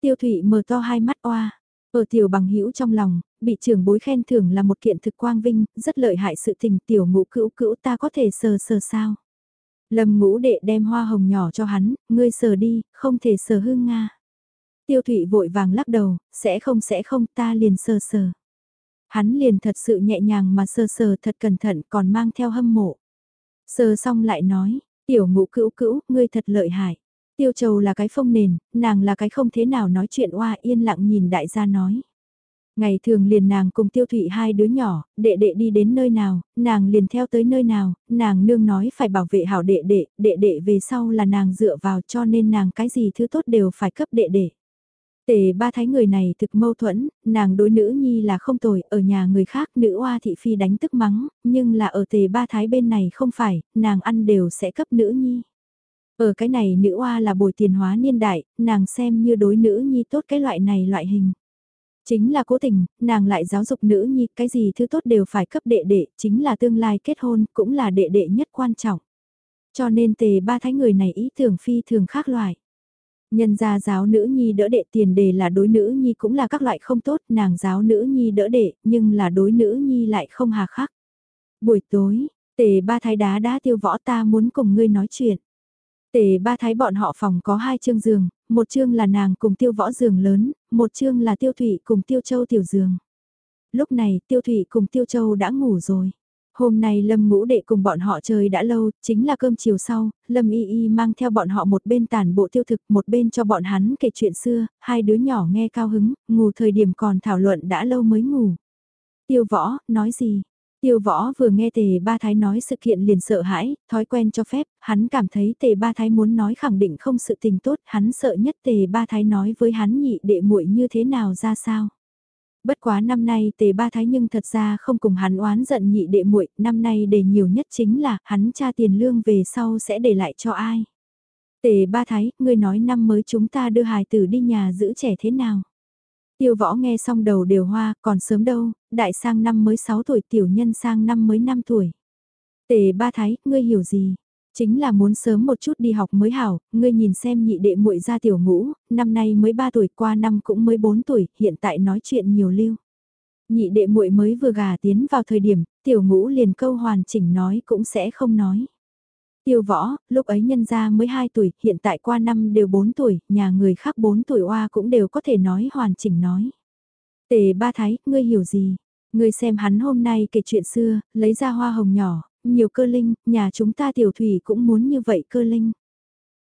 Speaker 1: Tiêu thủy mở to hai mắt oa, ở tiểu bằng hữu trong lòng, bị trưởng bối khen thưởng là một kiện thực quang vinh, rất lợi hại sự tình tiểu ngũ cữu cữu ta có thể sờ sờ sao. Lâm ngũ đệ đem hoa hồng nhỏ cho hắn, ngươi sờ đi, không thể sờ hương Nga. Tiêu thụy vội vàng lắc đầu, sẽ không sẽ không ta liền sờ sờ. Hắn liền thật sự nhẹ nhàng mà sờ sờ thật cẩn thận còn mang theo hâm mộ. Sờ xong lại nói, tiểu ngũ cữu cữu, ngươi thật lợi hại. Tiêu Châu là cái phong nền, nàng là cái không thế nào nói chuyện oa yên lặng nhìn đại gia nói. Ngày thường liền nàng cùng tiêu thụy hai đứa nhỏ, đệ đệ đi đến nơi nào, nàng liền theo tới nơi nào, nàng nương nói phải bảo vệ hảo đệ đệ, đệ đệ về sau là nàng dựa vào cho nên nàng cái gì thứ tốt đều phải cấp đệ đệ. Tề ba thái người này thực mâu thuẫn, nàng đối nữ nhi là không tồi, ở nhà người khác nữ oa thị phi đánh tức mắng, nhưng là ở tề ba thái bên này không phải, nàng ăn đều sẽ cấp nữ nhi. Ở cái này nữ oa là bồi tiền hóa niên đại, nàng xem như đối nữ nhi tốt cái loại này loại hình. Chính là cố tình, nàng lại giáo dục nữ nhi, cái gì thứ tốt đều phải cấp đệ đệ, chính là tương lai kết hôn, cũng là đệ đệ nhất quan trọng. Cho nên tề ba thái người này ý tưởng phi thường khác loại. Nhân gia giáo nữ nhi đỡ đệ tiền đề là đối nữ nhi cũng là các loại không tốt, nàng giáo nữ nhi đỡ đệ, nhưng là đối nữ nhi lại không hà khắc. Buổi tối, tề ba thái đá đá tiêu võ ta muốn cùng ngươi nói chuyện. Tề ba thái bọn họ phòng có hai chương giường, một chương là nàng cùng tiêu võ giường lớn, một chương là tiêu thủy cùng tiêu châu tiểu giường. Lúc này tiêu thủy cùng tiêu châu đã ngủ rồi. Hôm nay Lâm ngũ đệ cùng bọn họ chơi đã lâu, chính là cơm chiều sau, Lâm y y mang theo bọn họ một bên tàn bộ tiêu thực, một bên cho bọn hắn kể chuyện xưa, hai đứa nhỏ nghe cao hứng, ngủ thời điểm còn thảo luận đã lâu mới ngủ. Tiêu võ, nói gì? Tiêu võ vừa nghe tề ba thái nói sự kiện liền sợ hãi, thói quen cho phép, hắn cảm thấy tề ba thái muốn nói khẳng định không sự tình tốt, hắn sợ nhất tề ba thái nói với hắn nhị đệ muội như thế nào ra sao. Bất quá năm nay tề ba thái nhưng thật ra không cùng hắn oán giận nhị đệ muội năm nay để nhiều nhất chính là hắn tra tiền lương về sau sẽ để lại cho ai. Tề ba thái, ngươi nói năm mới chúng ta đưa hài tử đi nhà giữ trẻ thế nào? Tiêu võ nghe xong đầu đều hoa, còn sớm đâu, đại sang năm mới 6 tuổi tiểu nhân sang năm mới 5 tuổi. Tề ba thái, ngươi hiểu gì? Chính là muốn sớm một chút đi học mới hảo, ngươi nhìn xem nhị đệ muội ra tiểu ngũ, năm nay mới 3 tuổi qua năm cũng mới 4 tuổi, hiện tại nói chuyện nhiều lưu. Nhị đệ muội mới vừa gà tiến vào thời điểm, tiểu ngũ liền câu hoàn chỉnh nói cũng sẽ không nói. Tiêu võ, lúc ấy nhân ra mới 2 tuổi, hiện tại qua năm đều 4 tuổi, nhà người khác 4 tuổi oa cũng đều có thể nói hoàn chỉnh nói. Tề ba thái, ngươi hiểu gì? Ngươi xem hắn hôm nay kể chuyện xưa, lấy ra hoa hồng nhỏ, nhiều cơ linh, nhà chúng ta tiểu thủy cũng muốn như vậy cơ linh.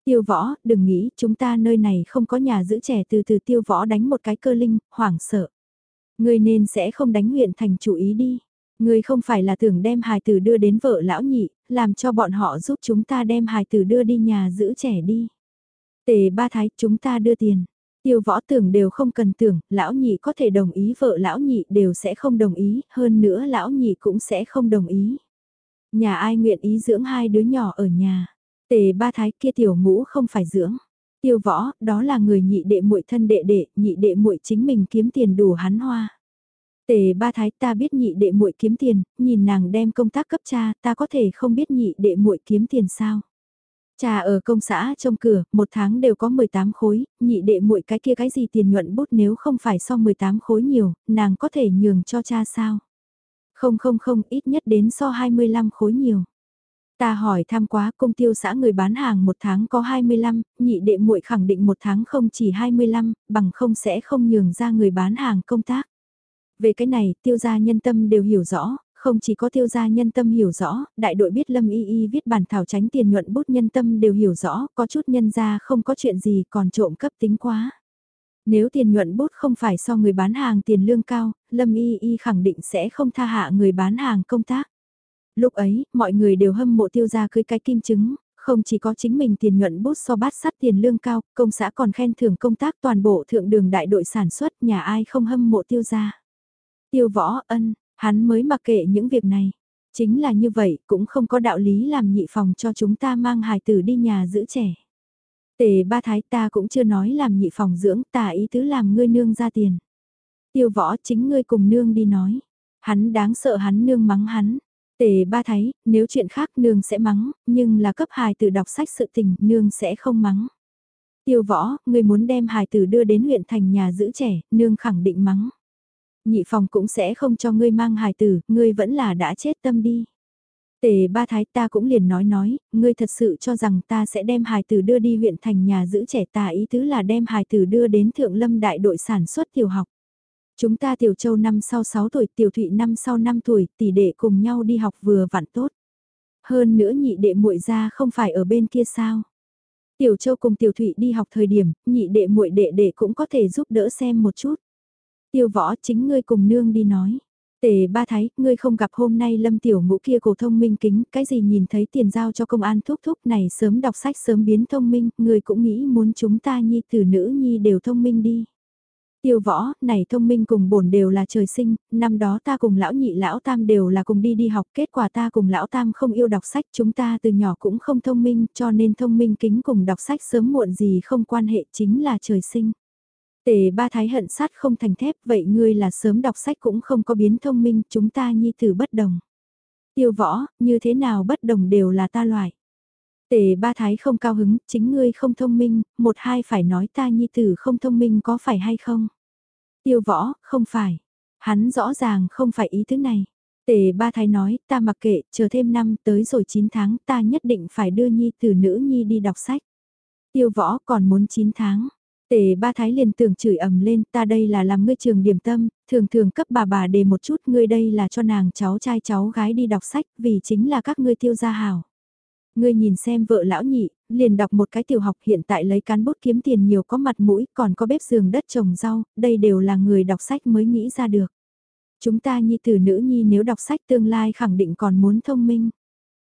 Speaker 1: Tiêu võ, đừng nghĩ, chúng ta nơi này không có nhà giữ trẻ từ từ tiêu võ đánh một cái cơ linh, hoảng sợ. người nên sẽ không đánh huyện thành chủ ý đi. người không phải là tưởng đem hài tử đưa đến vợ lão nhị, làm cho bọn họ giúp chúng ta đem hài tử đưa đi nhà giữ trẻ đi. Tề ba thái, chúng ta đưa tiền. Tiêu võ tưởng đều không cần tưởng, lão nhị có thể đồng ý vợ lão nhị đều sẽ không đồng ý, hơn nữa lão nhị cũng sẽ không đồng ý. Nhà ai nguyện ý dưỡng hai đứa nhỏ ở nhà. Tề ba thái kia tiểu ngũ không phải dưỡng. Tiêu võ, đó là người nhị đệ muội thân đệ đệ, nhị đệ muội chính mình kiếm tiền đủ hắn hoa. Tề ba thái ta biết nhị đệ muội kiếm tiền, nhìn nàng đem công tác cấp cha, ta có thể không biết nhị đệ muội kiếm tiền sao? cha ở công xã trong cửa, một tháng đều có 18 khối, nhị đệ muội cái kia cái gì tiền nhuận bút nếu không phải so 18 khối nhiều, nàng có thể nhường cho cha sao? Không không không, ít nhất đến so 25 khối nhiều. Ta hỏi tham quá công tiêu xã người bán hàng một tháng có 25, nhị đệ muội khẳng định một tháng không chỉ 25, bằng không sẽ không nhường ra người bán hàng công tác. Về cái này, tiêu gia nhân tâm đều hiểu rõ, không chỉ có tiêu gia nhân tâm hiểu rõ, đại đội biết Lâm Y Y viết bản thảo tránh tiền nhuận bút nhân tâm đều hiểu rõ, có chút nhân gia không có chuyện gì còn trộm cấp tính quá. Nếu tiền nhuận bút không phải so người bán hàng tiền lương cao, Lâm Y Y khẳng định sẽ không tha hạ người bán hàng công tác. Lúc ấy, mọi người đều hâm mộ tiêu gia cưới cái kim chứng, không chỉ có chính mình tiền nhuận bút so bát sắt tiền lương cao, công xã còn khen thưởng công tác toàn bộ thượng đường đại đội sản xuất, nhà ai không hâm mộ tiêu gia. Tiêu võ ân, hắn mới mặc kệ những việc này. Chính là như vậy, cũng không có đạo lý làm nhị phòng cho chúng ta mang hài tử đi nhà giữ trẻ. Tề ba thái ta cũng chưa nói làm nhị phòng dưỡng, ta ý tứ làm ngươi nương ra tiền. Tiêu võ chính ngươi cùng nương đi nói. Hắn đáng sợ hắn nương mắng hắn. Tề ba thái, nếu chuyện khác nương sẽ mắng, nhưng là cấp hài tử đọc sách sự tình, nương sẽ không mắng. Tiêu võ, ngươi muốn đem hài tử đưa đến huyện thành nhà giữ trẻ, nương khẳng định mắng. Nhị phòng cũng sẽ không cho ngươi mang hài tử, ngươi vẫn là đã chết tâm đi. Tề ba thái ta cũng liền nói nói, ngươi thật sự cho rằng ta sẽ đem hài tử đưa đi huyện thành nhà giữ trẻ ta ý tứ là đem hài tử đưa đến thượng lâm đại đội sản xuất tiểu học. Chúng ta tiểu châu năm sau 6 tuổi, tiểu thụy năm sau 5 tuổi, tỷ đệ cùng nhau đi học vừa vặn tốt. Hơn nữa nhị đệ muội ra không phải ở bên kia sao. Tiểu châu cùng tiểu thụy đi học thời điểm, nhị đệ muội đệ đệ cũng có thể giúp đỡ xem một chút. Tiêu võ chính ngươi cùng nương đi nói. Tề ba thái, ngươi không gặp hôm nay lâm tiểu ngũ kia cổ thông minh kính, cái gì nhìn thấy tiền giao cho công an thúc thúc này sớm đọc sách sớm biến thông minh, ngươi cũng nghĩ muốn chúng ta nhi tử nữ nhi đều thông minh đi. Tiêu võ, này thông minh cùng bổn đều là trời sinh, năm đó ta cùng lão nhị lão tam đều là cùng đi đi học, kết quả ta cùng lão tam không yêu đọc sách, chúng ta từ nhỏ cũng không thông minh, cho nên thông minh kính cùng đọc sách sớm muộn gì không quan hệ chính là trời sinh. Tề ba thái hận sát không thành thép, vậy ngươi là sớm đọc sách cũng không có biến thông minh, chúng ta nhi tử bất đồng. Tiêu võ, như thế nào bất đồng đều là ta loại. Tề ba thái không cao hứng, chính ngươi không thông minh, một hai phải nói ta nhi tử không thông minh có phải hay không? Tiêu võ, không phải. Hắn rõ ràng không phải ý thứ này. Tề ba thái nói, ta mặc kệ, chờ thêm năm tới rồi 9 tháng ta nhất định phải đưa nhi tử nữ nhi đi đọc sách. Tiêu võ còn muốn 9 tháng. Tề ba thái liền tưởng chửi ầm lên, ta đây là làm ngươi trường điểm tâm, thường thường cấp bà bà đề một chút, ngươi đây là cho nàng cháu trai cháu gái đi đọc sách, vì chính là các ngươi tiêu gia hào. Ngươi nhìn xem vợ lão nhị, liền đọc một cái tiểu học hiện tại lấy cán bút kiếm tiền nhiều có mặt mũi, còn có bếp giường đất trồng rau, đây đều là người đọc sách mới nghĩ ra được. Chúng ta nhi tử nữ nhi nếu đọc sách tương lai khẳng định còn muốn thông minh.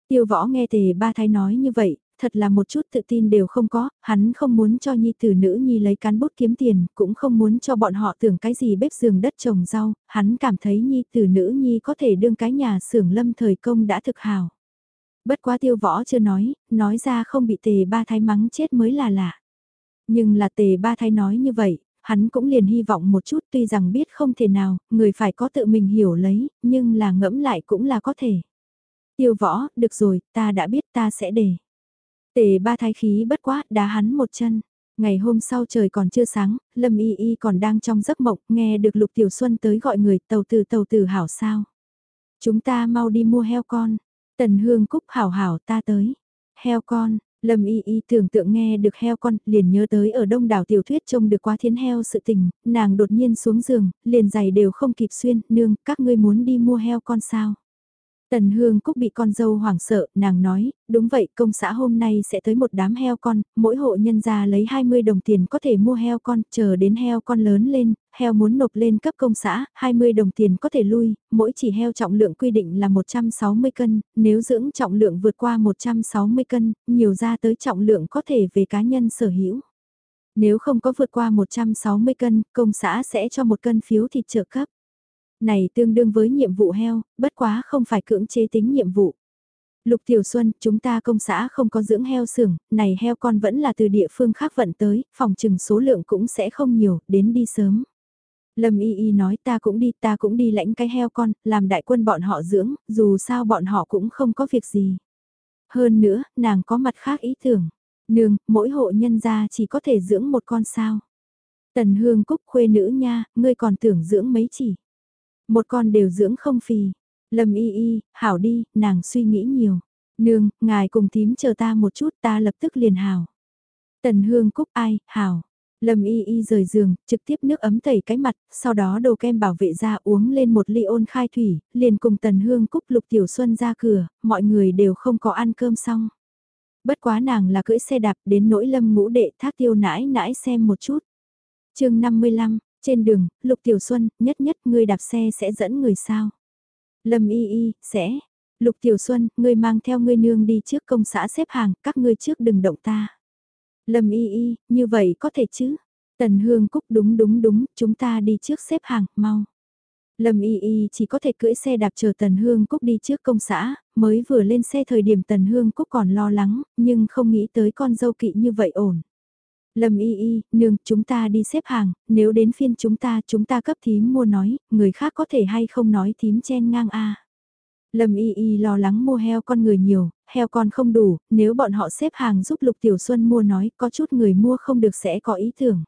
Speaker 1: Tiêu võ nghe tề ba thái nói như vậy, thật là một chút tự tin đều không có, hắn không muốn cho nhi tử nữ nhi lấy cán bút kiếm tiền, cũng không muốn cho bọn họ tưởng cái gì bếp giường đất trồng rau, hắn cảm thấy nhi tử nữ nhi có thể đương cái nhà xưởng lâm thời công đã thực hào. Bất quá tiêu võ chưa nói, nói ra không bị tề ba thái mắng chết mới là lạ. Nhưng là tề ba thái nói như vậy, hắn cũng liền hy vọng một chút tuy rằng biết không thể nào, người phải có tự mình hiểu lấy, nhưng là ngẫm lại cũng là có thể. Tiêu võ, được rồi, ta đã biết ta sẽ để. Tề ba thái khí bất quá, đá hắn một chân. Ngày hôm sau trời còn chưa sáng, Lâm Y Y còn đang trong giấc mộng, nghe được Lục Tiểu Xuân tới gọi người tàu từ tàu từ hảo sao. Chúng ta mau đi mua heo con. Tần Hương Cúc hảo hảo ta tới. Heo con, Lâm Y Y tưởng tượng nghe được heo con, liền nhớ tới ở đông đảo tiểu thuyết trông được quá thiên heo sự tình, nàng đột nhiên xuống giường, liền giày đều không kịp xuyên, nương, các ngươi muốn đi mua heo con sao? Tần Hương Cúc bị con dâu hoảng sợ, nàng nói, đúng vậy công xã hôm nay sẽ tới một đám heo con, mỗi hộ nhân gia lấy 20 đồng tiền có thể mua heo con, chờ đến heo con lớn lên, heo muốn nộp lên cấp công xã, 20 đồng tiền có thể lui, mỗi chỉ heo trọng lượng quy định là 160 cân, nếu dưỡng trọng lượng vượt qua 160 cân, nhiều ra tới trọng lượng có thể về cá nhân sở hữu. Nếu không có vượt qua 160 cân, công xã sẽ cho một cân phiếu thịt trợ cấp này tương đương với nhiệm vụ heo, bất quá không phải cưỡng chế tính nhiệm vụ. Lục Tiểu Xuân, chúng ta công xã không có dưỡng heo xưởng, này heo con vẫn là từ địa phương khác vận tới, phòng trừng số lượng cũng sẽ không nhiều, đến đi sớm. Lâm Y Y nói ta cũng đi, ta cũng đi lãnh cái heo con, làm đại quân bọn họ dưỡng, dù sao bọn họ cũng không có việc gì. Hơn nữa, nàng có mặt khác ý tưởng. Nương, mỗi hộ nhân gia chỉ có thể dưỡng một con sao. Tần hương cúc khuê nữ nha, ngươi còn tưởng dưỡng mấy chỉ. Một con đều dưỡng không phì. Lâm y y, hảo đi, nàng suy nghĩ nhiều. Nương, ngài cùng tím chờ ta một chút ta lập tức liền hảo. Tần hương cúc ai, hảo. Lâm y y rời giường, trực tiếp nước ấm tẩy cái mặt, sau đó đồ kem bảo vệ ra uống lên một ly ôn khai thủy, liền cùng tần hương cúc lục tiểu xuân ra cửa, mọi người đều không có ăn cơm xong. Bất quá nàng là cưỡi xe đạp đến nỗi lâm ngũ đệ thác tiêu nãi nãi xem một chút. chương 55, trên đường, lục tiểu xuân, nhất nhất người đạp xe sẽ dẫn người sao. Lâm y y, sẽ. Lục tiểu xuân, ngươi mang theo ngươi nương đi trước công xã xếp hàng, các ngươi trước đừng động ta. Lâm y y, như vậy có thể chứ? Tần Hương Cúc đúng đúng đúng, chúng ta đi trước xếp hàng, mau. Lâm Y Y chỉ có thể cưỡi xe đạp chờ Tần Hương Cúc đi trước công xã, mới vừa lên xe thời điểm Tần Hương Cúc còn lo lắng, nhưng không nghĩ tới con dâu kỵ như vậy ổn. Lâm Y Y, nương, chúng ta đi xếp hàng, nếu đến phiên chúng ta, chúng ta cấp thím mua nói, người khác có thể hay không nói thím chen ngang a. Lâm Y Y lo lắng mua heo con người nhiều, heo con không đủ, nếu bọn họ xếp hàng giúp Lục Tiểu Xuân mua nói có chút người mua không được sẽ có ý tưởng.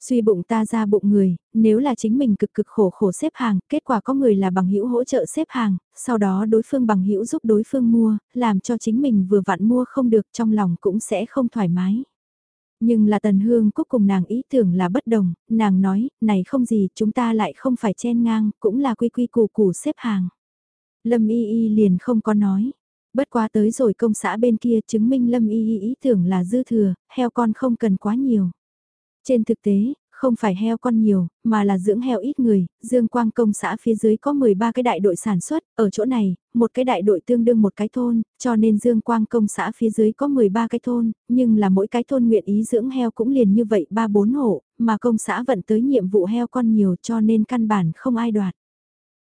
Speaker 1: Suy bụng ta ra bụng người, nếu là chính mình cực cực khổ khổ xếp hàng, kết quả có người là bằng hữu hỗ trợ xếp hàng, sau đó đối phương bằng hữu giúp đối phương mua, làm cho chính mình vừa vặn mua không được trong lòng cũng sẽ không thoải mái. Nhưng là Tần Hương Cúc cùng nàng ý tưởng là bất đồng, nàng nói, này không gì, chúng ta lại không phải chen ngang, cũng là quy quy củ củ xếp hàng. Lâm Y Y liền không có nói. Bất quá tới rồi công xã bên kia chứng minh Lâm Y Y ý tưởng là dư thừa, heo con không cần quá nhiều. Trên thực tế, không phải heo con nhiều, mà là dưỡng heo ít người, Dương Quang công xã phía dưới có 13 cái đại đội sản xuất, ở chỗ này, một cái đại đội tương đương một cái thôn, cho nên Dương Quang công xã phía dưới có 13 cái thôn, nhưng là mỗi cái thôn nguyện ý dưỡng heo cũng liền như vậy 3-4 hộ, mà công xã vận tới nhiệm vụ heo con nhiều cho nên căn bản không ai đoạt.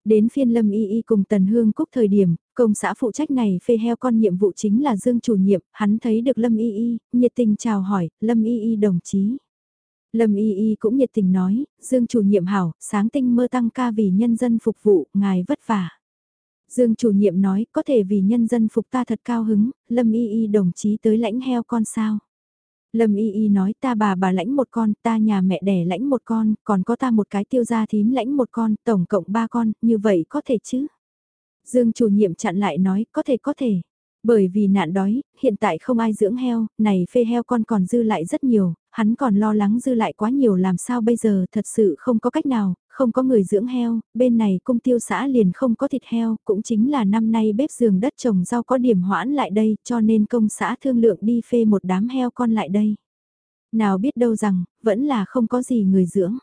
Speaker 1: Đến phiên Lâm Y Y cùng Tần Hương Cúc thời điểm, công xã phụ trách này phê heo con nhiệm vụ chính là Dương chủ nhiệm, hắn thấy được Lâm Y Y, nhiệt tình chào hỏi, Lâm Y Y đồng chí. Lâm Y Y cũng nhiệt tình nói, Dương chủ nhiệm hảo, sáng tinh mơ tăng ca vì nhân dân phục vụ, ngài vất vả. Dương chủ nhiệm nói, có thể vì nhân dân phục ta thật cao hứng, Lâm Y Y đồng chí tới lãnh heo con sao. Lâm Y Y nói ta bà bà lãnh một con, ta nhà mẹ đẻ lãnh một con, còn có ta một cái tiêu gia thím lãnh một con, tổng cộng ba con, như vậy có thể chứ? Dương chủ nhiệm chặn lại nói, có thể có thể. Bởi vì nạn đói, hiện tại không ai dưỡng heo, này phê heo con còn dư lại rất nhiều, hắn còn lo lắng dư lại quá nhiều làm sao bây giờ thật sự không có cách nào, không có người dưỡng heo, bên này cung tiêu xã liền không có thịt heo, cũng chính là năm nay bếp giường đất trồng rau có điểm hoãn lại đây cho nên công xã thương lượng đi phê một đám heo con lại đây. Nào biết đâu rằng, vẫn là không có gì người dưỡng.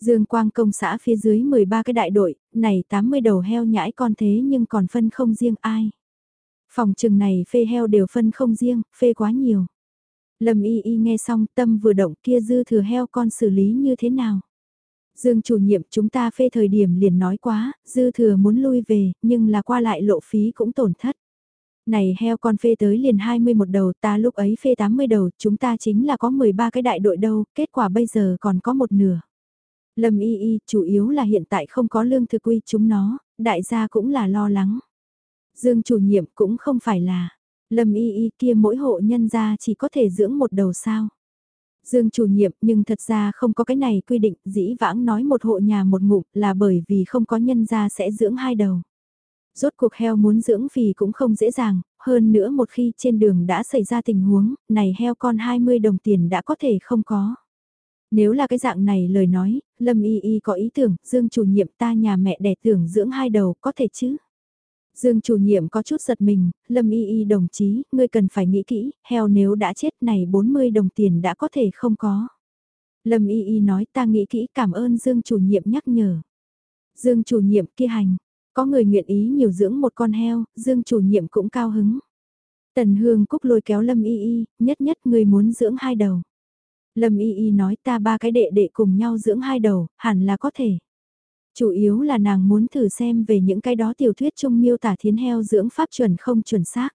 Speaker 1: Dương Quang công xã phía dưới 13 cái đại đội, này 80 đầu heo nhãi con thế nhưng còn phân không riêng ai. Phòng trừng này phê heo đều phân không riêng, phê quá nhiều. Lâm y y nghe xong tâm vừa động kia dư thừa heo con xử lý như thế nào. Dương chủ nhiệm chúng ta phê thời điểm liền nói quá, dư thừa muốn lui về, nhưng là qua lại lộ phí cũng tổn thất. Này heo con phê tới liền 21 đầu, ta lúc ấy phê 80 đầu, chúng ta chính là có 13 cái đại đội đâu, kết quả bây giờ còn có một nửa. Lâm y y, chủ yếu là hiện tại không có lương thực quy chúng nó, đại gia cũng là lo lắng. Dương chủ nhiệm cũng không phải là, Lâm y y kia mỗi hộ nhân gia chỉ có thể dưỡng một đầu sao. Dương chủ nhiệm nhưng thật ra không có cái này quy định dĩ vãng nói một hộ nhà một ngụm là bởi vì không có nhân gia sẽ dưỡng hai đầu. Rốt cuộc heo muốn dưỡng phì cũng không dễ dàng, hơn nữa một khi trên đường đã xảy ra tình huống, này heo con 20 đồng tiền đã có thể không có. Nếu là cái dạng này lời nói, Lâm Y Y có ý tưởng, Dương chủ nhiệm ta nhà mẹ đẻ tưởng dưỡng hai đầu có thể chứ. Dương chủ nhiệm có chút giật mình, Lâm Y Y đồng chí, ngươi cần phải nghĩ kỹ, heo nếu đã chết này 40 đồng tiền đã có thể không có. Lâm Y Y nói ta nghĩ kỹ cảm ơn Dương chủ nhiệm nhắc nhở. Dương chủ nhiệm kia hành, có người nguyện ý nhiều dưỡng một con heo, Dương chủ nhiệm cũng cao hứng. Tần Hương Cúc lôi kéo Lâm Y Y, nhất nhất người muốn dưỡng hai đầu. Lâm Y Y nói ta ba cái đệ đệ cùng nhau dưỡng hai đầu, hẳn là có thể. Chủ yếu là nàng muốn thử xem về những cái đó tiểu thuyết chung miêu tả thiến heo dưỡng pháp chuẩn không chuẩn xác.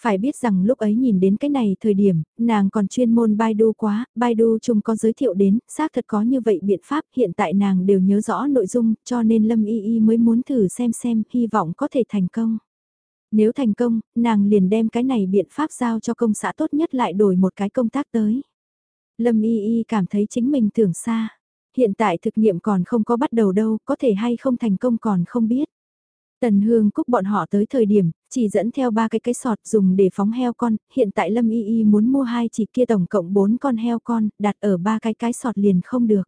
Speaker 1: Phải biết rằng lúc ấy nhìn đến cái này thời điểm, nàng còn chuyên môn Baidu quá, Baidu chung có giới thiệu đến, xác thật có như vậy biện pháp hiện tại nàng đều nhớ rõ nội dung cho nên Lâm Y Y mới muốn thử xem xem, hy vọng có thể thành công. Nếu thành công, nàng liền đem cái này biện pháp giao cho công xã tốt nhất lại đổi một cái công tác tới. Lâm Y Y cảm thấy chính mình tưởng xa. Hiện tại thực nghiệm còn không có bắt đầu đâu, có thể hay không thành công còn không biết. Tần Hương Cúc bọn họ tới thời điểm, chỉ dẫn theo ba cái cái sọt dùng để phóng heo con, hiện tại Lâm Y Y muốn mua hai chỉ kia tổng cộng bốn con heo con, đặt ở ba cái cái sọt liền không được.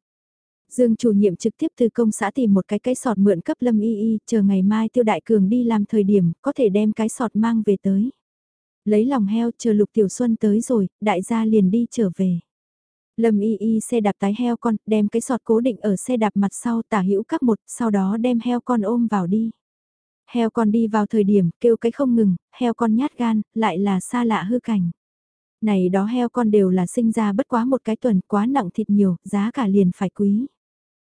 Speaker 1: Dương chủ nhiệm trực tiếp từ công xã tìm một cái cái sọt mượn cấp Lâm Y Y, chờ ngày mai Tiêu Đại Cường đi làm thời điểm, có thể đem cái sọt mang về tới. Lấy lòng heo chờ Lục Tiểu Xuân tới rồi, đại gia liền đi trở về. Lâm Y Y xe đạp tái heo con, đem cái sọt cố định ở xe đạp mặt sau tả hữu các một, sau đó đem heo con ôm vào đi. Heo con đi vào thời điểm, kêu cái không ngừng, heo con nhát gan, lại là xa lạ hư cảnh. Này đó heo con đều là sinh ra bất quá một cái tuần, quá nặng thịt nhiều, giá cả liền phải quý.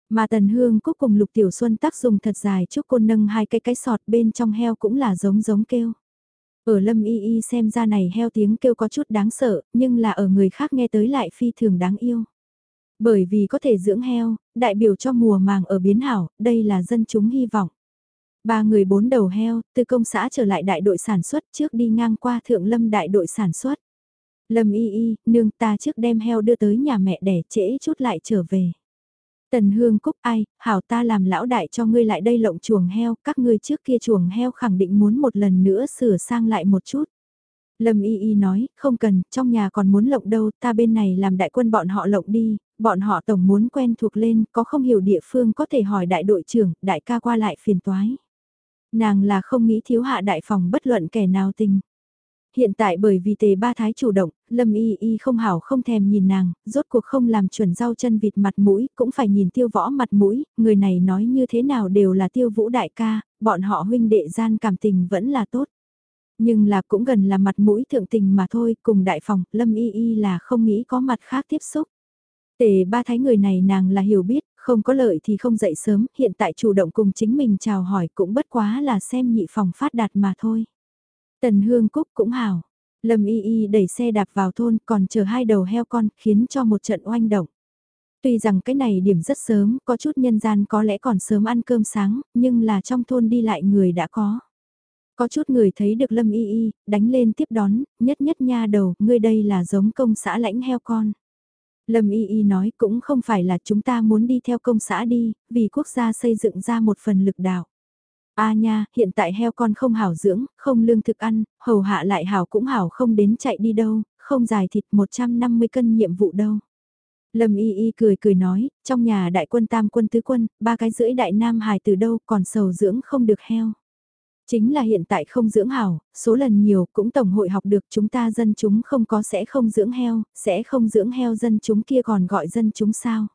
Speaker 1: Mà Tần Hương Cúc cùng Lục Tiểu Xuân tác dùng thật dài chúc cô nâng hai cái cái sọt bên trong heo cũng là giống giống kêu. Ở Lâm Y Y xem ra này heo tiếng kêu có chút đáng sợ, nhưng là ở người khác nghe tới lại phi thường đáng yêu. Bởi vì có thể dưỡng heo, đại biểu cho mùa màng ở biến hảo, đây là dân chúng hy vọng. Ba người bốn đầu heo, từ công xã trở lại đại đội sản xuất trước đi ngang qua thượng lâm đại đội sản xuất. Lâm y y, nương ta trước đem heo đưa tới nhà mẹ đẻ trễ chút lại trở về. Tần hương cúc ai, hảo ta làm lão đại cho ngươi lại đây lộng chuồng heo, các ngươi trước kia chuồng heo khẳng định muốn một lần nữa sửa sang lại một chút. Lâm Y Y nói, không cần, trong nhà còn muốn lộng đâu, ta bên này làm đại quân bọn họ lộng đi, bọn họ tổng muốn quen thuộc lên, có không hiểu địa phương có thể hỏi đại đội trưởng, đại ca qua lại phiền toái. Nàng là không nghĩ thiếu hạ đại phòng bất luận kẻ nào tình. Hiện tại bởi vì tề ba thái chủ động, lâm y y không hảo không thèm nhìn nàng, rốt cuộc không làm chuẩn rau chân vịt mặt mũi, cũng phải nhìn tiêu võ mặt mũi, người này nói như thế nào đều là tiêu vũ đại ca, bọn họ huynh đệ gian cảm tình vẫn là tốt. Nhưng là cũng gần là mặt mũi thượng tình mà thôi, cùng đại phòng, lâm y y là không nghĩ có mặt khác tiếp xúc. Tề ba thái người này nàng là hiểu biết, không có lợi thì không dậy sớm, hiện tại chủ động cùng chính mình chào hỏi cũng bất quá là xem nhị phòng phát đạt mà thôi. Tần Hương Cúc cũng hảo. Lâm Y Y đẩy xe đạp vào thôn còn chờ hai đầu heo con khiến cho một trận oanh động. Tuy rằng cái này điểm rất sớm, có chút nhân gian có lẽ còn sớm ăn cơm sáng, nhưng là trong thôn đi lại người đã có. Có chút người thấy được Lâm Y Y, đánh lên tiếp đón, nhất nhất nha đầu, ngươi đây là giống công xã lãnh heo con. Lâm Y Y nói cũng không phải là chúng ta muốn đi theo công xã đi, vì quốc gia xây dựng ra một phần lực đạo. A nha, hiện tại heo con không hảo dưỡng, không lương thực ăn, hầu hạ lại hảo cũng hảo không đến chạy đi đâu, không dài thịt 150 cân nhiệm vụ đâu. Lâm Y Y cười cười nói, trong nhà đại quân tam quân tứ quân, ba cái rưỡi đại nam hài từ đâu còn sầu dưỡng không được heo. Chính là hiện tại không dưỡng hảo, số lần nhiều cũng tổng hội học được chúng ta dân chúng không có sẽ không dưỡng heo, sẽ không dưỡng heo dân chúng kia còn gọi dân chúng sao.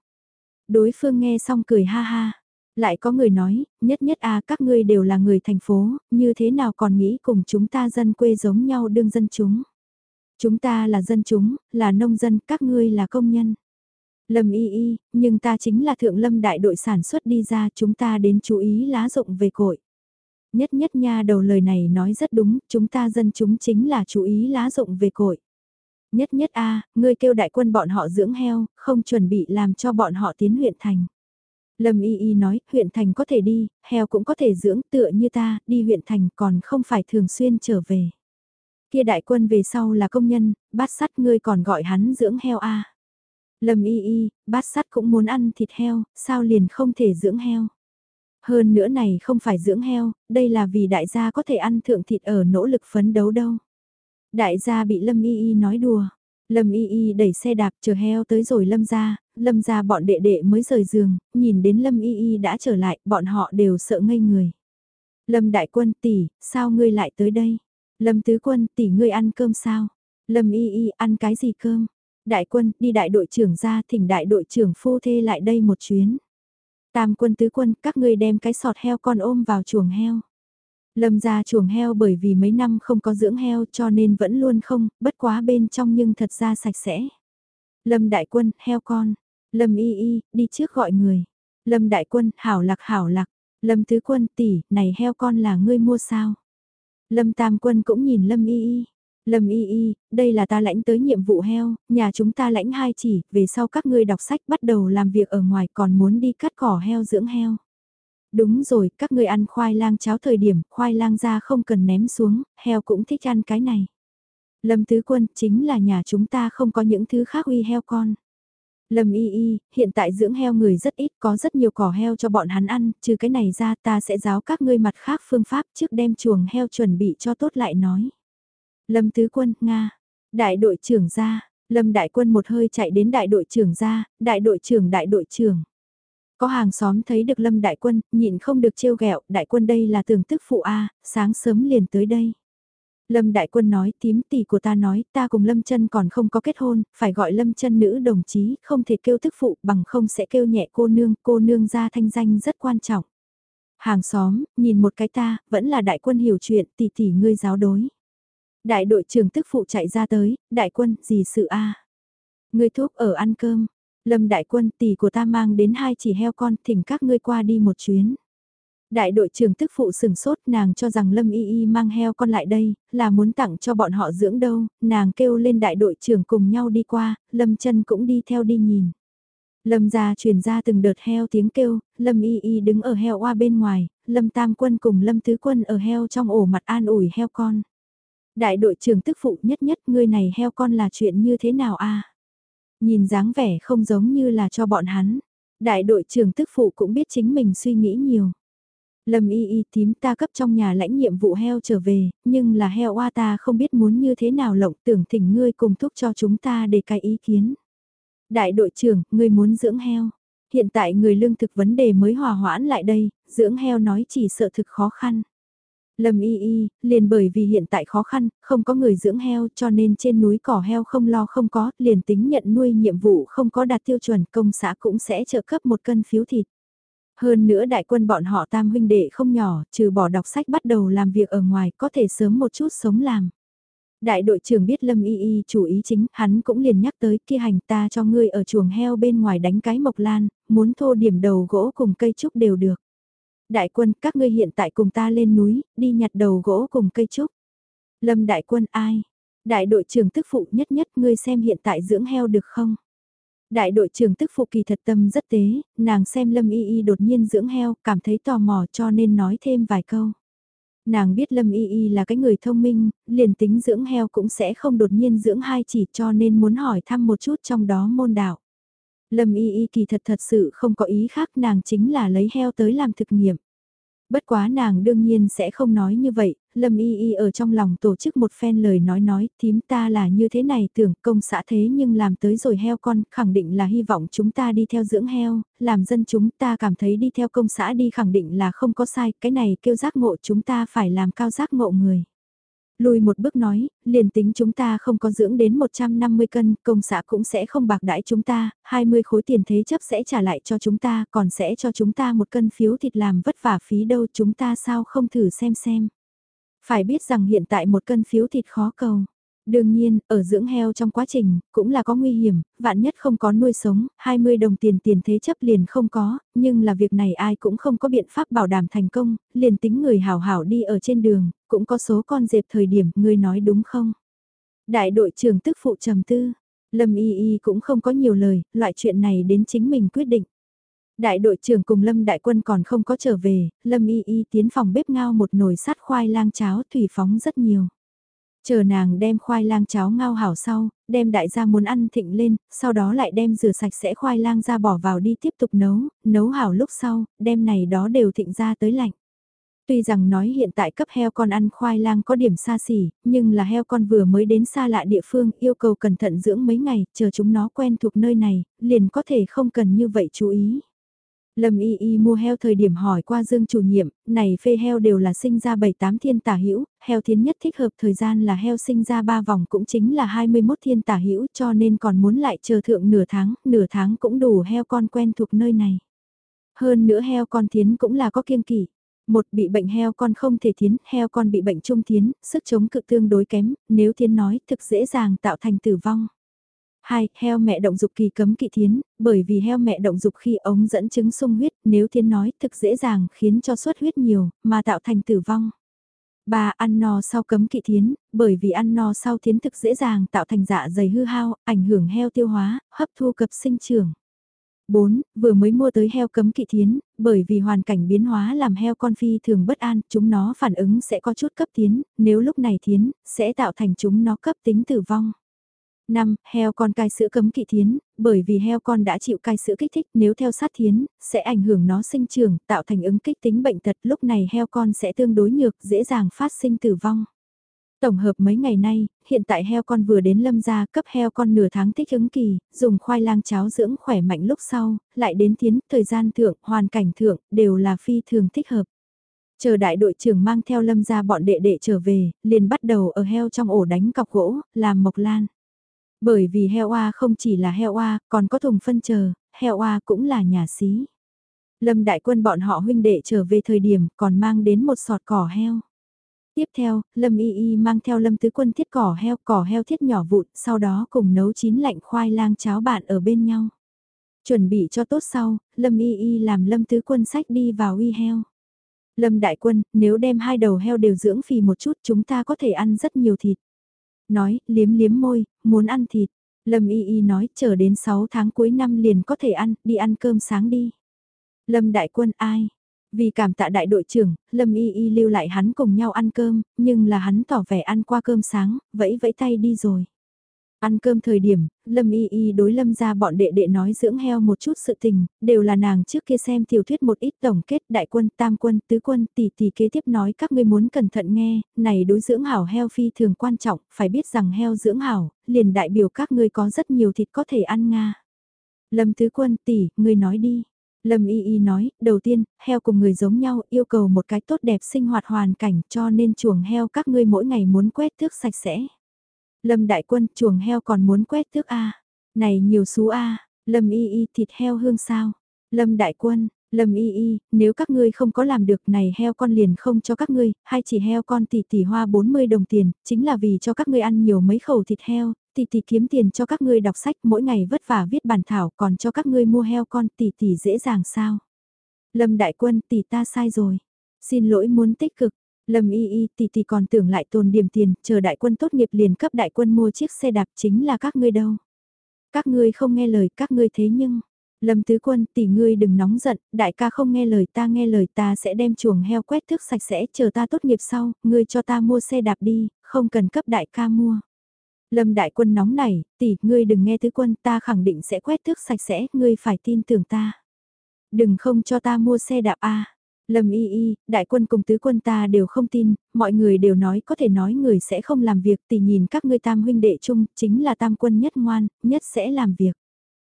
Speaker 1: Đối phương nghe xong cười ha ha. Lại có người nói, nhất nhất à các ngươi đều là người thành phố, như thế nào còn nghĩ cùng chúng ta dân quê giống nhau đương dân chúng. Chúng ta là dân chúng, là nông dân, các ngươi là công nhân. Lâm y y, nhưng ta chính là thượng lâm đại đội sản xuất đi ra chúng ta đến chú ý lá rộng về cội. Nhất nhất nha đầu lời này nói rất đúng, chúng ta dân chúng chính là chú ý lá rộng về cội. Nhất nhất a ngươi kêu đại quân bọn họ dưỡng heo, không chuẩn bị làm cho bọn họ tiến huyện thành. Lâm Y Y nói, huyện thành có thể đi, heo cũng có thể dưỡng tựa như ta, đi huyện thành còn không phải thường xuyên trở về. Kia đại quân về sau là công nhân, bát sắt ngươi còn gọi hắn dưỡng heo a Lâm Y Y, bát sắt cũng muốn ăn thịt heo, sao liền không thể dưỡng heo. Hơn nữa này không phải dưỡng heo, đây là vì đại gia có thể ăn thượng thịt ở nỗ lực phấn đấu đâu. Đại gia bị Lâm Y Y nói đùa. Lâm Y Y đẩy xe đạp chờ heo tới rồi Lâm ra, Lâm ra bọn đệ đệ mới rời giường, nhìn đến Lâm Y Y đã trở lại, bọn họ đều sợ ngây người. Lâm Đại Quân tỷ, sao ngươi lại tới đây? Lâm Tứ Quân tỷ ngươi ăn cơm sao? Lâm Y Y ăn cái gì cơm? Đại Quân đi đại đội trưởng ra thỉnh đại đội trưởng phu thê lại đây một chuyến. Tam quân tứ quân, các ngươi đem cái sọt heo con ôm vào chuồng heo. Lâm ra chuồng heo bởi vì mấy năm không có dưỡng heo cho nên vẫn luôn không, bất quá bên trong nhưng thật ra sạch sẽ. Lâm đại quân, heo con. Lâm y y, đi trước gọi người. Lâm đại quân, hảo lạc hảo lạc. Lâm tứ quân, tỷ, này heo con là ngươi mua sao? Lâm tam quân cũng nhìn Lâm y y. Lâm y y, đây là ta lãnh tới nhiệm vụ heo, nhà chúng ta lãnh hai chỉ, về sau các ngươi đọc sách bắt đầu làm việc ở ngoài còn muốn đi cắt cỏ heo dưỡng heo. Đúng rồi, các ngươi ăn khoai lang cháo thời điểm, khoai lang ra không cần ném xuống, heo cũng thích ăn cái này. Lâm Tứ Quân, chính là nhà chúng ta không có những thứ khác uy heo con. Lâm y y, hiện tại dưỡng heo người rất ít, có rất nhiều cỏ heo cho bọn hắn ăn, trừ cái này ra ta sẽ giáo các ngươi mặt khác phương pháp trước đem chuồng heo chuẩn bị cho tốt lại nói. Lâm Tứ Quân, Nga, đại đội trưởng ra, Lâm Đại Quân một hơi chạy đến đại đội trưởng ra, đại đội trưởng đại đội trưởng. Có hàng xóm thấy được Lâm Đại Quân, nhịn không được trêu ghẹo, Đại Quân đây là tưởng tức phụ A, sáng sớm liền tới đây. Lâm Đại Quân nói, tím tỷ của ta nói, ta cùng Lâm chân còn không có kết hôn, phải gọi Lâm chân nữ đồng chí, không thể kêu tức phụ, bằng không sẽ kêu nhẹ cô nương, cô nương ra thanh danh rất quan trọng. Hàng xóm, nhìn một cái ta, vẫn là Đại Quân hiểu chuyện, tỷ tỷ ngươi giáo đối. Đại đội trưởng tức phụ chạy ra tới, Đại Quân, gì sự a Ngươi thuốc ở ăn cơm, Lâm Đại Quân tỷ của ta mang đến hai chỉ heo con, thỉnh các ngươi qua đi một chuyến. Đại đội trưởng tức phụ sừng sốt nàng cho rằng Lâm Y Y mang heo con lại đây, là muốn tặng cho bọn họ dưỡng đâu, nàng kêu lên đại đội trưởng cùng nhau đi qua, Lâm chân cũng đi theo đi nhìn. Lâm gia truyền ra từng đợt heo tiếng kêu, Lâm Y Y đứng ở heo oa bên ngoài, Lâm Tam Quân cùng Lâm Tứ Quân ở heo trong ổ mặt an ủi heo con. Đại đội trưởng tức phụ nhất nhất ngươi này heo con là chuyện như thế nào a Nhìn dáng vẻ không giống như là cho bọn hắn. Đại đội trưởng tức phụ cũng biết chính mình suy nghĩ nhiều. Lâm y y tím ta cấp trong nhà lãnh nhiệm vụ heo trở về, nhưng là heo oa ta không biết muốn như thế nào lộng tưởng thỉnh ngươi cùng thúc cho chúng ta để cái ý kiến. Đại đội trưởng, ngươi muốn dưỡng heo. Hiện tại người lương thực vấn đề mới hòa hoãn lại đây, dưỡng heo nói chỉ sợ thực khó khăn. Lâm y y, liền bởi vì hiện tại khó khăn, không có người dưỡng heo cho nên trên núi cỏ heo không lo không có, liền tính nhận nuôi nhiệm vụ không có đạt tiêu chuẩn công xã cũng sẽ trợ cấp một cân phiếu thịt. Hơn nữa đại quân bọn họ tam huynh đệ không nhỏ, trừ bỏ đọc sách bắt đầu làm việc ở ngoài có thể sớm một chút sống làm. Đại đội trưởng biết Lâm Y Y chủ ý chính, hắn cũng liền nhắc tới kia hành ta cho ngươi ở chuồng heo bên ngoài đánh cái mộc lan, muốn thô điểm đầu gỗ cùng cây trúc đều được. Đại quân, các ngươi hiện tại cùng ta lên núi, đi nhặt đầu gỗ cùng cây trúc. Lâm đại quân ai? Đại đội trưởng tức phụ nhất nhất ngươi xem hiện tại dưỡng heo được không? Đại đội trưởng tức phụ kỳ thật tâm rất tế, nàng xem Lâm Y Y đột nhiên dưỡng heo, cảm thấy tò mò cho nên nói thêm vài câu. Nàng biết Lâm Y Y là cái người thông minh, liền tính dưỡng heo cũng sẽ không đột nhiên dưỡng hai chỉ cho nên muốn hỏi thăm một chút trong đó môn đạo. Lâm Y Y kỳ thật thật sự không có ý khác nàng chính là lấy heo tới làm thực nghiệm. Bất quá nàng đương nhiên sẽ không nói như vậy, Lâm Y Y ở trong lòng tổ chức một phen lời nói nói, thím ta là như thế này tưởng công xã thế nhưng làm tới rồi heo con, khẳng định là hy vọng chúng ta đi theo dưỡng heo, làm dân chúng ta cảm thấy đi theo công xã đi khẳng định là không có sai, cái này kêu giác ngộ chúng ta phải làm cao giác ngộ người. Lùi một bước nói, liền tính chúng ta không có dưỡng đến 150 cân, công xã cũng sẽ không bạc đãi chúng ta, 20 khối tiền thế chấp sẽ trả lại cho chúng ta, còn sẽ cho chúng ta một cân phiếu thịt làm vất vả phí đâu chúng ta sao không thử xem xem. Phải biết rằng hiện tại một cân phiếu thịt khó cầu. Đương nhiên, ở dưỡng heo trong quá trình, cũng là có nguy hiểm, vạn nhất không có nuôi sống, 20 đồng tiền tiền thế chấp liền không có, nhưng là việc này ai cũng không có biện pháp bảo đảm thành công, liền tính người hảo hảo đi ở trên đường, cũng có số con dẹp thời điểm, ngươi nói đúng không? Đại đội trưởng tức phụ trầm tư, Lâm Y Y cũng không có nhiều lời, loại chuyện này đến chính mình quyết định. Đại đội trưởng cùng Lâm Đại Quân còn không có trở về, Lâm Y Y tiến phòng bếp ngao một nồi sắt khoai lang cháo thủy phóng rất nhiều. Chờ nàng đem khoai lang cháo ngao hảo sau, đem đại gia muốn ăn thịnh lên, sau đó lại đem rửa sạch sẽ khoai lang ra bỏ vào đi tiếp tục nấu, nấu hảo lúc sau, đem này đó đều thịnh ra tới lạnh. Tuy rằng nói hiện tại cấp heo con ăn khoai lang có điểm xa xỉ, nhưng là heo con vừa mới đến xa lạ địa phương yêu cầu cẩn thận dưỡng mấy ngày, chờ chúng nó quen thuộc nơi này, liền có thể không cần như vậy chú ý. Lâm Y Y mua heo thời điểm hỏi qua Dương chủ nhiệm, này phê heo đều là sinh ra 7-8 thiên tả hữu heo thiến nhất thích hợp thời gian là heo sinh ra 3 vòng cũng chính là 21 thiên tả hữu cho nên còn muốn lại chờ thượng nửa tháng, nửa tháng cũng đủ heo con quen thuộc nơi này. Hơn nữa heo con thiến cũng là có kiêng kỵ. Một bị bệnh heo con không thể thiến, heo con bị bệnh trung thiến, sức chống cự tương đối kém, nếu thiến nói thực dễ dàng tạo thành tử vong. 2. Heo mẹ động dục kỳ cấm kỵ thiến, bởi vì heo mẹ động dục khi ống dẫn chứng sung huyết, nếu thiến nói thực dễ dàng khiến cho suất huyết nhiều, mà tạo thành tử vong. 3. Ăn no sau cấm kỵ thiến, bởi vì ăn no sau thiến thực dễ dàng tạo thành dạ dày hư hao, ảnh hưởng heo tiêu hóa, hấp thu cập sinh trưởng. 4. Vừa mới mua tới heo cấm kỵ thiến, bởi vì hoàn cảnh biến hóa làm heo con phi thường bất an, chúng nó phản ứng sẽ có chút cấp tiến, nếu lúc này thiến, sẽ tạo thành chúng nó cấp tính tử vong. 5. Heo con cai sữa cấm kỵ thiến, bởi vì heo con đã chịu cai sữa kích thích nếu theo sát thiến, sẽ ảnh hưởng nó sinh trưởng, tạo thành ứng kích tính bệnh tật lúc này heo con sẽ tương đối nhược, dễ dàng phát sinh tử vong. Tổng hợp mấy ngày nay, hiện tại heo con vừa đến lâm gia cấp heo con nửa tháng thích ứng kỳ, dùng khoai lang cháo dưỡng khỏe mạnh lúc sau, lại đến thiến thời gian thượng, hoàn cảnh thượng, đều là phi thường thích hợp. Chờ đại đội trưởng mang theo lâm gia bọn đệ đệ trở về, liền bắt đầu ở heo trong ổ đánh cọc gỗ, làm mộc lan. Bởi vì heo oa không chỉ là heo oa, còn có thùng phân chờ, heo oa cũng là nhà xí. Lâm đại quân bọn họ huynh đệ trở về thời điểm còn mang đến một sọt cỏ heo. Tiếp theo, Lâm Y Y mang theo Lâm Tứ Quân thiết cỏ heo, cỏ heo thiết nhỏ vụn, sau đó cùng nấu chín lạnh khoai lang cháo bạn ở bên nhau. Chuẩn bị cho tốt sau, Lâm Y Y làm Lâm Tứ Quân sách đi vào uy heo. Lâm Đại Quân, nếu đem hai đầu heo đều dưỡng phì một chút chúng ta có thể ăn rất nhiều thịt. Nói, liếm liếm môi, muốn ăn thịt. Lâm Y Y nói, chờ đến 6 tháng cuối năm liền có thể ăn, đi ăn cơm sáng đi. Lâm Đại Quân ai? Vì cảm tạ đại đội trưởng, Lâm Y Y lưu lại hắn cùng nhau ăn cơm, nhưng là hắn tỏ vẻ ăn qua cơm sáng, vẫy vẫy tay đi rồi. Ăn cơm thời điểm, Lâm Y Y đối Lâm ra bọn đệ đệ nói dưỡng heo một chút sự tình, đều là nàng trước kia xem tiểu thuyết một ít tổng kết đại quân, tam quân, tứ quân, tỷ tỷ kế tiếp nói các ngươi muốn cẩn thận nghe, này đối dưỡng hảo heo phi thường quan trọng, phải biết rằng heo dưỡng hảo, liền đại biểu các ngươi có rất nhiều thịt có thể ăn nga. Lâm tứ quân tỷ, ngươi nói đi. Lâm Y Y nói, đầu tiên, heo cùng người giống nhau yêu cầu một cái tốt đẹp sinh hoạt hoàn cảnh cho nên chuồng heo các ngươi mỗi ngày muốn quét thước sạch sẽ. Lâm Đại Quân, chuồng heo còn muốn quét thước A. Này nhiều xú A, Lâm Y Y thịt heo hương sao. Lâm Đại Quân, Lâm Y Y, nếu các ngươi không có làm được này heo con liền không cho các ngươi, hay chỉ heo con tỷ tỷ hoa 40 đồng tiền, chính là vì cho các ngươi ăn nhiều mấy khẩu thịt heo, tỷ tỷ kiếm tiền cho các ngươi đọc sách mỗi ngày vất vả viết bản thảo còn cho các ngươi mua heo con tỷ tỷ dễ dàng sao. Lâm Đại Quân tỷ ta sai rồi. Xin lỗi muốn tích cực. Lâm Y Y tỷ tỷ còn tưởng lại tồn điểm tiền, chờ đại quân tốt nghiệp liền cấp đại quân mua chiếc xe đạp chính là các ngươi đâu. Các ngươi không nghe lời các ngươi thế nhưng. Lâm Tứ Quân tỷ ngươi đừng nóng giận, đại ca không nghe lời ta nghe lời ta sẽ đem chuồng heo quét thước sạch sẽ chờ ta tốt nghiệp sau, ngươi cho ta mua xe đạp đi, không cần cấp đại ca mua. Lâm đại quân nóng này, tỷ, ngươi đừng nghe tứ quân, ta khẳng định sẽ quét thước sạch sẽ, ngươi phải tin tưởng ta. Đừng không cho ta mua xe đạp a. Lâm y y, đại quân cùng tứ quân ta đều không tin, mọi người đều nói có thể nói người sẽ không làm việc tỷ nhìn các ngươi tam huynh đệ chung, chính là tam quân nhất ngoan, nhất sẽ làm việc.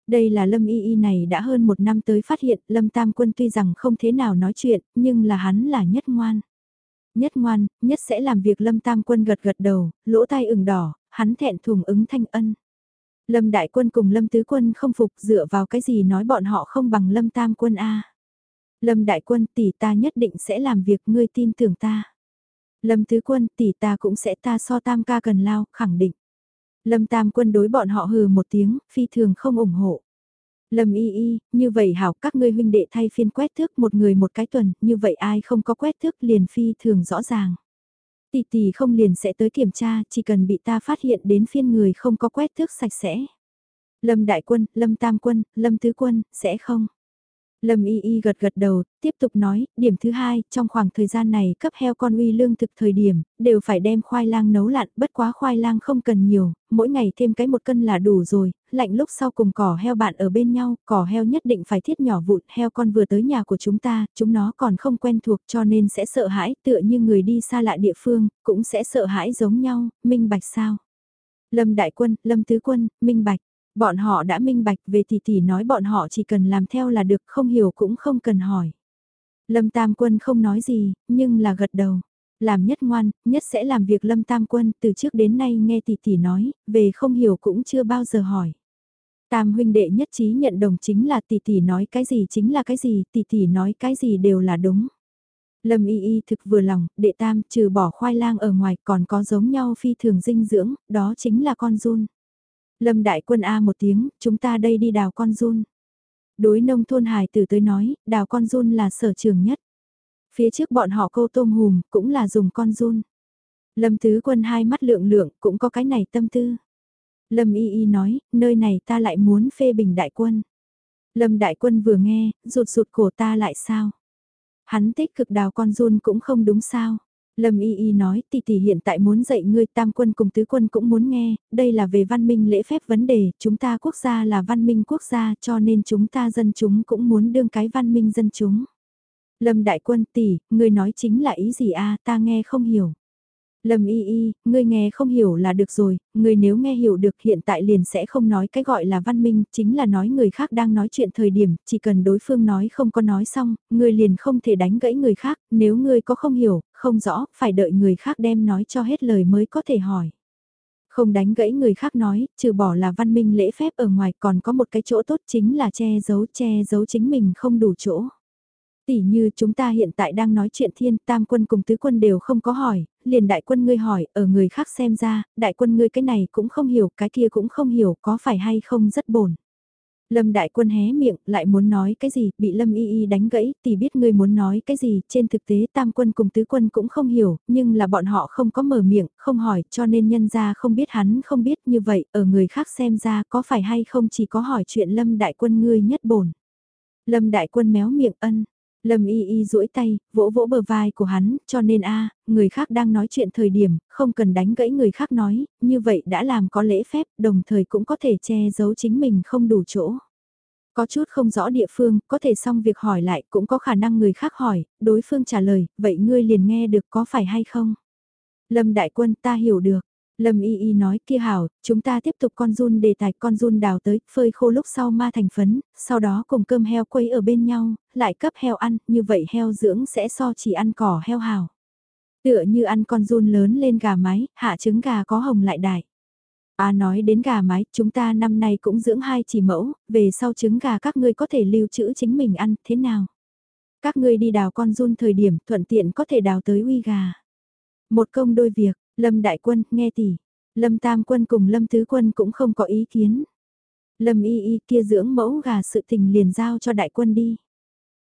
Speaker 1: Đây là Lâm Y Y này đã hơn một năm tới phát hiện Lâm Tam Quân tuy rằng không thế nào nói chuyện, nhưng là hắn là nhất ngoan. Nhất ngoan, nhất sẽ làm việc Lâm Tam Quân gật gật đầu, lỗ tai ửng đỏ, hắn thẹn thùng ứng thanh ân. Lâm Đại Quân cùng Lâm Tứ Quân không phục dựa vào cái gì nói bọn họ không bằng Lâm Tam Quân A. Lâm Đại Quân tỷ ta nhất định sẽ làm việc ngươi tin tưởng ta. Lâm Tứ Quân tỷ ta cũng sẽ ta so tam ca cần lao, khẳng định. Lâm Tam Quân đối bọn họ hừ một tiếng, phi thường không ủng hộ. Lâm y y, như vậy hảo các ngươi huynh đệ thay phiên quét thước một người một cái tuần, như vậy ai không có quét thước liền phi thường rõ ràng. Tỷ tỷ không liền sẽ tới kiểm tra, chỉ cần bị ta phát hiện đến phiên người không có quét thước sạch sẽ. Lâm Đại Quân, Lâm Tam Quân, Lâm Tứ Quân, sẽ không. Lâm Y Y gật gật đầu, tiếp tục nói, điểm thứ hai, trong khoảng thời gian này cấp heo con uy lương thực thời điểm, đều phải đem khoai lang nấu lặn, bất quá khoai lang không cần nhiều, mỗi ngày thêm cái một cân là đủ rồi, lạnh lúc sau cùng cỏ heo bạn ở bên nhau, cỏ heo nhất định phải thiết nhỏ vụn, heo con vừa tới nhà của chúng ta, chúng nó còn không quen thuộc cho nên sẽ sợ hãi, tựa như người đi xa lạ địa phương, cũng sẽ sợ hãi giống nhau, minh bạch sao. Lâm Đại Quân, Lâm Tứ Quân, minh bạch. Bọn họ đã minh bạch về tỷ tỷ nói bọn họ chỉ cần làm theo là được không hiểu cũng không cần hỏi. Lâm Tam Quân không nói gì, nhưng là gật đầu. Làm nhất ngoan, nhất sẽ làm việc Lâm Tam Quân từ trước đến nay nghe tỷ tỷ nói, về không hiểu cũng chưa bao giờ hỏi. Tam huynh đệ nhất trí nhận đồng chính là tỷ tỷ nói cái gì chính là cái gì, tỷ tỷ nói cái gì đều là đúng. Lâm y y thực vừa lòng, đệ tam trừ bỏ khoai lang ở ngoài còn có giống nhau phi thường dinh dưỡng, đó chính là con run. Lâm đại quân A một tiếng, chúng ta đây đi đào con run. Đối nông thôn hài tử tới nói, đào con run là sở trường nhất. Phía trước bọn họ câu tôm hùm, cũng là dùng con run. Lâm tứ quân hai mắt lượng lượng, cũng có cái này tâm tư. Lâm y y nói, nơi này ta lại muốn phê bình đại quân. Lâm Đại Quân vừa nghe, rụt rụt cổ ta lại sao? Hắn tích cực đào con run cũng không đúng sao? Lâm Y Y nói tỷ tỷ hiện tại muốn dạy ngươi tam quân cùng tứ quân cũng muốn nghe, đây là về văn minh lễ phép vấn đề, chúng ta quốc gia là văn minh quốc gia cho nên chúng ta dân chúng cũng muốn đương cái văn minh dân chúng. Lâm Đại Quân tỷ, ngươi nói chính là ý gì a ta nghe không hiểu. Lâm y y, ngươi nghe không hiểu là được rồi, ngươi nếu nghe hiểu được hiện tại liền sẽ không nói cái gọi là văn minh, chính là nói người khác đang nói chuyện thời điểm, chỉ cần đối phương nói không có nói xong, ngươi liền không thể đánh gãy người khác, nếu ngươi có không hiểu, không rõ, phải đợi người khác đem nói cho hết lời mới có thể hỏi. Không đánh gãy người khác nói, trừ bỏ là văn minh lễ phép ở ngoài còn có một cái chỗ tốt chính là che giấu che giấu chính mình không đủ chỗ. Tỷ như chúng ta hiện tại đang nói chuyện thiên tam quân cùng tứ quân đều không có hỏi, liền đại quân ngươi hỏi, ở người khác xem ra, đại quân ngươi cái này cũng không hiểu, cái kia cũng không hiểu, có phải hay không rất bổn. Lâm đại quân hé miệng, lại muốn nói cái gì, bị Lâm y y đánh gãy, tỷ biết ngươi muốn nói cái gì, trên thực tế tam quân cùng tứ quân cũng không hiểu, nhưng là bọn họ không có mở miệng, không hỏi, cho nên nhân ra không biết hắn không biết như vậy, ở người khác xem ra có phải hay không chỉ có hỏi chuyện Lâm đại quân ngươi nhất bổn. Lâm đại quân méo miệng ân, Lâm y y duỗi tay, vỗ vỗ bờ vai của hắn, cho nên a người khác đang nói chuyện thời điểm, không cần đánh gãy người khác nói, như vậy đã làm có lễ phép, đồng thời cũng có thể che giấu chính mình không đủ chỗ. Có chút không rõ địa phương, có thể xong việc hỏi lại, cũng có khả năng người khác hỏi, đối phương trả lời, vậy ngươi liền nghe được có phải hay không? Lâm đại quân ta hiểu được, Lâm Y Y nói kia hảo, chúng ta tiếp tục con run đề tài con run đào tới, phơi khô lúc sau ma thành phấn, sau đó cùng cơm heo quấy ở bên nhau, lại cấp heo ăn, như vậy heo dưỡng sẽ so chỉ ăn cỏ heo hảo. Tựa như ăn con run lớn lên gà mái, hạ trứng gà có hồng lại đại. À nói đến gà mái, chúng ta năm nay cũng dưỡng hai chỉ mẫu, về sau trứng gà các ngươi có thể lưu trữ chính mình ăn, thế nào? Các ngươi đi đào con run thời điểm thuận tiện có thể đào tới uy gà. Một công đôi việc, Lâm Đại Quân, nghe tỷ. Lâm Tam Quân cùng Lâm Tứ Quân cũng không có ý kiến. Lâm Y Y kia dưỡng mẫu gà sự tình liền giao cho Đại Quân đi.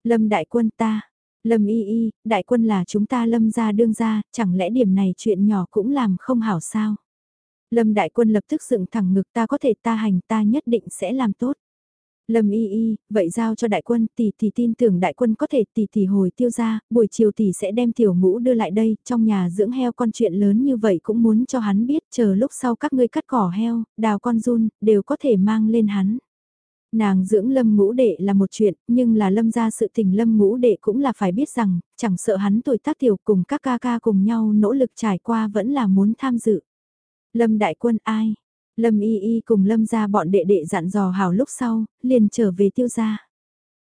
Speaker 1: Lâm Đại Quân ta. Lâm Y Y, Đại Quân là chúng ta Lâm gia đương gia, chẳng lẽ điểm này chuyện nhỏ cũng làm không hảo sao? Lâm Đại Quân lập tức dựng thẳng ngực ta có thể ta hành ta nhất định sẽ làm tốt. Lâm y y, vậy giao cho đại quân, tỷ tỷ tin tưởng đại quân có thể tỷ tỷ hồi tiêu ra, buổi chiều tỷ sẽ đem tiểu ngũ đưa lại đây, trong nhà dưỡng heo con chuyện lớn như vậy cũng muốn cho hắn biết, chờ lúc sau các ngươi cắt cỏ heo, đào con run, đều có thể mang lên hắn. Nàng dưỡng lâm ngũ đệ là một chuyện, nhưng là lâm ra sự tình lâm ngũ đệ cũng là phải biết rằng, chẳng sợ hắn tuổi tác tiểu cùng các ca ca cùng nhau nỗ lực trải qua vẫn là muốn tham dự. Lâm đại quân ai? Lâm y y cùng lâm ra bọn đệ đệ dặn dò hào lúc sau, liền trở về tiêu gia.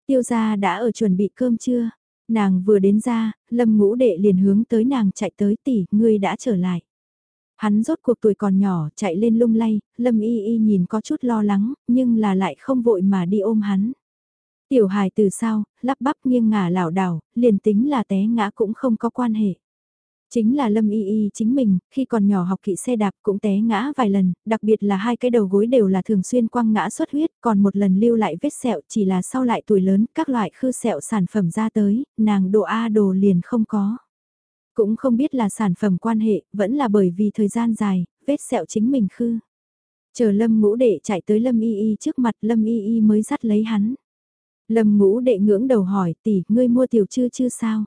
Speaker 1: Tiêu gia đã ở chuẩn bị cơm trưa. Nàng vừa đến ra, lâm ngũ đệ liền hướng tới nàng chạy tới tỷ, ngươi đã trở lại. Hắn rốt cuộc tuổi còn nhỏ, chạy lên lung lay, lâm y y nhìn có chút lo lắng, nhưng là lại không vội mà đi ôm hắn. Tiểu hài từ sau, lắp bắp nghiêng ngả lảo đảo, liền tính là té ngã cũng không có quan hệ. Chính là Lâm Y Y chính mình, khi còn nhỏ học kỵ xe đạp cũng té ngã vài lần, đặc biệt là hai cái đầu gối đều là thường xuyên quăng ngã xuất huyết, còn một lần lưu lại vết sẹo chỉ là sau lại tuổi lớn, các loại khư sẹo sản phẩm ra tới, nàng đồ A đồ liền không có. Cũng không biết là sản phẩm quan hệ, vẫn là bởi vì thời gian dài, vết sẹo chính mình khư. Chờ Lâm ngũ đệ chạy tới Lâm Y Y trước mặt Lâm Y Y mới dắt lấy hắn. Lâm ngũ đệ ngưỡng đầu hỏi tỷ, ngươi mua tiểu chưa chưa sao?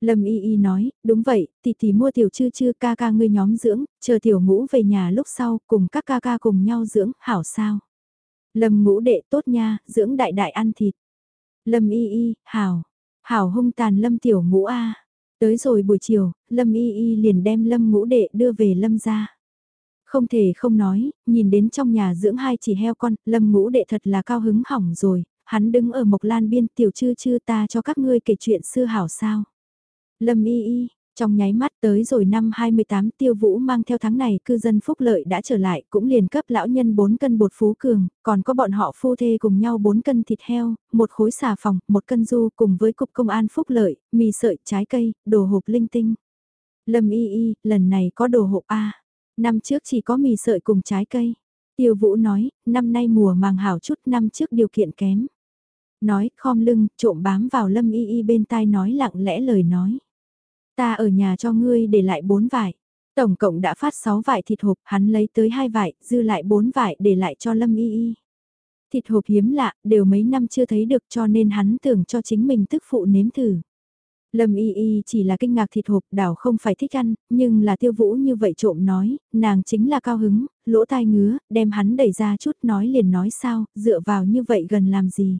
Speaker 1: Lâm Y Y nói, đúng vậy, tỷ tỷ mua tiểu chư chư ca ca ngươi nhóm dưỡng, chờ tiểu ngũ về nhà lúc sau, cùng các ca ca cùng nhau dưỡng, hảo sao. Lâm ngũ đệ tốt nha, dưỡng đại đại ăn thịt. Lâm Y Y, hảo, hảo hung tàn Lâm tiểu ngũ A. Tới rồi buổi chiều, Lâm Y Y liền đem Lâm ngũ đệ đưa về Lâm ra. Không thể không nói, nhìn đến trong nhà dưỡng hai chỉ heo con, Lâm ngũ đệ thật là cao hứng hỏng rồi, hắn đứng ở mộc lan biên tiểu chư chư ta cho các ngươi kể chuyện xưa hảo sao. Lâm y y, trong nháy mắt tới rồi năm 28 tiêu vũ mang theo tháng này cư dân phúc lợi đã trở lại cũng liền cấp lão nhân 4 cân bột phú cường, còn có bọn họ phu thê cùng nhau 4 cân thịt heo, một khối xà phòng, một cân du cùng với cục công an phúc lợi, mì sợi, trái cây, đồ hộp linh tinh. Lâm y y, lần này có đồ hộp A, năm trước chỉ có mì sợi cùng trái cây. Tiêu vũ nói, năm nay mùa màng hảo chút năm trước điều kiện kém. Nói, khom lưng, trộm bám vào lâm y y bên tai nói lặng lẽ lời nói. Ta ở nhà cho ngươi để lại 4 vải. Tổng cộng đã phát 6 vải thịt hộp, hắn lấy tới 2 vải, dư lại 4 vải để lại cho Lâm Y Y. Thịt hộp hiếm lạ, đều mấy năm chưa thấy được cho nên hắn tưởng cho chính mình tức phụ nếm thử. Lâm y y chỉ là kinh ngạc thịt hộp đảo không phải thích ăn, nhưng là tiêu vũ như vậy trộm nói, nàng chính là cao hứng, lỗ tai ngứa, đem hắn đẩy ra chút nói liền nói sao, dựa vào như vậy gần làm gì.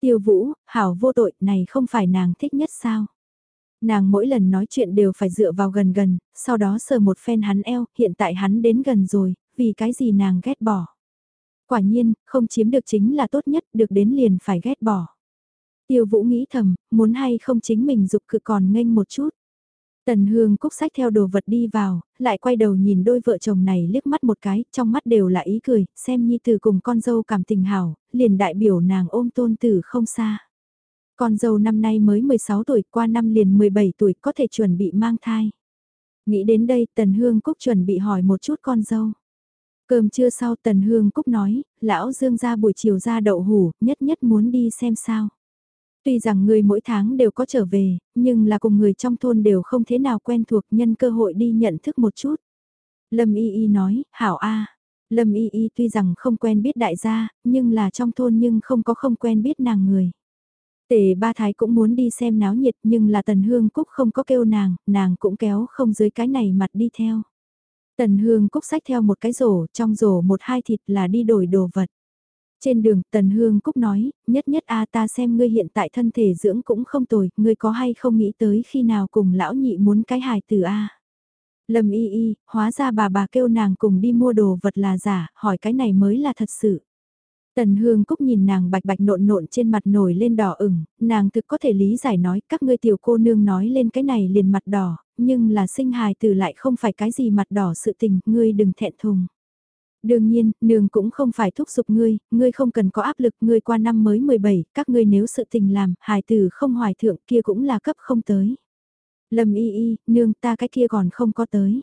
Speaker 1: Tiêu vũ, hảo vô tội, này không phải nàng thích nhất sao. Nàng mỗi lần nói chuyện đều phải dựa vào gần gần, sau đó sờ một phen hắn eo, hiện tại hắn đến gần rồi, vì cái gì nàng ghét bỏ. Quả nhiên, không chiếm được chính là tốt nhất, được đến liền phải ghét bỏ. Tiêu Vũ nghĩ thầm, muốn hay không chính mình dục cự còn nghênh một chút. Tần Hương Cúc sách theo đồ vật đi vào, lại quay đầu nhìn đôi vợ chồng này liếc mắt một cái, trong mắt đều là ý cười, xem Nhi từ cùng con dâu cảm tình hảo, liền đại biểu nàng ôm tôn tử không xa. Con dâu năm nay mới 16 tuổi, qua năm liền 17 tuổi có thể chuẩn bị mang thai. Nghĩ đến đây Tần Hương Cúc chuẩn bị hỏi một chút con dâu. Cơm trưa sau Tần Hương Cúc nói, lão Dương ra buổi chiều ra đậu hủ, nhất nhất muốn đi xem sao. Tuy rằng người mỗi tháng đều có trở về, nhưng là cùng người trong thôn đều không thế nào quen thuộc nhân cơ hội đi nhận thức một chút. Lâm Y Y nói, hảo a. Lâm Y Y tuy rằng không quen biết đại gia, nhưng là trong thôn nhưng không có không quen biết nàng người. Tề ba thái cũng muốn đi xem náo nhiệt nhưng là tần hương cúc không có kêu nàng, nàng cũng kéo không dưới cái này mặt đi theo. Tần hương cúc sách theo một cái rổ, trong rổ một hai thịt là đi đổi đồ vật. Trên đường Tần Hương Cúc nói, nhất nhất a ta xem ngươi hiện tại thân thể dưỡng cũng không tồi, ngươi có hay không nghĩ tới khi nào cùng lão nhị muốn cái hài từ a Lâm y y, hóa ra bà bà kêu nàng cùng đi mua đồ vật là giả, hỏi cái này mới là thật sự. Tần Hương Cúc nhìn nàng bạch bạch nộn nộn trên mặt nổi lên đỏ ửng, nàng thực có thể lý giải nói các ngươi tiểu cô nương nói lên cái này liền mặt đỏ, nhưng là sinh hài từ lại không phải cái gì mặt đỏ sự tình, ngươi đừng thẹn thùng. Đương nhiên, nương cũng không phải thúc giục ngươi, ngươi không cần có áp lực, ngươi qua năm mới 17, các ngươi nếu sự tình làm, hài tử không hoài thượng kia cũng là cấp không tới. Lâm y y, nương ta cái kia còn không có tới.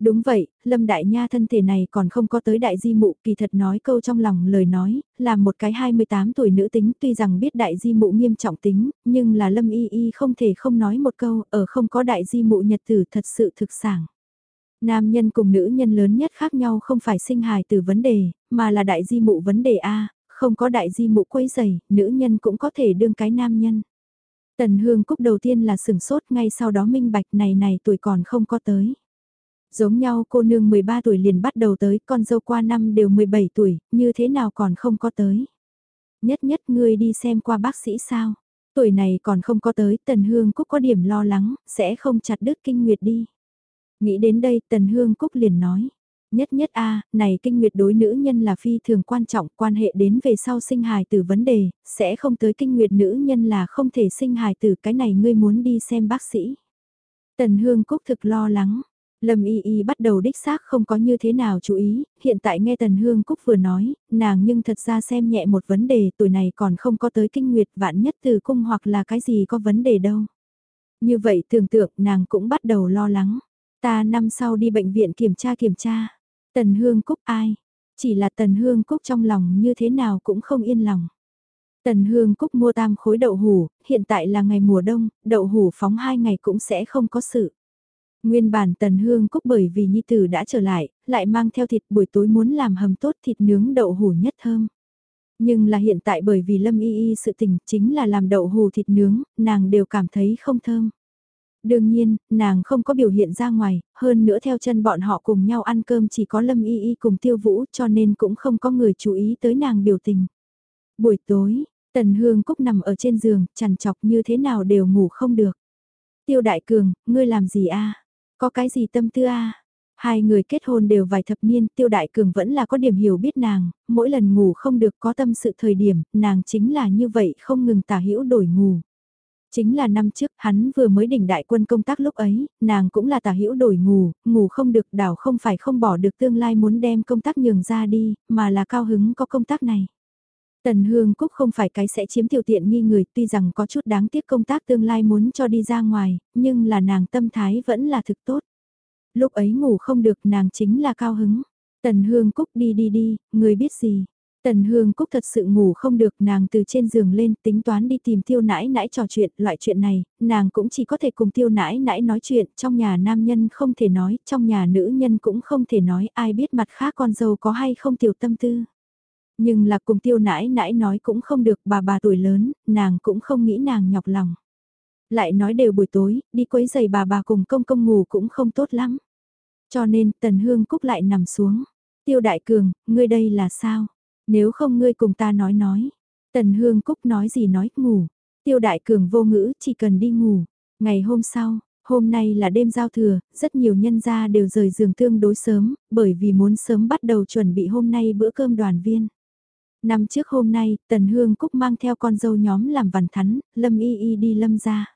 Speaker 1: Đúng vậy, Lâm Đại Nha thân thể này còn không có tới đại di mụ kỳ thật nói câu trong lòng lời nói, là một cái 28 tuổi nữ tính tuy rằng biết đại di mụ nghiêm trọng tính, nhưng là Lâm Y Y không thể không nói một câu, ở không có đại di mụ nhật tử thật sự thực sản. Nam nhân cùng nữ nhân lớn nhất khác nhau không phải sinh hài từ vấn đề, mà là đại di mụ vấn đề A, không có đại di mụ quấy giày, nữ nhân cũng có thể đương cái nam nhân. Tần Hương Cúc đầu tiên là sừng sốt ngay sau đó minh bạch này này tuổi còn không có tới. Giống nhau cô nương 13 tuổi liền bắt đầu tới, con dâu qua năm đều 17 tuổi, như thế nào còn không có tới. Nhất nhất ngươi đi xem qua bác sĩ sao. Tuổi này còn không có tới, Tần Hương Cúc có điểm lo lắng, sẽ không chặt đứt kinh nguyệt đi. Nghĩ đến đây Tần Hương Cúc liền nói. Nhất nhất a này kinh nguyệt đối nữ nhân là phi thường quan trọng, quan hệ đến về sau sinh hài tử vấn đề, sẽ không tới kinh nguyệt nữ nhân là không thể sinh hài tử cái này ngươi muốn đi xem bác sĩ. Tần Hương Cúc thực lo lắng, Lâm Y Y bắt đầu đích xác không có như thế nào chú ý, hiện tại nghe Tần Hương Cúc vừa nói, nàng nhưng thật ra xem nhẹ một vấn đề tuổi này còn không có tới kinh nguyệt vạn nhất từ cung hoặc là cái gì có vấn đề đâu. Như vậy tưởng tượng nàng cũng bắt đầu lo lắng. Ta năm sau đi bệnh viện kiểm tra kiểm tra. Tần Hương Cúc ai? Chỉ là Tần Hương Cúc trong lòng như thế nào cũng không yên lòng. Tần Hương Cúc mua tam khối đậu hủ, hiện tại là ngày mùa đông, đậu hủ phóng hai ngày cũng sẽ không có sự. Nguyên bản Tần Hương Cúc bởi vì Nhi Tử đã trở lại, lại mang theo thịt buổi tối muốn làm hầm tốt thịt nướng đậu hủ nhất thơm. Nhưng là hiện tại bởi vì Lâm Y Y sự tình chính là làm đậu hủ thịt nướng, nàng đều cảm thấy không thơm. Đương nhiên, nàng không có biểu hiện ra ngoài, hơn nữa theo chân bọn họ cùng nhau ăn cơm chỉ có Lâm Y Y cùng Tiêu Vũ cho nên cũng không có người chú ý tới nàng biểu tình. Buổi tối, Tần Hương Cúc nằm ở trên giường, chằn chọc như thế nào đều ngủ không được. Tiêu Đại Cường, ngươi làm gì a? Có cái gì tâm tư a? Hai người kết hôn đều vài thập niên, Tiêu Đại Cường vẫn là có điểm hiểu biết nàng, mỗi lần ngủ không được có tâm sự thời điểm, nàng chính là như vậy không ngừng tả hữu đổi ngủ. Chính là năm trước, hắn vừa mới đỉnh đại quân công tác lúc ấy, nàng cũng là tả hữu đổi ngủ, ngủ không được đảo không phải không bỏ được tương lai muốn đem công tác nhường ra đi, mà là cao hứng có công tác này. Tần Hương Cúc không phải cái sẽ chiếm tiểu tiện nghi người tuy rằng có chút đáng tiếc công tác tương lai muốn cho đi ra ngoài, nhưng là nàng tâm thái vẫn là thực tốt. Lúc ấy ngủ không được nàng chính là cao hứng. Tần Hương Cúc đi đi đi, người biết gì. Tần Hương Cúc thật sự ngủ không được nàng từ trên giường lên tính toán đi tìm tiêu nãi nãi trò chuyện loại chuyện này, nàng cũng chỉ có thể cùng tiêu nãi nãi nói chuyện, trong nhà nam nhân không thể nói, trong nhà nữ nhân cũng không thể nói ai biết mặt khác con dâu có hay không tiểu tâm tư. Nhưng là cùng tiêu nãi nãi nói cũng không được bà bà tuổi lớn, nàng cũng không nghĩ nàng nhọc lòng. Lại nói đều buổi tối, đi quấy giày bà bà cùng công công ngủ cũng không tốt lắm. Cho nên Tần Hương Cúc lại nằm xuống. Tiêu Đại Cường, ngươi đây là sao? Nếu không ngươi cùng ta nói nói. Tần Hương Cúc nói gì nói, ngủ. Tiêu Đại Cường vô ngữ, chỉ cần đi ngủ. Ngày hôm sau, hôm nay là đêm giao thừa, rất nhiều nhân gia đều rời giường tương đối sớm, bởi vì muốn sớm bắt đầu chuẩn bị hôm nay bữa cơm đoàn viên. Năm trước hôm nay, Tần Hương Cúc mang theo con dâu nhóm làm vằn thắn, Lâm Y Y đi Lâm ra.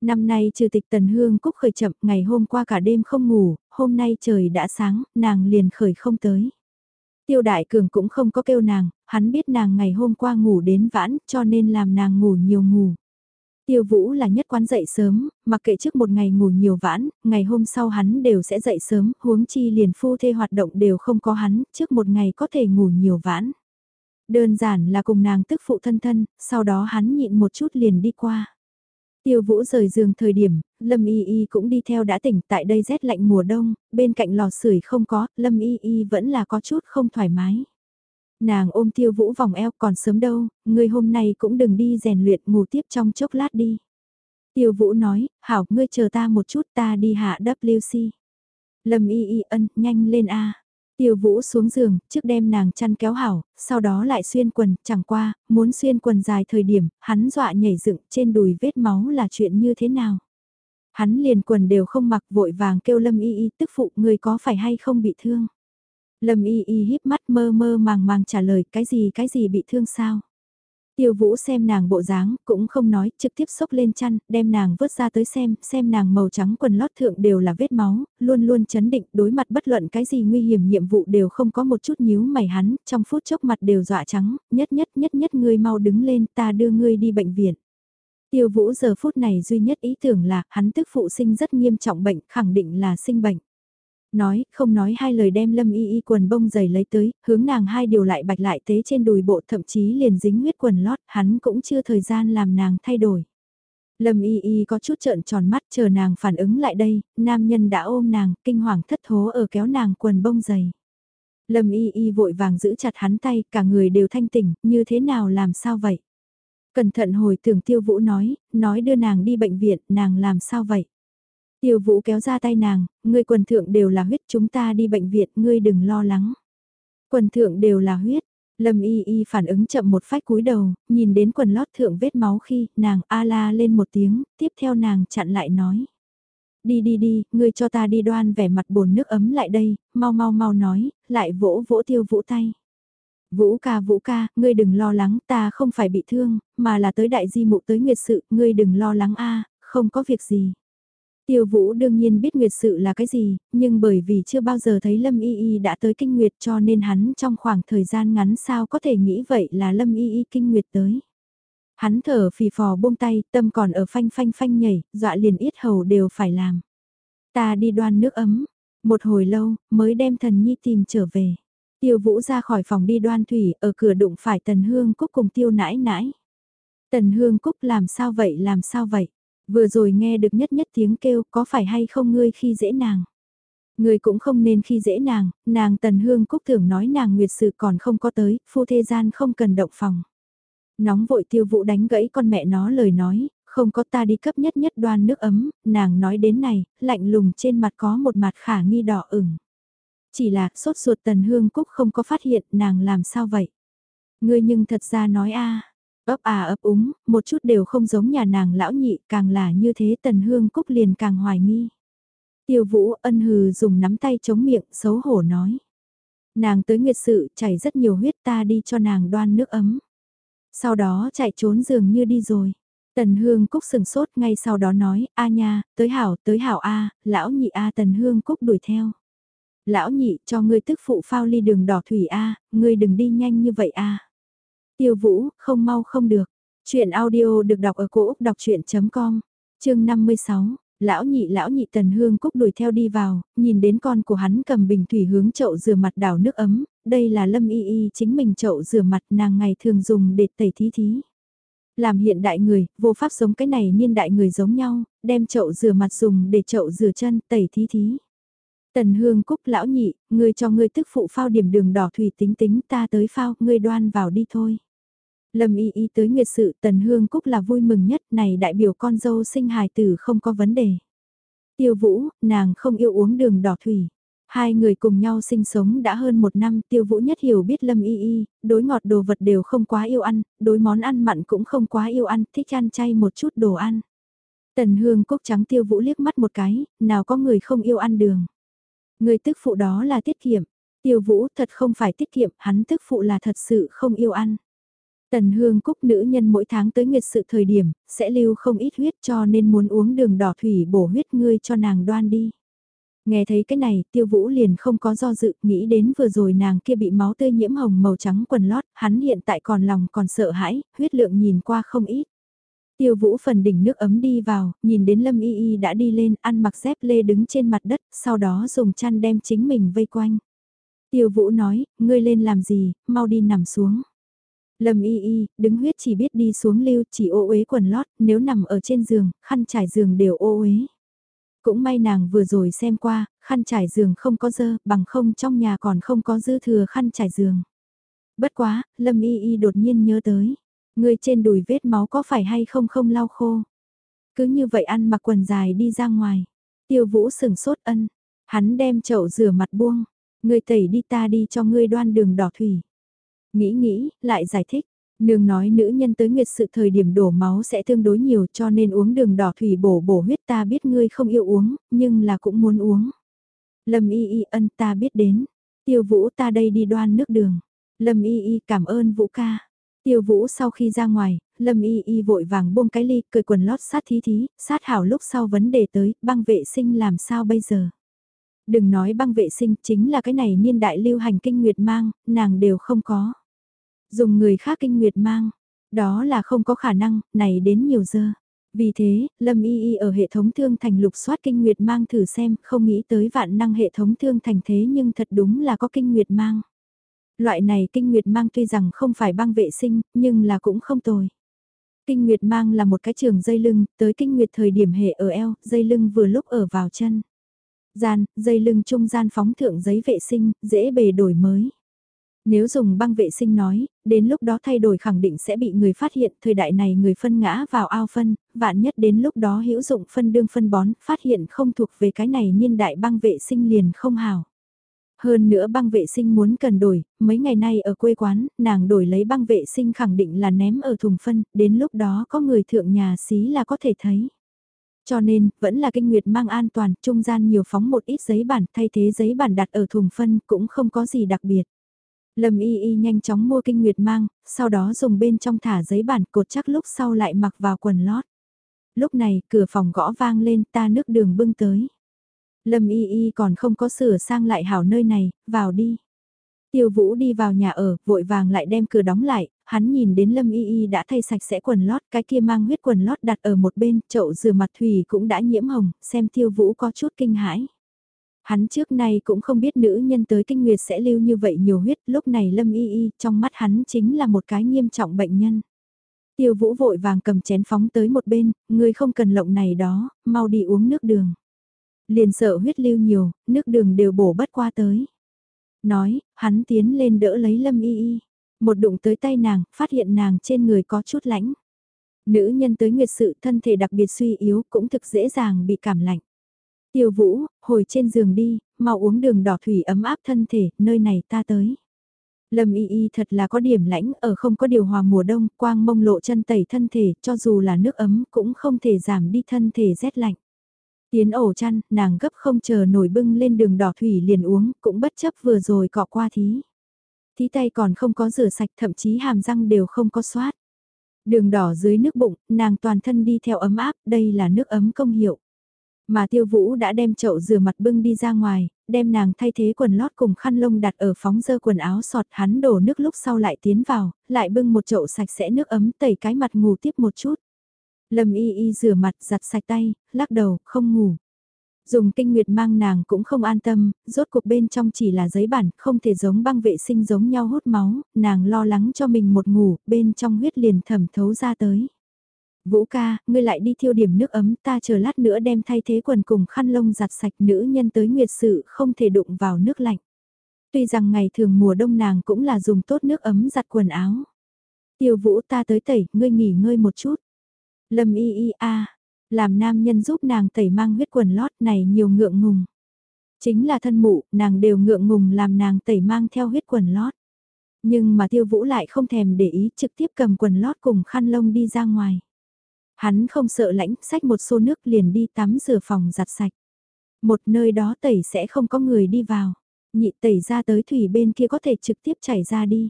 Speaker 1: Năm nay trừ tịch Tần Hương Cúc khởi chậm, ngày hôm qua cả đêm không ngủ, hôm nay trời đã sáng, nàng liền khởi không tới. Tiêu Đại Cường cũng không có kêu nàng, hắn biết nàng ngày hôm qua ngủ đến vãn, cho nên làm nàng ngủ nhiều ngủ. Tiêu Vũ là nhất quán dậy sớm, mặc kệ trước một ngày ngủ nhiều vãn, ngày hôm sau hắn đều sẽ dậy sớm, huống chi liền phu thê hoạt động đều không có hắn, trước một ngày có thể ngủ nhiều vãn. Đơn giản là cùng nàng tức phụ thân thân, sau đó hắn nhịn một chút liền đi qua. Tiêu Vũ rời giường thời điểm, Lâm Y Y cũng đi theo đã tỉnh tại đây rét lạnh mùa đông, bên cạnh lò sưởi không có, Lâm Y Y vẫn là có chút không thoải mái. Nàng ôm Tiêu Vũ vòng eo còn sớm đâu, ngươi hôm nay cũng đừng đi rèn luyện ngủ tiếp trong chốc lát đi. Tiêu Vũ nói, hảo ngươi chờ ta một chút ta đi hạ WC. Lâm Y Y ân, nhanh lên A. Tiêu Vũ xuống giường, trước đem nàng chăn kéo hảo, sau đó lại xuyên quần, chẳng qua, muốn xuyên quần dài thời điểm, hắn dọa nhảy dựng trên đùi vết máu là chuyện như thế nào. Hắn liền quần đều không mặc vội vàng kêu Lâm Y Y tức phụ người có phải hay không bị thương. Lâm Y Y híp mắt mơ mơ màng màng trả lời cái gì cái gì bị thương sao. Tiêu Vũ xem nàng bộ dáng, cũng không nói, trực tiếp xốc lên chăn, đem nàng vớt ra tới xem, xem nàng màu trắng quần lót thượng đều là vết máu, luôn luôn chấn định, đối mặt bất luận cái gì nguy hiểm nhiệm vụ đều không có một chút nhíu mày hắn, trong phút chốc mặt đều dọa trắng, nhất nhất nhất nhất ngươi mau đứng lên, ta đưa ngươi đi bệnh viện. Tiêu Vũ giờ phút này duy nhất ý tưởng là, hắn tức phụ sinh rất nghiêm trọng bệnh, khẳng định là sinh bệnh. Nói, không nói hai lời đem lâm y y quần bông dày lấy tới, hướng nàng hai điều lại bạch lại tế trên đùi bộ thậm chí liền dính huyết quần lót, hắn cũng chưa thời gian làm nàng thay đổi. Lâm y y có chút trợn tròn mắt chờ nàng phản ứng lại đây, nam nhân đã ôm nàng, kinh hoàng thất thố ở kéo nàng quần bông dày. Lâm y y vội vàng giữ chặt hắn tay, cả người đều thanh tỉnh, như thế nào làm sao vậy? Cẩn thận hồi tưởng tiêu vũ nói, nói đưa nàng đi bệnh viện, nàng làm sao vậy? Tiêu vũ kéo ra tay nàng, ngươi quần thượng đều là huyết chúng ta đi bệnh viện, ngươi đừng lo lắng. Quần thượng đều là huyết, Lâm y y phản ứng chậm một phách cúi đầu, nhìn đến quần lót thượng vết máu khi nàng a la lên một tiếng, tiếp theo nàng chặn lại nói. Đi đi đi, ngươi cho ta đi đoan vẻ mặt bồn nước ấm lại đây, mau mau mau nói, lại vỗ vỗ tiêu vũ tay. Vũ ca vũ ca, ngươi đừng lo lắng, ta không phải bị thương, mà là tới đại di mụ tới nguyệt sự, ngươi đừng lo lắng a không có việc gì. Tiêu Vũ đương nhiên biết nguyệt sự là cái gì, nhưng bởi vì chưa bao giờ thấy Lâm Y Y đã tới kinh nguyệt cho nên hắn trong khoảng thời gian ngắn sao có thể nghĩ vậy là Lâm Y Y kinh nguyệt tới. Hắn thở phì phò buông tay, tâm còn ở phanh phanh phanh nhảy, dọa liền yết hầu đều phải làm. Ta đi đoan nước ấm, một hồi lâu, mới đem thần nhi tìm trở về. Tiêu Vũ ra khỏi phòng đi đoan thủy, ở cửa đụng phải Tần Hương Cúc cùng Tiêu nãi nãi. Tần Hương Cúc làm sao vậy làm sao vậy? Vừa rồi nghe được nhất nhất tiếng kêu có phải hay không ngươi khi dễ nàng. Ngươi cũng không nên khi dễ nàng, nàng tần hương cúc tưởng nói nàng nguyệt sự còn không có tới, phu thế gian không cần động phòng. Nóng vội tiêu vụ đánh gãy con mẹ nó lời nói, không có ta đi cấp nhất nhất đoan nước ấm, nàng nói đến này, lạnh lùng trên mặt có một mặt khả nghi đỏ ửng. Chỉ là sốt ruột tần hương cúc không có phát hiện nàng làm sao vậy. Ngươi nhưng thật ra nói a ấp à ấp úng, một chút đều không giống nhà nàng lão nhị, càng là như thế tần hương cúc liền càng hoài nghi. Tiêu vũ ân hừ dùng nắm tay chống miệng, xấu hổ nói. Nàng tới nguyệt sự, chảy rất nhiều huyết ta đi cho nàng đoan nước ấm. Sau đó chạy trốn dường như đi rồi. Tần Hương Cúc sừng sốt ngay sau đó nói, a nha, tới hảo, tới hảo a, lão nhị a Tần Hương Cúc đuổi theo. Lão nhị cho ngươi tức phụ phao ly đường đỏ thủy a, ngươi đừng đi nhanh như vậy a. Tiêu Vũ, không mau không được. Chuyện audio được đọc ở cổ Úc đọc chuyện.com, chương 56. Lão nhị lão nhị tần hương cúc đuổi theo đi vào, nhìn đến con của hắn cầm bình thủy hướng chậu rửa mặt đảo nước ấm, đây là lâm y y chính mình chậu rửa mặt nàng ngày thường dùng để tẩy thí thí. Làm hiện đại người, vô pháp giống cái này niên đại người giống nhau, đem chậu rửa mặt dùng để chậu rửa chân tẩy thí thí. Tần Hương Cúc lão nhị, ngươi cho ngươi tức phụ phao điểm đường đỏ thủy tính tính ta tới phao, ngươi đoan vào đi thôi. Lâm y y tới nguyệt sự Tần Hương Cúc là vui mừng nhất này đại biểu con dâu sinh hài tử không có vấn đề. Tiêu Vũ, nàng không yêu uống đường đỏ thủy. Hai người cùng nhau sinh sống đã hơn một năm, tiêu vũ nhất hiểu biết lâm y y, đối ngọt đồ vật đều không quá yêu ăn, đối món ăn mặn cũng không quá yêu ăn, thích ăn chay một chút đồ ăn. Tần hương cúc trắng tiêu vũ liếc mắt một cái, nào có người không yêu ăn đường. Người tức phụ đó là tiết kiệm, tiêu vũ thật không phải tiết kiệm, hắn tức phụ là thật sự không yêu ăn. Tần hương cúc nữ nhân mỗi tháng tới nguyệt sự thời điểm, sẽ lưu không ít huyết cho nên muốn uống đường đỏ thủy bổ huyết ngươi cho nàng đoan đi. Nghe thấy cái này, tiêu vũ liền không có do dự, nghĩ đến vừa rồi nàng kia bị máu tươi nhiễm hồng màu trắng quần lót, hắn hiện tại còn lòng còn sợ hãi, huyết lượng nhìn qua không ít. Tiêu vũ phần đỉnh nước ấm đi vào, nhìn đến Lâm Y Y đã đi lên, ăn mặc dép lê đứng trên mặt đất, sau đó dùng chăn đem chính mình vây quanh. Tiêu vũ nói, ngươi lên làm gì, mau đi nằm xuống. Lâm Y Y, đứng huyết chỉ biết đi xuống lưu, chỉ ô uế quần lót, nếu nằm ở trên giường, khăn trải giường đều ô uế. Cũng may nàng vừa rồi xem qua, khăn trải giường không có dơ, bằng không trong nhà còn không có dư thừa khăn trải giường. Bất quá, Lâm Y Y đột nhiên nhớ tới. Người trên đùi vết máu có phải hay không không lau khô. Cứ như vậy ăn mặc quần dài đi ra ngoài. Tiêu vũ sừng sốt ân. Hắn đem chậu rửa mặt buông. Người tẩy đi ta đi cho ngươi đoan đường đỏ thủy. Nghĩ nghĩ, lại giải thích. Nương nói nữ nhân tới nguyệt sự thời điểm đổ máu sẽ tương đối nhiều cho nên uống đường đỏ thủy bổ bổ huyết ta biết ngươi không yêu uống, nhưng là cũng muốn uống. Lâm y y ân ta biết đến. Tiêu vũ ta đây đi đoan nước đường. Lâm y y cảm ơn vũ ca. Tiêu vũ sau khi ra ngoài, Lâm y y vội vàng buông cái ly, cười quần lót sát thí thí, sát hảo lúc sau vấn đề tới, băng vệ sinh làm sao bây giờ. Đừng nói băng vệ sinh chính là cái này niên đại lưu hành kinh nguyệt mang, nàng đều không có. Dùng người khác kinh nguyệt mang, đó là không có khả năng, này đến nhiều giờ. Vì thế, Lâm Y Y ở hệ thống thương thành lục soát kinh nguyệt mang thử xem, không nghĩ tới vạn năng hệ thống thương thành thế nhưng thật đúng là có kinh nguyệt mang. Loại này kinh nguyệt mang tuy rằng không phải băng vệ sinh, nhưng là cũng không tồi. Kinh nguyệt mang là một cái trường dây lưng, tới kinh nguyệt thời điểm hệ ở eo, dây lưng vừa lúc ở vào chân. Gian, dây lưng trung gian phóng thượng giấy vệ sinh, dễ bề đổi mới. Nếu dùng băng vệ sinh nói, đến lúc đó thay đổi khẳng định sẽ bị người phát hiện, thời đại này người phân ngã vào ao phân, vạn nhất đến lúc đó hữu dụng phân đương phân bón, phát hiện không thuộc về cái này niên đại băng vệ sinh liền không hào. Hơn nữa băng vệ sinh muốn cần đổi, mấy ngày nay ở quê quán, nàng đổi lấy băng vệ sinh khẳng định là ném ở thùng phân, đến lúc đó có người thượng nhà xí là có thể thấy. Cho nên, vẫn là kinh nguyệt mang an toàn, trung gian nhiều phóng một ít giấy bản thay thế giấy bản đặt ở thùng phân cũng không có gì đặc biệt. Lâm y y nhanh chóng mua kinh nguyệt mang, sau đó dùng bên trong thả giấy bản cột chắc lúc sau lại mặc vào quần lót. Lúc này cửa phòng gõ vang lên ta nước đường bưng tới. Lâm y y còn không có sửa sang lại hảo nơi này, vào đi. Tiêu vũ đi vào nhà ở, vội vàng lại đem cửa đóng lại, hắn nhìn đến Lâm Y Y đã thay sạch sẽ quần lót, cái kia mang huyết quần lót đặt ở một bên, chậu rửa mặt thủy cũng đã nhiễm hồng, xem tiêu vũ có chút kinh hãi. Hắn trước nay cũng không biết nữ nhân tới kinh nguyệt sẽ lưu như vậy nhiều huyết, lúc này lâm y y, trong mắt hắn chính là một cái nghiêm trọng bệnh nhân. Tiêu vũ vội vàng cầm chén phóng tới một bên, người không cần lộng này đó, mau đi uống nước đường. Liền sợ huyết lưu nhiều, nước đường đều bổ bất qua tới. Nói, hắn tiến lên đỡ lấy lâm y y. Một đụng tới tay nàng, phát hiện nàng trên người có chút lãnh. Nữ nhân tới nguyệt sự thân thể đặc biệt suy yếu cũng thực dễ dàng bị cảm lạnh. Tiêu Vũ, hồi trên giường đi, mau uống đường đỏ thủy ấm áp thân thể, nơi này ta tới. Lâm y y thật là có điểm lãnh ở không có điều hòa mùa đông, quang mông lộ chân tẩy thân thể, cho dù là nước ấm cũng không thể giảm đi thân thể rét lạnh. Tiến ổ chăn, nàng gấp không chờ nổi bưng lên đường đỏ thủy liền uống, cũng bất chấp vừa rồi cọ qua thí. Thí tay còn không có rửa sạch thậm chí hàm răng đều không có xoát. Đường đỏ dưới nước bụng, nàng toàn thân đi theo ấm áp, đây là nước ấm công hiệu. Mà tiêu vũ đã đem chậu rửa mặt bưng đi ra ngoài, đem nàng thay thế quần lót cùng khăn lông đặt ở phóng dơ quần áo sọt hắn đổ nước lúc sau lại tiến vào, lại bưng một chậu sạch sẽ nước ấm tẩy cái mặt ngủ tiếp một chút. Lâm y y rửa mặt giặt sạch tay, lắc đầu, không ngủ. Dùng kinh nguyệt mang nàng cũng không an tâm, rốt cuộc bên trong chỉ là giấy bản, không thể giống băng vệ sinh giống nhau hút máu, nàng lo lắng cho mình một ngủ, bên trong huyết liền thẩm thấu ra tới. Vũ ca, ngươi lại đi thiêu điểm nước ấm ta chờ lát nữa đem thay thế quần cùng khăn lông giặt sạch nữ nhân tới nguyệt sự không thể đụng vào nước lạnh. Tuy rằng ngày thường mùa đông nàng cũng là dùng tốt nước ấm giặt quần áo. Tiêu vũ ta tới tẩy, ngươi nghỉ ngơi một chút. Lâm y y a, làm nam nhân giúp nàng tẩy mang huyết quần lót này nhiều ngượng ngùng. Chính là thân mụ, nàng đều ngượng ngùng làm nàng tẩy mang theo huyết quần lót. Nhưng mà tiêu vũ lại không thèm để ý trực tiếp cầm quần lót cùng khăn lông đi ra ngoài. Hắn không sợ lãnh, xách một xô nước liền đi tắm rửa phòng giặt sạch. Một nơi đó tẩy sẽ không có người đi vào. Nhị tẩy ra tới thủy bên kia có thể trực tiếp chảy ra đi.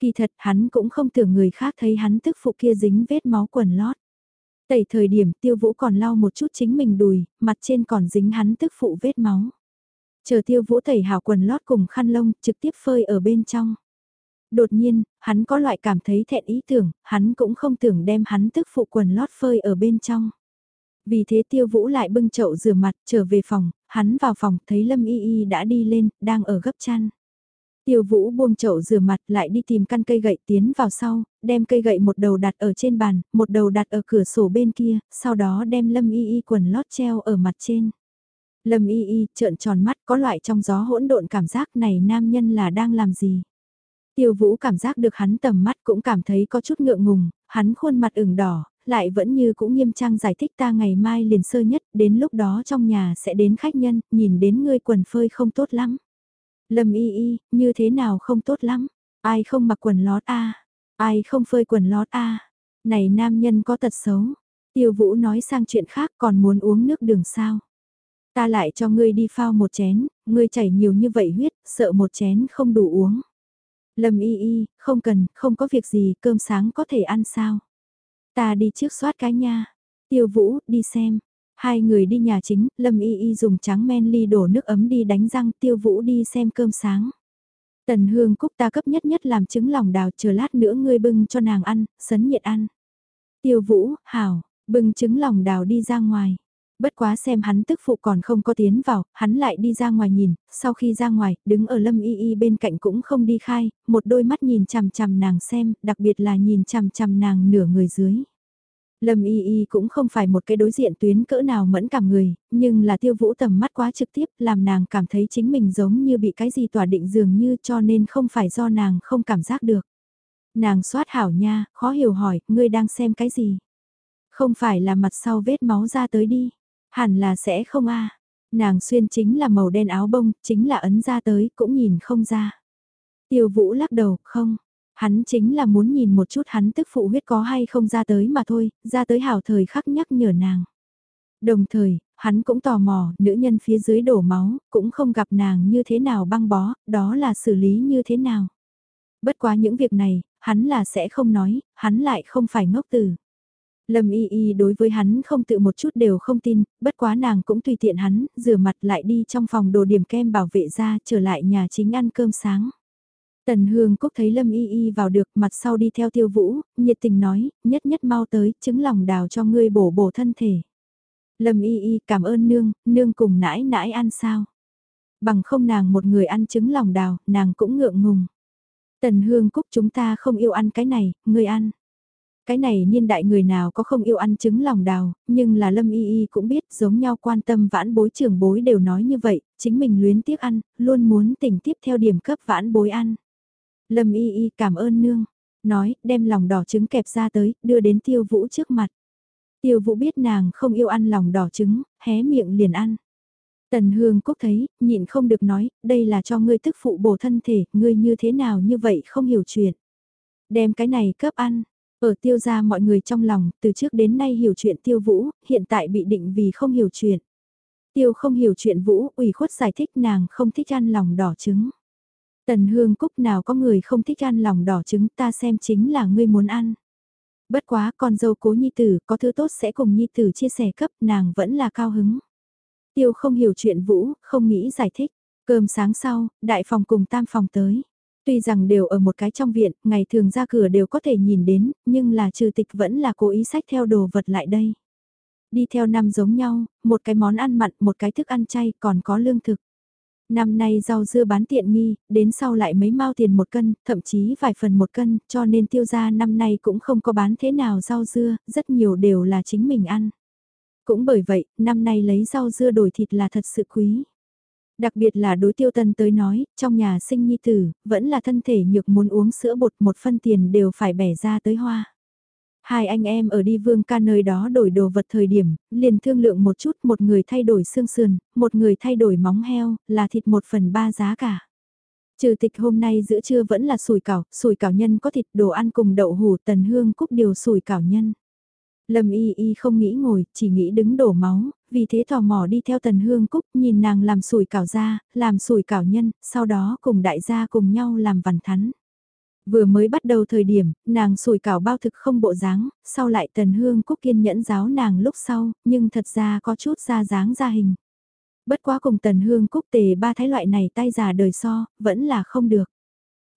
Speaker 1: Kỳ thật hắn cũng không tưởng người khác thấy hắn tức phụ kia dính vết máu quần lót. Tẩy thời điểm tiêu vũ còn lau một chút chính mình đùi, mặt trên còn dính hắn tức phụ vết máu. Chờ tiêu vũ tẩy hào quần lót cùng khăn lông trực tiếp phơi ở bên trong. Đột nhiên, hắn có loại cảm thấy thẹn ý tưởng, hắn cũng không tưởng đem hắn tức phụ quần lót phơi ở bên trong. Vì thế tiêu vũ lại bưng chậu rửa mặt trở về phòng, hắn vào phòng thấy Lâm Y Y đã đi lên, đang ở gấp chăn. Tiêu vũ buông chậu rửa mặt lại đi tìm căn cây gậy tiến vào sau, đem cây gậy một đầu đặt ở trên bàn, một đầu đặt ở cửa sổ bên kia, sau đó đem Lâm Y Y quần lót treo ở mặt trên. Lâm Y Y trợn tròn mắt có loại trong gió hỗn độn cảm giác này nam nhân là đang làm gì. Tiêu vũ cảm giác được hắn tầm mắt cũng cảm thấy có chút ngượng ngùng, hắn khuôn mặt ửng đỏ, lại vẫn như cũng nghiêm trang giải thích ta ngày mai liền sơ nhất, đến lúc đó trong nhà sẽ đến khách nhân, nhìn đến ngươi quần phơi không tốt lắm. Lâm y y, như thế nào không tốt lắm, ai không mặc quần lót a ai không phơi quần lót a này nam nhân có tật xấu. Tiêu vũ nói sang chuyện khác còn muốn uống nước đường sao. Ta lại cho ngươi đi phao một chén, ngươi chảy nhiều như vậy huyết, sợ một chén không đủ uống. Lâm y y, không cần, không có việc gì, cơm sáng có thể ăn sao. Ta đi trước soát cái nha. Tiêu Vũ, đi xem. Hai người đi nhà chính, Lâm Y Y dùng trắng men ly đổ nước ấm đi đánh răng, Tiêu Vũ đi xem cơm sáng. Tần Hương Cúc ta cấp nhất nhất làm trứng lòng đào chờ lát nữa ngươi bưng cho nàng ăn, sấn nhiệt ăn. Tiêu Vũ, hảo, bưng trứng lòng đào đi ra ngoài. Bất quá xem hắn tức phụ còn không có tiến vào, hắn lại đi ra ngoài nhìn, sau khi ra ngoài, đứng ở lâm y y bên cạnh cũng không đi khai, một đôi mắt nhìn chằm chằm nàng xem, đặc biệt là nhìn chằm chằm nàng nửa người dưới. Lâm Y Y cũng không phải một cái đối diện tuyến cỡ nào mẫn cảm người, nhưng là tiêu vũ tầm mắt quá trực tiếp làm nàng cảm thấy chính mình giống như bị cái gì tỏa định dường như cho nên không phải do nàng không cảm giác được. Nàng soát hảo nha, khó hiểu hỏi, ngươi đang xem cái gì? Không phải là mặt sau vết máu ra tới đi. Hẳn là sẽ không a Nàng xuyên chính là màu đen áo bông, chính là ấn ra tới, cũng nhìn không ra. Tiêu vũ lắc đầu, không, Hắn chính là muốn nhìn một chút hắn tức phụ huyết có hay không ra tới mà thôi, ra tới hào thời khắc nhắc nhở nàng. Đồng thời, hắn cũng tò mò, nữ nhân phía dưới đổ máu, cũng không gặp nàng như thế nào băng bó, đó là xử lý như thế nào. Bất quá những việc này, hắn là sẽ không nói, hắn lại không phải ngốc từ. Lâm y y đối với hắn không tự một chút đều không tin, bất quá nàng cũng tùy tiện hắn, rửa mặt lại đi trong phòng đồ điểm kem bảo vệ ra trở lại nhà chính ăn cơm sáng. Tần Hương Cúc thấy Lâm Y Y vào được mặt sau đi theo tiêu vũ, nhiệt tình nói, nhất nhất mau tới, trứng lòng đào cho ngươi bổ bổ thân thể. Lâm Y Y cảm ơn nương, nương cùng nãi nãi ăn sao. Bằng không nàng một người ăn trứng lòng đào, nàng cũng ngượng ngùng. Tần Hương Cúc chúng ta không yêu ăn cái này, ngươi ăn. Cái này niên đại người nào có không yêu ăn trứng lòng đào, nhưng là Lâm Y Y cũng biết giống nhau quan tâm vãn bối trưởng bối đều nói như vậy, chính mình luyến tiếc ăn, luôn muốn tỉnh tiếp theo điểm cấp vãn bối ăn. Lâm y y cảm ơn nương, nói, đem lòng đỏ trứng kẹp ra tới, đưa đến tiêu vũ trước mặt. Tiêu vũ biết nàng không yêu ăn lòng đỏ trứng, hé miệng liền ăn. Tần Hương Cúc thấy, nhịn không được nói, đây là cho ngươi tức phụ bổ thân thể, ngươi như thế nào như vậy không hiểu chuyện. Đem cái này cấp ăn, ở tiêu gia mọi người trong lòng, từ trước đến nay hiểu chuyện tiêu vũ, hiện tại bị định vì không hiểu chuyện. Tiêu không hiểu chuyện vũ, ủy khuất giải thích nàng không thích ăn lòng đỏ trứng. Tần hương cúc nào có người không thích ăn lòng đỏ trứng ta xem chính là ngươi muốn ăn. Bất quá con dâu cố nhi tử có thứ tốt sẽ cùng nhi tử chia sẻ cấp nàng vẫn là cao hứng. Tiêu không hiểu chuyện vũ, không nghĩ giải thích. Cơm sáng sau, đại phòng cùng tam phòng tới. Tuy rằng đều ở một cái trong viện, ngày thường ra cửa đều có thể nhìn đến, nhưng là trừ tịch vẫn là cố ý sách theo đồ vật lại đây. Đi theo năm giống nhau, một cái món ăn mặn, một cái thức ăn chay, còn có lương thực. Năm nay rau dưa bán tiện nghi, đến sau lại mấy mao tiền một cân, thậm chí vài phần một cân, cho nên tiêu gia năm nay cũng không có bán thế nào rau dưa, rất nhiều đều là chính mình ăn. Cũng bởi vậy, năm nay lấy rau dưa đổi thịt là thật sự quý. Đặc biệt là đối tiêu tân tới nói, trong nhà sinh nhi tử, vẫn là thân thể nhược muốn uống sữa bột một phân tiền đều phải bẻ ra tới hoa. Hai anh em ở đi vương ca nơi đó đổi đồ vật thời điểm, liền thương lượng một chút một người thay đổi xương sườn, một người thay đổi móng heo, là thịt một phần ba giá cả. Trừ tịch hôm nay giữa trưa vẫn là sủi cảo, sủi cảo nhân có thịt đồ ăn cùng đậu hủ tần hương cúc điều sủi cảo nhân. Lâm y y không nghĩ ngồi, chỉ nghĩ đứng đổ máu, vì thế tò mò đi theo tần hương cúc nhìn nàng làm sủi cảo ra, làm sủi cảo nhân, sau đó cùng đại gia cùng nhau làm vằn thắn. Vừa mới bắt đầu thời điểm, nàng sủi cảo bao thực không bộ dáng, sau lại tần hương cúc kiên nhẫn giáo nàng lúc sau, nhưng thật ra có chút ra dáng ra hình. Bất quá cùng tần hương cúc tề ba thái loại này tay già đời so, vẫn là không được.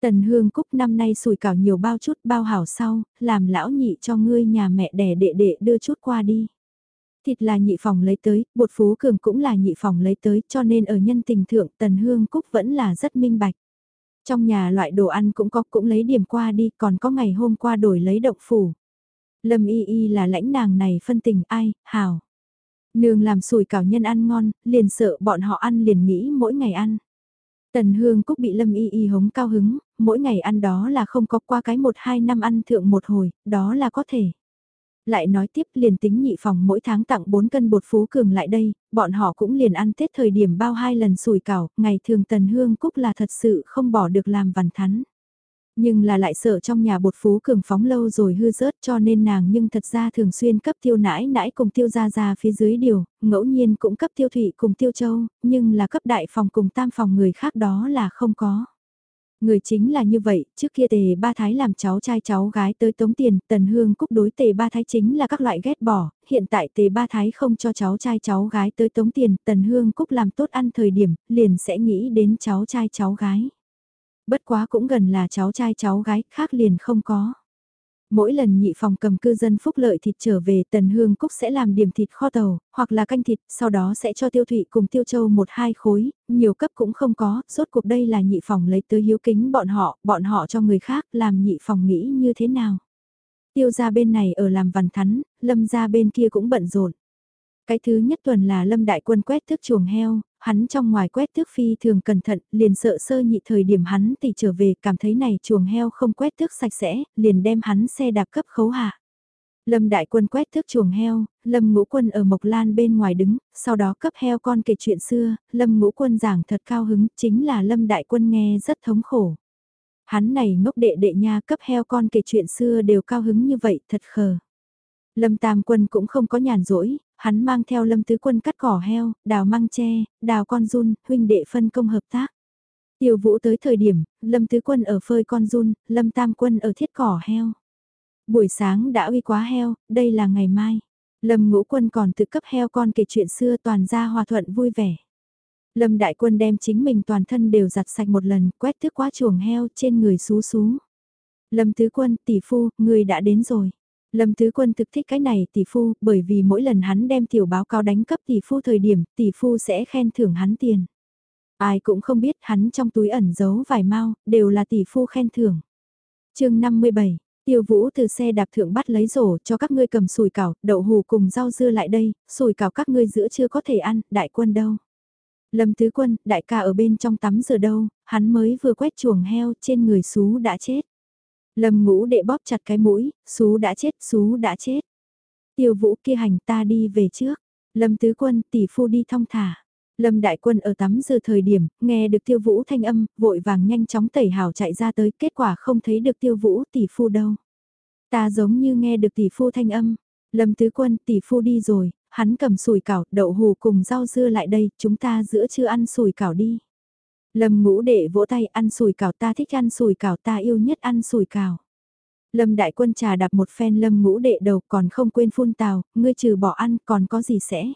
Speaker 1: Tần hương cúc năm nay sủi cảo nhiều bao chút bao hảo sau, làm lão nhị cho ngươi nhà mẹ đẻ đệ đệ đưa chút qua đi. Thịt là nhị phòng lấy tới, bột phú cường cũng là nhị phòng lấy tới cho nên ở nhân tình thượng tần hương cúc vẫn là rất minh bạch. Trong nhà loại đồ ăn cũng có cũng lấy điểm qua đi còn có ngày hôm qua đổi lấy đậu phủ. Lâm y y là lãnh nàng này phân tình ai, hảo. Nương làm sùi cảo nhân ăn ngon, liền sợ bọn họ ăn liền nghĩ mỗi ngày ăn. Tần Hương Cúc bị Lâm Y Y hống cao hứng, mỗi ngày ăn đó là không có qua cái một hai năm ăn thượng một hồi, đó là có thể. Lại nói tiếp liền tính nhị phòng mỗi tháng tặng 4 cân bột phú cường lại đây, bọn họ cũng liền ăn Tết thời điểm bao hai lần sủi cảo, ngày thường Tần Hương Cúc là thật sự không bỏ được làm vằn thắn. Nhưng là lại sợ trong nhà bột phú cường phóng lâu rồi hư rớt cho nên nàng nhưng thật ra thường xuyên cấp tiêu nãi nãi cùng tiêu ra ra phía dưới điều, ngẫu nhiên cũng cấp tiêu thủy cùng tiêu châu, nhưng là cấp đại phòng cùng tam phòng người khác đó là không có. Người chính là như vậy, trước kia tề ba thái làm cháu trai cháu gái tới tống tiền, tần hương cúc đối tề ba thái chính là các loại ghét bỏ, hiện tại tề ba thái không cho cháu trai cháu gái tới tống tiền, tần hương cúc làm tốt ăn thời điểm, liền sẽ nghĩ đến cháu trai cháu gái. Bất quá cũng gần là cháu trai cháu gái, khác liền không có. Mỗi lần nhị phòng cầm cư dân phúc lợi thịt trở về Tần Hương Cúc sẽ làm điểm thịt kho tàu, hoặc là canh thịt, sau đó sẽ cho tiêu thụy cùng tiêu châu một hai khối, nhiều cấp cũng không có, rốt cuộc đây là nhị phòng lấy tới hiếu kính bọn họ, bọn họ cho người khác, làm nhị phòng nghĩ như thế nào. Tiêu ra bên này ở làm văn thắn, lâm ra bên kia cũng bận rộn. Cái thứ nhất tuần là lâm đại quân quét thước chuồng heo, hắn trong ngoài quét thước phi thường cẩn thận, liền sợ sơ nhị thời điểm hắn thì trở về cảm thấy này chuồng heo không quét thước sạch sẽ, liền đem hắn xe đạp cấp khấu hạ. Lâm đại quân quét thước chuồng heo, Lâm ngũ quân ở Mộc Lan bên ngoài đứng, sau đó cấp heo con kể chuyện xưa, Lâm ngũ quân giảng thật cao hứng, chính là Lâm đại quân nghe rất thống khổ. Hắn này ngốc đệ đệ nha cấp heo con kể chuyện xưa đều cao hứng như vậy, thật khờ. Lâm Tam Quân cũng không có nhàn rỗi, hắn mang theo lâm tứ quân cắt cỏ heo, đào măng tre, đào con run, huynh đệ phân công hợp tác. Tiêu vũ tới thời điểm, lâm tứ quân ở phơi con run, lâm tam quân ở thiết cỏ heo. Buổi sáng đã uy quá heo, đây là ngày mai. Lâm ngũ quân còn tự cấp heo con kể chuyện xưa toàn ra hòa thuận vui vẻ. Lâm đại quân đem chính mình toàn thân đều giặt sạch một lần, quét thước quá chuồng heo trên người xú xú. Lâm tứ quân, tỷ phu, người đã đến rồi. Lâm Tứ Quân thực thích cái này tỷ phu, bởi vì mỗi lần hắn đem tiểu báo cáo đánh cấp tỷ phu thời điểm, tỷ phu sẽ khen thưởng hắn tiền. Ai cũng không biết hắn trong túi ẩn giấu vài mao, đều là tỷ phu khen thưởng. chương 57, Tiêu Vũ từ xe đạp thượng bắt lấy rổ cho các ngươi cầm sùi cảo, đậu hù cùng rau dưa lại đây, sùi cảo các ngươi giữa chưa có thể ăn, đại quân đâu. Lâm Tứ Quân, đại ca ở bên trong tắm giờ đâu, hắn mới vừa quét chuồng heo trên người xú đã chết. Lâm ngũ đệ bóp chặt cái mũi, xú đã chết, xú đã chết. Tiêu vũ kia hành ta đi về trước. Lâm tứ quân tỷ phu đi thong thả. Lâm đại quân ở tắm giờ thời điểm, nghe được tiêu vũ thanh âm, vội vàng nhanh chóng tẩy hào chạy ra tới, kết quả không thấy được tiêu vũ tỷ phu đâu. Ta giống như nghe được tỷ phu thanh âm. Lâm tứ quân tỷ phu đi rồi, hắn cầm sủi cảo, đậu hù cùng rau dưa lại đây, chúng ta giữa chưa ăn sủi cảo đi. Lâm ngũ đệ vỗ tay ăn sùi cảo ta thích ăn sùi cảo ta yêu nhất ăn sùi cảo. Lâm đại quân trà đạp một phen lâm ngũ đệ đầu còn không quên phun tào, ngươi trừ bỏ ăn còn có gì sẽ.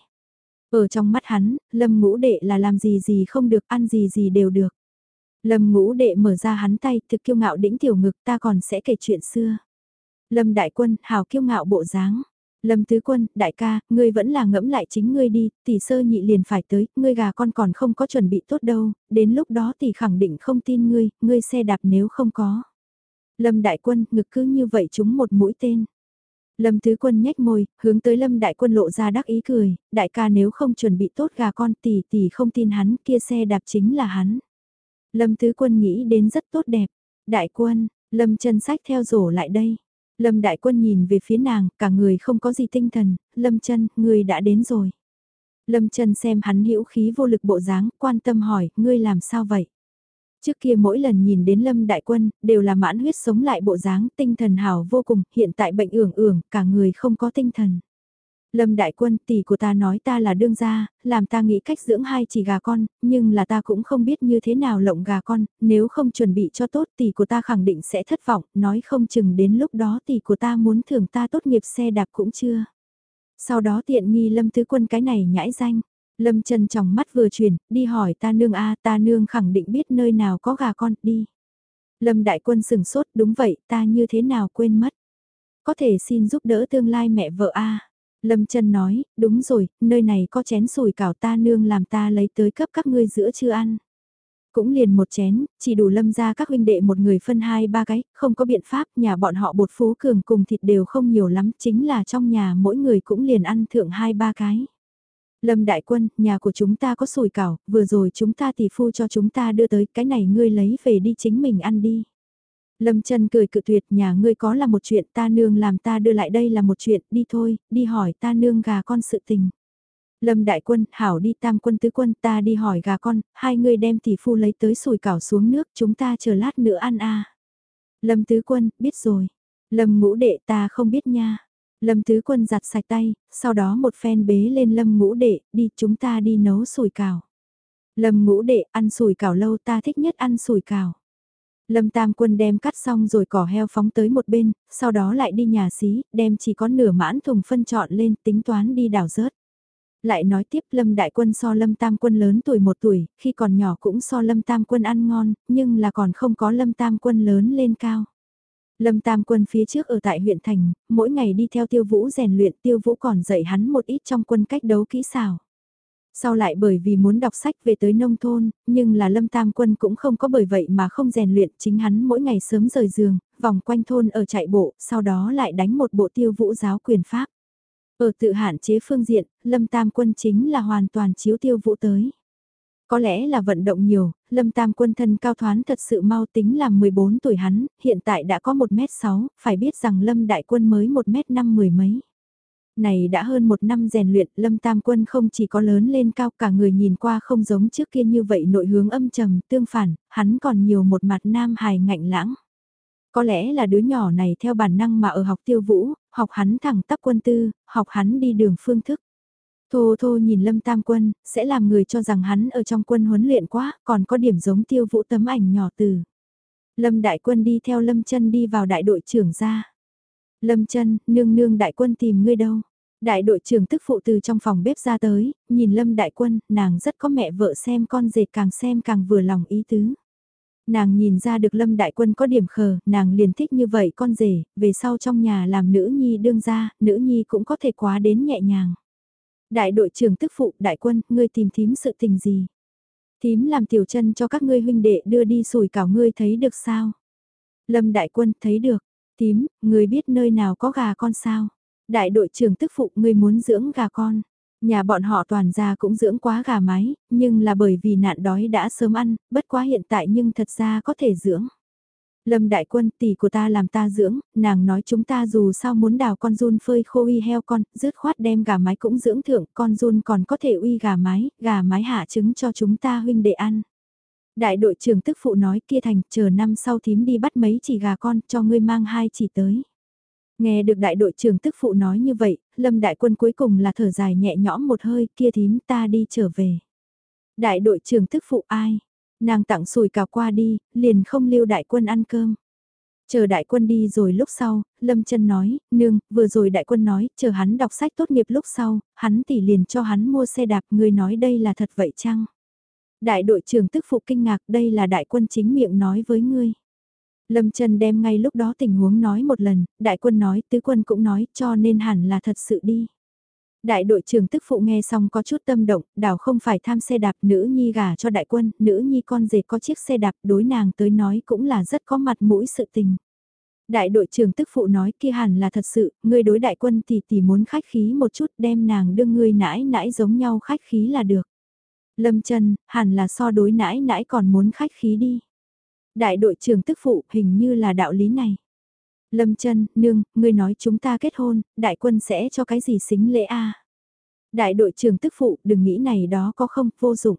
Speaker 1: Ở trong mắt hắn, lâm ngũ đệ là làm gì gì không được ăn gì gì đều được. Lâm ngũ đệ mở ra hắn tay thực kiêu ngạo đĩnh tiểu ngực ta còn sẽ kể chuyện xưa. Lâm đại quân hào kiêu ngạo bộ dáng. Lâm Tứ Quân, đại ca, ngươi vẫn là ngẫm lại chính ngươi đi, tỷ sơ nhị liền phải tới, ngươi gà con còn không có chuẩn bị tốt đâu, đến lúc đó tỷ khẳng định không tin ngươi, ngươi xe đạp nếu không có. Lâm Đại Quân, ngực cứ như vậy chúng một mũi tên. Lâm Tứ Quân nhếch môi, hướng tới Lâm Đại Quân lộ ra đắc ý cười, đại ca nếu không chuẩn bị tốt gà con tỷ tỷ không tin hắn, kia xe đạp chính là hắn. Lâm Tứ Quân nghĩ đến rất tốt đẹp. Đại Quân, Lâm chân sách theo rổ lại đây. Lâm Đại Quân nhìn về phía nàng, cả người không có gì tinh thần, Lâm chân, ngươi đã đến rồi. Lâm chân xem hắn hữu khí vô lực bộ dáng, quan tâm hỏi, ngươi làm sao vậy? Trước kia mỗi lần nhìn đến Lâm Đại Quân, đều là mãn huyết sống lại bộ dáng, tinh thần hào vô cùng, hiện tại bệnh ưởng ưởng, cả người không có tinh thần. Lâm Đại Quân, tỷ của ta nói ta là đương gia, làm ta nghĩ cách dưỡng hai chỉ gà con, nhưng là ta cũng không biết như thế nào lộng gà con, nếu không chuẩn bị cho tốt tỷ của ta khẳng định sẽ thất vọng, nói không chừng đến lúc đó tỷ của ta muốn thưởng ta tốt nghiệp xe đạp cũng chưa. Sau đó tiện nghi Lâm Tứ Quân cái này nhãi danh. Lâm trần trong mắt vừa chuyển, đi hỏi ta nương a ta nương khẳng định biết nơi nào có gà con, đi. Lâm đại quân sừng sốt, đúng vậy, ta như thế nào quên mất. Có thể xin giúp đỡ tương lai mẹ vợ a Lâm chân nói, đúng rồi, nơi này có chén sủi cảo ta nương làm ta lấy tới cấp các ngươi giữa chưa ăn. Cũng liền một chén, chỉ đủ lâm ra các huynh đệ một người phân hai ba cái, không có biện pháp, nhà bọn họ bột phú cường cùng thịt đều không nhiều lắm, chính là trong nhà mỗi người cũng liền ăn thượng hai ba cái. Lâm Đại Quân, nhà của chúng ta có sủi cảo, vừa rồi chúng ta tỷ phu cho chúng ta đưa tới, cái này ngươi lấy về đi chính mình ăn đi. Lâm chân cười cự tuyệt, nhà ngươi có là một chuyện, ta nương làm ta đưa lại đây là một chuyện, đi thôi, đi hỏi ta nương gà con sự tình. Lâm Đại Quân, hảo đi tam quân tứ quân, ta đi hỏi gà con, hai người đem tỷ phu lấy tới sùi cảo xuống nước, chúng ta chờ lát nữa ăn a. Lâm Tứ Quân, biết rồi. Lâm Ngũ Đệ ta không biết nha. Lâm Tứ Quân giặt sạch tay, sau đó một phen bế lên Lâm Ngũ Đệ, đi chúng ta đi nấu sùi cảo. Lâm Ngũ Đệ ăn sùi cảo lâu ta thích nhất ăn sùi cảo. Lâm Tam Quân đem cắt xong rồi cỏ heo phóng tới một bên, sau đó lại đi nhà xí, đem chỉ có nửa mãn thùng phân chọn lên tính toán đi đảo rớt. Lại nói tiếp Lâm Đại Quân so Lâm Tam Quân lớn tuổi một tuổi, khi còn nhỏ cũng so Lâm Tam Quân ăn ngon, nhưng là còn không có Lâm Tam Quân lớn lên cao. Lâm Tam Quân phía trước ở tại huyện thành, mỗi ngày đi theo tiêu vũ rèn luyện tiêu vũ còn dạy hắn một ít trong quân cách đấu kỹ xảo. Sau lại bởi vì muốn đọc sách về tới nông thôn, nhưng là Lâm Tam Quân cũng không có bởi vậy mà không rèn luyện chính hắn mỗi ngày sớm rời giường, vòng quanh thôn ở chạy bộ, sau đó lại đánh một bộ tiêu vũ giáo quyền pháp. Ở tự hạn chế phương diện, Lâm Tam Quân chính là hoàn toàn chiếu tiêu vũ tới. Có lẽ là vận động nhiều, Lâm Tam quân thân cao thoán thật sự mau tính là 14 tuổi hắn, hiện tại đã có 1m6, phải biết rằng Lâm Đại quân mới 1m5 mười mấy. Này đã hơn một năm rèn luyện, Lâm Tam quân không chỉ có lớn lên cao cả người nhìn qua không giống trước kia như vậy nội hướng âm trầm, tương phản, hắn còn nhiều một mặt nam hài ngạnh lãng. Có lẽ là đứa nhỏ này theo bản năng mà ở học tiêu vũ, học hắn thẳng tắp quân tư, học hắn đi đường phương thức. Thô thô nhìn Lâm Tam Quân, sẽ làm người cho rằng hắn ở trong quân huấn luyện quá, còn có điểm giống tiêu vũ tấm ảnh nhỏ từ. Lâm Đại Quân đi theo Lâm chân đi vào đại đội trưởng ra. Lâm chân, nương nương đại quân tìm ngươi đâu? Đại đội trưởng tức phụ từ trong phòng bếp ra tới, nhìn Lâm Đại Quân, nàng rất có mẹ vợ xem con dệt càng xem càng vừa lòng ý tứ. Nàng nhìn ra được Lâm Đại Quân có điểm khờ, nàng liền thích như vậy con rể, về sau trong nhà làm nữ nhi đương ra, nữ nhi cũng có thể quá đến nhẹ nhàng. Đại đội trưởng tức phụ đại quân, ngươi tìm thím sự tình gì? Thím làm tiểu chân cho các ngươi huynh đệ đưa đi sủi cảo ngươi thấy được sao? Lâm đại quân thấy được tím ngươi biết nơi nào có gà con sao? Đại đội trưởng tức phụ ngươi muốn dưỡng gà con. Nhà bọn họ toàn ra cũng dưỡng quá gà mái, nhưng là bởi vì nạn đói đã sớm ăn, bất quá hiện tại nhưng thật ra có thể dưỡng. Lâm đại quân tỷ của ta làm ta dưỡng, nàng nói chúng ta dù sao muốn đào con run phơi khô uy heo con, rứt khoát đem gà mái cũng dưỡng thượng, con run còn có thể uy gà mái, gà mái hạ trứng cho chúng ta huynh đệ ăn. Đại đội trưởng tức phụ nói kia thành, chờ năm sau thím đi bắt mấy chỉ gà con, cho ngươi mang hai chỉ tới. Nghe được đại đội trưởng tức phụ nói như vậy, lâm đại quân cuối cùng là thở dài nhẹ nhõm một hơi, kia thím ta đi trở về. Đại đội trưởng tức phụ ai? Nàng tặng sùi cào qua đi, liền không lưu đại quân ăn cơm. Chờ đại quân đi rồi lúc sau, Lâm chân nói, nương, vừa rồi đại quân nói, chờ hắn đọc sách tốt nghiệp lúc sau, hắn tỷ liền cho hắn mua xe đạp, người nói đây là thật vậy chăng? Đại đội trưởng tức phụ kinh ngạc, đây là đại quân chính miệng nói với ngươi. Lâm Trần đem ngay lúc đó tình huống nói một lần, đại quân nói, tứ quân cũng nói, cho nên hẳn là thật sự đi. Đại đội trưởng tức phụ nghe xong có chút tâm động, đảo không phải tham xe đạp nữ nhi gả cho đại quân, nữ nhi con rể có chiếc xe đạp đối nàng tới nói cũng là rất có mặt mũi sự tình. Đại đội trưởng tức phụ nói kia hẳn là thật sự, ngươi đối đại quân thì tỷ muốn khách khí một chút đem nàng đưa ngươi nãi nãi giống nhau khách khí là được. Lâm chân hẳn là so đối nãi nãi còn muốn khách khí đi. Đại đội trưởng tức phụ hình như là đạo lý này. Lâm chân nương, ngươi nói chúng ta kết hôn, đại quân sẽ cho cái gì xính lễ a Đại đội trưởng tức phụ, đừng nghĩ này đó có không, vô dụng.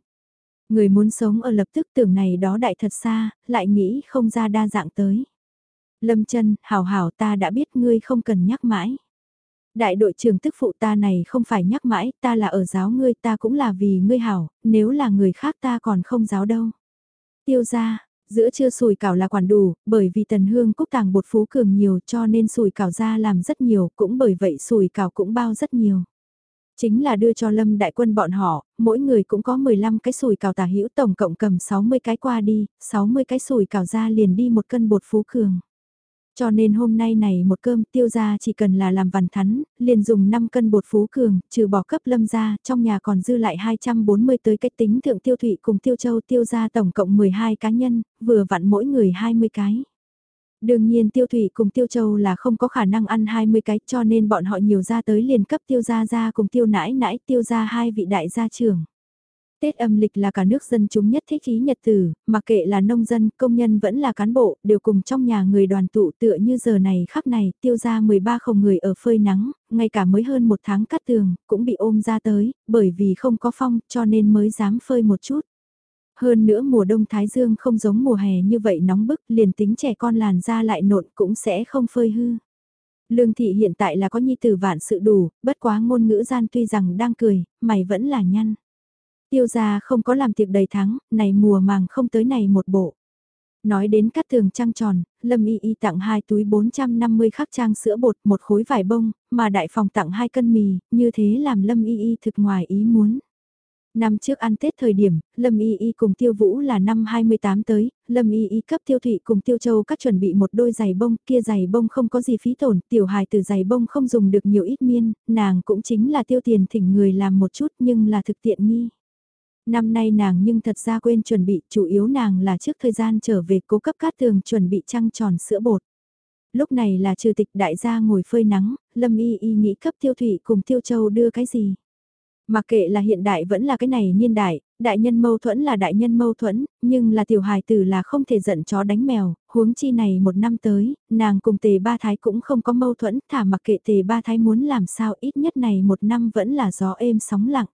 Speaker 1: Người muốn sống ở lập tức tưởng này đó đại thật xa, lại nghĩ không ra đa dạng tới. Lâm chân, hảo hảo ta đã biết ngươi không cần nhắc mãi. Đại đội trưởng tức phụ ta này không phải nhắc mãi, ta là ở giáo ngươi ta cũng là vì ngươi hảo, nếu là người khác ta còn không giáo đâu. Tiêu ra, giữa trưa sùi cảo là quản đủ, bởi vì tần hương cúc tàng bột phú cường nhiều cho nên sùi cảo ra làm rất nhiều, cũng bởi vậy sùi cảo cũng bao rất nhiều. Chính là đưa cho lâm đại quân bọn họ, mỗi người cũng có 15 cái sùi cảo tả hữu tổng cộng cầm 60 cái qua đi, 60 cái sùi cảo ra liền đi một cân bột phú cường. Cho nên hôm nay này một cơm tiêu ra chỉ cần là làm vằn thắn, liền dùng 5 cân bột phú cường, trừ bỏ cấp lâm ra, trong nhà còn dư lại 240 tới cách tính thượng tiêu thụy cùng tiêu châu tiêu ra tổng cộng 12 cá nhân, vừa vặn mỗi người 20 cái. Đương nhiên tiêu thủy cùng tiêu châu là không có khả năng ăn 20 cái cho nên bọn họ nhiều ra tới liền cấp tiêu gia gia cùng tiêu nãi nãi tiêu gia hai vị đại gia trưởng. Tết âm lịch là cả nước dân chúng nhất thích ý nhật tử, mặc kệ là nông dân, công nhân vẫn là cán bộ, đều cùng trong nhà người đoàn tụ tựa như giờ này khắc này, tiêu ra 13 không người ở phơi nắng, ngay cả mới hơn một tháng cắt tường, cũng bị ôm ra tới, bởi vì không có phong, cho nên mới dám phơi một chút. Hơn nữa mùa đông Thái Dương không giống mùa hè như vậy nóng bức, liền tính trẻ con làn da lại nộn cũng sẽ không phơi hư. Lương thị hiện tại là có nhi tử vạn sự đủ, bất quá ngôn ngữ gian tuy rằng đang cười, mày vẫn là nhăn. Tiêu gia không có làm tiệc đầy tháng, này mùa màng không tới này một bộ. Nói đến cắt tường trăng tròn, Lâm Y Y tặng hai túi 450 khắc trang sữa bột, một khối vải bông, mà đại phòng tặng hai cân mì, như thế làm Lâm Y Y thực ngoài ý muốn. Năm trước ăn Tết thời điểm, Lâm Y Y cùng Tiêu Vũ là năm 28 tới, Lâm Y Y cấp Tiêu Thụy cùng Tiêu Châu các chuẩn bị một đôi giày bông, kia giày bông không có gì phí tổn, tiểu hài từ giày bông không dùng được nhiều ít miên, nàng cũng chính là tiêu tiền thỉnh người làm một chút nhưng là thực tiện nghi. Năm nay nàng nhưng thật ra quên chuẩn bị, chủ yếu nàng là trước thời gian trở về cố cấp cát tường chuẩn bị trăng tròn sữa bột. Lúc này là trừ tịch đại gia ngồi phơi nắng, Lâm Y Y nghĩ cấp tiêu thủy cùng tiêu châu đưa cái gì. Mặc kệ là hiện đại vẫn là cái này niên đại, đại nhân mâu thuẫn là đại nhân mâu thuẫn, nhưng là tiểu hài tử là không thể giận chó đánh mèo, huống chi này một năm tới, nàng cùng tề ba thái cũng không có mâu thuẫn, thả mặc kệ tề ba thái muốn làm sao ít nhất này một năm vẫn là gió êm sóng lặng.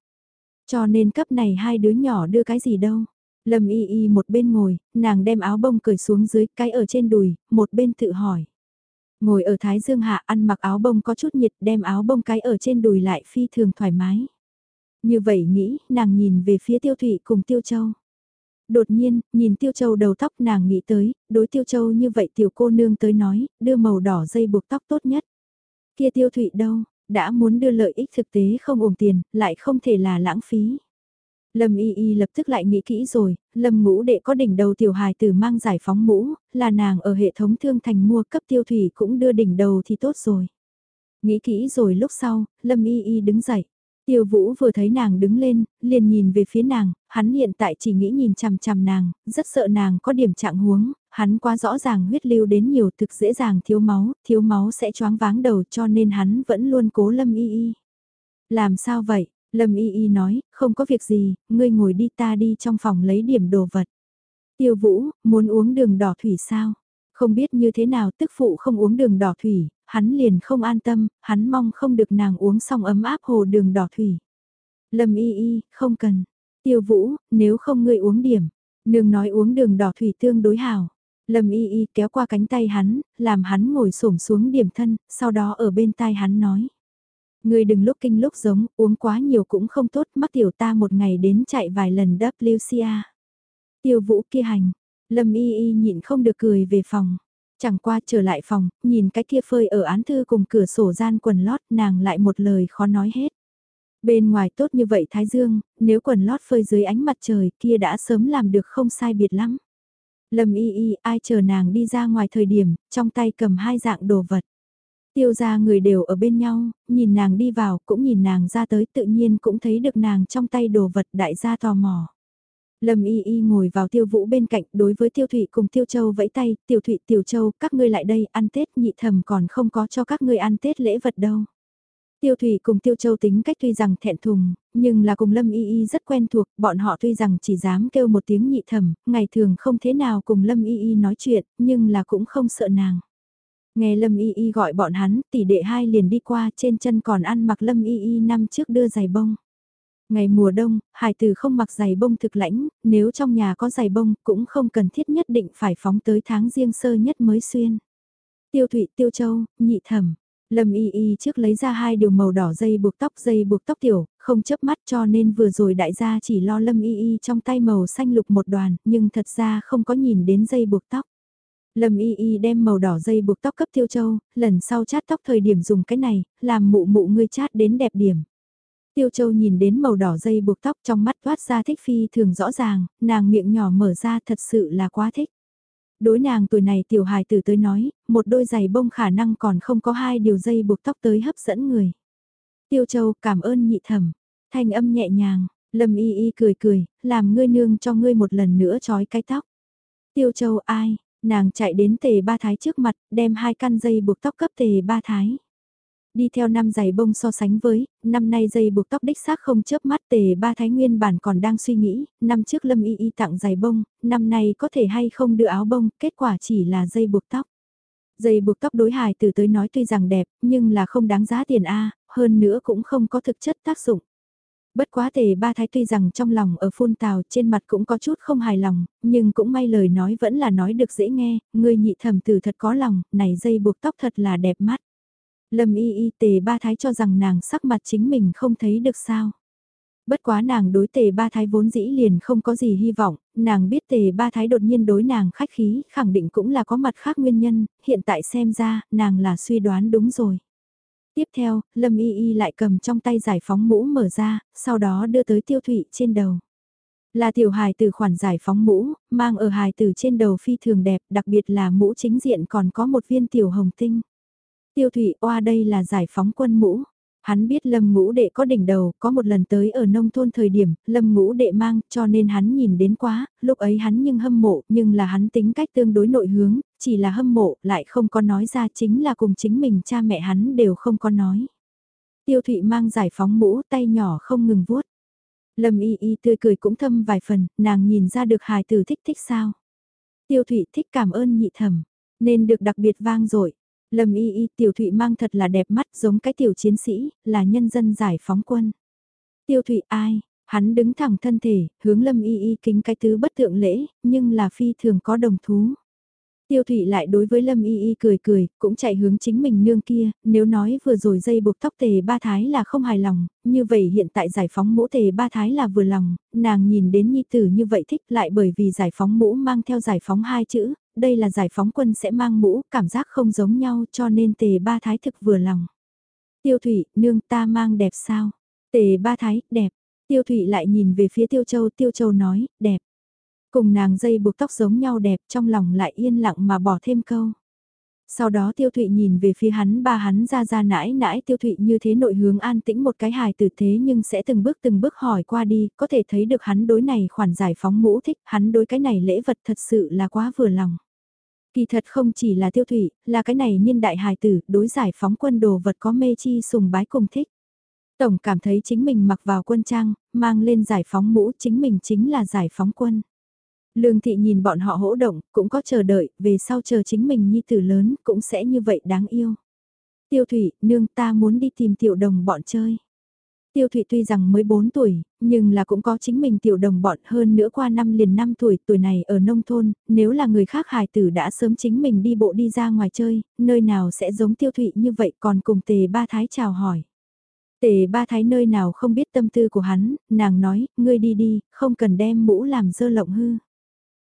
Speaker 1: Cho nên cấp này hai đứa nhỏ đưa cái gì đâu. Lâm y y một bên ngồi, nàng đem áo bông cởi xuống dưới cái ở trên đùi, một bên tự hỏi. Ngồi ở Thái Dương Hạ ăn mặc áo bông có chút nhiệt đem áo bông cái ở trên đùi lại phi thường thoải mái. Như vậy nghĩ, nàng nhìn về phía tiêu thụy cùng tiêu châu. Đột nhiên, nhìn tiêu châu đầu tóc nàng nghĩ tới, đối tiêu châu như vậy tiểu cô nương tới nói, đưa màu đỏ dây buộc tóc tốt nhất. Kia tiêu thụy đâu, đã muốn đưa lợi ích thực tế không ổn tiền, lại không thể là lãng phí. Lâm Y Y lập tức lại nghĩ kỹ rồi, Lâm ngũ đệ có đỉnh đầu tiểu hài tử mang giải phóng mũ, là nàng ở hệ thống thương thành mua cấp tiêu thủy cũng đưa đỉnh đầu thì tốt rồi. Nghĩ kỹ rồi lúc sau, Lâm Y Y đứng dậy. Tiêu Vũ vừa thấy nàng đứng lên, liền nhìn về phía nàng, hắn hiện tại chỉ nghĩ nhìn chằm chằm nàng, rất sợ nàng có điểm trạng huống, hắn quá rõ ràng huyết lưu đến nhiều thực dễ dàng thiếu máu, thiếu máu sẽ choáng váng đầu cho nên hắn vẫn luôn cố Lâm Y Y. Làm sao vậy? Lâm Y Y nói, không có việc gì, ngươi ngồi đi ta đi trong phòng lấy điểm đồ vật. Tiêu Vũ, muốn uống đường đỏ thủy sao? Không biết như thế nào tức phụ không uống đường đỏ thủy, hắn liền không an tâm, hắn mong không được nàng uống xong ấm áp hồ đường đỏ thủy. Lâm y y, không cần. Tiêu vũ, nếu không ngươi uống điểm. Nương nói uống đường đỏ thủy tương đối hào. Lâm y y kéo qua cánh tay hắn, làm hắn ngồi xổm xuống điểm thân, sau đó ở bên tai hắn nói. Ngươi đừng lúc kinh lúc giống, uống quá nhiều cũng không tốt, mắc tiểu ta một ngày đến chạy vài lần WCA. Tiêu vũ kia hành, Lâm y y nhịn không được cười về phòng. Chẳng qua trở lại phòng, nhìn cái kia phơi ở án thư cùng cửa sổ gian quần lót nàng lại một lời khó nói hết. Bên ngoài tốt như vậy Thái Dương, nếu quần lót phơi dưới ánh mặt trời kia đã sớm làm được không sai biệt lắm. Lâm y y ai chờ nàng đi ra ngoài thời điểm, trong tay cầm hai dạng đồ vật. Tiêu ra người đều ở bên nhau, nhìn nàng đi vào, cũng nhìn nàng ra tới tự nhiên cũng thấy được nàng trong tay đồ vật đại gia tò mò. Lâm Y Y ngồi vào Tiêu Vũ bên cạnh, đối với Tiêu Thụy cùng Tiêu Châu vẫy tay, Tiêu Thụy Tiêu Châu, các ngươi lại đây ăn Tết nhị thầm còn không có cho các ngươi ăn Tết lễ vật đâu. Tiêu Thủy cùng Tiêu Châu tính cách tuy rằng thẹn thùng, nhưng là cùng Lâm Y Y rất quen thuộc, bọn họ tuy rằng chỉ dám kêu một tiếng nhị thầm, ngày thường không thế nào cùng Lâm Y Y nói chuyện, nhưng là cũng không sợ nàng. Nghe Lâm Y Y gọi bọn hắn, tỷ đệ hai liền đi qua trên chân còn ăn mặc Lâm Y Y năm trước đưa giày bông. Ngày mùa đông, hải tử không mặc giày bông thực lãnh, nếu trong nhà có giày bông cũng không cần thiết nhất định phải phóng tới tháng riêng sơ nhất mới xuyên. Tiêu Thụy Tiêu Châu, nhị thẩm. Lâm Y Y trước lấy ra hai điều màu đỏ dây buộc tóc dây buộc tóc tiểu, không chớp mắt cho nên vừa rồi đại gia chỉ lo Lâm Y Y trong tay màu xanh lục một đoàn, nhưng thật ra không có nhìn đến dây buộc tóc. Lâm Y Y đem màu đỏ dây buộc tóc cấp Tiêu Châu, lần sau chát tóc thời điểm dùng cái này, làm mụ mụ ngươi chát đến đẹp điểm. Tiêu Châu nhìn đến màu đỏ dây buộc tóc trong mắt thoát ra thích phi thường rõ ràng, nàng miệng nhỏ mở ra thật sự là quá thích. Đối nàng tuổi này tiểu hài tử tới nói, một đôi giày bông khả năng còn không có hai điều dây buộc tóc tới hấp dẫn người. Tiêu Châu cảm ơn nhị thẩm, thanh âm nhẹ nhàng, Lâm Y Y cười cười, làm ngươi nương cho ngươi một lần nữa trói cái tóc. Tiêu Châu ai, nàng chạy đến tề ba thái trước mặt, đem hai căn dây buộc tóc cấp tề ba thái. Đi theo năm giày bông so sánh với, năm nay dây buộc tóc đích xác không chớp mắt tề ba thái nguyên bản còn đang suy nghĩ, năm trước lâm y y tặng giày bông, năm nay có thể hay không đưa áo bông, kết quả chỉ là dây buộc tóc. Dây buộc tóc đối hài từ tới nói tuy rằng đẹp, nhưng là không đáng giá tiền A, hơn nữa cũng không có thực chất tác dụng. Bất quá tề ba thái tuy rằng trong lòng ở phun tào trên mặt cũng có chút không hài lòng, nhưng cũng may lời nói vẫn là nói được dễ nghe, người nhị thẩm tử thật có lòng, này dây buộc tóc thật là đẹp mắt. Lâm y y tề ba thái cho rằng nàng sắc mặt chính mình không thấy được sao. Bất quá nàng đối tề ba thái vốn dĩ liền không có gì hy vọng, nàng biết tề ba thái đột nhiên đối nàng khách khí, khẳng định cũng là có mặt khác nguyên nhân, hiện tại xem ra, nàng là suy đoán đúng rồi. Tiếp theo, Lâm Y Y lại cầm trong tay giải phóng mũ mở ra, sau đó đưa tới tiêu thụy trên đầu. Là tiểu hài từ khoản giải phóng mũ, mang ở hài từ trên đầu phi thường đẹp, đặc biệt là mũ chính diện còn có một viên tiểu hồng tinh. Tiêu Thụy oa đây là giải phóng quân mũ. Hắn biết lâm ngũ đệ có đỉnh đầu, có một lần tới ở nông thôn thời điểm, lâm ngũ đệ mang, cho nên hắn nhìn đến quá, lúc ấy hắn nhưng hâm mộ, nhưng là hắn tính cách tương đối nội hướng, chỉ là hâm mộ, lại không có nói ra chính là cùng chính mình cha mẹ hắn đều không có nói. Tiêu thụy mang giải phóng mũ tay nhỏ không ngừng vuốt. Lâm y y tươi cười cũng thâm vài phần, nàng nhìn ra được hài tử thích thích sao. Tiêu thụy thích cảm ơn nhị thẩm, nên được đặc biệt vang dội Lâm y y tiểu thụy mang thật là đẹp mắt giống cái tiểu chiến sĩ, là nhân dân giải phóng quân. Tiêu thụy ai, hắn đứng thẳng thân thể, hướng lâm y y kính cái thứ bất tượng lễ, nhưng là phi thường có đồng thú. Tiêu Thụy lại đối với Lâm Y Y cười cười, cũng chạy hướng chính mình nương kia, nếu nói vừa rồi dây buộc tóc tề ba thái là không hài lòng, như vậy hiện tại giải phóng mũ tề ba thái là vừa lòng, nàng nhìn đến nhi tử như vậy thích lại bởi vì giải phóng mũ mang theo giải phóng hai chữ, đây là giải phóng quân sẽ mang mũ, cảm giác không giống nhau cho nên tề ba thái thực vừa lòng. Tiêu thủy, nương ta mang đẹp sao? Tề ba thái, đẹp. Tiêu thủy lại nhìn về phía Tiêu Châu, Tiêu Châu nói, đẹp. Cùng nàng dây buộc tóc giống nhau đẹp trong lòng lại yên lặng mà bỏ thêm câu. Sau đó tiêu thụy nhìn về phía hắn ba hắn ra ra nãi nãi tiêu thụy như thế nội hướng an tĩnh một cái hài tử thế nhưng sẽ từng bước từng bước hỏi qua đi, có thể thấy được hắn đối này khoản giải phóng mũ thích, hắn đối cái này lễ vật thật sự là quá vừa lòng. Kỳ thật không chỉ là tiêu thụy, là cái này niên đại hài tử, đối giải phóng quân đồ vật có mê chi sùng bái cùng thích. Tổng cảm thấy chính mình mặc vào quân trang, mang lên giải phóng mũ chính mình chính là giải phóng quân. Lương thị nhìn bọn họ hỗ động, cũng có chờ đợi, về sau chờ chính mình nhi tử lớn, cũng sẽ như vậy đáng yêu. Tiêu thủy, nương ta muốn đi tìm tiểu đồng bọn chơi. Tiêu Thụy tuy rằng mới 4 tuổi, nhưng là cũng có chính mình tiểu đồng bọn hơn nữa qua năm liền 5 tuổi, tuổi này ở nông thôn, nếu là người khác hài tử đã sớm chính mình đi bộ đi ra ngoài chơi, nơi nào sẽ giống Tiêu Thụy như vậy còn cùng tề ba thái chào hỏi. Tề ba thái nơi nào không biết tâm tư của hắn, nàng nói, ngươi đi đi, không cần đem mũ làm dơ lộng hư.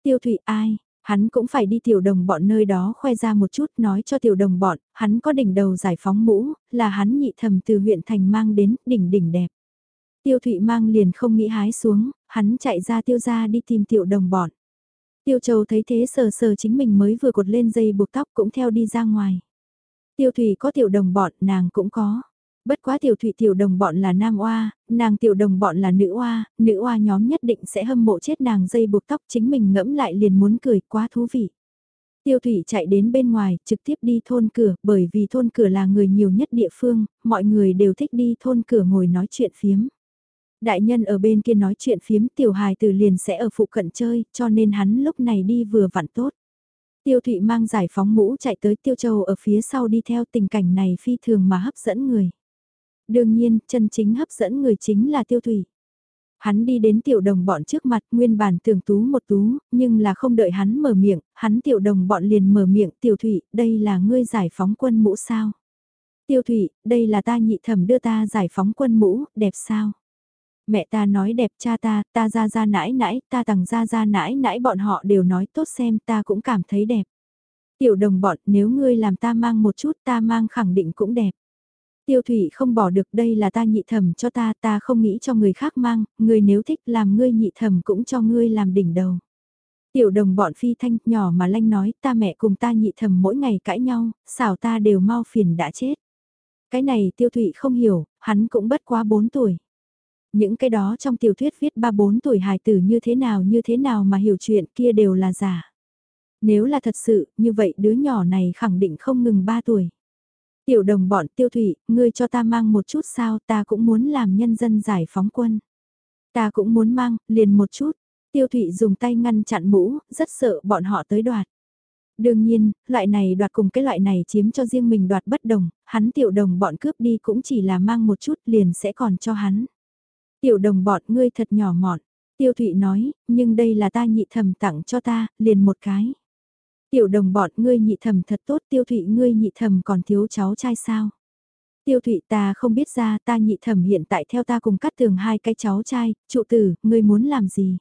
Speaker 1: Tiêu Thụy ai, hắn cũng phải đi tiểu đồng bọn nơi đó khoe ra một chút nói cho tiểu đồng bọn, hắn có đỉnh đầu giải phóng mũ, là hắn nhị thầm từ huyện thành mang đến đỉnh đỉnh đẹp. Tiêu Thụy mang liền không nghĩ hái xuống, hắn chạy ra tiêu ra đi tìm tiểu đồng bọn. Tiêu Châu thấy thế sờ sờ chính mình mới vừa cột lên dây buộc tóc cũng theo đi ra ngoài. Tiêu Thủy có tiểu đồng bọn, nàng cũng có. Bất quá tiểu thủy tiểu đồng bọn là nam oa, nàng tiểu đồng bọn là nữ oa, nữ oa nhóm nhất định sẽ hâm mộ chết nàng dây buộc tóc chính mình ngẫm lại liền muốn cười quá thú vị. Tiêu thủy chạy đến bên ngoài, trực tiếp đi thôn cửa, bởi vì thôn cửa là người nhiều nhất địa phương, mọi người đều thích đi thôn cửa ngồi nói chuyện phiếm. Đại nhân ở bên kia nói chuyện phiếm tiểu hài từ liền sẽ ở phụ cận chơi, cho nên hắn lúc này đi vừa vặn tốt. Tiêu Thụy mang giải phóng mũ chạy tới Tiêu Châu ở phía sau đi theo tình cảnh này phi thường mà hấp dẫn người. Đương nhiên, chân chính hấp dẫn người chính là Tiêu thủy Hắn đi đến tiểu đồng bọn trước mặt nguyên bản tưởng tú một tú, nhưng là không đợi hắn mở miệng, hắn tiểu đồng bọn liền mở miệng tiểu thủy đây là ngươi giải phóng quân mũ sao? Tiêu thủy đây là ta nhị thẩm đưa ta giải phóng quân mũ, đẹp sao? Mẹ ta nói đẹp cha ta, ta ra ra nãi nãi, ta tặng ra ra nãi nãi bọn họ đều nói tốt xem ta cũng cảm thấy đẹp. Tiểu đồng bọn nếu ngươi làm ta mang một chút ta mang khẳng định cũng đẹp. Tiêu thủy không bỏ được đây là ta nhị thẩm cho ta, ta không nghĩ cho người khác mang, người nếu thích làm ngươi nhị thẩm cũng cho ngươi làm đỉnh đầu. Tiểu đồng bọn phi thanh nhỏ mà lanh nói ta mẹ cùng ta nhị thẩm mỗi ngày cãi nhau, xảo ta đều mau phiền đã chết. Cái này tiêu thủy không hiểu, hắn cũng bất quá 4 tuổi. Những cái đó trong tiểu thuyết viết ba bốn tuổi hài tử như thế nào như thế nào mà hiểu chuyện kia đều là giả. Nếu là thật sự, như vậy đứa nhỏ này khẳng định không ngừng 3 tuổi. Tiểu đồng bọn tiêu thủy, ngươi cho ta mang một chút sao ta cũng muốn làm nhân dân giải phóng quân. Ta cũng muốn mang, liền một chút. Tiêu thủy dùng tay ngăn chặn mũ, rất sợ bọn họ tới đoạt. Đương nhiên, loại này đoạt cùng cái loại này chiếm cho riêng mình đoạt bất đồng, hắn tiểu đồng bọn cướp đi cũng chỉ là mang một chút liền sẽ còn cho hắn. Tiểu đồng bọn ngươi thật nhỏ mọn. Tiêu Thụy nói, nhưng đây là ta nhị thầm tặng cho ta, liền một cái. Tiểu đồng bọn ngươi nhị thầm thật tốt, tiêu thụy ngươi nhị thầm còn thiếu cháu trai sao? Tiêu thụy ta không biết ra ta nhị thầm hiện tại theo ta cùng cắt tường hai cái cháu trai, trụ tử, ngươi muốn làm gì?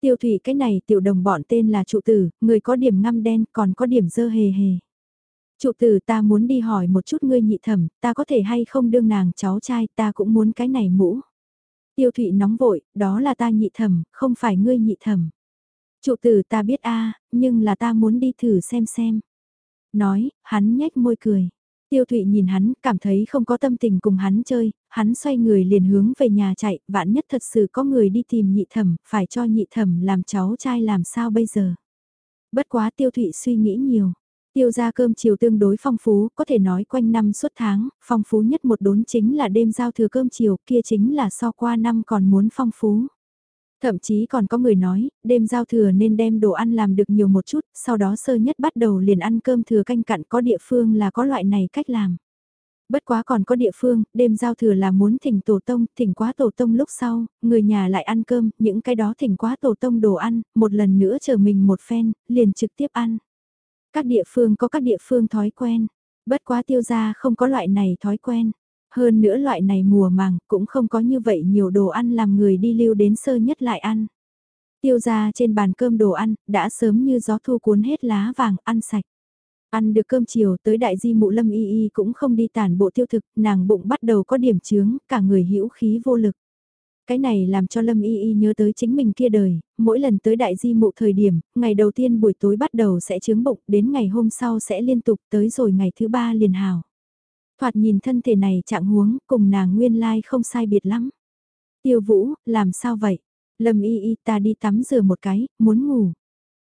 Speaker 1: Tiêu thụy cái này tiểu đồng bọn tên là trụ tử, người có điểm ngăm đen còn có điểm dơ hề hề. Trụ tử ta muốn đi hỏi một chút ngươi nhị thầm, ta có thể hay không đương nàng cháu trai, ta cũng muốn cái này mũ. Tiêu thụy nóng vội, đó là ta nhị thẩm, không phải ngươi nhị thẩm. Trụ tử ta biết a nhưng là ta muốn đi thử xem xem. Nói, hắn nhếch môi cười. Tiêu thụy nhìn hắn, cảm thấy không có tâm tình cùng hắn chơi, hắn xoay người liền hướng về nhà chạy, vạn nhất thật sự có người đi tìm nhị thẩm, phải cho nhị thẩm làm cháu trai làm sao bây giờ. Bất quá tiêu thụy suy nghĩ nhiều. Tiêu gia cơm chiều tương đối phong phú, có thể nói quanh năm suốt tháng, phong phú nhất một đốn chính là đêm giao thừa cơm chiều, kia chính là so qua năm còn muốn phong phú. Thậm chí còn có người nói, đêm giao thừa nên đem đồ ăn làm được nhiều một chút, sau đó sơ nhất bắt đầu liền ăn cơm thừa canh cặn có địa phương là có loại này cách làm. Bất quá còn có địa phương, đêm giao thừa là muốn thỉnh tổ tông, thỉnh quá tổ tông lúc sau, người nhà lại ăn cơm, những cái đó thỉnh quá tổ tông đồ ăn, một lần nữa chờ mình một phen, liền trực tiếp ăn. Các địa phương có các địa phương thói quen, bất quá tiêu gia không có loại này thói quen. Hơn nữa loại này mùa màng cũng không có như vậy nhiều đồ ăn làm người đi lưu đến sơ nhất lại ăn. Tiêu gia trên bàn cơm đồ ăn, đã sớm như gió thu cuốn hết lá vàng, ăn sạch. Ăn được cơm chiều tới đại di mụ lâm y y cũng không đi tàn bộ tiêu thực, nàng bụng bắt đầu có điểm chướng, cả người hữu khí vô lực. Cái này làm cho Lâm Y Y nhớ tới chính mình kia đời, mỗi lần tới đại di mụ thời điểm, ngày đầu tiên buổi tối bắt đầu sẽ chướng bụng, đến ngày hôm sau sẽ liên tục tới rồi ngày thứ ba liền hào. Thoạt nhìn thân thể này trạng huống, cùng nàng nguyên lai like không sai biệt lắm. Tiêu Vũ, làm sao vậy? Lâm Y Y ta đi tắm rửa một cái, muốn ngủ.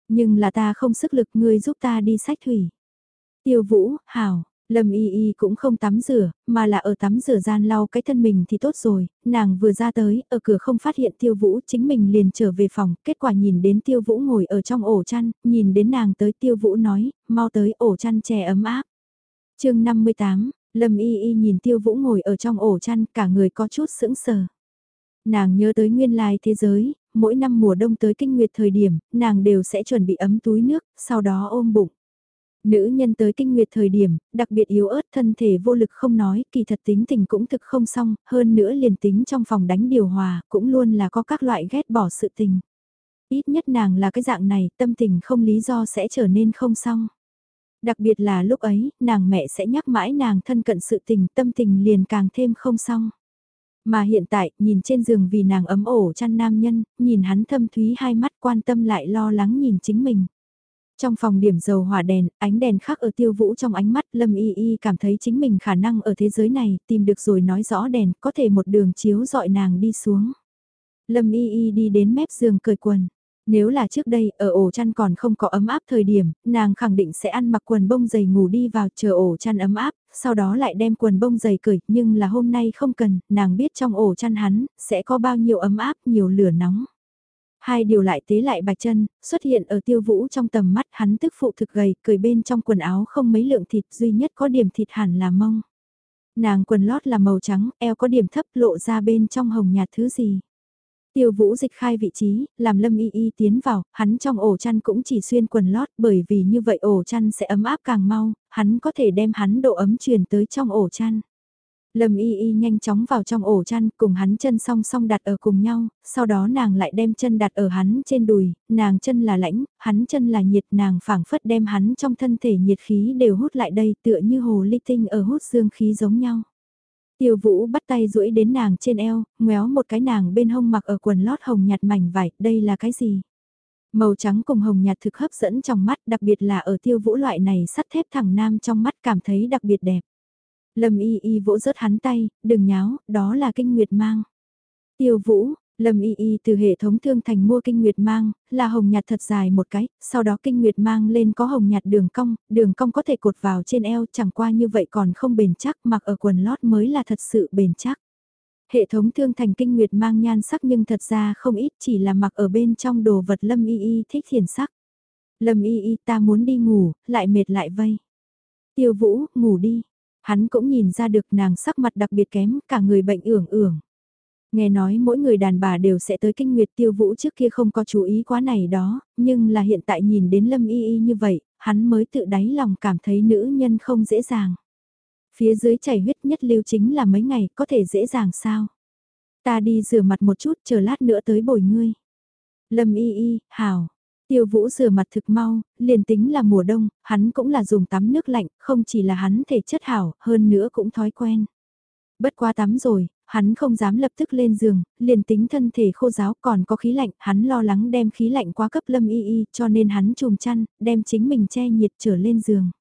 Speaker 1: Nhưng là ta không sức lực ngươi giúp ta đi sách thủy. Tiêu Vũ, hảo, Lâm Y Y cũng không tắm rửa, mà là ở tắm rửa gian lau cái thân mình thì tốt rồi, nàng vừa ra tới, ở cửa không phát hiện Tiêu Vũ, chính mình liền trở về phòng, kết quả nhìn đến Tiêu Vũ ngồi ở trong ổ chăn, nhìn đến nàng tới Tiêu Vũ nói, mau tới ổ chăn che ấm áp. chương 58, Lâm Y Y nhìn Tiêu Vũ ngồi ở trong ổ chăn, cả người có chút sững sờ. Nàng nhớ tới nguyên lai thế giới, mỗi năm mùa đông tới kinh nguyệt thời điểm, nàng đều sẽ chuẩn bị ấm túi nước, sau đó ôm bụng. Nữ nhân tới kinh nguyệt thời điểm, đặc biệt yếu ớt thân thể vô lực không nói, kỳ thật tính tình cũng thực không xong, hơn nữa liền tính trong phòng đánh điều hòa, cũng luôn là có các loại ghét bỏ sự tình. Ít nhất nàng là cái dạng này, tâm tình không lý do sẽ trở nên không xong. Đặc biệt là lúc ấy, nàng mẹ sẽ nhắc mãi nàng thân cận sự tình, tâm tình liền càng thêm không xong. Mà hiện tại, nhìn trên giường vì nàng ấm ổ chăn nam nhân, nhìn hắn thâm thúy hai mắt quan tâm lại lo lắng nhìn chính mình. Trong phòng điểm dầu hỏa đèn, ánh đèn khác ở tiêu vũ trong ánh mắt Lâm Y Y cảm thấy chính mình khả năng ở thế giới này tìm được rồi nói rõ đèn có thể một đường chiếu dọi nàng đi xuống. Lâm Y Y đi đến mép giường cởi quần. Nếu là trước đây ở ổ chăn còn không có ấm áp thời điểm, nàng khẳng định sẽ ăn mặc quần bông dày ngủ đi vào chờ ổ chăn ấm áp, sau đó lại đem quần bông dày cởi, nhưng là hôm nay không cần, nàng biết trong ổ chăn hắn, sẽ có bao nhiêu ấm áp, nhiều lửa nóng. Hai điều lại tế lại bạch chân, xuất hiện ở tiêu vũ trong tầm mắt hắn tức phụ thực gầy, cười bên trong quần áo không mấy lượng thịt duy nhất có điểm thịt hẳn là mông. Nàng quần lót là màu trắng, eo có điểm thấp lộ ra bên trong hồng nhạt thứ gì. Tiêu vũ dịch khai vị trí, làm lâm y y tiến vào, hắn trong ổ chăn cũng chỉ xuyên quần lót bởi vì như vậy ổ chăn sẽ ấm áp càng mau, hắn có thể đem hắn độ ấm truyền tới trong ổ chăn. Lâm y y nhanh chóng vào trong ổ chăn cùng hắn chân song song đặt ở cùng nhau, sau đó nàng lại đem chân đặt ở hắn trên đùi, nàng chân là lãnh, hắn chân là nhiệt nàng phảng phất đem hắn trong thân thể nhiệt khí đều hút lại đây tựa như hồ ly tinh ở hút dương khí giống nhau. Tiêu vũ bắt tay duỗi đến nàng trên eo, ngoéo một cái nàng bên hông mặc ở quần lót hồng nhạt mảnh vải, đây là cái gì? Màu trắng cùng hồng nhạt thực hấp dẫn trong mắt, đặc biệt là ở tiêu vũ loại này sắt thép thẳng nam trong mắt cảm thấy đặc biệt đẹp. Lâm y y vỗ rớt hắn tay, đừng nháo, đó là kinh nguyệt mang. Tiêu vũ, Lâm Y Y từ hệ thống thương thành mua kinh nguyệt mang, là hồng nhạt thật dài một cái, sau đó kinh nguyệt mang lên có hồng nhạt đường cong, đường cong có thể cột vào trên eo chẳng qua như vậy còn không bền chắc mặc ở quần lót mới là thật sự bền chắc. Hệ thống thương thành kinh nguyệt mang nhan sắc nhưng thật ra không ít chỉ là mặc ở bên trong đồ vật Lâm Y Y thích thiền sắc. Lâm Y Y ta muốn đi ngủ, lại mệt lại vây. Tiêu Vũ, ngủ đi. Hắn cũng nhìn ra được nàng sắc mặt đặc biệt kém, cả người bệnh ưởng ưởng. Nghe nói mỗi người đàn bà đều sẽ tới kinh nguyệt tiêu vũ trước kia không có chú ý quá này đó, nhưng là hiện tại nhìn đến lâm y y như vậy, hắn mới tự đáy lòng cảm thấy nữ nhân không dễ dàng. Phía dưới chảy huyết nhất lưu chính là mấy ngày, có thể dễ dàng sao? Ta đi rửa mặt một chút, chờ lát nữa tới bồi ngươi. Lâm y y, hảo. Tiêu vũ rửa mặt thực mau, liền tính là mùa đông, hắn cũng là dùng tắm nước lạnh, không chỉ là hắn thể chất hảo, hơn nữa cũng thói quen. Bất qua tắm rồi, hắn không dám lập tức lên giường, liền tính thân thể khô giáo còn có khí lạnh, hắn lo lắng đem khí lạnh quá cấp lâm y y cho nên hắn chùm chăn, đem chính mình che nhiệt trở lên giường.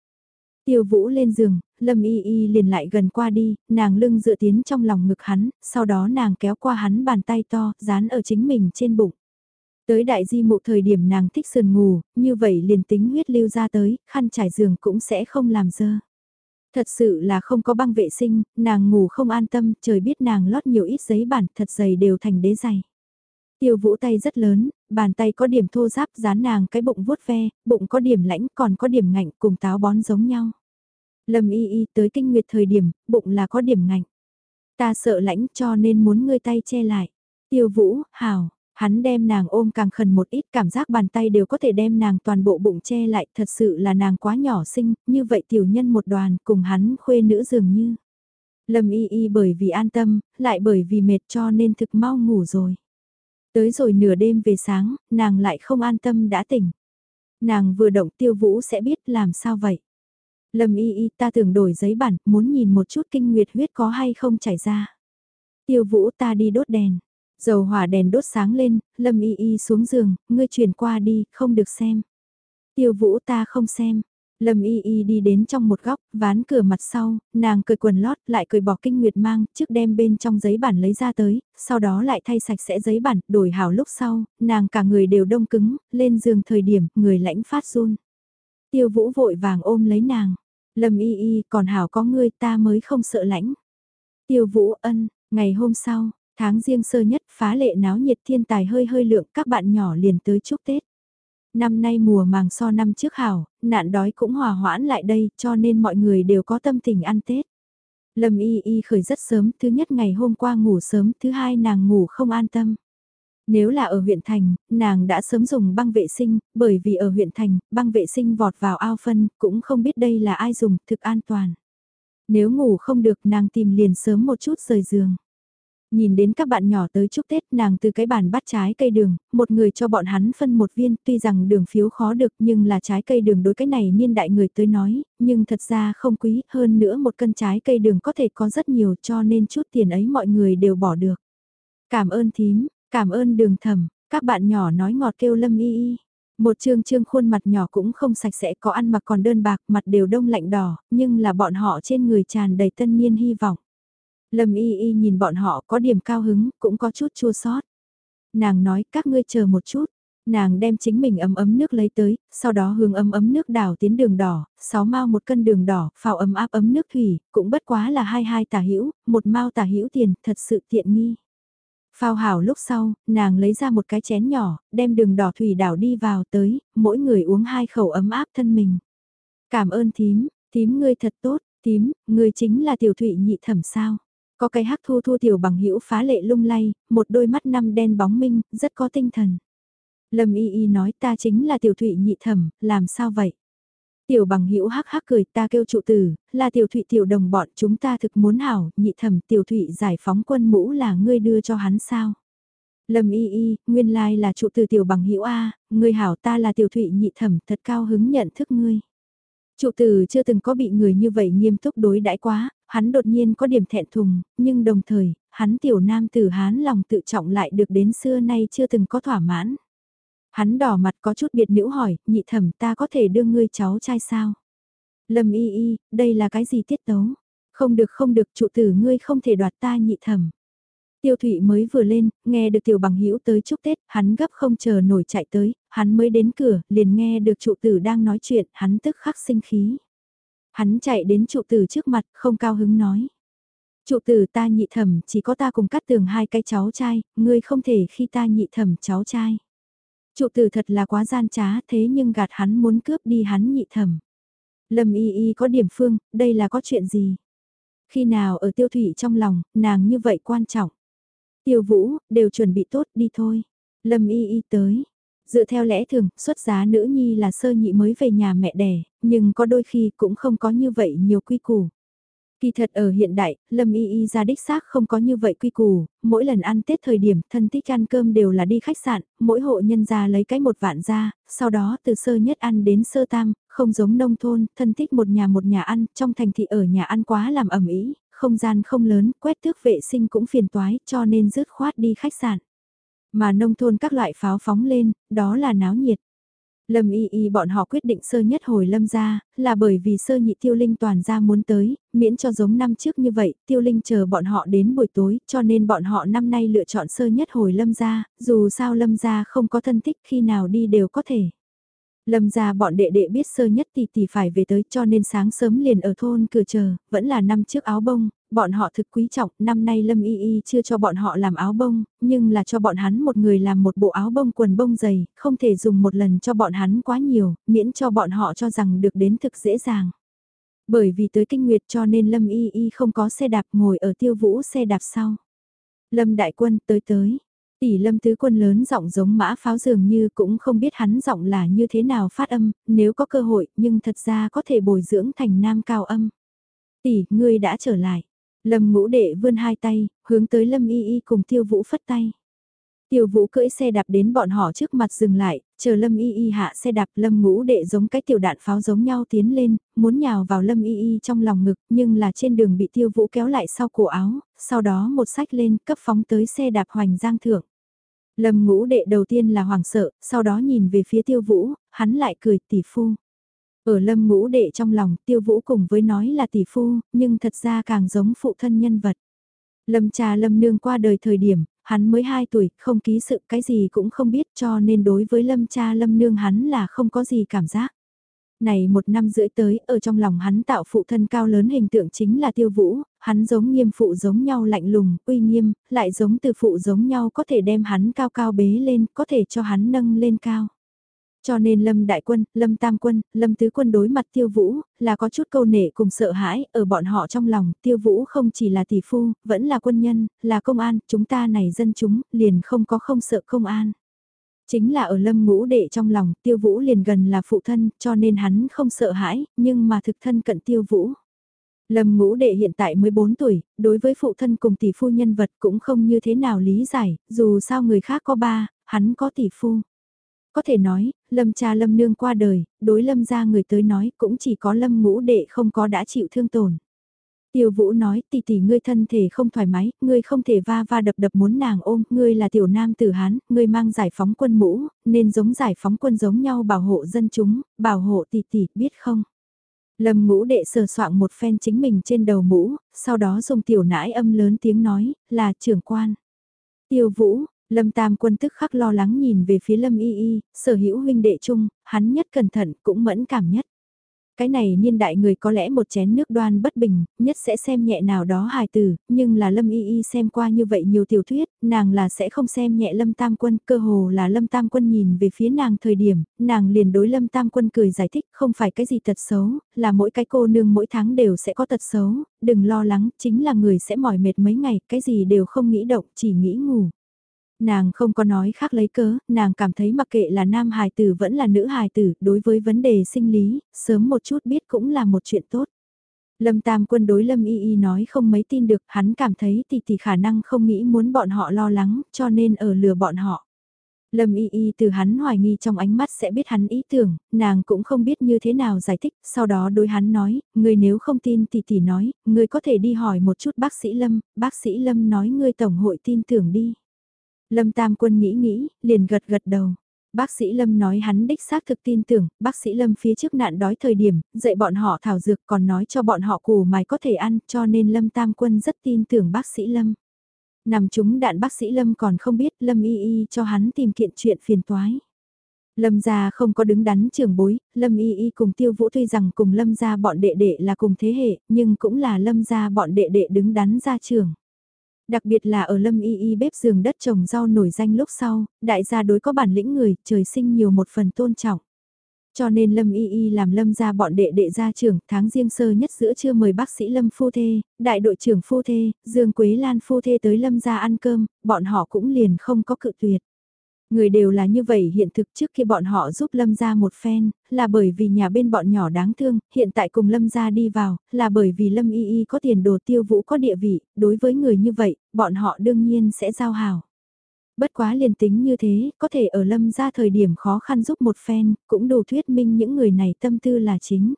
Speaker 1: Tiêu vũ lên giường, lâm y y liền lại gần qua đi, nàng lưng dựa tiến trong lòng ngực hắn, sau đó nàng kéo qua hắn bàn tay to, dán ở chính mình trên bụng. Tới đại di mụ thời điểm nàng thích sườn ngủ, như vậy liền tính huyết lưu ra tới, khăn trải giường cũng sẽ không làm dơ. Thật sự là không có băng vệ sinh, nàng ngủ không an tâm, trời biết nàng lót nhiều ít giấy bản thật dày đều thành đế dày. Tiêu vũ tay rất lớn, bàn tay có điểm thô giáp dán nàng cái bụng vuốt ve, bụng có điểm lãnh còn có điểm ngạnh cùng táo bón giống nhau. Lâm y y tới kinh nguyệt thời điểm, bụng là có điểm ngạnh. Ta sợ lãnh cho nên muốn ngươi tay che lại. Tiêu vũ, hào, Hắn đem nàng ôm càng khẩn một ít cảm giác bàn tay đều có thể đem nàng toàn bộ bụng che lại thật sự là nàng quá nhỏ xinh, như vậy tiểu nhân một đoàn cùng hắn khuê nữ dường như. Lâm y y bởi vì an tâm, lại bởi vì mệt cho nên thực mau ngủ rồi. Tới rồi nửa đêm về sáng, nàng lại không an tâm đã tỉnh. Nàng vừa động tiêu vũ sẽ biết làm sao vậy. Lâm y y ta tưởng đổi giấy bản, muốn nhìn một chút kinh nguyệt huyết có hay không chảy ra. Tiêu vũ ta đi đốt đèn. Dầu hỏa đèn đốt sáng lên, Lâm Y Y xuống giường, ngươi chuyển qua đi, không được xem. Tiêu vũ ta không xem. Lâm Y Y đi đến trong một góc, ván cửa mặt sau, nàng cười quần lót, lại cười bỏ kinh nguyệt mang, trước đem bên trong giấy bản lấy ra tới, sau đó lại thay sạch sẽ giấy bản, đổi hảo lúc sau, nàng cả người đều đông cứng, lên giường thời điểm, người lãnh phát run. Tiêu vũ vội vàng ôm lấy nàng. Lâm Y Y còn hảo có ngươi ta mới không sợ lãnh. Tiêu vũ ân, ngày hôm sau, Tháng riêng sơ nhất phá lệ náo nhiệt thiên tài hơi hơi lượng các bạn nhỏ liền tới chúc Tết. Năm nay mùa màng so năm trước hảo, nạn đói cũng hòa hoãn lại đây cho nên mọi người đều có tâm tình ăn Tết. Lâm y y khởi rất sớm, thứ nhất ngày hôm qua ngủ sớm, thứ hai nàng ngủ không an tâm. Nếu là ở huyện thành, nàng đã sớm dùng băng vệ sinh, bởi vì ở huyện thành, băng vệ sinh vọt vào ao phân, cũng không biết đây là ai dùng, thực an toàn. Nếu ngủ không được nàng tìm liền sớm một chút rời giường. Nhìn đến các bạn nhỏ tới chúc Tết nàng từ cái bàn bắt trái cây đường, một người cho bọn hắn phân một viên, tuy rằng đường phiếu khó được nhưng là trái cây đường đối cái này niên đại người tới nói, nhưng thật ra không quý, hơn nữa một cân trái cây đường có thể có rất nhiều cho nên chút tiền ấy mọi người đều bỏ được. Cảm ơn thím, cảm ơn đường thầm, các bạn nhỏ nói ngọt kêu lâm y y. Một trương trương khuôn mặt nhỏ cũng không sạch sẽ có ăn mặc còn đơn bạc mặt đều đông lạnh đỏ, nhưng là bọn họ trên người tràn đầy tân niên hy vọng. Lâm y y nhìn bọn họ có điểm cao hứng, cũng có chút chua sót. Nàng nói các ngươi chờ một chút. Nàng đem chính mình ấm ấm nước lấy tới, sau đó hướng ấm ấm nước đảo tiến đường đỏ, 6 mao một cân đường đỏ, phao ấm áp ấm nước thủy, cũng bất quá là hai hai tả hữu một mao tả hữu tiền, thật sự tiện nghi. Phao hảo lúc sau, nàng lấy ra một cái chén nhỏ, đem đường đỏ thủy đảo đi vào tới, mỗi người uống hai khẩu ấm áp thân mình. Cảm ơn thím, thím ngươi thật tốt, thím, ngươi chính là tiểu thụy nhị thẩm sao. Có cái hắc thu thu tiểu bằng hữu phá lệ lung lay, một đôi mắt năm đen bóng minh, rất có tinh thần. Lâm y y nói ta chính là tiểu thụy nhị thẩm, làm sao vậy? Tiểu bằng hữu hắc hắc cười ta kêu trụ tử, là tiểu thụy tiểu đồng bọn chúng ta thực muốn hảo, nhị thẩm tiểu thụy giải phóng quân mũ là ngươi đưa cho hắn sao? Lâm y y, nguyên lai là trụ tử tiểu bằng hữu A, ngươi hảo ta là tiểu thụy nhị thẩm thật cao hứng nhận thức ngươi. Trụ tử chưa từng có bị người như vậy nghiêm túc đối đãi quá, hắn đột nhiên có điểm thẹn thùng, nhưng đồng thời, hắn tiểu nam tử hán lòng tự trọng lại được đến xưa nay chưa từng có thỏa mãn. Hắn đỏ mặt có chút biệt nữ hỏi, nhị thẩm ta có thể đưa ngươi cháu trai sao? Lâm y y, đây là cái gì tiết tấu? Không được không được trụ tử ngươi không thể đoạt ta nhị thẩm. Tiêu Thụy mới vừa lên, nghe được tiểu bằng hữu tới chúc Tết, hắn gấp không chờ nổi chạy tới, hắn mới đến cửa, liền nghe được trụ tử đang nói chuyện, hắn tức khắc sinh khí. Hắn chạy đến trụ tử trước mặt, không cao hứng nói. Trụ tử ta nhị thẩm chỉ có ta cùng cắt tường hai cái cháu trai, ngươi không thể khi ta nhị thẩm cháu trai. Trụ tử thật là quá gian trá thế nhưng gạt hắn muốn cướp đi hắn nhị thẩm. Lâm y y có điểm phương, đây là có chuyện gì? Khi nào ở tiêu thủy trong lòng, nàng như vậy quan trọng. Tiêu vũ, đều chuẩn bị tốt đi thôi. Lâm y y tới, Dựa theo lẽ thường, xuất giá nữ nhi là sơ nhị mới về nhà mẹ đẻ, nhưng có đôi khi cũng không có như vậy nhiều quy củ. Kỳ thật ở hiện đại, Lâm Y Y ra đích xác không có như vậy quy củ, mỗi lần ăn Tết thời điểm thân thích ăn cơm đều là đi khách sạn, mỗi hộ nhân gia lấy cái một vạn ra, sau đó từ sơ nhất ăn đến sơ tam, không giống nông thôn, thân thích một nhà một nhà ăn, trong thành thị ở nhà ăn quá làm ẩm ý, không gian không lớn, quét tước vệ sinh cũng phiền toái, cho nên rước khoát đi khách sạn. Mà nông thôn các loại pháo phóng lên, đó là náo nhiệt. Lâm y y bọn họ quyết định sơ nhất hồi lâm ra, là bởi vì sơ nhị tiêu linh toàn ra muốn tới, miễn cho giống năm trước như vậy, tiêu linh chờ bọn họ đến buổi tối, cho nên bọn họ năm nay lựa chọn sơ nhất hồi lâm ra, dù sao lâm ra không có thân thích khi nào đi đều có thể. Lâm ra bọn đệ đệ biết sơ nhất thì tỷ phải về tới cho nên sáng sớm liền ở thôn cửa chờ, vẫn là năm trước áo bông, bọn họ thực quý trọng, năm nay Lâm Y Y chưa cho bọn họ làm áo bông, nhưng là cho bọn hắn một người làm một bộ áo bông quần bông dày, không thể dùng một lần cho bọn hắn quá nhiều, miễn cho bọn họ cho rằng được đến thực dễ dàng. Bởi vì tới kinh nguyệt cho nên Lâm Y Y không có xe đạp ngồi ở tiêu vũ xe đạp sau. Lâm Đại Quân tới tới. Tỷ lâm tứ quân lớn giọng giống mã pháo dường như cũng không biết hắn giọng là như thế nào phát âm, nếu có cơ hội nhưng thật ra có thể bồi dưỡng thành nam cao âm. Tỷ, ngươi đã trở lại. Lâm ngũ đệ vươn hai tay, hướng tới Lâm y y cùng tiêu vũ phất tay. Tiêu vũ cưỡi xe đạp đến bọn họ trước mặt dừng lại, chờ Lâm Y Y hạ xe đạp Lâm ngũ đệ giống cái tiểu đạn pháo giống nhau tiến lên, muốn nhào vào Lâm Y Y trong lòng ngực nhưng là trên đường bị tiêu vũ kéo lại sau cổ áo, sau đó một sách lên cấp phóng tới xe đạp hoành giang thượng. Lâm ngũ đệ đầu tiên là hoàng sợ, sau đó nhìn về phía tiêu vũ, hắn lại cười tỷ phu. Ở lâm ngũ đệ trong lòng tiêu vũ cùng với nói là tỷ phu, nhưng thật ra càng giống phụ thân nhân vật. Lâm cha lâm nương qua đời thời điểm, hắn mới 2 tuổi, không ký sự cái gì cũng không biết cho nên đối với lâm cha lâm nương hắn là không có gì cảm giác. Này một năm rưỡi tới, ở trong lòng hắn tạo phụ thân cao lớn hình tượng chính là tiêu vũ, hắn giống nghiêm phụ giống nhau lạnh lùng, uy nghiêm, lại giống từ phụ giống nhau có thể đem hắn cao cao bế lên, có thể cho hắn nâng lên cao. Cho nên Lâm Đại Quân, Lâm Tam Quân, Lâm Tứ Quân đối mặt Tiêu Vũ, là có chút câu nể cùng sợ hãi, ở bọn họ trong lòng, Tiêu Vũ không chỉ là tỷ phu, vẫn là quân nhân, là công an, chúng ta này dân chúng, liền không có không sợ công an. Chính là ở Lâm Ngũ Đệ trong lòng, Tiêu Vũ liền gần là phụ thân, cho nên hắn không sợ hãi, nhưng mà thực thân cận Tiêu Vũ. Lâm ngũ đệ hiện tại 14 tuổi, đối với phụ thân cùng tỷ phu nhân vật cũng không như thế nào lý giải, dù sao người khác có ba, hắn có tỷ phu. Có thể nói, lâm cha lâm nương qua đời, đối lâm ra người tới nói cũng chỉ có lâm ngũ đệ không có đã chịu thương tổn. Tiêu Vũ nói, tỷ tỷ ngươi thân thể không thoải mái, ngươi không thể va va đập đập muốn nàng ôm, ngươi là tiểu nam tử Hán, ngươi mang giải phóng quân mũ, nên giống giải phóng quân giống nhau bảo hộ dân chúng, bảo hộ tỷ tỷ, biết không? Lâm ngũ đệ sờ soạn một phen chính mình trên đầu mũ, sau đó dùng tiểu nãi âm lớn tiếng nói, là trưởng quan. Tiêu Vũ, Lâm Tam quân tức khắc lo lắng nhìn về phía Lâm Y Y, sở hữu huynh đệ chung, hắn nhất cẩn thận cũng mẫn cảm nhất. Cái này niên đại người có lẽ một chén nước đoan bất bình, nhất sẽ xem nhẹ nào đó hài tử, nhưng là Lâm Y Y xem qua như vậy nhiều tiểu thuyết, nàng là sẽ không xem nhẹ Lâm Tam Quân, cơ hồ là Lâm Tam Quân nhìn về phía nàng thời điểm, nàng liền đối Lâm Tam Quân cười giải thích không phải cái gì tật xấu, là mỗi cái cô nương mỗi tháng đều sẽ có tật xấu, đừng lo lắng, chính là người sẽ mỏi mệt mấy ngày, cái gì đều không nghĩ động, chỉ nghĩ ngủ. Nàng không có nói khác lấy cớ, nàng cảm thấy mặc kệ là nam hài tử vẫn là nữ hài tử, đối với vấn đề sinh lý, sớm một chút biết cũng là một chuyện tốt. Lâm Tam quân đối Lâm Y Y nói không mấy tin được, hắn cảm thấy tỷ tỷ khả năng không nghĩ muốn bọn họ lo lắng, cho nên ở lừa bọn họ. Lâm Y Y từ hắn hoài nghi trong ánh mắt sẽ biết hắn ý tưởng, nàng cũng không biết như thế nào giải thích, sau đó đối hắn nói, người nếu không tin tỷ tỷ nói, người có thể đi hỏi một chút bác sĩ Lâm, bác sĩ Lâm nói người tổng hội tin tưởng đi. Lâm Tam Quân nghĩ nghĩ, liền gật gật đầu. Bác sĩ Lâm nói hắn đích xác thực tin tưởng, bác sĩ Lâm phía trước nạn đói thời điểm, dạy bọn họ thảo dược còn nói cho bọn họ củ mài có thể ăn, cho nên Lâm Tam Quân rất tin tưởng bác sĩ Lâm. Nằm chúng đạn bác sĩ Lâm còn không biết Lâm y y cho hắn tìm kiện chuyện phiền toái. Lâm gia không có đứng đắn trường bối, Lâm y y cùng tiêu vũ tuy rằng cùng Lâm gia bọn đệ đệ là cùng thế hệ, nhưng cũng là Lâm gia bọn đệ đệ đứng đắn ra trường. Đặc biệt là ở lâm y y bếp giường đất trồng rau nổi danh lúc sau, đại gia đối có bản lĩnh người, trời sinh nhiều một phần tôn trọng. Cho nên Lâm Y Y làm Lâm ra bọn đệ đệ gia trưởng, tháng riêng sơ nhất giữa trưa mời bác sĩ Lâm Phu Thê, đại đội trưởng Phu Thê, Dương Quế Lan Phu Thê tới Lâm ra ăn cơm, bọn họ cũng liền không có cự tuyệt. Người đều là như vậy hiện thực trước khi bọn họ giúp Lâm ra một phen, là bởi vì nhà bên bọn nhỏ đáng thương, hiện tại cùng Lâm ra đi vào, là bởi vì Lâm y y có tiền đồ tiêu vũ có địa vị, đối với người như vậy, bọn họ đương nhiên sẽ giao hào. Bất quá liền tính như thế, có thể ở Lâm ra thời điểm khó khăn giúp một phen, cũng đủ thuyết minh những người này tâm tư là chính.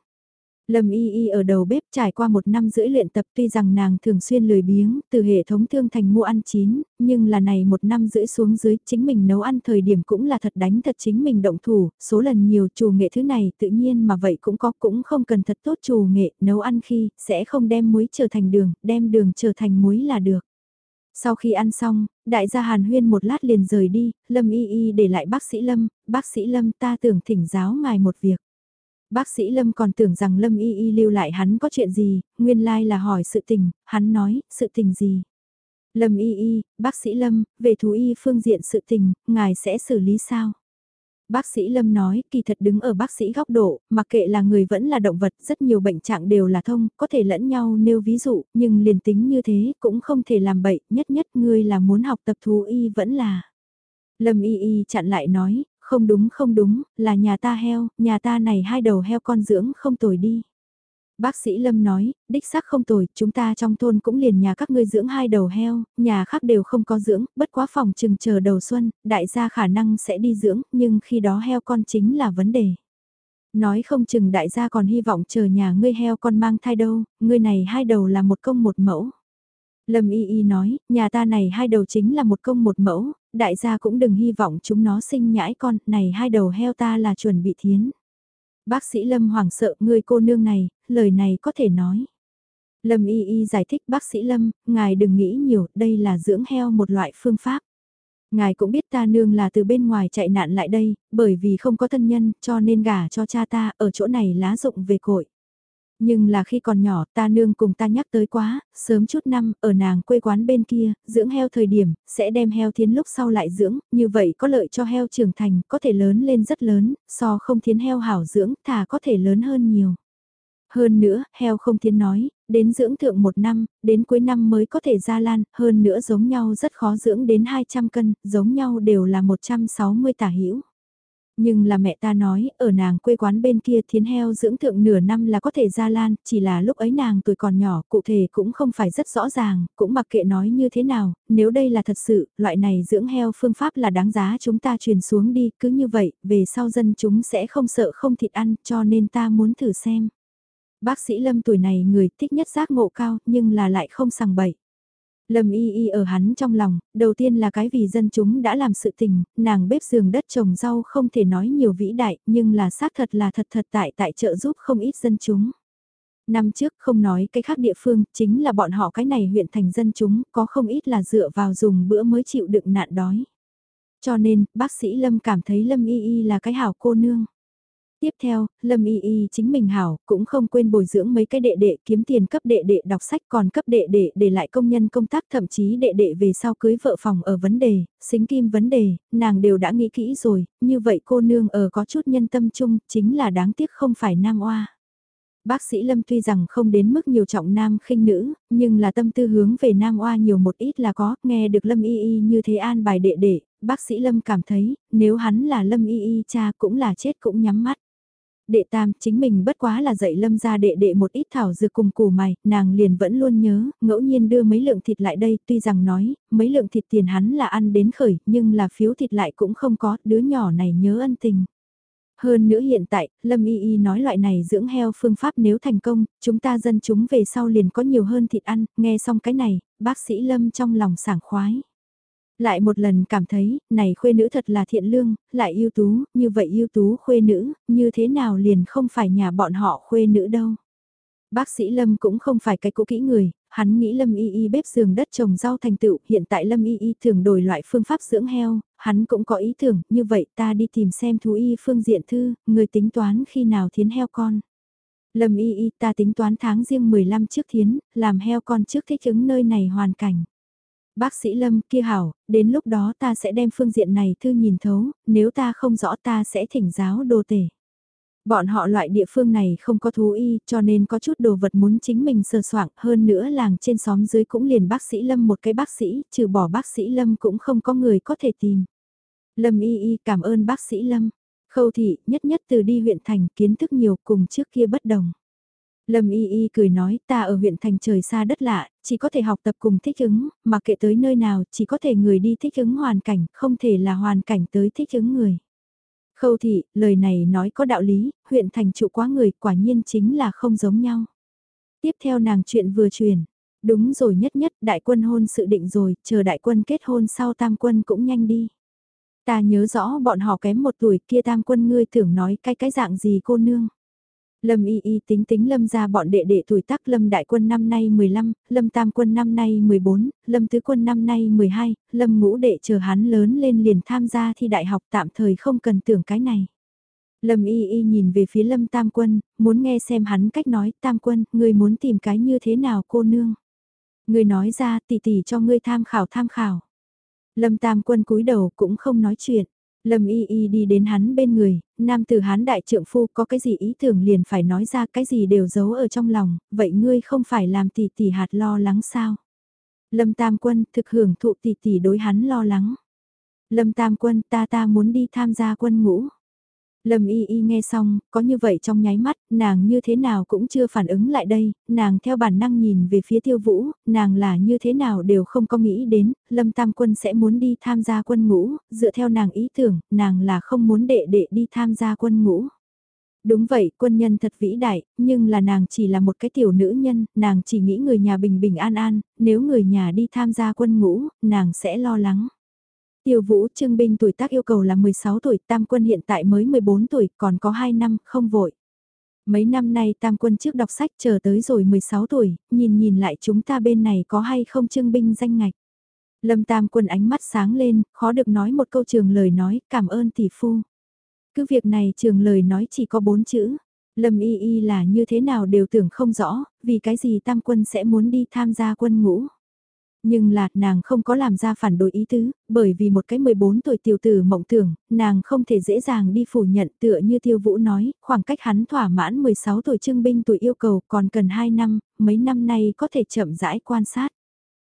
Speaker 1: Lâm Y Y ở đầu bếp trải qua một năm rưỡi luyện tập tuy rằng nàng thường xuyên lười biếng, từ hệ thống thương thành mua ăn chín, nhưng là này một năm rưỡi xuống dưới chính mình nấu ăn thời điểm cũng là thật đánh thật chính mình động thủ, số lần nhiều chủ nghệ thứ này tự nhiên mà vậy cũng có cũng không cần thật tốt chủ nghệ, nấu ăn khi sẽ không đem muối trở thành đường, đem đường trở thành muối là được. Sau khi ăn xong, đại gia Hàn Huyên một lát liền rời đi, Lâm Y Y để lại bác sĩ Lâm, bác sĩ Lâm ta tưởng thỉnh giáo ngài một việc. Bác sĩ Lâm còn tưởng rằng Lâm y y lưu lại hắn có chuyện gì, nguyên lai là hỏi sự tình, hắn nói, sự tình gì. Lâm y y, bác sĩ Lâm, về thú y phương diện sự tình, ngài sẽ xử lý sao? Bác sĩ Lâm nói, kỳ thật đứng ở bác sĩ góc độ, mặc kệ là người vẫn là động vật, rất nhiều bệnh trạng đều là thông, có thể lẫn nhau nêu ví dụ, nhưng liền tính như thế, cũng không thể làm bậy, nhất nhất ngươi là muốn học tập thú y vẫn là. Lâm y y chặn lại nói, không đúng không đúng, là nhà ta heo, nhà ta này hai đầu heo con dưỡng không tồi đi. Bác sĩ Lâm nói, đích xác không tồi, chúng ta trong thôn cũng liền nhà các ngươi dưỡng hai đầu heo, nhà khác đều không có dưỡng, bất quá phòng chừng chờ đầu xuân, đại gia khả năng sẽ đi dưỡng, nhưng khi đó heo con chính là vấn đề. Nói không chừng đại gia còn hy vọng chờ nhà ngươi heo con mang thai đâu, ngươi này hai đầu là một công một mẫu. Lâm Y Y nói, nhà ta này hai đầu chính là một công một mẫu, đại gia cũng đừng hy vọng chúng nó sinh nhãi con, này hai đầu heo ta là chuẩn bị thiến. Bác sĩ Lâm hoảng sợ người cô nương này, lời này có thể nói. Lâm Y Y giải thích bác sĩ Lâm, ngài đừng nghĩ nhiều, đây là dưỡng heo một loại phương pháp. Ngài cũng biết ta nương là từ bên ngoài chạy nạn lại đây, bởi vì không có thân nhân, cho nên gả cho cha ta, ở chỗ này lá rụng về cội. Nhưng là khi còn nhỏ ta nương cùng ta nhắc tới quá, sớm chút năm ở nàng quê quán bên kia, dưỡng heo thời điểm, sẽ đem heo thiến lúc sau lại dưỡng, như vậy có lợi cho heo trưởng thành, có thể lớn lên rất lớn, so không thiến heo hảo dưỡng, thà có thể lớn hơn nhiều. Hơn nữa, heo không thiến nói, đến dưỡng thượng một năm, đến cuối năm mới có thể ra lan, hơn nữa giống nhau rất khó dưỡng đến 200 cân, giống nhau đều là 160 tả hữu nhưng là mẹ ta nói, ở nàng quê quán bên kia thiến heo dưỡng thượng nửa năm là có thể ra lan, chỉ là lúc ấy nàng tuổi còn nhỏ, cụ thể cũng không phải rất rõ ràng, cũng mặc kệ nói như thế nào, nếu đây là thật sự, loại này dưỡng heo phương pháp là đáng giá chúng ta truyền xuống đi, cứ như vậy, về sau dân chúng sẽ không sợ không thịt ăn, cho nên ta muốn thử xem. Bác sĩ Lâm tuổi này người thích nhất giác ngộ cao, nhưng là lại không sằng bậy. Lâm y y ở hắn trong lòng, đầu tiên là cái vì dân chúng đã làm sự tình, nàng bếp giường đất trồng rau không thể nói nhiều vĩ đại, nhưng là xác thật là thật thật tại tại trợ giúp không ít dân chúng. Năm trước không nói cái khác địa phương, chính là bọn họ cái này huyện thành dân chúng, có không ít là dựa vào dùng bữa mới chịu đựng nạn đói. Cho nên, bác sĩ Lâm cảm thấy Lâm y y là cái hảo cô nương. Tiếp theo, Lâm Y Y chính mình hảo, cũng không quên bồi dưỡng mấy cái đệ đệ kiếm tiền cấp đệ đệ đọc sách còn cấp đệ đệ để lại công nhân công tác thậm chí đệ đệ về sau cưới vợ phòng ở vấn đề, xính kim vấn đề, nàng đều đã nghĩ kỹ rồi, như vậy cô nương ở có chút nhân tâm chung, chính là đáng tiếc không phải nam oa. Bác sĩ Lâm tuy rằng không đến mức nhiều trọng nam khinh nữ, nhưng là tâm tư hướng về nam oa nhiều một ít là có, nghe được Lâm Y Y như thế an bài đệ đệ, bác sĩ Lâm cảm thấy, nếu hắn là Lâm Y Y cha cũng là chết cũng nhắm mắt đệ tam chính mình bất quá là dạy lâm ra đệ đệ một ít thảo dược cùng củ mày, nàng liền vẫn luôn nhớ, ngẫu nhiên đưa mấy lượng thịt lại đây, tuy rằng nói, mấy lượng thịt tiền hắn là ăn đến khởi, nhưng là phiếu thịt lại cũng không có, đứa nhỏ này nhớ ân tình. Hơn nữa hiện tại, Lâm Y Y nói loại này dưỡng heo phương pháp nếu thành công, chúng ta dân chúng về sau liền có nhiều hơn thịt ăn, nghe xong cái này, bác sĩ Lâm trong lòng sảng khoái. Lại một lần cảm thấy, này khuê nữ thật là thiện lương, lại ưu tú, như vậy ưu tú khuê nữ, như thế nào liền không phải nhà bọn họ khuê nữ đâu. Bác sĩ Lâm cũng không phải cái cũ kỹ người, hắn nghĩ Lâm Y Y bếp giường đất trồng rau thành tựu, hiện tại Lâm Y Y thường đổi loại phương pháp dưỡng heo, hắn cũng có ý tưởng, như vậy ta đi tìm xem thú y phương diện thư, người tính toán khi nào thiến heo con. Lâm Y Y ta tính toán tháng riêng 15 trước thiến, làm heo con trước thích ứng nơi này hoàn cảnh. Bác sĩ Lâm kia hảo, đến lúc đó ta sẽ đem phương diện này thư nhìn thấu, nếu ta không rõ ta sẽ thỉnh giáo đồ tể. Bọn họ loại địa phương này không có thú y cho nên có chút đồ vật muốn chính mình sơ soạn hơn nữa làng trên xóm dưới cũng liền bác sĩ Lâm một cái bác sĩ, trừ bỏ bác sĩ Lâm cũng không có người có thể tìm. Lâm y y cảm ơn bác sĩ Lâm. Khâu thị nhất nhất từ đi huyện thành kiến thức nhiều cùng trước kia bất đồng. Lâm Y Y cười nói ta ở huyện thành trời xa đất lạ, chỉ có thể học tập cùng thích ứng, mà kệ tới nơi nào chỉ có thể người đi thích ứng hoàn cảnh, không thể là hoàn cảnh tới thích ứng người. Khâu thị, lời này nói có đạo lý, huyện thành trụ quá người quả nhiên chính là không giống nhau. Tiếp theo nàng chuyện vừa truyền, đúng rồi nhất nhất đại quân hôn sự định rồi, chờ đại quân kết hôn sau tam quân cũng nhanh đi. Ta nhớ rõ bọn họ kém một tuổi kia tam quân ngươi tưởng nói cái cái dạng gì cô nương. Lâm y y tính tính lâm ra bọn đệ đệ tuổi tác lâm đại quân năm nay 15, lâm tam quân năm nay 14, lâm tứ quân năm nay 12, lâm ngũ đệ chờ hắn lớn lên liền tham gia thi đại học tạm thời không cần tưởng cái này. Lâm y y nhìn về phía lâm tam quân, muốn nghe xem hắn cách nói tam quân, người muốn tìm cái như thế nào cô nương. Người nói ra tỷ tỷ cho ngươi tham khảo tham khảo. Lâm tam quân cúi đầu cũng không nói chuyện. Lâm y y đi đến hắn bên người, nam tử hán đại trượng phu có cái gì ý tưởng liền phải nói ra cái gì đều giấu ở trong lòng, vậy ngươi không phải làm tỷ tỷ hạt lo lắng sao? Lâm Tam Quân thực hưởng thụ tỷ tỷ đối hắn lo lắng. Lâm Tam Quân ta ta muốn đi tham gia quân ngũ. Lâm y y nghe xong, có như vậy trong nháy mắt, nàng như thế nào cũng chưa phản ứng lại đây, nàng theo bản năng nhìn về phía tiêu vũ, nàng là như thế nào đều không có nghĩ đến, Lâm Tam Quân sẽ muốn đi tham gia quân ngũ, dựa theo nàng ý tưởng, nàng là không muốn đệ đệ đi tham gia quân ngũ. Đúng vậy, quân nhân thật vĩ đại, nhưng là nàng chỉ là một cái tiểu nữ nhân, nàng chỉ nghĩ người nhà bình bình an an, nếu người nhà đi tham gia quân ngũ, nàng sẽ lo lắng. Tiêu Vũ Trương Binh tuổi tác yêu cầu là 16 tuổi, Tam Quân hiện tại mới 14 tuổi, còn có 2 năm, không vội. Mấy năm nay Tam Quân trước đọc sách chờ tới rồi 16 tuổi, nhìn nhìn lại chúng ta bên này có hay không Trương Binh danh ngạch. Lâm Tam Quân ánh mắt sáng lên, khó được nói một câu trường lời nói, cảm ơn tỷ phu. Cứ việc này trường lời nói chỉ có bốn chữ. Lâm Y Y là như thế nào đều tưởng không rõ, vì cái gì Tam Quân sẽ muốn đi tham gia quân ngũ. Nhưng là, nàng không có làm ra phản đối ý tứ, bởi vì một cái 14 tuổi tiểu tử mộng tưởng, nàng không thể dễ dàng đi phủ nhận tựa như tiêu vũ nói, khoảng cách hắn thỏa mãn 16 tuổi trưng binh tuổi yêu cầu còn cần 2 năm, mấy năm nay có thể chậm rãi quan sát.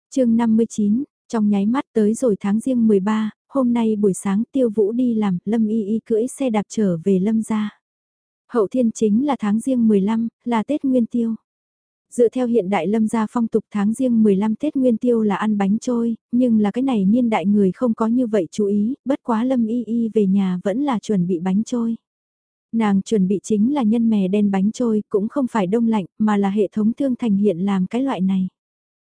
Speaker 1: chương 59, trong nháy mắt tới rồi tháng riêng 13, hôm nay buổi sáng tiêu vũ đi làm, Lâm Y Y cưỡi xe đạp trở về Lâm gia. Hậu thiên chính là tháng riêng 15, là Tết Nguyên Tiêu. Dựa theo hiện đại lâm gia phong tục tháng riêng 15 Tết Nguyên Tiêu là ăn bánh trôi, nhưng là cái này niên đại người không có như vậy chú ý, bất quá lâm y y về nhà vẫn là chuẩn bị bánh trôi. Nàng chuẩn bị chính là nhân mè đen bánh trôi, cũng không phải đông lạnh, mà là hệ thống thương thành hiện làm cái loại này.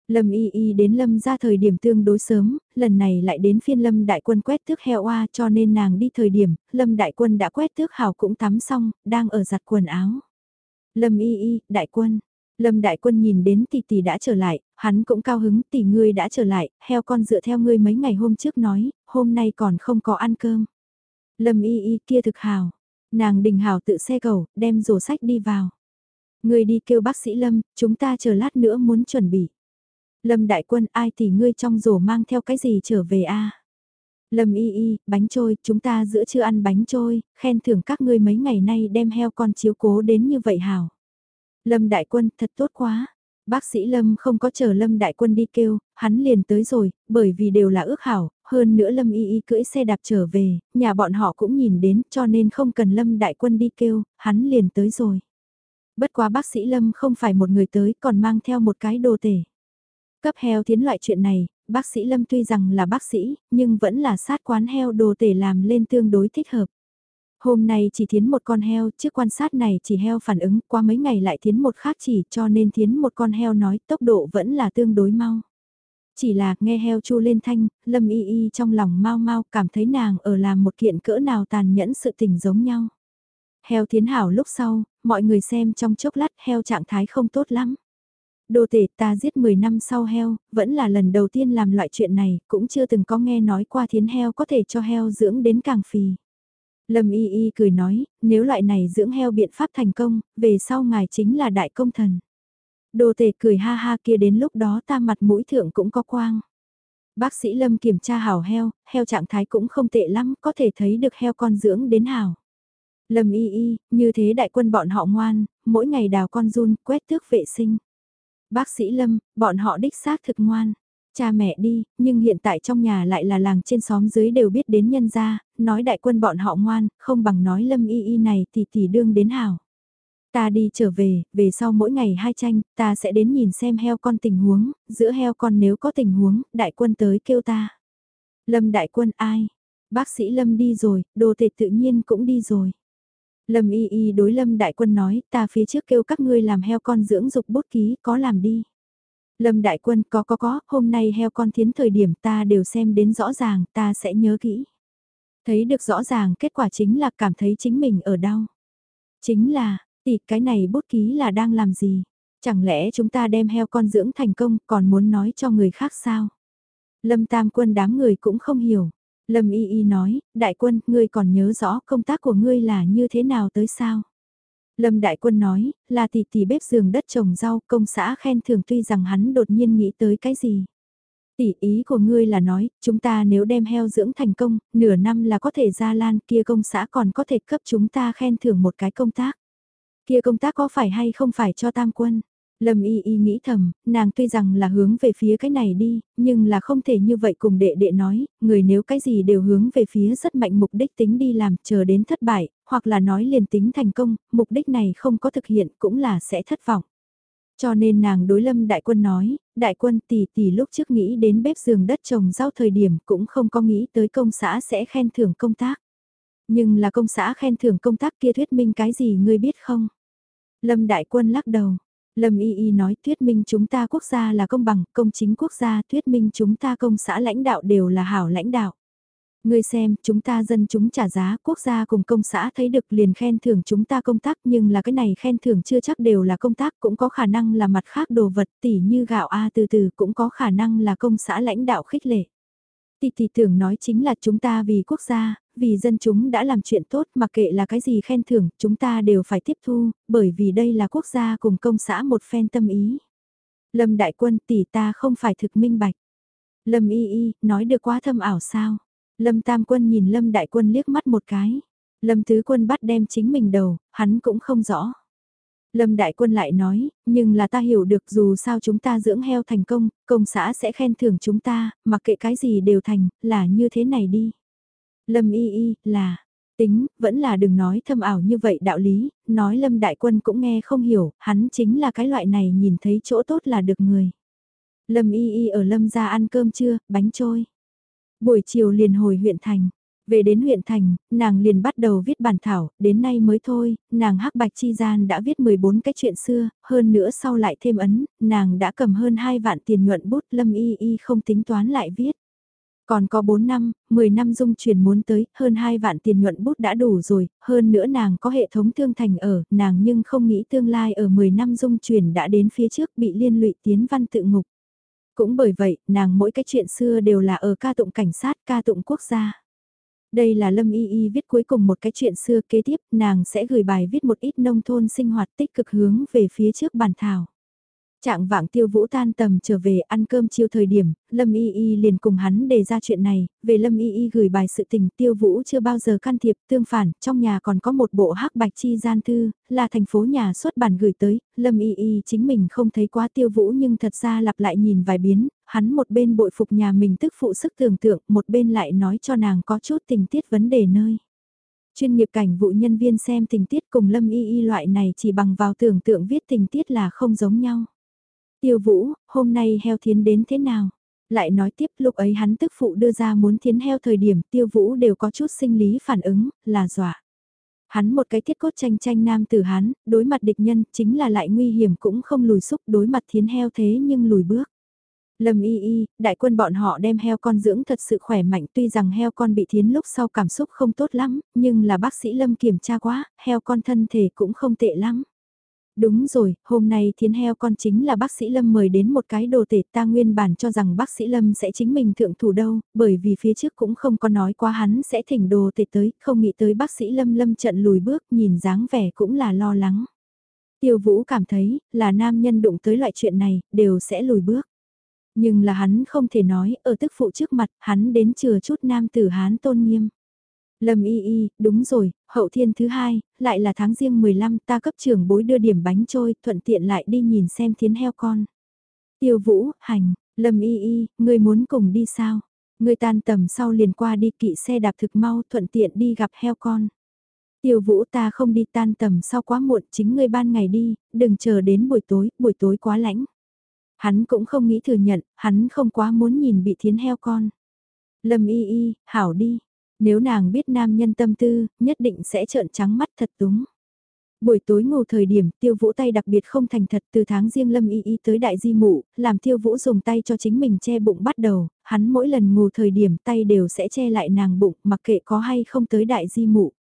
Speaker 1: Lâm y y đến lâm ra thời điểm tương đối sớm, lần này lại đến phiên lâm đại quân quét tước heo oa cho nên nàng đi thời điểm, lâm đại quân đã quét tước hào cũng tắm xong, đang ở giặt quần áo. Lâm y y, đại quân. Lâm đại quân nhìn đến tỷ tỷ đã trở lại, hắn cũng cao hứng tỷ ngươi đã trở lại, heo con dựa theo ngươi mấy ngày hôm trước nói, hôm nay còn không có ăn cơm. Lâm y y kia thực hào, nàng đình hào tự xe cầu, đem rổ sách đi vào. Ngươi đi kêu bác sĩ Lâm, chúng ta chờ lát nữa muốn chuẩn bị. Lâm đại quân ai tỷ ngươi trong rổ mang theo cái gì trở về a? Lâm y y, bánh trôi, chúng ta giữa chưa ăn bánh trôi, khen thưởng các ngươi mấy ngày nay đem heo con chiếu cố đến như vậy hảo. Lâm đại quân, thật tốt quá. Bác sĩ Lâm không có chờ Lâm đại quân đi kêu, hắn liền tới rồi, bởi vì đều là ước hảo, hơn nữa Lâm y y cưỡi xe đạp trở về, nhà bọn họ cũng nhìn đến cho nên không cần Lâm đại quân đi kêu, hắn liền tới rồi. Bất quá bác sĩ Lâm không phải một người tới còn mang theo một cái đồ tể. Cấp heo tiến loại chuyện này, bác sĩ Lâm tuy rằng là bác sĩ, nhưng vẫn là sát quán heo đồ tể làm lên tương đối thích hợp. Hôm nay chỉ thiến một con heo, trước quan sát này chỉ heo phản ứng, qua mấy ngày lại thiến một khác chỉ cho nên thiến một con heo nói tốc độ vẫn là tương đối mau. Chỉ là nghe heo chu lên thanh, lâm y y trong lòng mau mau cảm thấy nàng ở làm một kiện cỡ nào tàn nhẫn sự tình giống nhau. Heo thiến hảo lúc sau, mọi người xem trong chốc lát heo trạng thái không tốt lắm. Đồ tể ta giết 10 năm sau heo, vẫn là lần đầu tiên làm loại chuyện này, cũng chưa từng có nghe nói qua thiến heo có thể cho heo dưỡng đến càng phì. Lâm Y Y cười nói, nếu loại này dưỡng heo biện pháp thành công, về sau ngài chính là đại công thần. Đồ tể cười ha ha kia đến lúc đó ta mặt mũi thượng cũng có quang. Bác sĩ Lâm kiểm tra hảo heo, heo trạng thái cũng không tệ lắm, có thể thấy được heo con dưỡng đến hảo. Lâm y y, như thế đại quân bọn họ ngoan, mỗi ngày đào con run, quét tước vệ sinh. Bác sĩ Lâm, bọn họ đích xác thực ngoan. Cha mẹ đi, nhưng hiện tại trong nhà lại là làng trên xóm dưới đều biết đến nhân gia, nói đại quân bọn họ ngoan, không bằng nói lâm y y này thì tỷ đương đến hảo. Ta đi trở về, về sau mỗi ngày hai tranh, ta sẽ đến nhìn xem heo con tình huống, giữa heo con nếu có tình huống, đại quân tới kêu ta. Lâm đại quân ai? Bác sĩ Lâm đi rồi, đồ tệ tự nhiên cũng đi rồi. Lâm y y đối Lâm đại quân nói, ta phía trước kêu các ngươi làm heo con dưỡng dục bút ký, có làm đi. Lâm Đại Quân có có có, hôm nay heo con thiến thời điểm ta đều xem đến rõ ràng, ta sẽ nhớ kỹ. Thấy được rõ ràng kết quả chính là cảm thấy chính mình ở đau. Chính là, tỷ cái này bút ký là đang làm gì? Chẳng lẽ chúng ta đem heo con dưỡng thành công còn muốn nói cho người khác sao? Lâm Tam Quân đám người cũng không hiểu. Lâm Y Y nói, đại quân, ngươi còn nhớ rõ công tác của ngươi là như thế nào tới sao? Lâm Đại Quân nói, là tỷ tỷ bếp giường đất trồng rau, công xã khen thưởng tuy rằng hắn đột nhiên nghĩ tới cái gì. Tỷ ý của ngươi là nói, chúng ta nếu đem heo dưỡng thành công, nửa năm là có thể ra lan kia công xã còn có thể cấp chúng ta khen thưởng một cái công tác. Kia công tác có phải hay không phải cho tam quân? Lâm y y nghĩ thầm, nàng tuy rằng là hướng về phía cái này đi, nhưng là không thể như vậy cùng đệ đệ nói, người nếu cái gì đều hướng về phía rất mạnh mục đích tính đi làm, chờ đến thất bại, hoặc là nói liền tính thành công, mục đích này không có thực hiện cũng là sẽ thất vọng. Cho nên nàng đối lâm đại quân nói, đại quân tỷ tỷ lúc trước nghĩ đến bếp giường đất trồng rau thời điểm cũng không có nghĩ tới công xã sẽ khen thưởng công tác. Nhưng là công xã khen thưởng công tác kia thuyết minh cái gì ngươi biết không? Lâm đại quân lắc đầu, Lâm Y Y nói thuyết minh chúng ta quốc gia là công bằng, công chính quốc gia, thuyết minh chúng ta công xã lãnh đạo đều là hảo lãnh đạo. Ngươi xem, chúng ta dân chúng trả giá, quốc gia cùng công xã thấy được liền khen thưởng chúng ta công tác nhưng là cái này khen thưởng chưa chắc đều là công tác cũng có khả năng là mặt khác đồ vật tỉ như gạo A từ từ cũng có khả năng là công xã lãnh đạo khích lệ. Tỷ tỷ tưởng nói chính là chúng ta vì quốc gia, vì dân chúng đã làm chuyện tốt mặc kệ là cái gì khen thưởng, chúng ta đều phải tiếp thu, bởi vì đây là quốc gia cùng công xã một phen tâm ý. Lâm Đại Quân tỷ ta không phải thực minh bạch. Lâm Y Y, nói được quá thâm ảo sao? Lâm Tam Quân nhìn Lâm Đại Quân liếc mắt một cái. Lâm Tứ Quân bắt đem chính mình đầu, hắn cũng không rõ. Lâm Đại Quân lại nói, nhưng là ta hiểu được dù sao chúng ta dưỡng heo thành công, công xã sẽ khen thưởng chúng ta, mặc kệ cái gì đều thành, là như thế này đi. Lâm y y, là, tính, vẫn là đừng nói thâm ảo như vậy đạo lý, nói Lâm Đại Quân cũng nghe không hiểu, hắn chính là cái loại này nhìn thấy chỗ tốt là được người. Lâm y y ở Lâm ra ăn cơm trưa, bánh trôi. Buổi chiều liền hồi huyện thành. Về đến huyện thành, nàng liền bắt đầu viết bản thảo, đến nay mới thôi, nàng hắc bạch chi gian đã viết 14 cái chuyện xưa, hơn nữa sau lại thêm ấn, nàng đã cầm hơn 2 vạn tiền nhuận bút lâm y y không tính toán lại viết. Còn có 4 năm, 10 năm dung chuyển muốn tới, hơn 2 vạn tiền nhuận bút đã đủ rồi, hơn nữa nàng có hệ thống thương thành ở, nàng nhưng không nghĩ tương lai ở 10 năm dung chuyển đã đến phía trước bị liên lụy tiến văn tự ngục. Cũng bởi vậy, nàng mỗi cái chuyện xưa đều là ở ca tụng cảnh sát, ca tụng quốc gia. Đây là Lâm Y Y viết cuối cùng một cái chuyện xưa kế tiếp, nàng sẽ gửi bài viết một ít nông thôn sinh hoạt tích cực hướng về phía trước bản thảo. Trạng vạng tiêu vũ tan tầm trở về ăn cơm chiều thời điểm, Lâm Y Y liền cùng hắn đề ra chuyện này, về Lâm Y Y gửi bài sự tình tiêu vũ chưa bao giờ can thiệp, tương phản, trong nhà còn có một bộ hắc bạch chi gian thư, là thành phố nhà xuất bản gửi tới, Lâm Y Y chính mình không thấy quá tiêu vũ nhưng thật ra lặp lại nhìn vài biến, hắn một bên bội phục nhà mình tức phụ sức tưởng tượng, một bên lại nói cho nàng có chút tình tiết vấn đề nơi. Chuyên nghiệp cảnh vụ nhân viên xem tình tiết cùng Lâm Y Y loại này chỉ bằng vào tưởng tượng viết tình tiết là không giống nhau. Tiêu vũ, hôm nay heo thiến đến thế nào? Lại nói tiếp lúc ấy hắn tức phụ đưa ra muốn thiến heo thời điểm tiêu vũ đều có chút sinh lý phản ứng, là dọa. Hắn một cái thiết cốt tranh tranh nam tử hắn, đối mặt địch nhân chính là lại nguy hiểm cũng không lùi xúc đối mặt thiến heo thế nhưng lùi bước. Lâm y y, đại quân bọn họ đem heo con dưỡng thật sự khỏe mạnh tuy rằng heo con bị thiến lúc sau cảm xúc không tốt lắm, nhưng là bác sĩ Lâm kiểm tra quá, heo con thân thể cũng không tệ lắm. Đúng rồi, hôm nay thiến heo con chính là bác sĩ Lâm mời đến một cái đồ tể ta nguyên bản cho rằng bác sĩ Lâm sẽ chính mình thượng thủ đâu, bởi vì phía trước cũng không có nói qua hắn sẽ thỉnh đồ tể tới, không nghĩ tới bác sĩ Lâm Lâm trận lùi bước nhìn dáng vẻ cũng là lo lắng. Tiêu Vũ cảm thấy, là nam nhân đụng tới loại chuyện này, đều sẽ lùi bước. Nhưng là hắn không thể nói, ở tức phụ trước mặt, hắn đến chừa chút nam tử hán tôn nghiêm. Lâm y y, đúng rồi, hậu thiên thứ hai, lại là tháng riêng 15 ta cấp trưởng bối đưa điểm bánh trôi, thuận tiện lại đi nhìn xem thiến heo con. Tiêu vũ, hành, Lâm y y, ngươi muốn cùng đi sao? Ngươi tan tầm sau liền qua đi kỵ xe đạp thực mau thuận tiện đi gặp heo con. Tiêu vũ ta không đi tan tầm sau quá muộn chính ngươi ban ngày đi, đừng chờ đến buổi tối, buổi tối quá lãnh. Hắn cũng không nghĩ thừa nhận, hắn không quá muốn nhìn bị thiến heo con. Lâm y y, hảo đi, nếu nàng biết nam nhân tâm tư, nhất định sẽ trợn trắng mắt thật túng. Buổi tối ngủ thời điểm tiêu vũ tay đặc biệt không thành thật từ tháng riêng lâm y y tới đại di mụ, làm tiêu vũ dùng tay cho chính mình che bụng bắt đầu, hắn mỗi lần ngủ thời điểm tay đều sẽ che lại nàng bụng mặc kệ có hay không tới đại di mụ.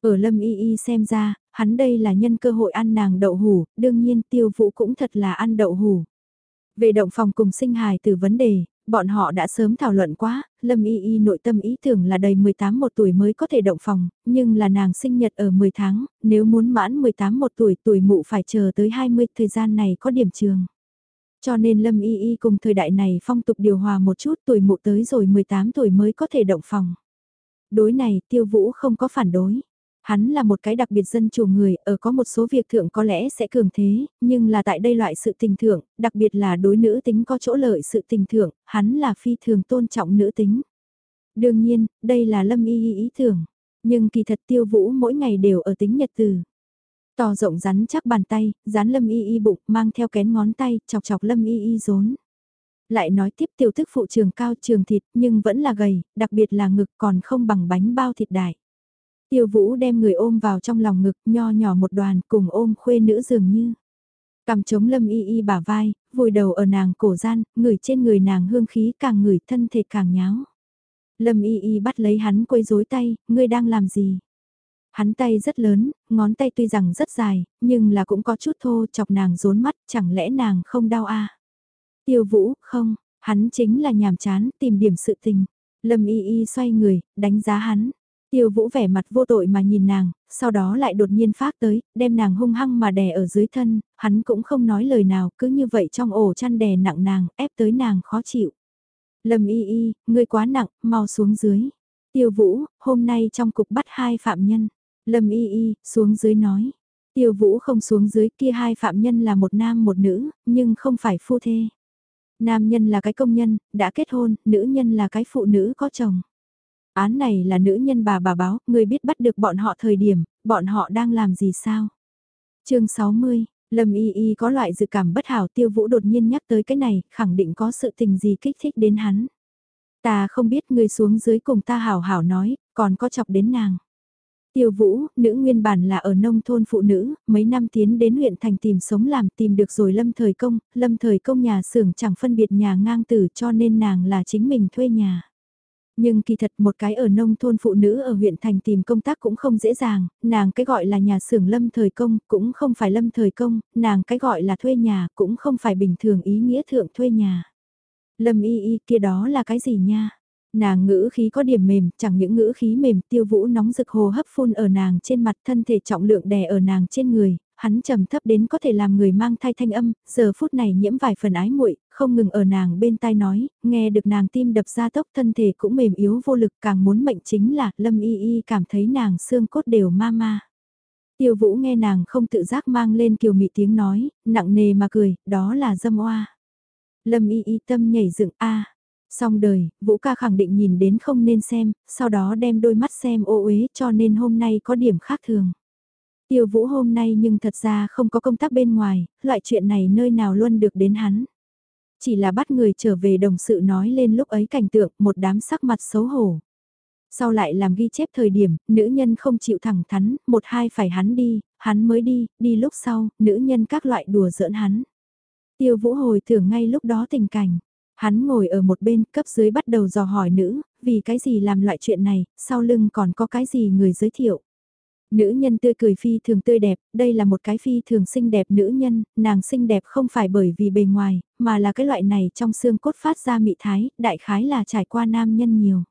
Speaker 1: Ở lâm y y xem ra, hắn đây là nhân cơ hội ăn nàng đậu hủ, đương nhiên tiêu vũ cũng thật là ăn đậu hủ. Về động phòng cùng sinh hài từ vấn đề, bọn họ đã sớm thảo luận quá, Lâm Y Y nội tâm ý tưởng là đầy 18 một tuổi mới có thể động phòng, nhưng là nàng sinh nhật ở 10 tháng, nếu muốn mãn 18 một tuổi tuổi mụ phải chờ tới 20 thời gian này có điểm trường. Cho nên Lâm Y Y cùng thời đại này phong tục điều hòa một chút tuổi mụ tới rồi 18 tuổi mới có thể động phòng. Đối này tiêu vũ không có phản đối. Hắn là một cái đặc biệt dân chủ người, ở có một số việc thượng có lẽ sẽ cường thế, nhưng là tại đây loại sự tình thượng, đặc biệt là đối nữ tính có chỗ lợi sự tình thượng, hắn là phi thường tôn trọng nữ tính. Đương nhiên, đây là lâm y ý, ý tưởng, nhưng kỳ thật tiêu vũ mỗi ngày đều ở tính nhật từ. To rộng rắn chắc bàn tay, dán lâm y y bụng, mang theo kén ngón tay, chọc chọc lâm y y rốn. Lại nói tiếp tiêu thức phụ trường cao trường thịt nhưng vẫn là gầy, đặc biệt là ngực còn không bằng bánh bao thịt đại. Tiêu Vũ đem người ôm vào trong lòng ngực, nho nhỏ một đoàn, cùng ôm khuê nữ dường như. Cầm chống lâm y y bả vai, vùi đầu ở nàng cổ gian, người trên người nàng hương khí càng ngửi thân thể càng nháo. Lâm y y bắt lấy hắn quấy rối tay, ngươi đang làm gì? Hắn tay rất lớn, ngón tay tuy rằng rất dài, nhưng là cũng có chút thô chọc nàng rốn mắt, chẳng lẽ nàng không đau à? Tiêu vũ, không, hắn chính là nhàm chán, tìm điểm sự tình. Lâm y y xoay người, đánh giá hắn. Tiêu vũ vẻ mặt vô tội mà nhìn nàng, sau đó lại đột nhiên phát tới, đem nàng hung hăng mà đè ở dưới thân, hắn cũng không nói lời nào, cứ như vậy trong ổ chăn đè nặng nàng, ép tới nàng khó chịu. Lâm y y, ngươi quá nặng, mau xuống dưới. Tiêu vũ, hôm nay trong cục bắt hai phạm nhân. Lâm y y, xuống dưới nói. Tiêu Vũ không xuống dưới kia hai phạm nhân là một nam một nữ, nhưng không phải phu thê. Nam nhân là cái công nhân, đã kết hôn, nữ nhân là cái phụ nữ có chồng. Án này là nữ nhân bà bà báo, người biết bắt được bọn họ thời điểm, bọn họ đang làm gì sao? chương 60, Lâm Y Y có loại dự cảm bất hảo tiêu vũ đột nhiên nhắc tới cái này, khẳng định có sự tình gì kích thích đến hắn. Ta không biết người xuống dưới cùng ta hảo hảo nói, còn có chọc đến nàng. Tiêu Vũ, nữ nguyên bản là ở nông thôn phụ nữ, mấy năm tiến đến huyện thành tìm sống làm tìm được rồi lâm thời công, lâm thời công nhà xưởng chẳng phân biệt nhà ngang tử cho nên nàng là chính mình thuê nhà. Nhưng kỳ thật một cái ở nông thôn phụ nữ ở huyện thành tìm công tác cũng không dễ dàng, nàng cái gọi là nhà xưởng lâm thời công cũng không phải lâm thời công, nàng cái gọi là thuê nhà cũng không phải bình thường ý nghĩa thượng thuê nhà. Lâm y y kia đó là cái gì nha? Nàng ngữ khí có điểm mềm, chẳng những ngữ khí mềm tiêu vũ nóng rực hồ hấp phun ở nàng trên mặt thân thể trọng lượng đè ở nàng trên người, hắn trầm thấp đến có thể làm người mang thai thanh âm, giờ phút này nhiễm vài phần ái muội, không ngừng ở nàng bên tai nói, nghe được nàng tim đập ra tốc thân thể cũng mềm yếu vô lực càng muốn mệnh chính là lâm y y cảm thấy nàng xương cốt đều ma ma. Tiêu vũ nghe nàng không tự giác mang lên kiều mị tiếng nói, nặng nề mà cười, đó là dâm oa. Lâm y y tâm nhảy dựng a Xong đời, Vũ ca khẳng định nhìn đến không nên xem, sau đó đem đôi mắt xem ô uế cho nên hôm nay có điểm khác thường. Tiêu Vũ hôm nay nhưng thật ra không có công tác bên ngoài, loại chuyện này nơi nào luôn được đến hắn. Chỉ là bắt người trở về đồng sự nói lên lúc ấy cảnh tượng một đám sắc mặt xấu hổ. Sau lại làm ghi chép thời điểm, nữ nhân không chịu thẳng thắn, một hai phải hắn đi, hắn mới đi, đi lúc sau, nữ nhân các loại đùa giỡn hắn. Tiêu Vũ hồi tưởng ngay lúc đó tình cảnh. Hắn ngồi ở một bên, cấp dưới bắt đầu dò hỏi nữ, vì cái gì làm loại chuyện này, sau lưng còn có cái gì người giới thiệu. Nữ nhân tươi cười phi thường tươi đẹp, đây là một cái phi thường xinh đẹp nữ nhân, nàng xinh đẹp không phải bởi vì bề ngoài, mà là cái loại này trong xương cốt phát ra mị thái, đại khái là trải qua nam nhân nhiều.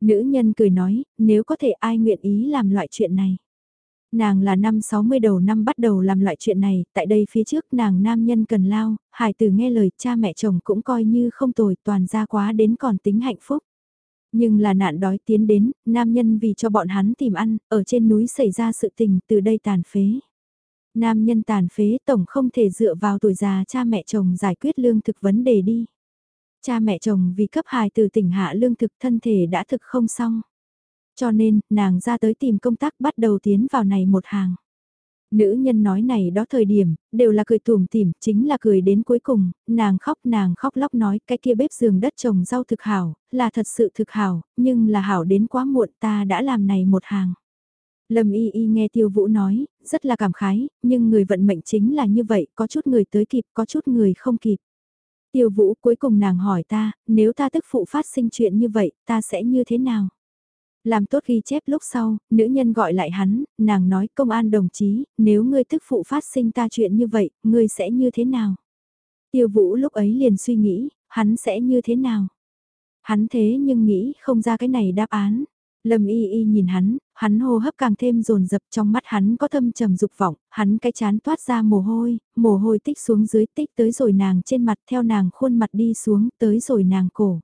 Speaker 1: Nữ nhân cười nói, nếu có thể ai nguyện ý làm loại chuyện này. Nàng là năm 60 đầu năm bắt đầu làm loại chuyện này, tại đây phía trước nàng nam nhân cần lao, hải tử nghe lời cha mẹ chồng cũng coi như không tồi toàn ra quá đến còn tính hạnh phúc. Nhưng là nạn đói tiến đến, nam nhân vì cho bọn hắn tìm ăn, ở trên núi xảy ra sự tình từ đây tàn phế. Nam nhân tàn phế tổng không thể dựa vào tuổi già cha mẹ chồng giải quyết lương thực vấn đề đi. Cha mẹ chồng vì cấp hài từ tỉnh hạ lương thực thân thể đã thực không xong. Cho nên, nàng ra tới tìm công tác bắt đầu tiến vào này một hàng. Nữ nhân nói này đó thời điểm, đều là cười tùm tìm, chính là cười đến cuối cùng, nàng khóc nàng khóc lóc nói cái kia bếp giường đất trồng rau thực hảo, là thật sự thực hảo, nhưng là hảo đến quá muộn ta đã làm này một hàng. Lâm y y nghe tiêu vũ nói, rất là cảm khái, nhưng người vận mệnh chính là như vậy, có chút người tới kịp, có chút người không kịp. Tiêu vũ cuối cùng nàng hỏi ta, nếu ta tức phụ phát sinh chuyện như vậy, ta sẽ như thế nào? Làm tốt ghi chép lúc sau, nữ nhân gọi lại hắn, nàng nói công an đồng chí, nếu ngươi tức phụ phát sinh ta chuyện như vậy, ngươi sẽ như thế nào? Tiêu vũ lúc ấy liền suy nghĩ, hắn sẽ như thế nào? Hắn thế nhưng nghĩ không ra cái này đáp án. Lâm y y nhìn hắn, hắn hô hấp càng thêm rồn rập trong mắt hắn có thâm trầm dục vọng, hắn cái chán toát ra mồ hôi, mồ hôi tích xuống dưới tích tới rồi nàng trên mặt theo nàng khuôn mặt đi xuống tới rồi nàng cổ.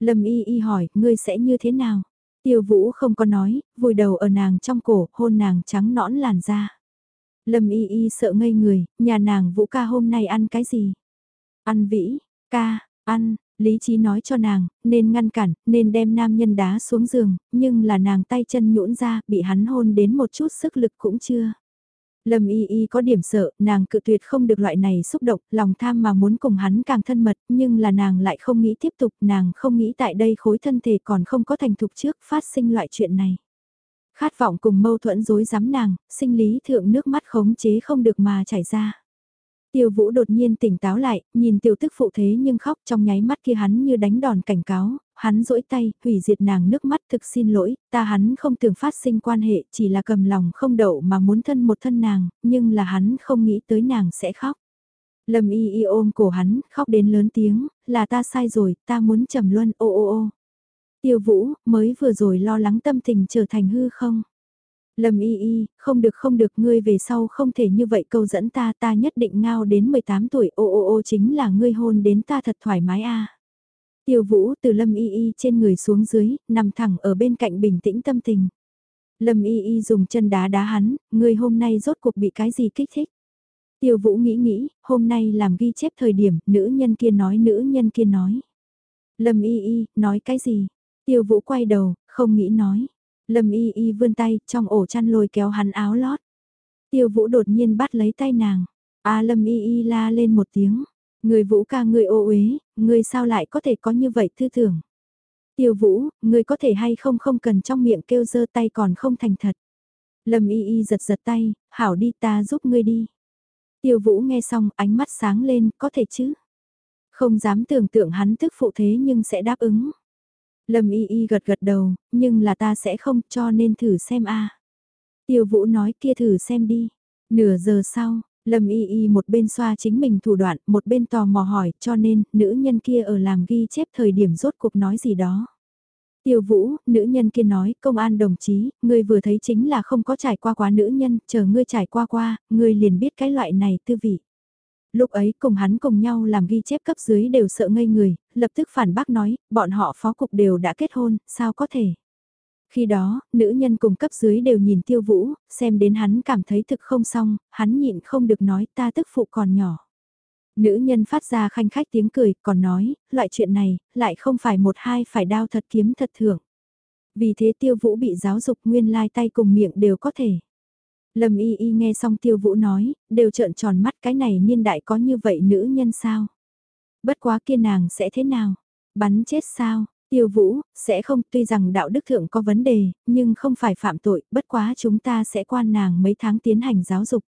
Speaker 1: Lâm y y hỏi, ngươi sẽ như thế nào? Tiêu vũ không có nói, vùi đầu ở nàng trong cổ, hôn nàng trắng nõn làn da. Lâm y y sợ ngây người, nhà nàng vũ ca hôm nay ăn cái gì? Ăn vĩ, ca, ăn, lý trí nói cho nàng, nên ngăn cản, nên đem nam nhân đá xuống giường, nhưng là nàng tay chân nhũn ra, bị hắn hôn đến một chút sức lực cũng chưa. Lâm y y có điểm sợ, nàng cự tuyệt không được loại này xúc động, lòng tham mà muốn cùng hắn càng thân mật, nhưng là nàng lại không nghĩ tiếp tục, nàng không nghĩ tại đây khối thân thể còn không có thành thục trước phát sinh loại chuyện này. Khát vọng cùng mâu thuẫn dối rắm nàng, sinh lý thượng nước mắt khống chế không được mà chảy ra. Tiêu vũ đột nhiên tỉnh táo lại, nhìn tiểu tức phụ thế nhưng khóc trong nháy mắt kia hắn như đánh đòn cảnh cáo, hắn rỗi tay, hủy diệt nàng nước mắt thực xin lỗi, ta hắn không tưởng phát sinh quan hệ, chỉ là cầm lòng không đậu mà muốn thân một thân nàng, nhưng là hắn không nghĩ tới nàng sẽ khóc. Lâm y y ôm cổ hắn, khóc đến lớn tiếng, là ta sai rồi, ta muốn trầm luân, ô ô ô. Tiêu vũ, mới vừa rồi lo lắng tâm tình trở thành hư không? Lâm y y, không được không được ngươi về sau không thể như vậy câu dẫn ta ta nhất định ngao đến 18 tuổi ô ô ô chính là ngươi hôn đến ta thật thoải mái a Tiêu vũ từ lâm y y trên người xuống dưới, nằm thẳng ở bên cạnh bình tĩnh tâm tình. Lâm y y dùng chân đá đá hắn, ngươi hôm nay rốt cuộc bị cái gì kích thích. Tiêu vũ nghĩ nghĩ, hôm nay làm ghi chép thời điểm, nữ nhân kia nói nữ nhân kia nói. Lâm y y, nói cái gì? Tiêu vũ quay đầu, không nghĩ nói. Lâm y y vươn tay, trong ổ chăn lôi kéo hắn áo lót. Tiêu vũ đột nhiên bắt lấy tay nàng. A lâm y y la lên một tiếng. Người vũ ca người ô uế, người sao lại có thể có như vậy thư tưởng. Tiêu vũ, người có thể hay không không cần trong miệng kêu dơ tay còn không thành thật. Lâm y y giật giật tay, hảo đi ta giúp ngươi đi. Tiêu vũ nghe xong ánh mắt sáng lên, có thể chứ. Không dám tưởng tượng hắn tức phụ thế nhưng sẽ đáp ứng. Lâm y y gật gật đầu, nhưng là ta sẽ không cho nên thử xem a. Tiêu vũ nói kia thử xem đi. Nửa giờ sau, Lâm y y một bên xoa chính mình thủ đoạn, một bên tò mò hỏi, cho nên, nữ nhân kia ở làm ghi chép thời điểm rốt cuộc nói gì đó. Tiêu vũ, nữ nhân kia nói, công an đồng chí, ngươi vừa thấy chính là không có trải qua quá nữ nhân, chờ ngươi trải qua qua, ngươi liền biết cái loại này tư vị. Lúc ấy cùng hắn cùng nhau làm ghi chép cấp dưới đều sợ ngây người, lập tức phản bác nói, bọn họ phó cục đều đã kết hôn, sao có thể. Khi đó, nữ nhân cùng cấp dưới đều nhìn tiêu vũ, xem đến hắn cảm thấy thực không xong, hắn nhịn không được nói ta tức phụ còn nhỏ. Nữ nhân phát ra khanh khách tiếng cười, còn nói, loại chuyện này, lại không phải một hai phải đao thật kiếm thật thưởng. Vì thế tiêu vũ bị giáo dục nguyên lai tay cùng miệng đều có thể. Lâm y y nghe xong tiêu vũ nói, đều trợn tròn mắt cái này niên đại có như vậy nữ nhân sao? Bất quá kia nàng sẽ thế nào? Bắn chết sao? Tiêu vũ, sẽ không, tuy rằng đạo đức thượng có vấn đề, nhưng không phải phạm tội, bất quá chúng ta sẽ quan nàng mấy tháng tiến hành giáo dục.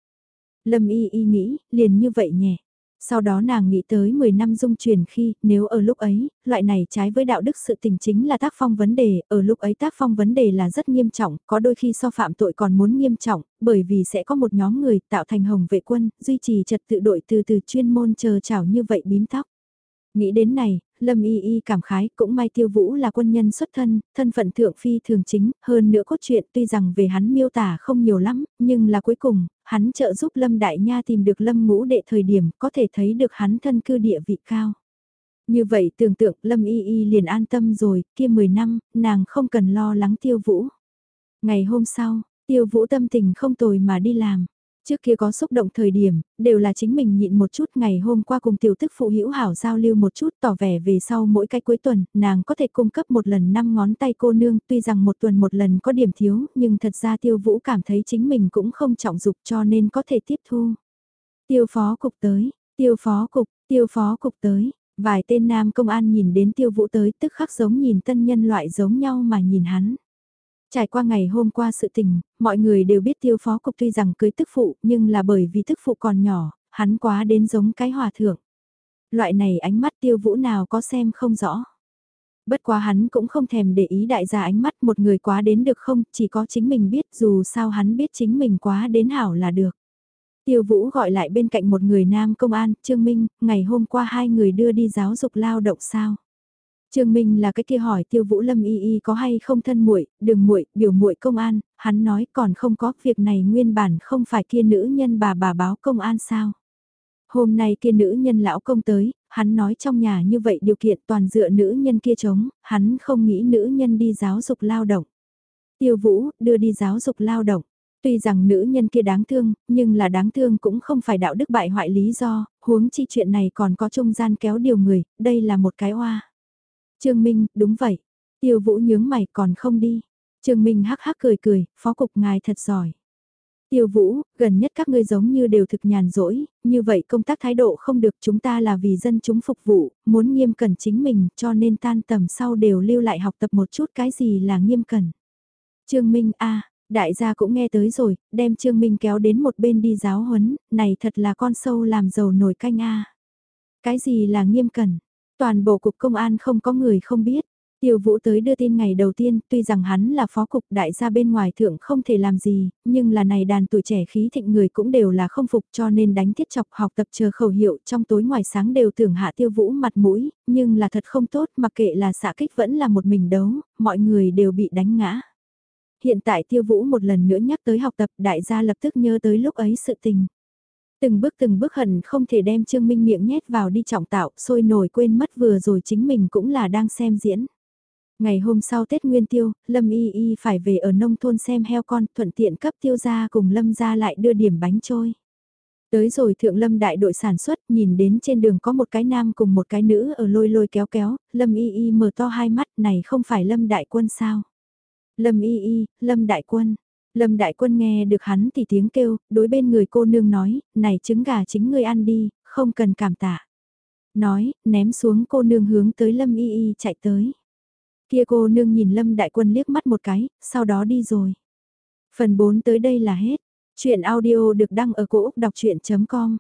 Speaker 1: Lâm y y nghĩ, liền như vậy nhẹ. Sau đó nàng nghĩ tới 10 năm dung truyền khi, nếu ở lúc ấy, loại này trái với đạo đức sự tình chính là tác phong vấn đề, ở lúc ấy tác phong vấn đề là rất nghiêm trọng, có đôi khi so phạm tội còn muốn nghiêm trọng, bởi vì sẽ có một nhóm người tạo thành hồng vệ quân, duy trì trật tự đội từ từ chuyên môn chờ chảo như vậy bím tóc. Nghĩ đến này, Lâm Y Y cảm khái cũng may Tiêu Vũ là quân nhân xuất thân, thân phận thượng phi thường chính, hơn nữa cốt truyện tuy rằng về hắn miêu tả không nhiều lắm, nhưng là cuối cùng, hắn trợ giúp Lâm Đại Nha tìm được Lâm Ngũ Đệ thời điểm có thể thấy được hắn thân cư địa vị cao. Như vậy tưởng tượng Lâm Y Y liền an tâm rồi, kia 10 năm, nàng không cần lo lắng Tiêu Vũ. Ngày hôm sau, Tiêu Vũ tâm tình không tồi mà đi làm. Trước kia có xúc động thời điểm, đều là chính mình nhịn một chút ngày hôm qua cùng tiểu tức phụ hữu hảo giao lưu một chút tỏ vẻ về sau mỗi cái cuối tuần, nàng có thể cung cấp một lần năm ngón tay cô nương tuy rằng một tuần một lần có điểm thiếu, nhưng thật ra tiêu vũ cảm thấy chính mình cũng không trọng dục cho nên có thể tiếp thu. Tiêu phó cục tới, tiêu phó cục, tiêu phó cục tới, vài tên nam công an nhìn đến tiêu vũ tới tức khắc giống nhìn tân nhân loại giống nhau mà nhìn hắn. Trải qua ngày hôm qua sự tình, mọi người đều biết tiêu phó cục tuy rằng cưới tức phụ nhưng là bởi vì tức phụ còn nhỏ, hắn quá đến giống cái hòa thượng. Loại này ánh mắt tiêu vũ nào có xem không rõ. Bất quá hắn cũng không thèm để ý đại gia ánh mắt một người quá đến được không, chỉ có chính mình biết dù sao hắn biết chính mình quá đến hảo là được. Tiêu Vũ gọi lại bên cạnh một người nam công an, Trương Minh, ngày hôm qua hai người đưa đi giáo dục lao động sao? Trương Minh là cái kia hỏi Tiêu Vũ Lâm y y có hay không thân muội, đừng muội, biểu muội công an, hắn nói còn không có, việc này nguyên bản không phải kia nữ nhân bà bà báo công an sao? Hôm nay kia nữ nhân lão công tới, hắn nói trong nhà như vậy điều kiện toàn dựa nữ nhân kia chống, hắn không nghĩ nữ nhân đi giáo dục lao động. Tiêu Vũ, đưa đi giáo dục lao động. Tuy rằng nữ nhân kia đáng thương, nhưng là đáng thương cũng không phải đạo đức bại hoại lý do, huống chi chuyện này còn có trung gian kéo điều người, đây là một cái oa. Trương Minh, đúng vậy. Tiêu Vũ nhướng mày còn không đi. Trương Minh hắc hắc cười cười, phó cục ngài thật giỏi. Tiêu Vũ, gần nhất các ngươi giống như đều thực nhàn rỗi, như vậy công tác thái độ không được chúng ta là vì dân chúng phục vụ, muốn nghiêm cẩn chính mình cho nên tan tầm sau đều lưu lại học tập một chút cái gì là nghiêm cẩn. Trương Minh a đại gia cũng nghe tới rồi, đem Trương Minh kéo đến một bên đi giáo huấn, này thật là con sâu làm dầu nổi canh a Cái gì là nghiêm cẩn? Toàn bộ cục công an không có người không biết. Tiêu Vũ tới đưa tin ngày đầu tiên, tuy rằng hắn là phó cục đại gia bên ngoài thượng không thể làm gì, nhưng là này đàn tuổi trẻ khí thịnh người cũng đều là không phục cho nên đánh tiết chọc học tập chờ khẩu hiệu trong tối ngoài sáng đều tưởng hạ Tiêu Vũ mặt mũi, nhưng là thật không tốt mặc kệ là xạ kích vẫn là một mình đấu, mọi người đều bị đánh ngã. Hiện tại Tiêu Vũ một lần nữa nhắc tới học tập đại gia lập tức nhớ tới lúc ấy sự tình. Từng bước từng bước hận không thể đem Trương Minh miệng nhét vào đi trọng tạo, sôi nổi quên mất vừa rồi chính mình cũng là đang xem diễn. Ngày hôm sau Tết Nguyên Tiêu, Lâm Y Y phải về ở nông thôn xem heo con, thuận tiện cấp tiêu gia cùng Lâm gia lại đưa điểm bánh trôi. Tới rồi thượng lâm đại đội sản xuất, nhìn đến trên đường có một cái nam cùng một cái nữ ở lôi lôi kéo kéo, lâm y y mở to hai mắt này không phải lâm đại quân sao. Lâm y y, lâm đại quân. Lâm đại quân nghe được hắn thì tiếng kêu, đối bên người cô nương nói, này trứng gà chính ngươi ăn đi, không cần cảm tạ. Nói, ném xuống cô nương hướng tới lâm y y chạy tới. Kia cô nương nhìn lâm đại quân liếc mắt một cái, sau đó đi rồi. Phần 4 tới đây là hết. Chuyện audio được đăng ở cổ Úc đọc chuyện.com